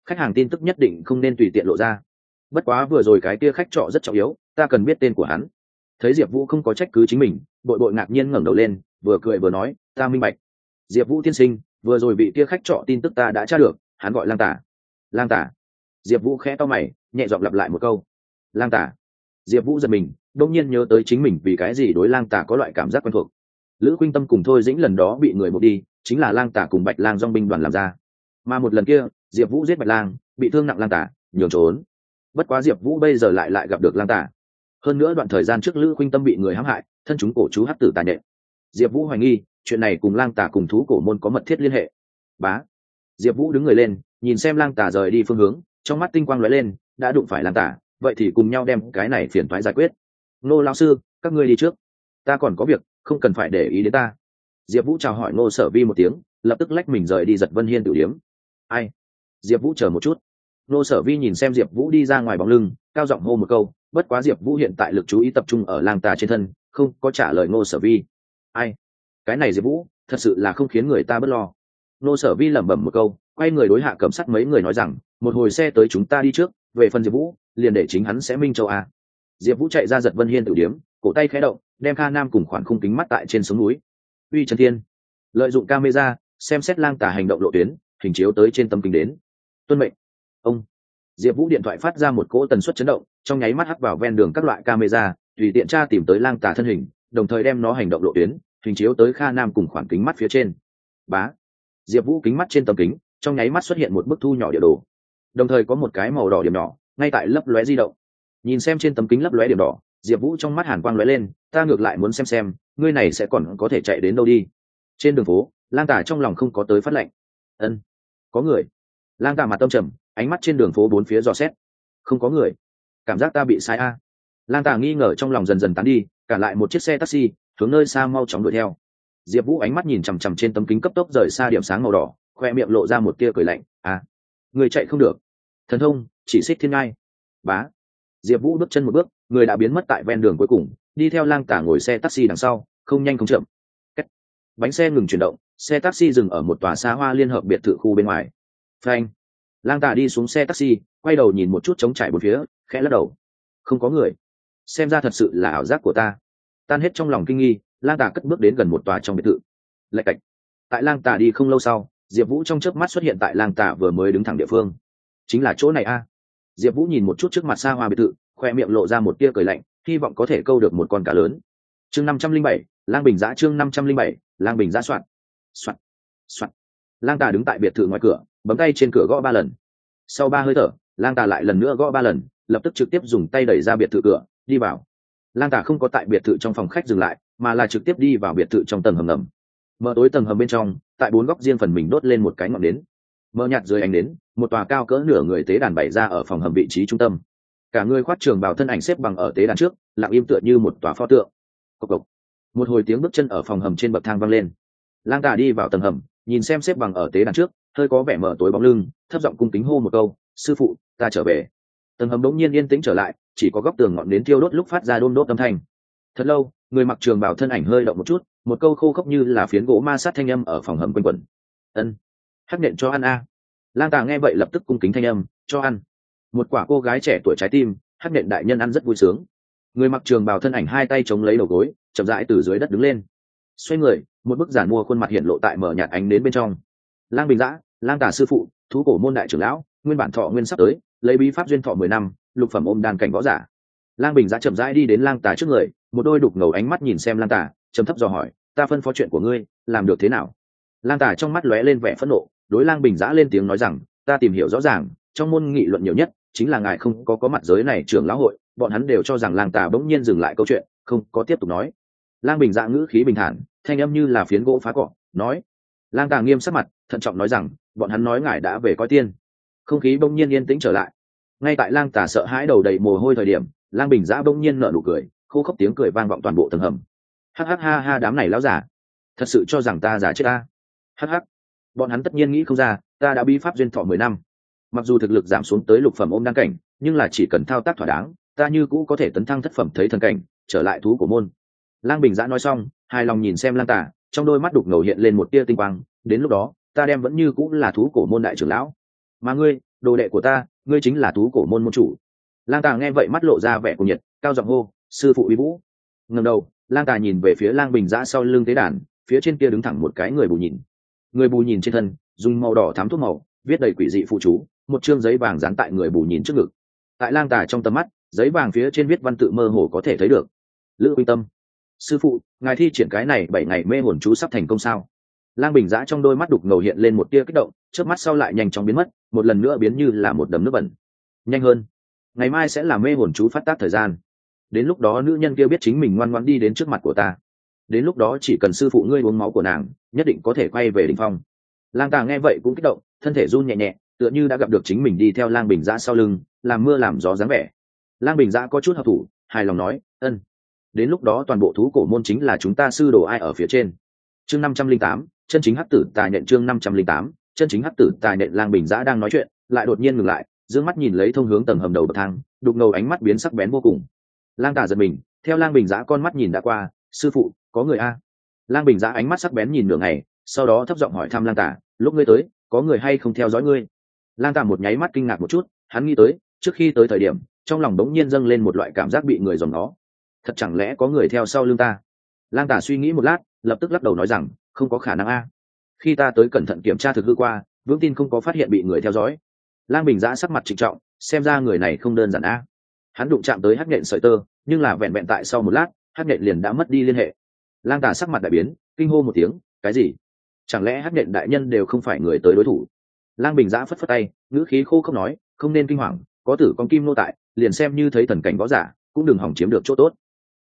Khách hàng tin tức nhất định không nên tùy tiện lộ ra bất quá vừa rồi cái kia khách trọ rất trọng yếu, ta cần biết tên của hắn. Thấy diệp vũ không có trách cứ chính mình, bội bội ngạc nhiên ngẩng đầu lên, vừa cười vừa nói, ta minh bạch. Diệp vũ tiên sinh, vừa rồi vị kia khách trọ tin tức ta đã tra được, hắn gọi lang tả. Lang tả? Diệp vũ khẽ to mày, nhẹ giọng lặp lại một câu. Lang tả. Diệp vũ giật mình đông nhiên nhớ tới chính mình vì cái gì đối lang tả có loại cảm giác quen thuộc. Lữ khuynh tâm cùng thôi dĩnh lần đó bị người một đi, chính là lang tả cùng bạch lang dong binh đoàn làm ra. Mà một lần kia, diệp vũ giết bạch lang, bị thương nặng lang tả, nhường trốn bất quá diệp vũ bây giờ lại lại gặp được lang tả hơn nữa đoạn thời gian trước lữ khuynh tâm bị người hãm hại, thân chúng cổ chú hát tử tàn nệ diệp vũ hoài nghi, chuyện này cùng lang tả cùng thú cổ môn có mật thiết liên hệ. Bá. Diệp vũ đứng người lên, nhìn xem lang tả rời đi phương hướng, trong mắt tinh quang lóe lên, đã đụng phải lang tả vậy thì cùng nhau đem cái này phiền thoái giải quyết. Nô lao sư, các ngươi đi trước. Ta còn có việc, không cần phải để ý đến ta. Diệp vũ chào hỏi ngô sở vi một tiếng, lập tức lách mình rời đi giật vân hiên tử điếm ai? Diệp vũ chờ một chút. Nô sở vi nhìn xem diệp vũ đi ra ngoài bóng lưng, cao giọng hô một câu, bất quá diệp vũ hiện tại lực chú ý tập trung ở lang tà trên thân, không có trả lời ngô sở vi. Ai? Cái này diệp vũ, thật sự là không khiến người ta bớt lo. Nô sở vi lẩm bẩm một câu, quay người đối hạ cầm sắt mấy người nói rằng, một hồi xe tới chúng ta đi trước, về phần diệp vũ, liền để chính hắn sẽ minh châu a. Diệp vũ chạy ra giật vân hiên tử điếm, cổ tay khẽ động, đem kha nam cùng khoản khung kính mắt tại trên sống núi. Uy trần thiên, lợi dụng camera, xem xét lang Tả hành động lộ tuyến, hình chiếu tới trên tấm kính đến. Tuân mệnh ông. Diệp vũ điện thoại phát ra một cỗ tần suất chấn động, trong nháy mắt hắt vào ven đường các loại camera, tùy tiện tra tìm tới lang tà thân hình, đồng thời đem nó hành động lộ tuyến, hình chiếu tới kha nam cùng khoảng kính mắt phía trên. Bá. Diệp vũ kính mắt trên tấm kính, trong nháy mắt xuất hiện một bức thu nhỏ địa đồ. Đồng thời có một cái màu đỏ điểm nhỏ ngay tại lấp lóe di động. Nhìn xem trên tấm kính lấp lóe điểm đỏ, diệp vũ trong mắt hàn quang lóe lên, ta ngược lại muốn xem xem, ngươi này sẽ còn có thể chạy đến đâu đi. Trên đường phố, lang tả trong lòng không có tới phát lệnh. Ân, có người. Lang tả mặt tâm trầm ánh mắt trên đường phố bốn phía dò xét. Không có người. Cảm giác ta bị sai a. Lang tả nghi ngờ trong lòng dần dần tán đi, cả lại một chiếc xe taxi, hướng nơi xa mau chóng đuổi theo. Diệp vũ ánh mắt nhìn chằm chằm trên tấm kính cấp tốc rời xa điểm sáng màu đỏ, khoe miệng lộ ra một tia cười lạnh à người chạy không được. Thần thông, chỉ xích thiên ngai. Bá. Diệp vũ bước chân một bước, người đã biến mất tại ven đường cuối cùng, đi theo lang tả ngồi xe taxi đằng sau, không nhanh không chậm. Cách. bánh xe ngừng chuyển động, xe taxi dừng ở một tòa xa hoa liên hợp biệt thự khu bên ngoài. Phanh lang tả đi xuống xe taxi, quay đầu nhìn một chút trống trải bốn phía, khẽ lắc đầu. Không có người. Xem ra thật sự là ảo giác của ta. Tan hết trong lòng kinh nghi, lang tả cất bước đến gần một tòa trong biệt thự. Lạch cạch. Tại lang tả đi không lâu sau, diệp vũ trong chớp mắt xuất hiện tại lang tả vừa mới đứng thẳng địa phương. Chính là chỗ này a. Diệp vũ nhìn một chút trước mặt xa hoa biệt thự, khoe miệng lộ ra một tia cười lạnh, hy vọng có thể câu được một con cá lớn. Chương năm trăm linh bảy, lang bình giã chương năm trăm linh bảy, lang bình giã soạn. Soạn. Soạn. Lang tà đứng tại biệt thự ngoài cửa bấm tay trên cửa gõ ba lần. Sau ba hơi thở, lang tà lại lần nữa gõ ba lần, lập tức trực tiếp dùng tay đẩy ra biệt thự cửa, đi vào. Lang tà không có tại biệt thự trong phòng khách dừng lại, mà là trực tiếp đi vào biệt thự trong tầng hầm ngầm. Mở tối tầng hầm bên trong, tại bốn góc riêng phần mình đốt lên một cái ngọn nến. Mờ nhạt dưới ánh nến, một tòa cao cỡ nửa người tế đàn bày ra ở phòng hầm vị trí trung tâm. Cả người khoát trường vào thân ảnh xếp bằng ở tế đàn trước, lặng im tựa như một tòa pho tượng. Cộc cộc. Một hồi tiếng bước chân ở phòng hầm trên bậc thang vang lên. Lang tà đi vào tầng hầm, nhìn xem xếp bằng ở tế đàn trước hơi có vẻ mở tối bóng lưng, thấp giọng cung kính hô một câu, sư phụ, ta trở về. Tầng hầm đống nhiên yên tĩnh trở lại, chỉ có góc tường ngọn đến tiêu đốt lúc phát ra đôn đốt âm thanh. Thật lâu, người mặc trường bào thân ảnh hơi động một chút, một câu khô khốc như là phiến gỗ ma sát thanh âm ở phòng hầm quanh quẩn. Ân, hắc nện cho ăn a. Lang tà nghe vậy lập tức cung kính thanh âm, cho ăn. Một quả cô gái trẻ tuổi trái tim, hắc nện đại nhân ăn rất vui sướng. Người mặc trường bào thân ảnh hai tay chống lấy đầu gối, chậm rãi từ dưới đất đứng lên. Xoay người, một bức giản mua khuôn mặt hiện lộ tại mở nhạt ánh đến bên trong. Lang bình giã lang Tả sư phụ thú cổ môn đại trưởng lão nguyên bản thọ nguyên sắp tới lấy bí pháp duyên thọ mười năm lục phẩm ôm đàn cảnh võ giả. Lang bình giã chậm rãi đi đến lang Tả trước người một đôi đục ngầu ánh mắt nhìn xem lang Tả, chấm thấp dò hỏi ta phân phó chuyện của ngươi làm được thế nào? Lang Tả trong mắt lóe lên vẻ phẫn nộ đối lang bình giã lên tiếng nói rằng ta tìm hiểu rõ ràng trong môn nghị luận nhiều nhất chính là ngài không có có mặt giới này trưởng lão hội bọn hắn đều cho rằng lang tà bỗng nhiên dừng lại câu chuyện không có tiếp tục nói. Lang bình dạ ngữ khí bình thản thanh âm như là phiến gỗ phá cọ nói. Lang tà nghiêm sắc mặt thận trọng nói rằng bọn hắn nói ngài đã về coi tiên. Không khí bỗng nhiên yên tĩnh trở lại. Ngay tại lang tà sợ hãi đầu đầy mồ hôi thời điểm, lang bình giã bỗng nhiên nở nụ cười, khô khốc tiếng cười vang vọng toàn bộ tầng hầm. Hắc hắc ha ha, đám này lão giả thật sự cho rằng ta giả chết ta. Hắc hắc bọn hắn tất nhiên nghĩ không ra, ta đã bi pháp duyên thọ mười năm. Mặc dù thực lực giảm xuống tới lục phẩm ôm đăng cảnh, nhưng là chỉ cần thao tác thỏa đáng, ta như cũ có thể tấn thăng thất phẩm thấy thần cảnh, trở lại thú của môn. Lang bình giã nói xong, hài lòng nhìn xem lang tả trong đôi mắt đục ngầu hiện lên một tia tinh quang, đến lúc đó ta đem vẫn như cũng là thú cổ môn đại trưởng lão. Mà ngươi, đồ đệ của ta, ngươi chính là thú cổ môn môn chủ. Lang tà nghe vậy mắt lộ ra vẻ của nhiệt, cao giọng hô, sư phụ uy vũ. Ngầm đầu, lang tà nhìn về phía lang bình giã sau lưng tế đàn, phía trên kia đứng thẳng một cái người bù nhìn. Người bù nhìn trên thân, dùng màu đỏ thám thuốc màu, viết đầy quỷ dị phụ chú, một chương giấy vàng dán tại người bù nhìn trước ngực. Tại lang tà trong tầm mắt, giấy vàng phía trên viết văn tự mơ hồ có thể thấy được. Lữ uy tâm. Sư phụ, ngài thi triển cái này bảy ngày mê hồn chú sắp thành công sao? Lang bình giã trong đôi mắt đục ngầu hiện lên một tia kích động trước mắt sau lại nhanh chóng biến mất, một lần nữa biến như là một đầm nước bẩn. Nhanh hơn. Ngày mai sẽ là mê hồn chú phát tác thời gian. Đến lúc đó nữ nhân kia biết chính mình ngoan ngoan đi đến trước mặt của ta. Đến lúc đó chỉ cần sư phụ ngươi uống máu của nàng, nhất định có thể quay về đình phong. Lang tà nghe vậy cũng kích động, thân thể run nhẹ nhẹ, tựa như đã gặp được chính mình đi theo lang bình giã sau lưng, làm mưa làm gió dáng vẻ. Lang bình giã có chút hợp thủ, hài lòng nói, ân. Đến lúc đó toàn bộ thú cổ môn chính là chúng ta sư đồ ai ở phía trên. Chương năm trăm linh tám chân chính hắc tử tài nện chương năm trăm linh tám, chân chính hắc tử tài nện lang bình giã đang nói chuyện, lại đột nhiên ngừng lại d mắt nhìn lấy thông hướng tầng hầm đầu bậc thang, đục ngầu ánh mắt biến sắc bén vô cùng. Lang tà giật mình, theo lang bình giã con mắt nhìn đã qua, sư phụ, có người a? Lang bình giã ánh mắt sắc bén nhìn nửa ngày, sau đó thấp giọng hỏi thăm lang tà, lúc ngươi tới, có người hay không theo dõi ngươi? Lang tà một nháy mắt kinh ngạc một chút, hắn nghĩ tới, trước khi tới thời điểm, trong lòng đống nhiên dâng lên một loại cảm giác bị người dòm nó thật chẳng lẽ có người theo sau lưng ta? Lang tà suy nghĩ một lát, lập tức lắc đầu nói rằng không có khả năng a. Khi ta tới cẩn thận kiểm tra thực hư qua, vững tin không có phát hiện bị người theo dõi. Lang bình giã sắc mặt trịnh trọng, xem ra người này không đơn giản a. Hắn đụng chạm tới hắc nhện sợi tơ, nhưng là vẹn vẹn tại sau một lát, hắc nhện liền đã mất đi liên hệ. Lang tả sắc mặt đại biến, kinh hô một tiếng, cái gì? Chẳng lẽ hắc nhện đại nhân đều không phải người tới đối thủ? Lang bình giã phất phất tay, ngữ khí khô không nói, không nên kinh hoàng, có tử con kim nô tại, liền xem như thấy thần cảnh võ giả, cũng đừng hỏng chiếm được chỗ tốt.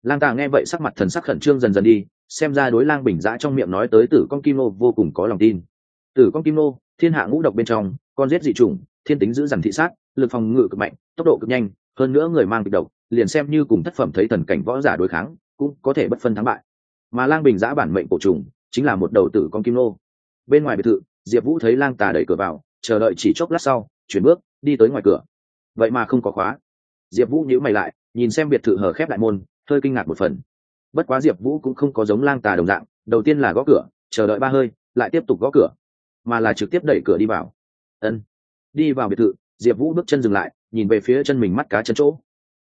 Lang tà nghe vậy sắc mặt thần sắc khẩn trương dần dần đi xem ra đối lang bình giã trong miệng nói tới tử con kim nô vô cùng có lòng tin. Tử con kim nô, thiên hạ ngũ độc bên trong, con giết dị chủng, thiên tính giữ dằn thị sát, lực phòng ngự cực mạnh, tốc độ cực nhanh, hơn nữa người mang kịch độc, liền xem như cùng thất phẩm thấy thần cảnh võ giả đối kháng, cũng có thể bất phân thắng bại. Mà lang bình giã bản mệnh cổ trùng, chính là một đầu tử con kim nô. Bên ngoài biệt thự, diệp vũ thấy lang tà đẩy cửa vào, chờ đợi chỉ chốc lát sau, chuyển bước, đi tới ngoài cửa. Vậy mà không có khóa. Diệp vũ nhíu mày lại, nhìn xem biệt thự hở khép lại môn, hơi kinh ngạc một phần bất quá diệp vũ cũng không có giống lang tà đồng dạng, đầu tiên là gõ cửa, chờ đợi ba hơi, lại tiếp tục gõ cửa, mà là trực tiếp đẩy cửa đi vào. Ân. Đi vào biệt thự, diệp vũ bước chân dừng lại, nhìn về phía chân mình mắt cá chân chỗ.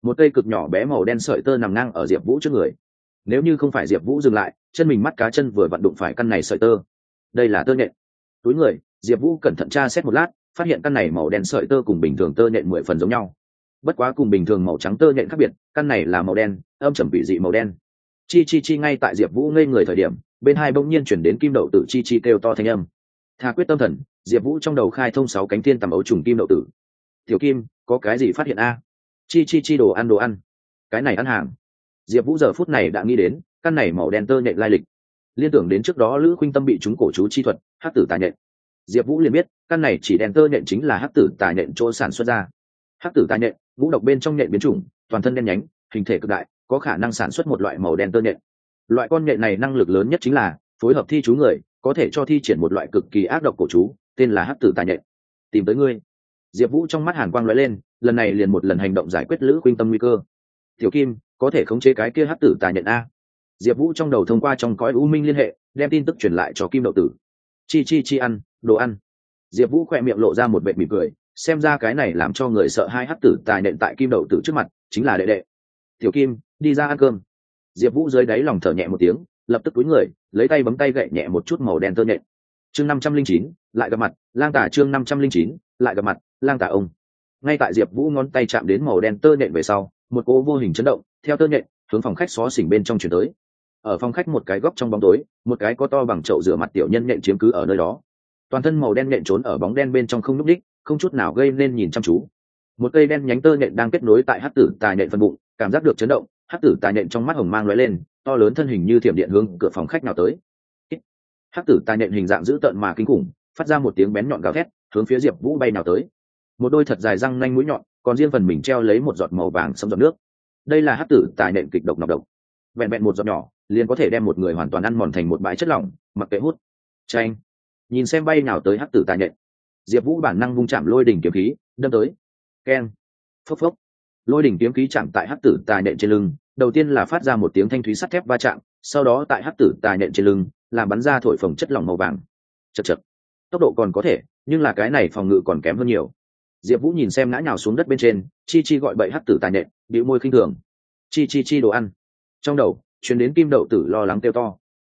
Một cây cực nhỏ bé màu đen sợi tơ nằm ngang ở diệp vũ trước người. Nếu như không phải diệp vũ dừng lại, chân mình mắt cá chân vừa vặn đụng phải căn này sợi tơ. Đây là tơ nhện. Túi người, diệp vũ cẩn thận tra xét một lát, phát hiện căn này màu đen sợi tơ cùng bình thường tơ nhện mười phần giống nhau. Bất quá cùng bình thường màu trắng tơ nhện khác biệt, căn này là màu đen, âm trầm bị dị màu đen chi chi chi ngay tại diệp vũ ngây người thời điểm, bên hai bỗng nhiên chuyển đến kim đậu tử chi chi kêu to thanh âm. Tha quyết tâm thần, diệp vũ trong đầu khai thông sáu cánh thiên tầm ấu trùng kim đậu tử. Tiểu kim, có cái gì phát hiện a? Chi chi chi đồ ăn đồ ăn. Cái này ăn hàng. Diệp vũ giờ phút này đã nghĩ đến, căn này màu đen tơ nhện lai lịch. Liên tưởng đến trước đó lữ khuynh tâm bị chúng cổ chú chi thuật hát tử tà nhện. Diệp vũ liền biết, căn này chỉ đèn tơ nhện chính là hát tử tà nhện chỗ sản xuất ra. Hát tử tà nhện Vũ độc bên trong nhện biến chủng, toàn thân đen nhánh, hình thể cực đại có khả năng sản xuất một loại màu đen tơ nhện. Loại con nhện này năng lực lớn nhất chính là phối hợp thi chú người, có thể cho thi triển một loại cực kỳ ác độc cổ chú, tên là hát tử tà nhện. Tìm tới ngươi. Diệp vũ trong mắt hàn quang lóe lên, lần này liền một lần hành động giải quyết lữ khuynh tâm nguy cơ. Tiểu kim, có thể khống chế cái kia hát tử tà nhện a. Diệp vũ trong đầu thông qua trong cõi u minh liên hệ, đem tin tức truyền lại cho kim đậu tử. Chi chi chi ăn, đồ ăn. Diệp vũ khỏe miệng lộ ra một vệ mỉm cười, xem ra cái này làm cho người sợ hai hát tử tài nện tại kim đậu tử trước mặt, chính là đệ đệ. Tiểu kim đi ra ăn cơm. Diệp vũ dưới đáy lòng thở nhẹ một tiếng, lập tức túi người, lấy tay bấm tay gậy nhẹ một chút màu đen tơ nhện. Chương năm trăm linh chín, lại gặp mặt, lang tả chương năm trăm linh chín, lại gặp mặt, lang tả ông. Ngay tại diệp vũ ngón tay chạm đến màu đen tơ nhện về sau, một cô vô hình chấn động, theo tơ nhện, hướng phòng khách xó xỉnh bên trong chuyển tới. Ở phòng khách một cái góc trong bóng tối, một cái có to bằng chậu rửa mặt tiểu nhân nhện chiếm cứ ở nơi đó. Toàn thân màu đen nhện trốn ở bóng đen bên trong không nhúc đích không chút nào gây nên nhìn chăm chú. Một cây đen nhánh tơ nhện đang kết nối tại hát tử tài nhện phần bụng, cảm giác được chấn động Hắc tử tài nhện trong mắt hồng mang lóe lên, to lớn thân hình như thiểm điện hướng cửa phòng khách nào tới. Hắc tử tài nhện hình dạng dữ tợn mà kinh khủng, phát ra một tiếng bén nhọn gào thét, hướng phía diệp vũ bay nào tới. Một đôi thật dài răng nanh mũi nhọn, còn riêng phần mình treo lấy một giọt màu vàng xâm giọt nước. Đây là Hắc tử tài nện kịch độc nọc độc. Vẹn vẹn một giọt nhỏ, liền có thể đem một người hoàn toàn ăn mòn thành một bãi chất lỏng, mặc kệ hút. Tranh nhìn xem bay nào tới Hắc tử tài nện. Diệp vũ bản năng vung chạm lôi đỉnh kiếm khí, đâm tới. Keng. Phốc phốc lôi đỉnh kiếm khí chạm tại hắc tử tài nện trên lưng, đầu tiên là phát ra một tiếng thanh thúy sắt thép va chạm, sau đó tại hắc tử tài nện trên lưng, làm bắn ra thổi phồng chất lỏng màu vàng. Chật chật tốc độ còn có thể, nhưng là cái này phòng ngự còn kém hơn nhiều. Diệp vũ nhìn xem ngã nhào xuống đất bên trên, chi chi gọi bậy hắc tử tài nện bị môi khinh thường. Chi chi chi đồ ăn. Trong đầu chuyển đến kim đậu tử lo lắng kêu to.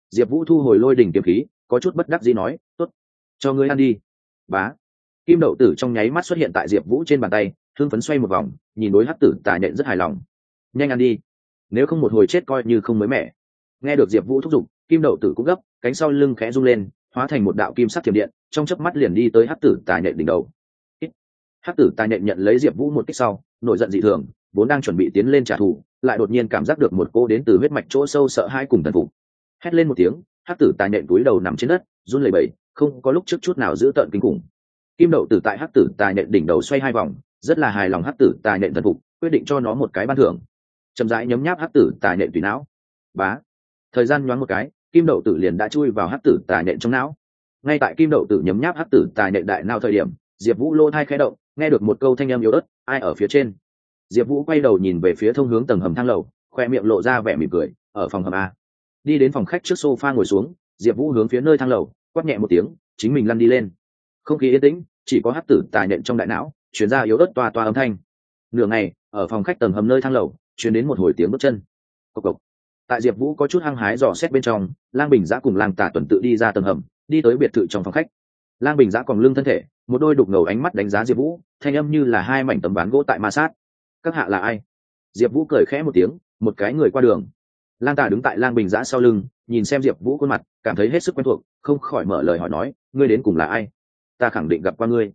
Diệp vũ thu hồi lôi đỉnh kiếm khí, có chút bất đắc gì nói t ố t cho ngươi ăn đi. Bá. Kim đậu tử trong nháy mắt xuất hiện tại diệp vũ trên bàn tay hương phấn xoay một vòng, nhìn đối hắc tử tài nện rất hài lòng. Nhanh ăn đi. Nếu không một hồi chết coi như không mới mẻ. Nghe được diệp vũ thúc giục, kim đậu tử cũng gấp, cánh sau lưng khẽ rung lên, hóa thành một đạo kim sắc thiểm điện, trong chớp mắt liền đi tới hắc tử tài nện đỉnh đầu. Hắc tử tài nện nhận lấy diệp vũ một kích sau, nổi giận dị thường, vốn đang chuẩn bị tiến lên trả thù, lại đột nhiên cảm giác được một cô đến từ huyết mạch chỗ sâu sợ hai cùng thần phục. Hét lên một tiếng, hắc tử tài nện túi đầu nằm trên đất, run lẩy bẩy, không có lúc trước chút nào giữ tợn kinh khủng. Kim đậu tử tại hắc tử tài nện đỉnh đầu xoay hai vòng rất là hài lòng hắc tử tài nện thần phục, quyết định cho nó một cái ban thưởng. Chậm rãi nhấm nháp hắc tử tài nện tùy não. Bá. Thời gian nhoáng một cái, kim đậu tử liền đã chui vào hắc tử tài nện trong não. Ngay tại kim đậu tử nhấm nháp hắc tử tài nện đại nào thời điểm, diệp vũ lô thai khẽ động, nghe được một câu thanh âm yếu ớt, ai ở phía trên? Diệp vũ quay đầu nhìn về phía thông hướng tầng hầm thang lầu, khoe miệng lộ ra vẻ mỉm cười, ở phòng hầm a. Đi đến phòng khách trước sofa ngồi xuống, diệp vũ hướng phía nơi thang lầu, quát nhẹ một tiếng, chính mình lăn đi lên. Không khí yên tĩnh, chỉ có hát tử tài nện trong đại não chuyển ra yếu ớt toa toa âm thanh. Nửa ngày, ở phòng khách tầng hầm nơi thang lầu chuyển đến một hồi tiếng bước chân. Cộc cộc. Tại diệp vũ có chút hăng hái dò xét bên trong, lang bình giã cùng lang tả tuần tự đi ra tầng hầm, đi tới biệt thự trong phòng khách. Lang bình giã còn lưng thân thể, một đôi đục ngầu ánh mắt đánh giá diệp vũ, thanh âm như là hai mảnh tấm ván gỗ tại ma sát. Các hạ là ai? Diệp vũ cười khẽ một tiếng, một cái người qua đường. Lang tả đứng tại lang bình giã sau lưng, nhìn xem diệp vũ khuôn mặt, cảm thấy hết sức quen thuộc, không khỏi mở lời hỏi nói, ngươi đến cùng là ai? Ta khẳng định gặp qua ngươi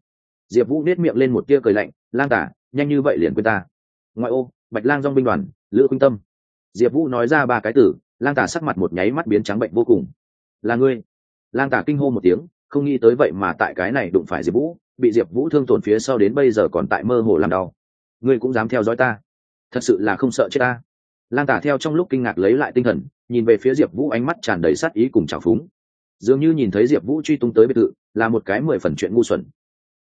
diệp vũ nết miệng lên một tia cười lạnh, lang tả, nhanh như vậy liền quên ta. Ngoại ô, bạch lang dong binh đoàn, lữ khuynh tâm. Diệp vũ nói ra ba cái tử lang tả sắc mặt một nháy mắt biến trắng bệnh vô cùng. Là ngươi. Lang tả kinh hô một tiếng, không nghĩ tới vậy mà tại cái này đụng phải diệp vũ, bị diệp vũ thương tổn phía sau đến bây giờ còn tại mơ hồ làm đau. Ngươi cũng dám theo dõi ta? Thật sự là không sợ chết ta? Lang tả theo trong lúc kinh ngạc lấy lại tinh thần, nhìn về phía diệp vũ ánh mắt tràn đầy sát ý cùng trào phúng. Dường như nhìn thấy diệp vũ truy tung tới biệt thự, là một cái mười phần chuyện ngu xuẩn.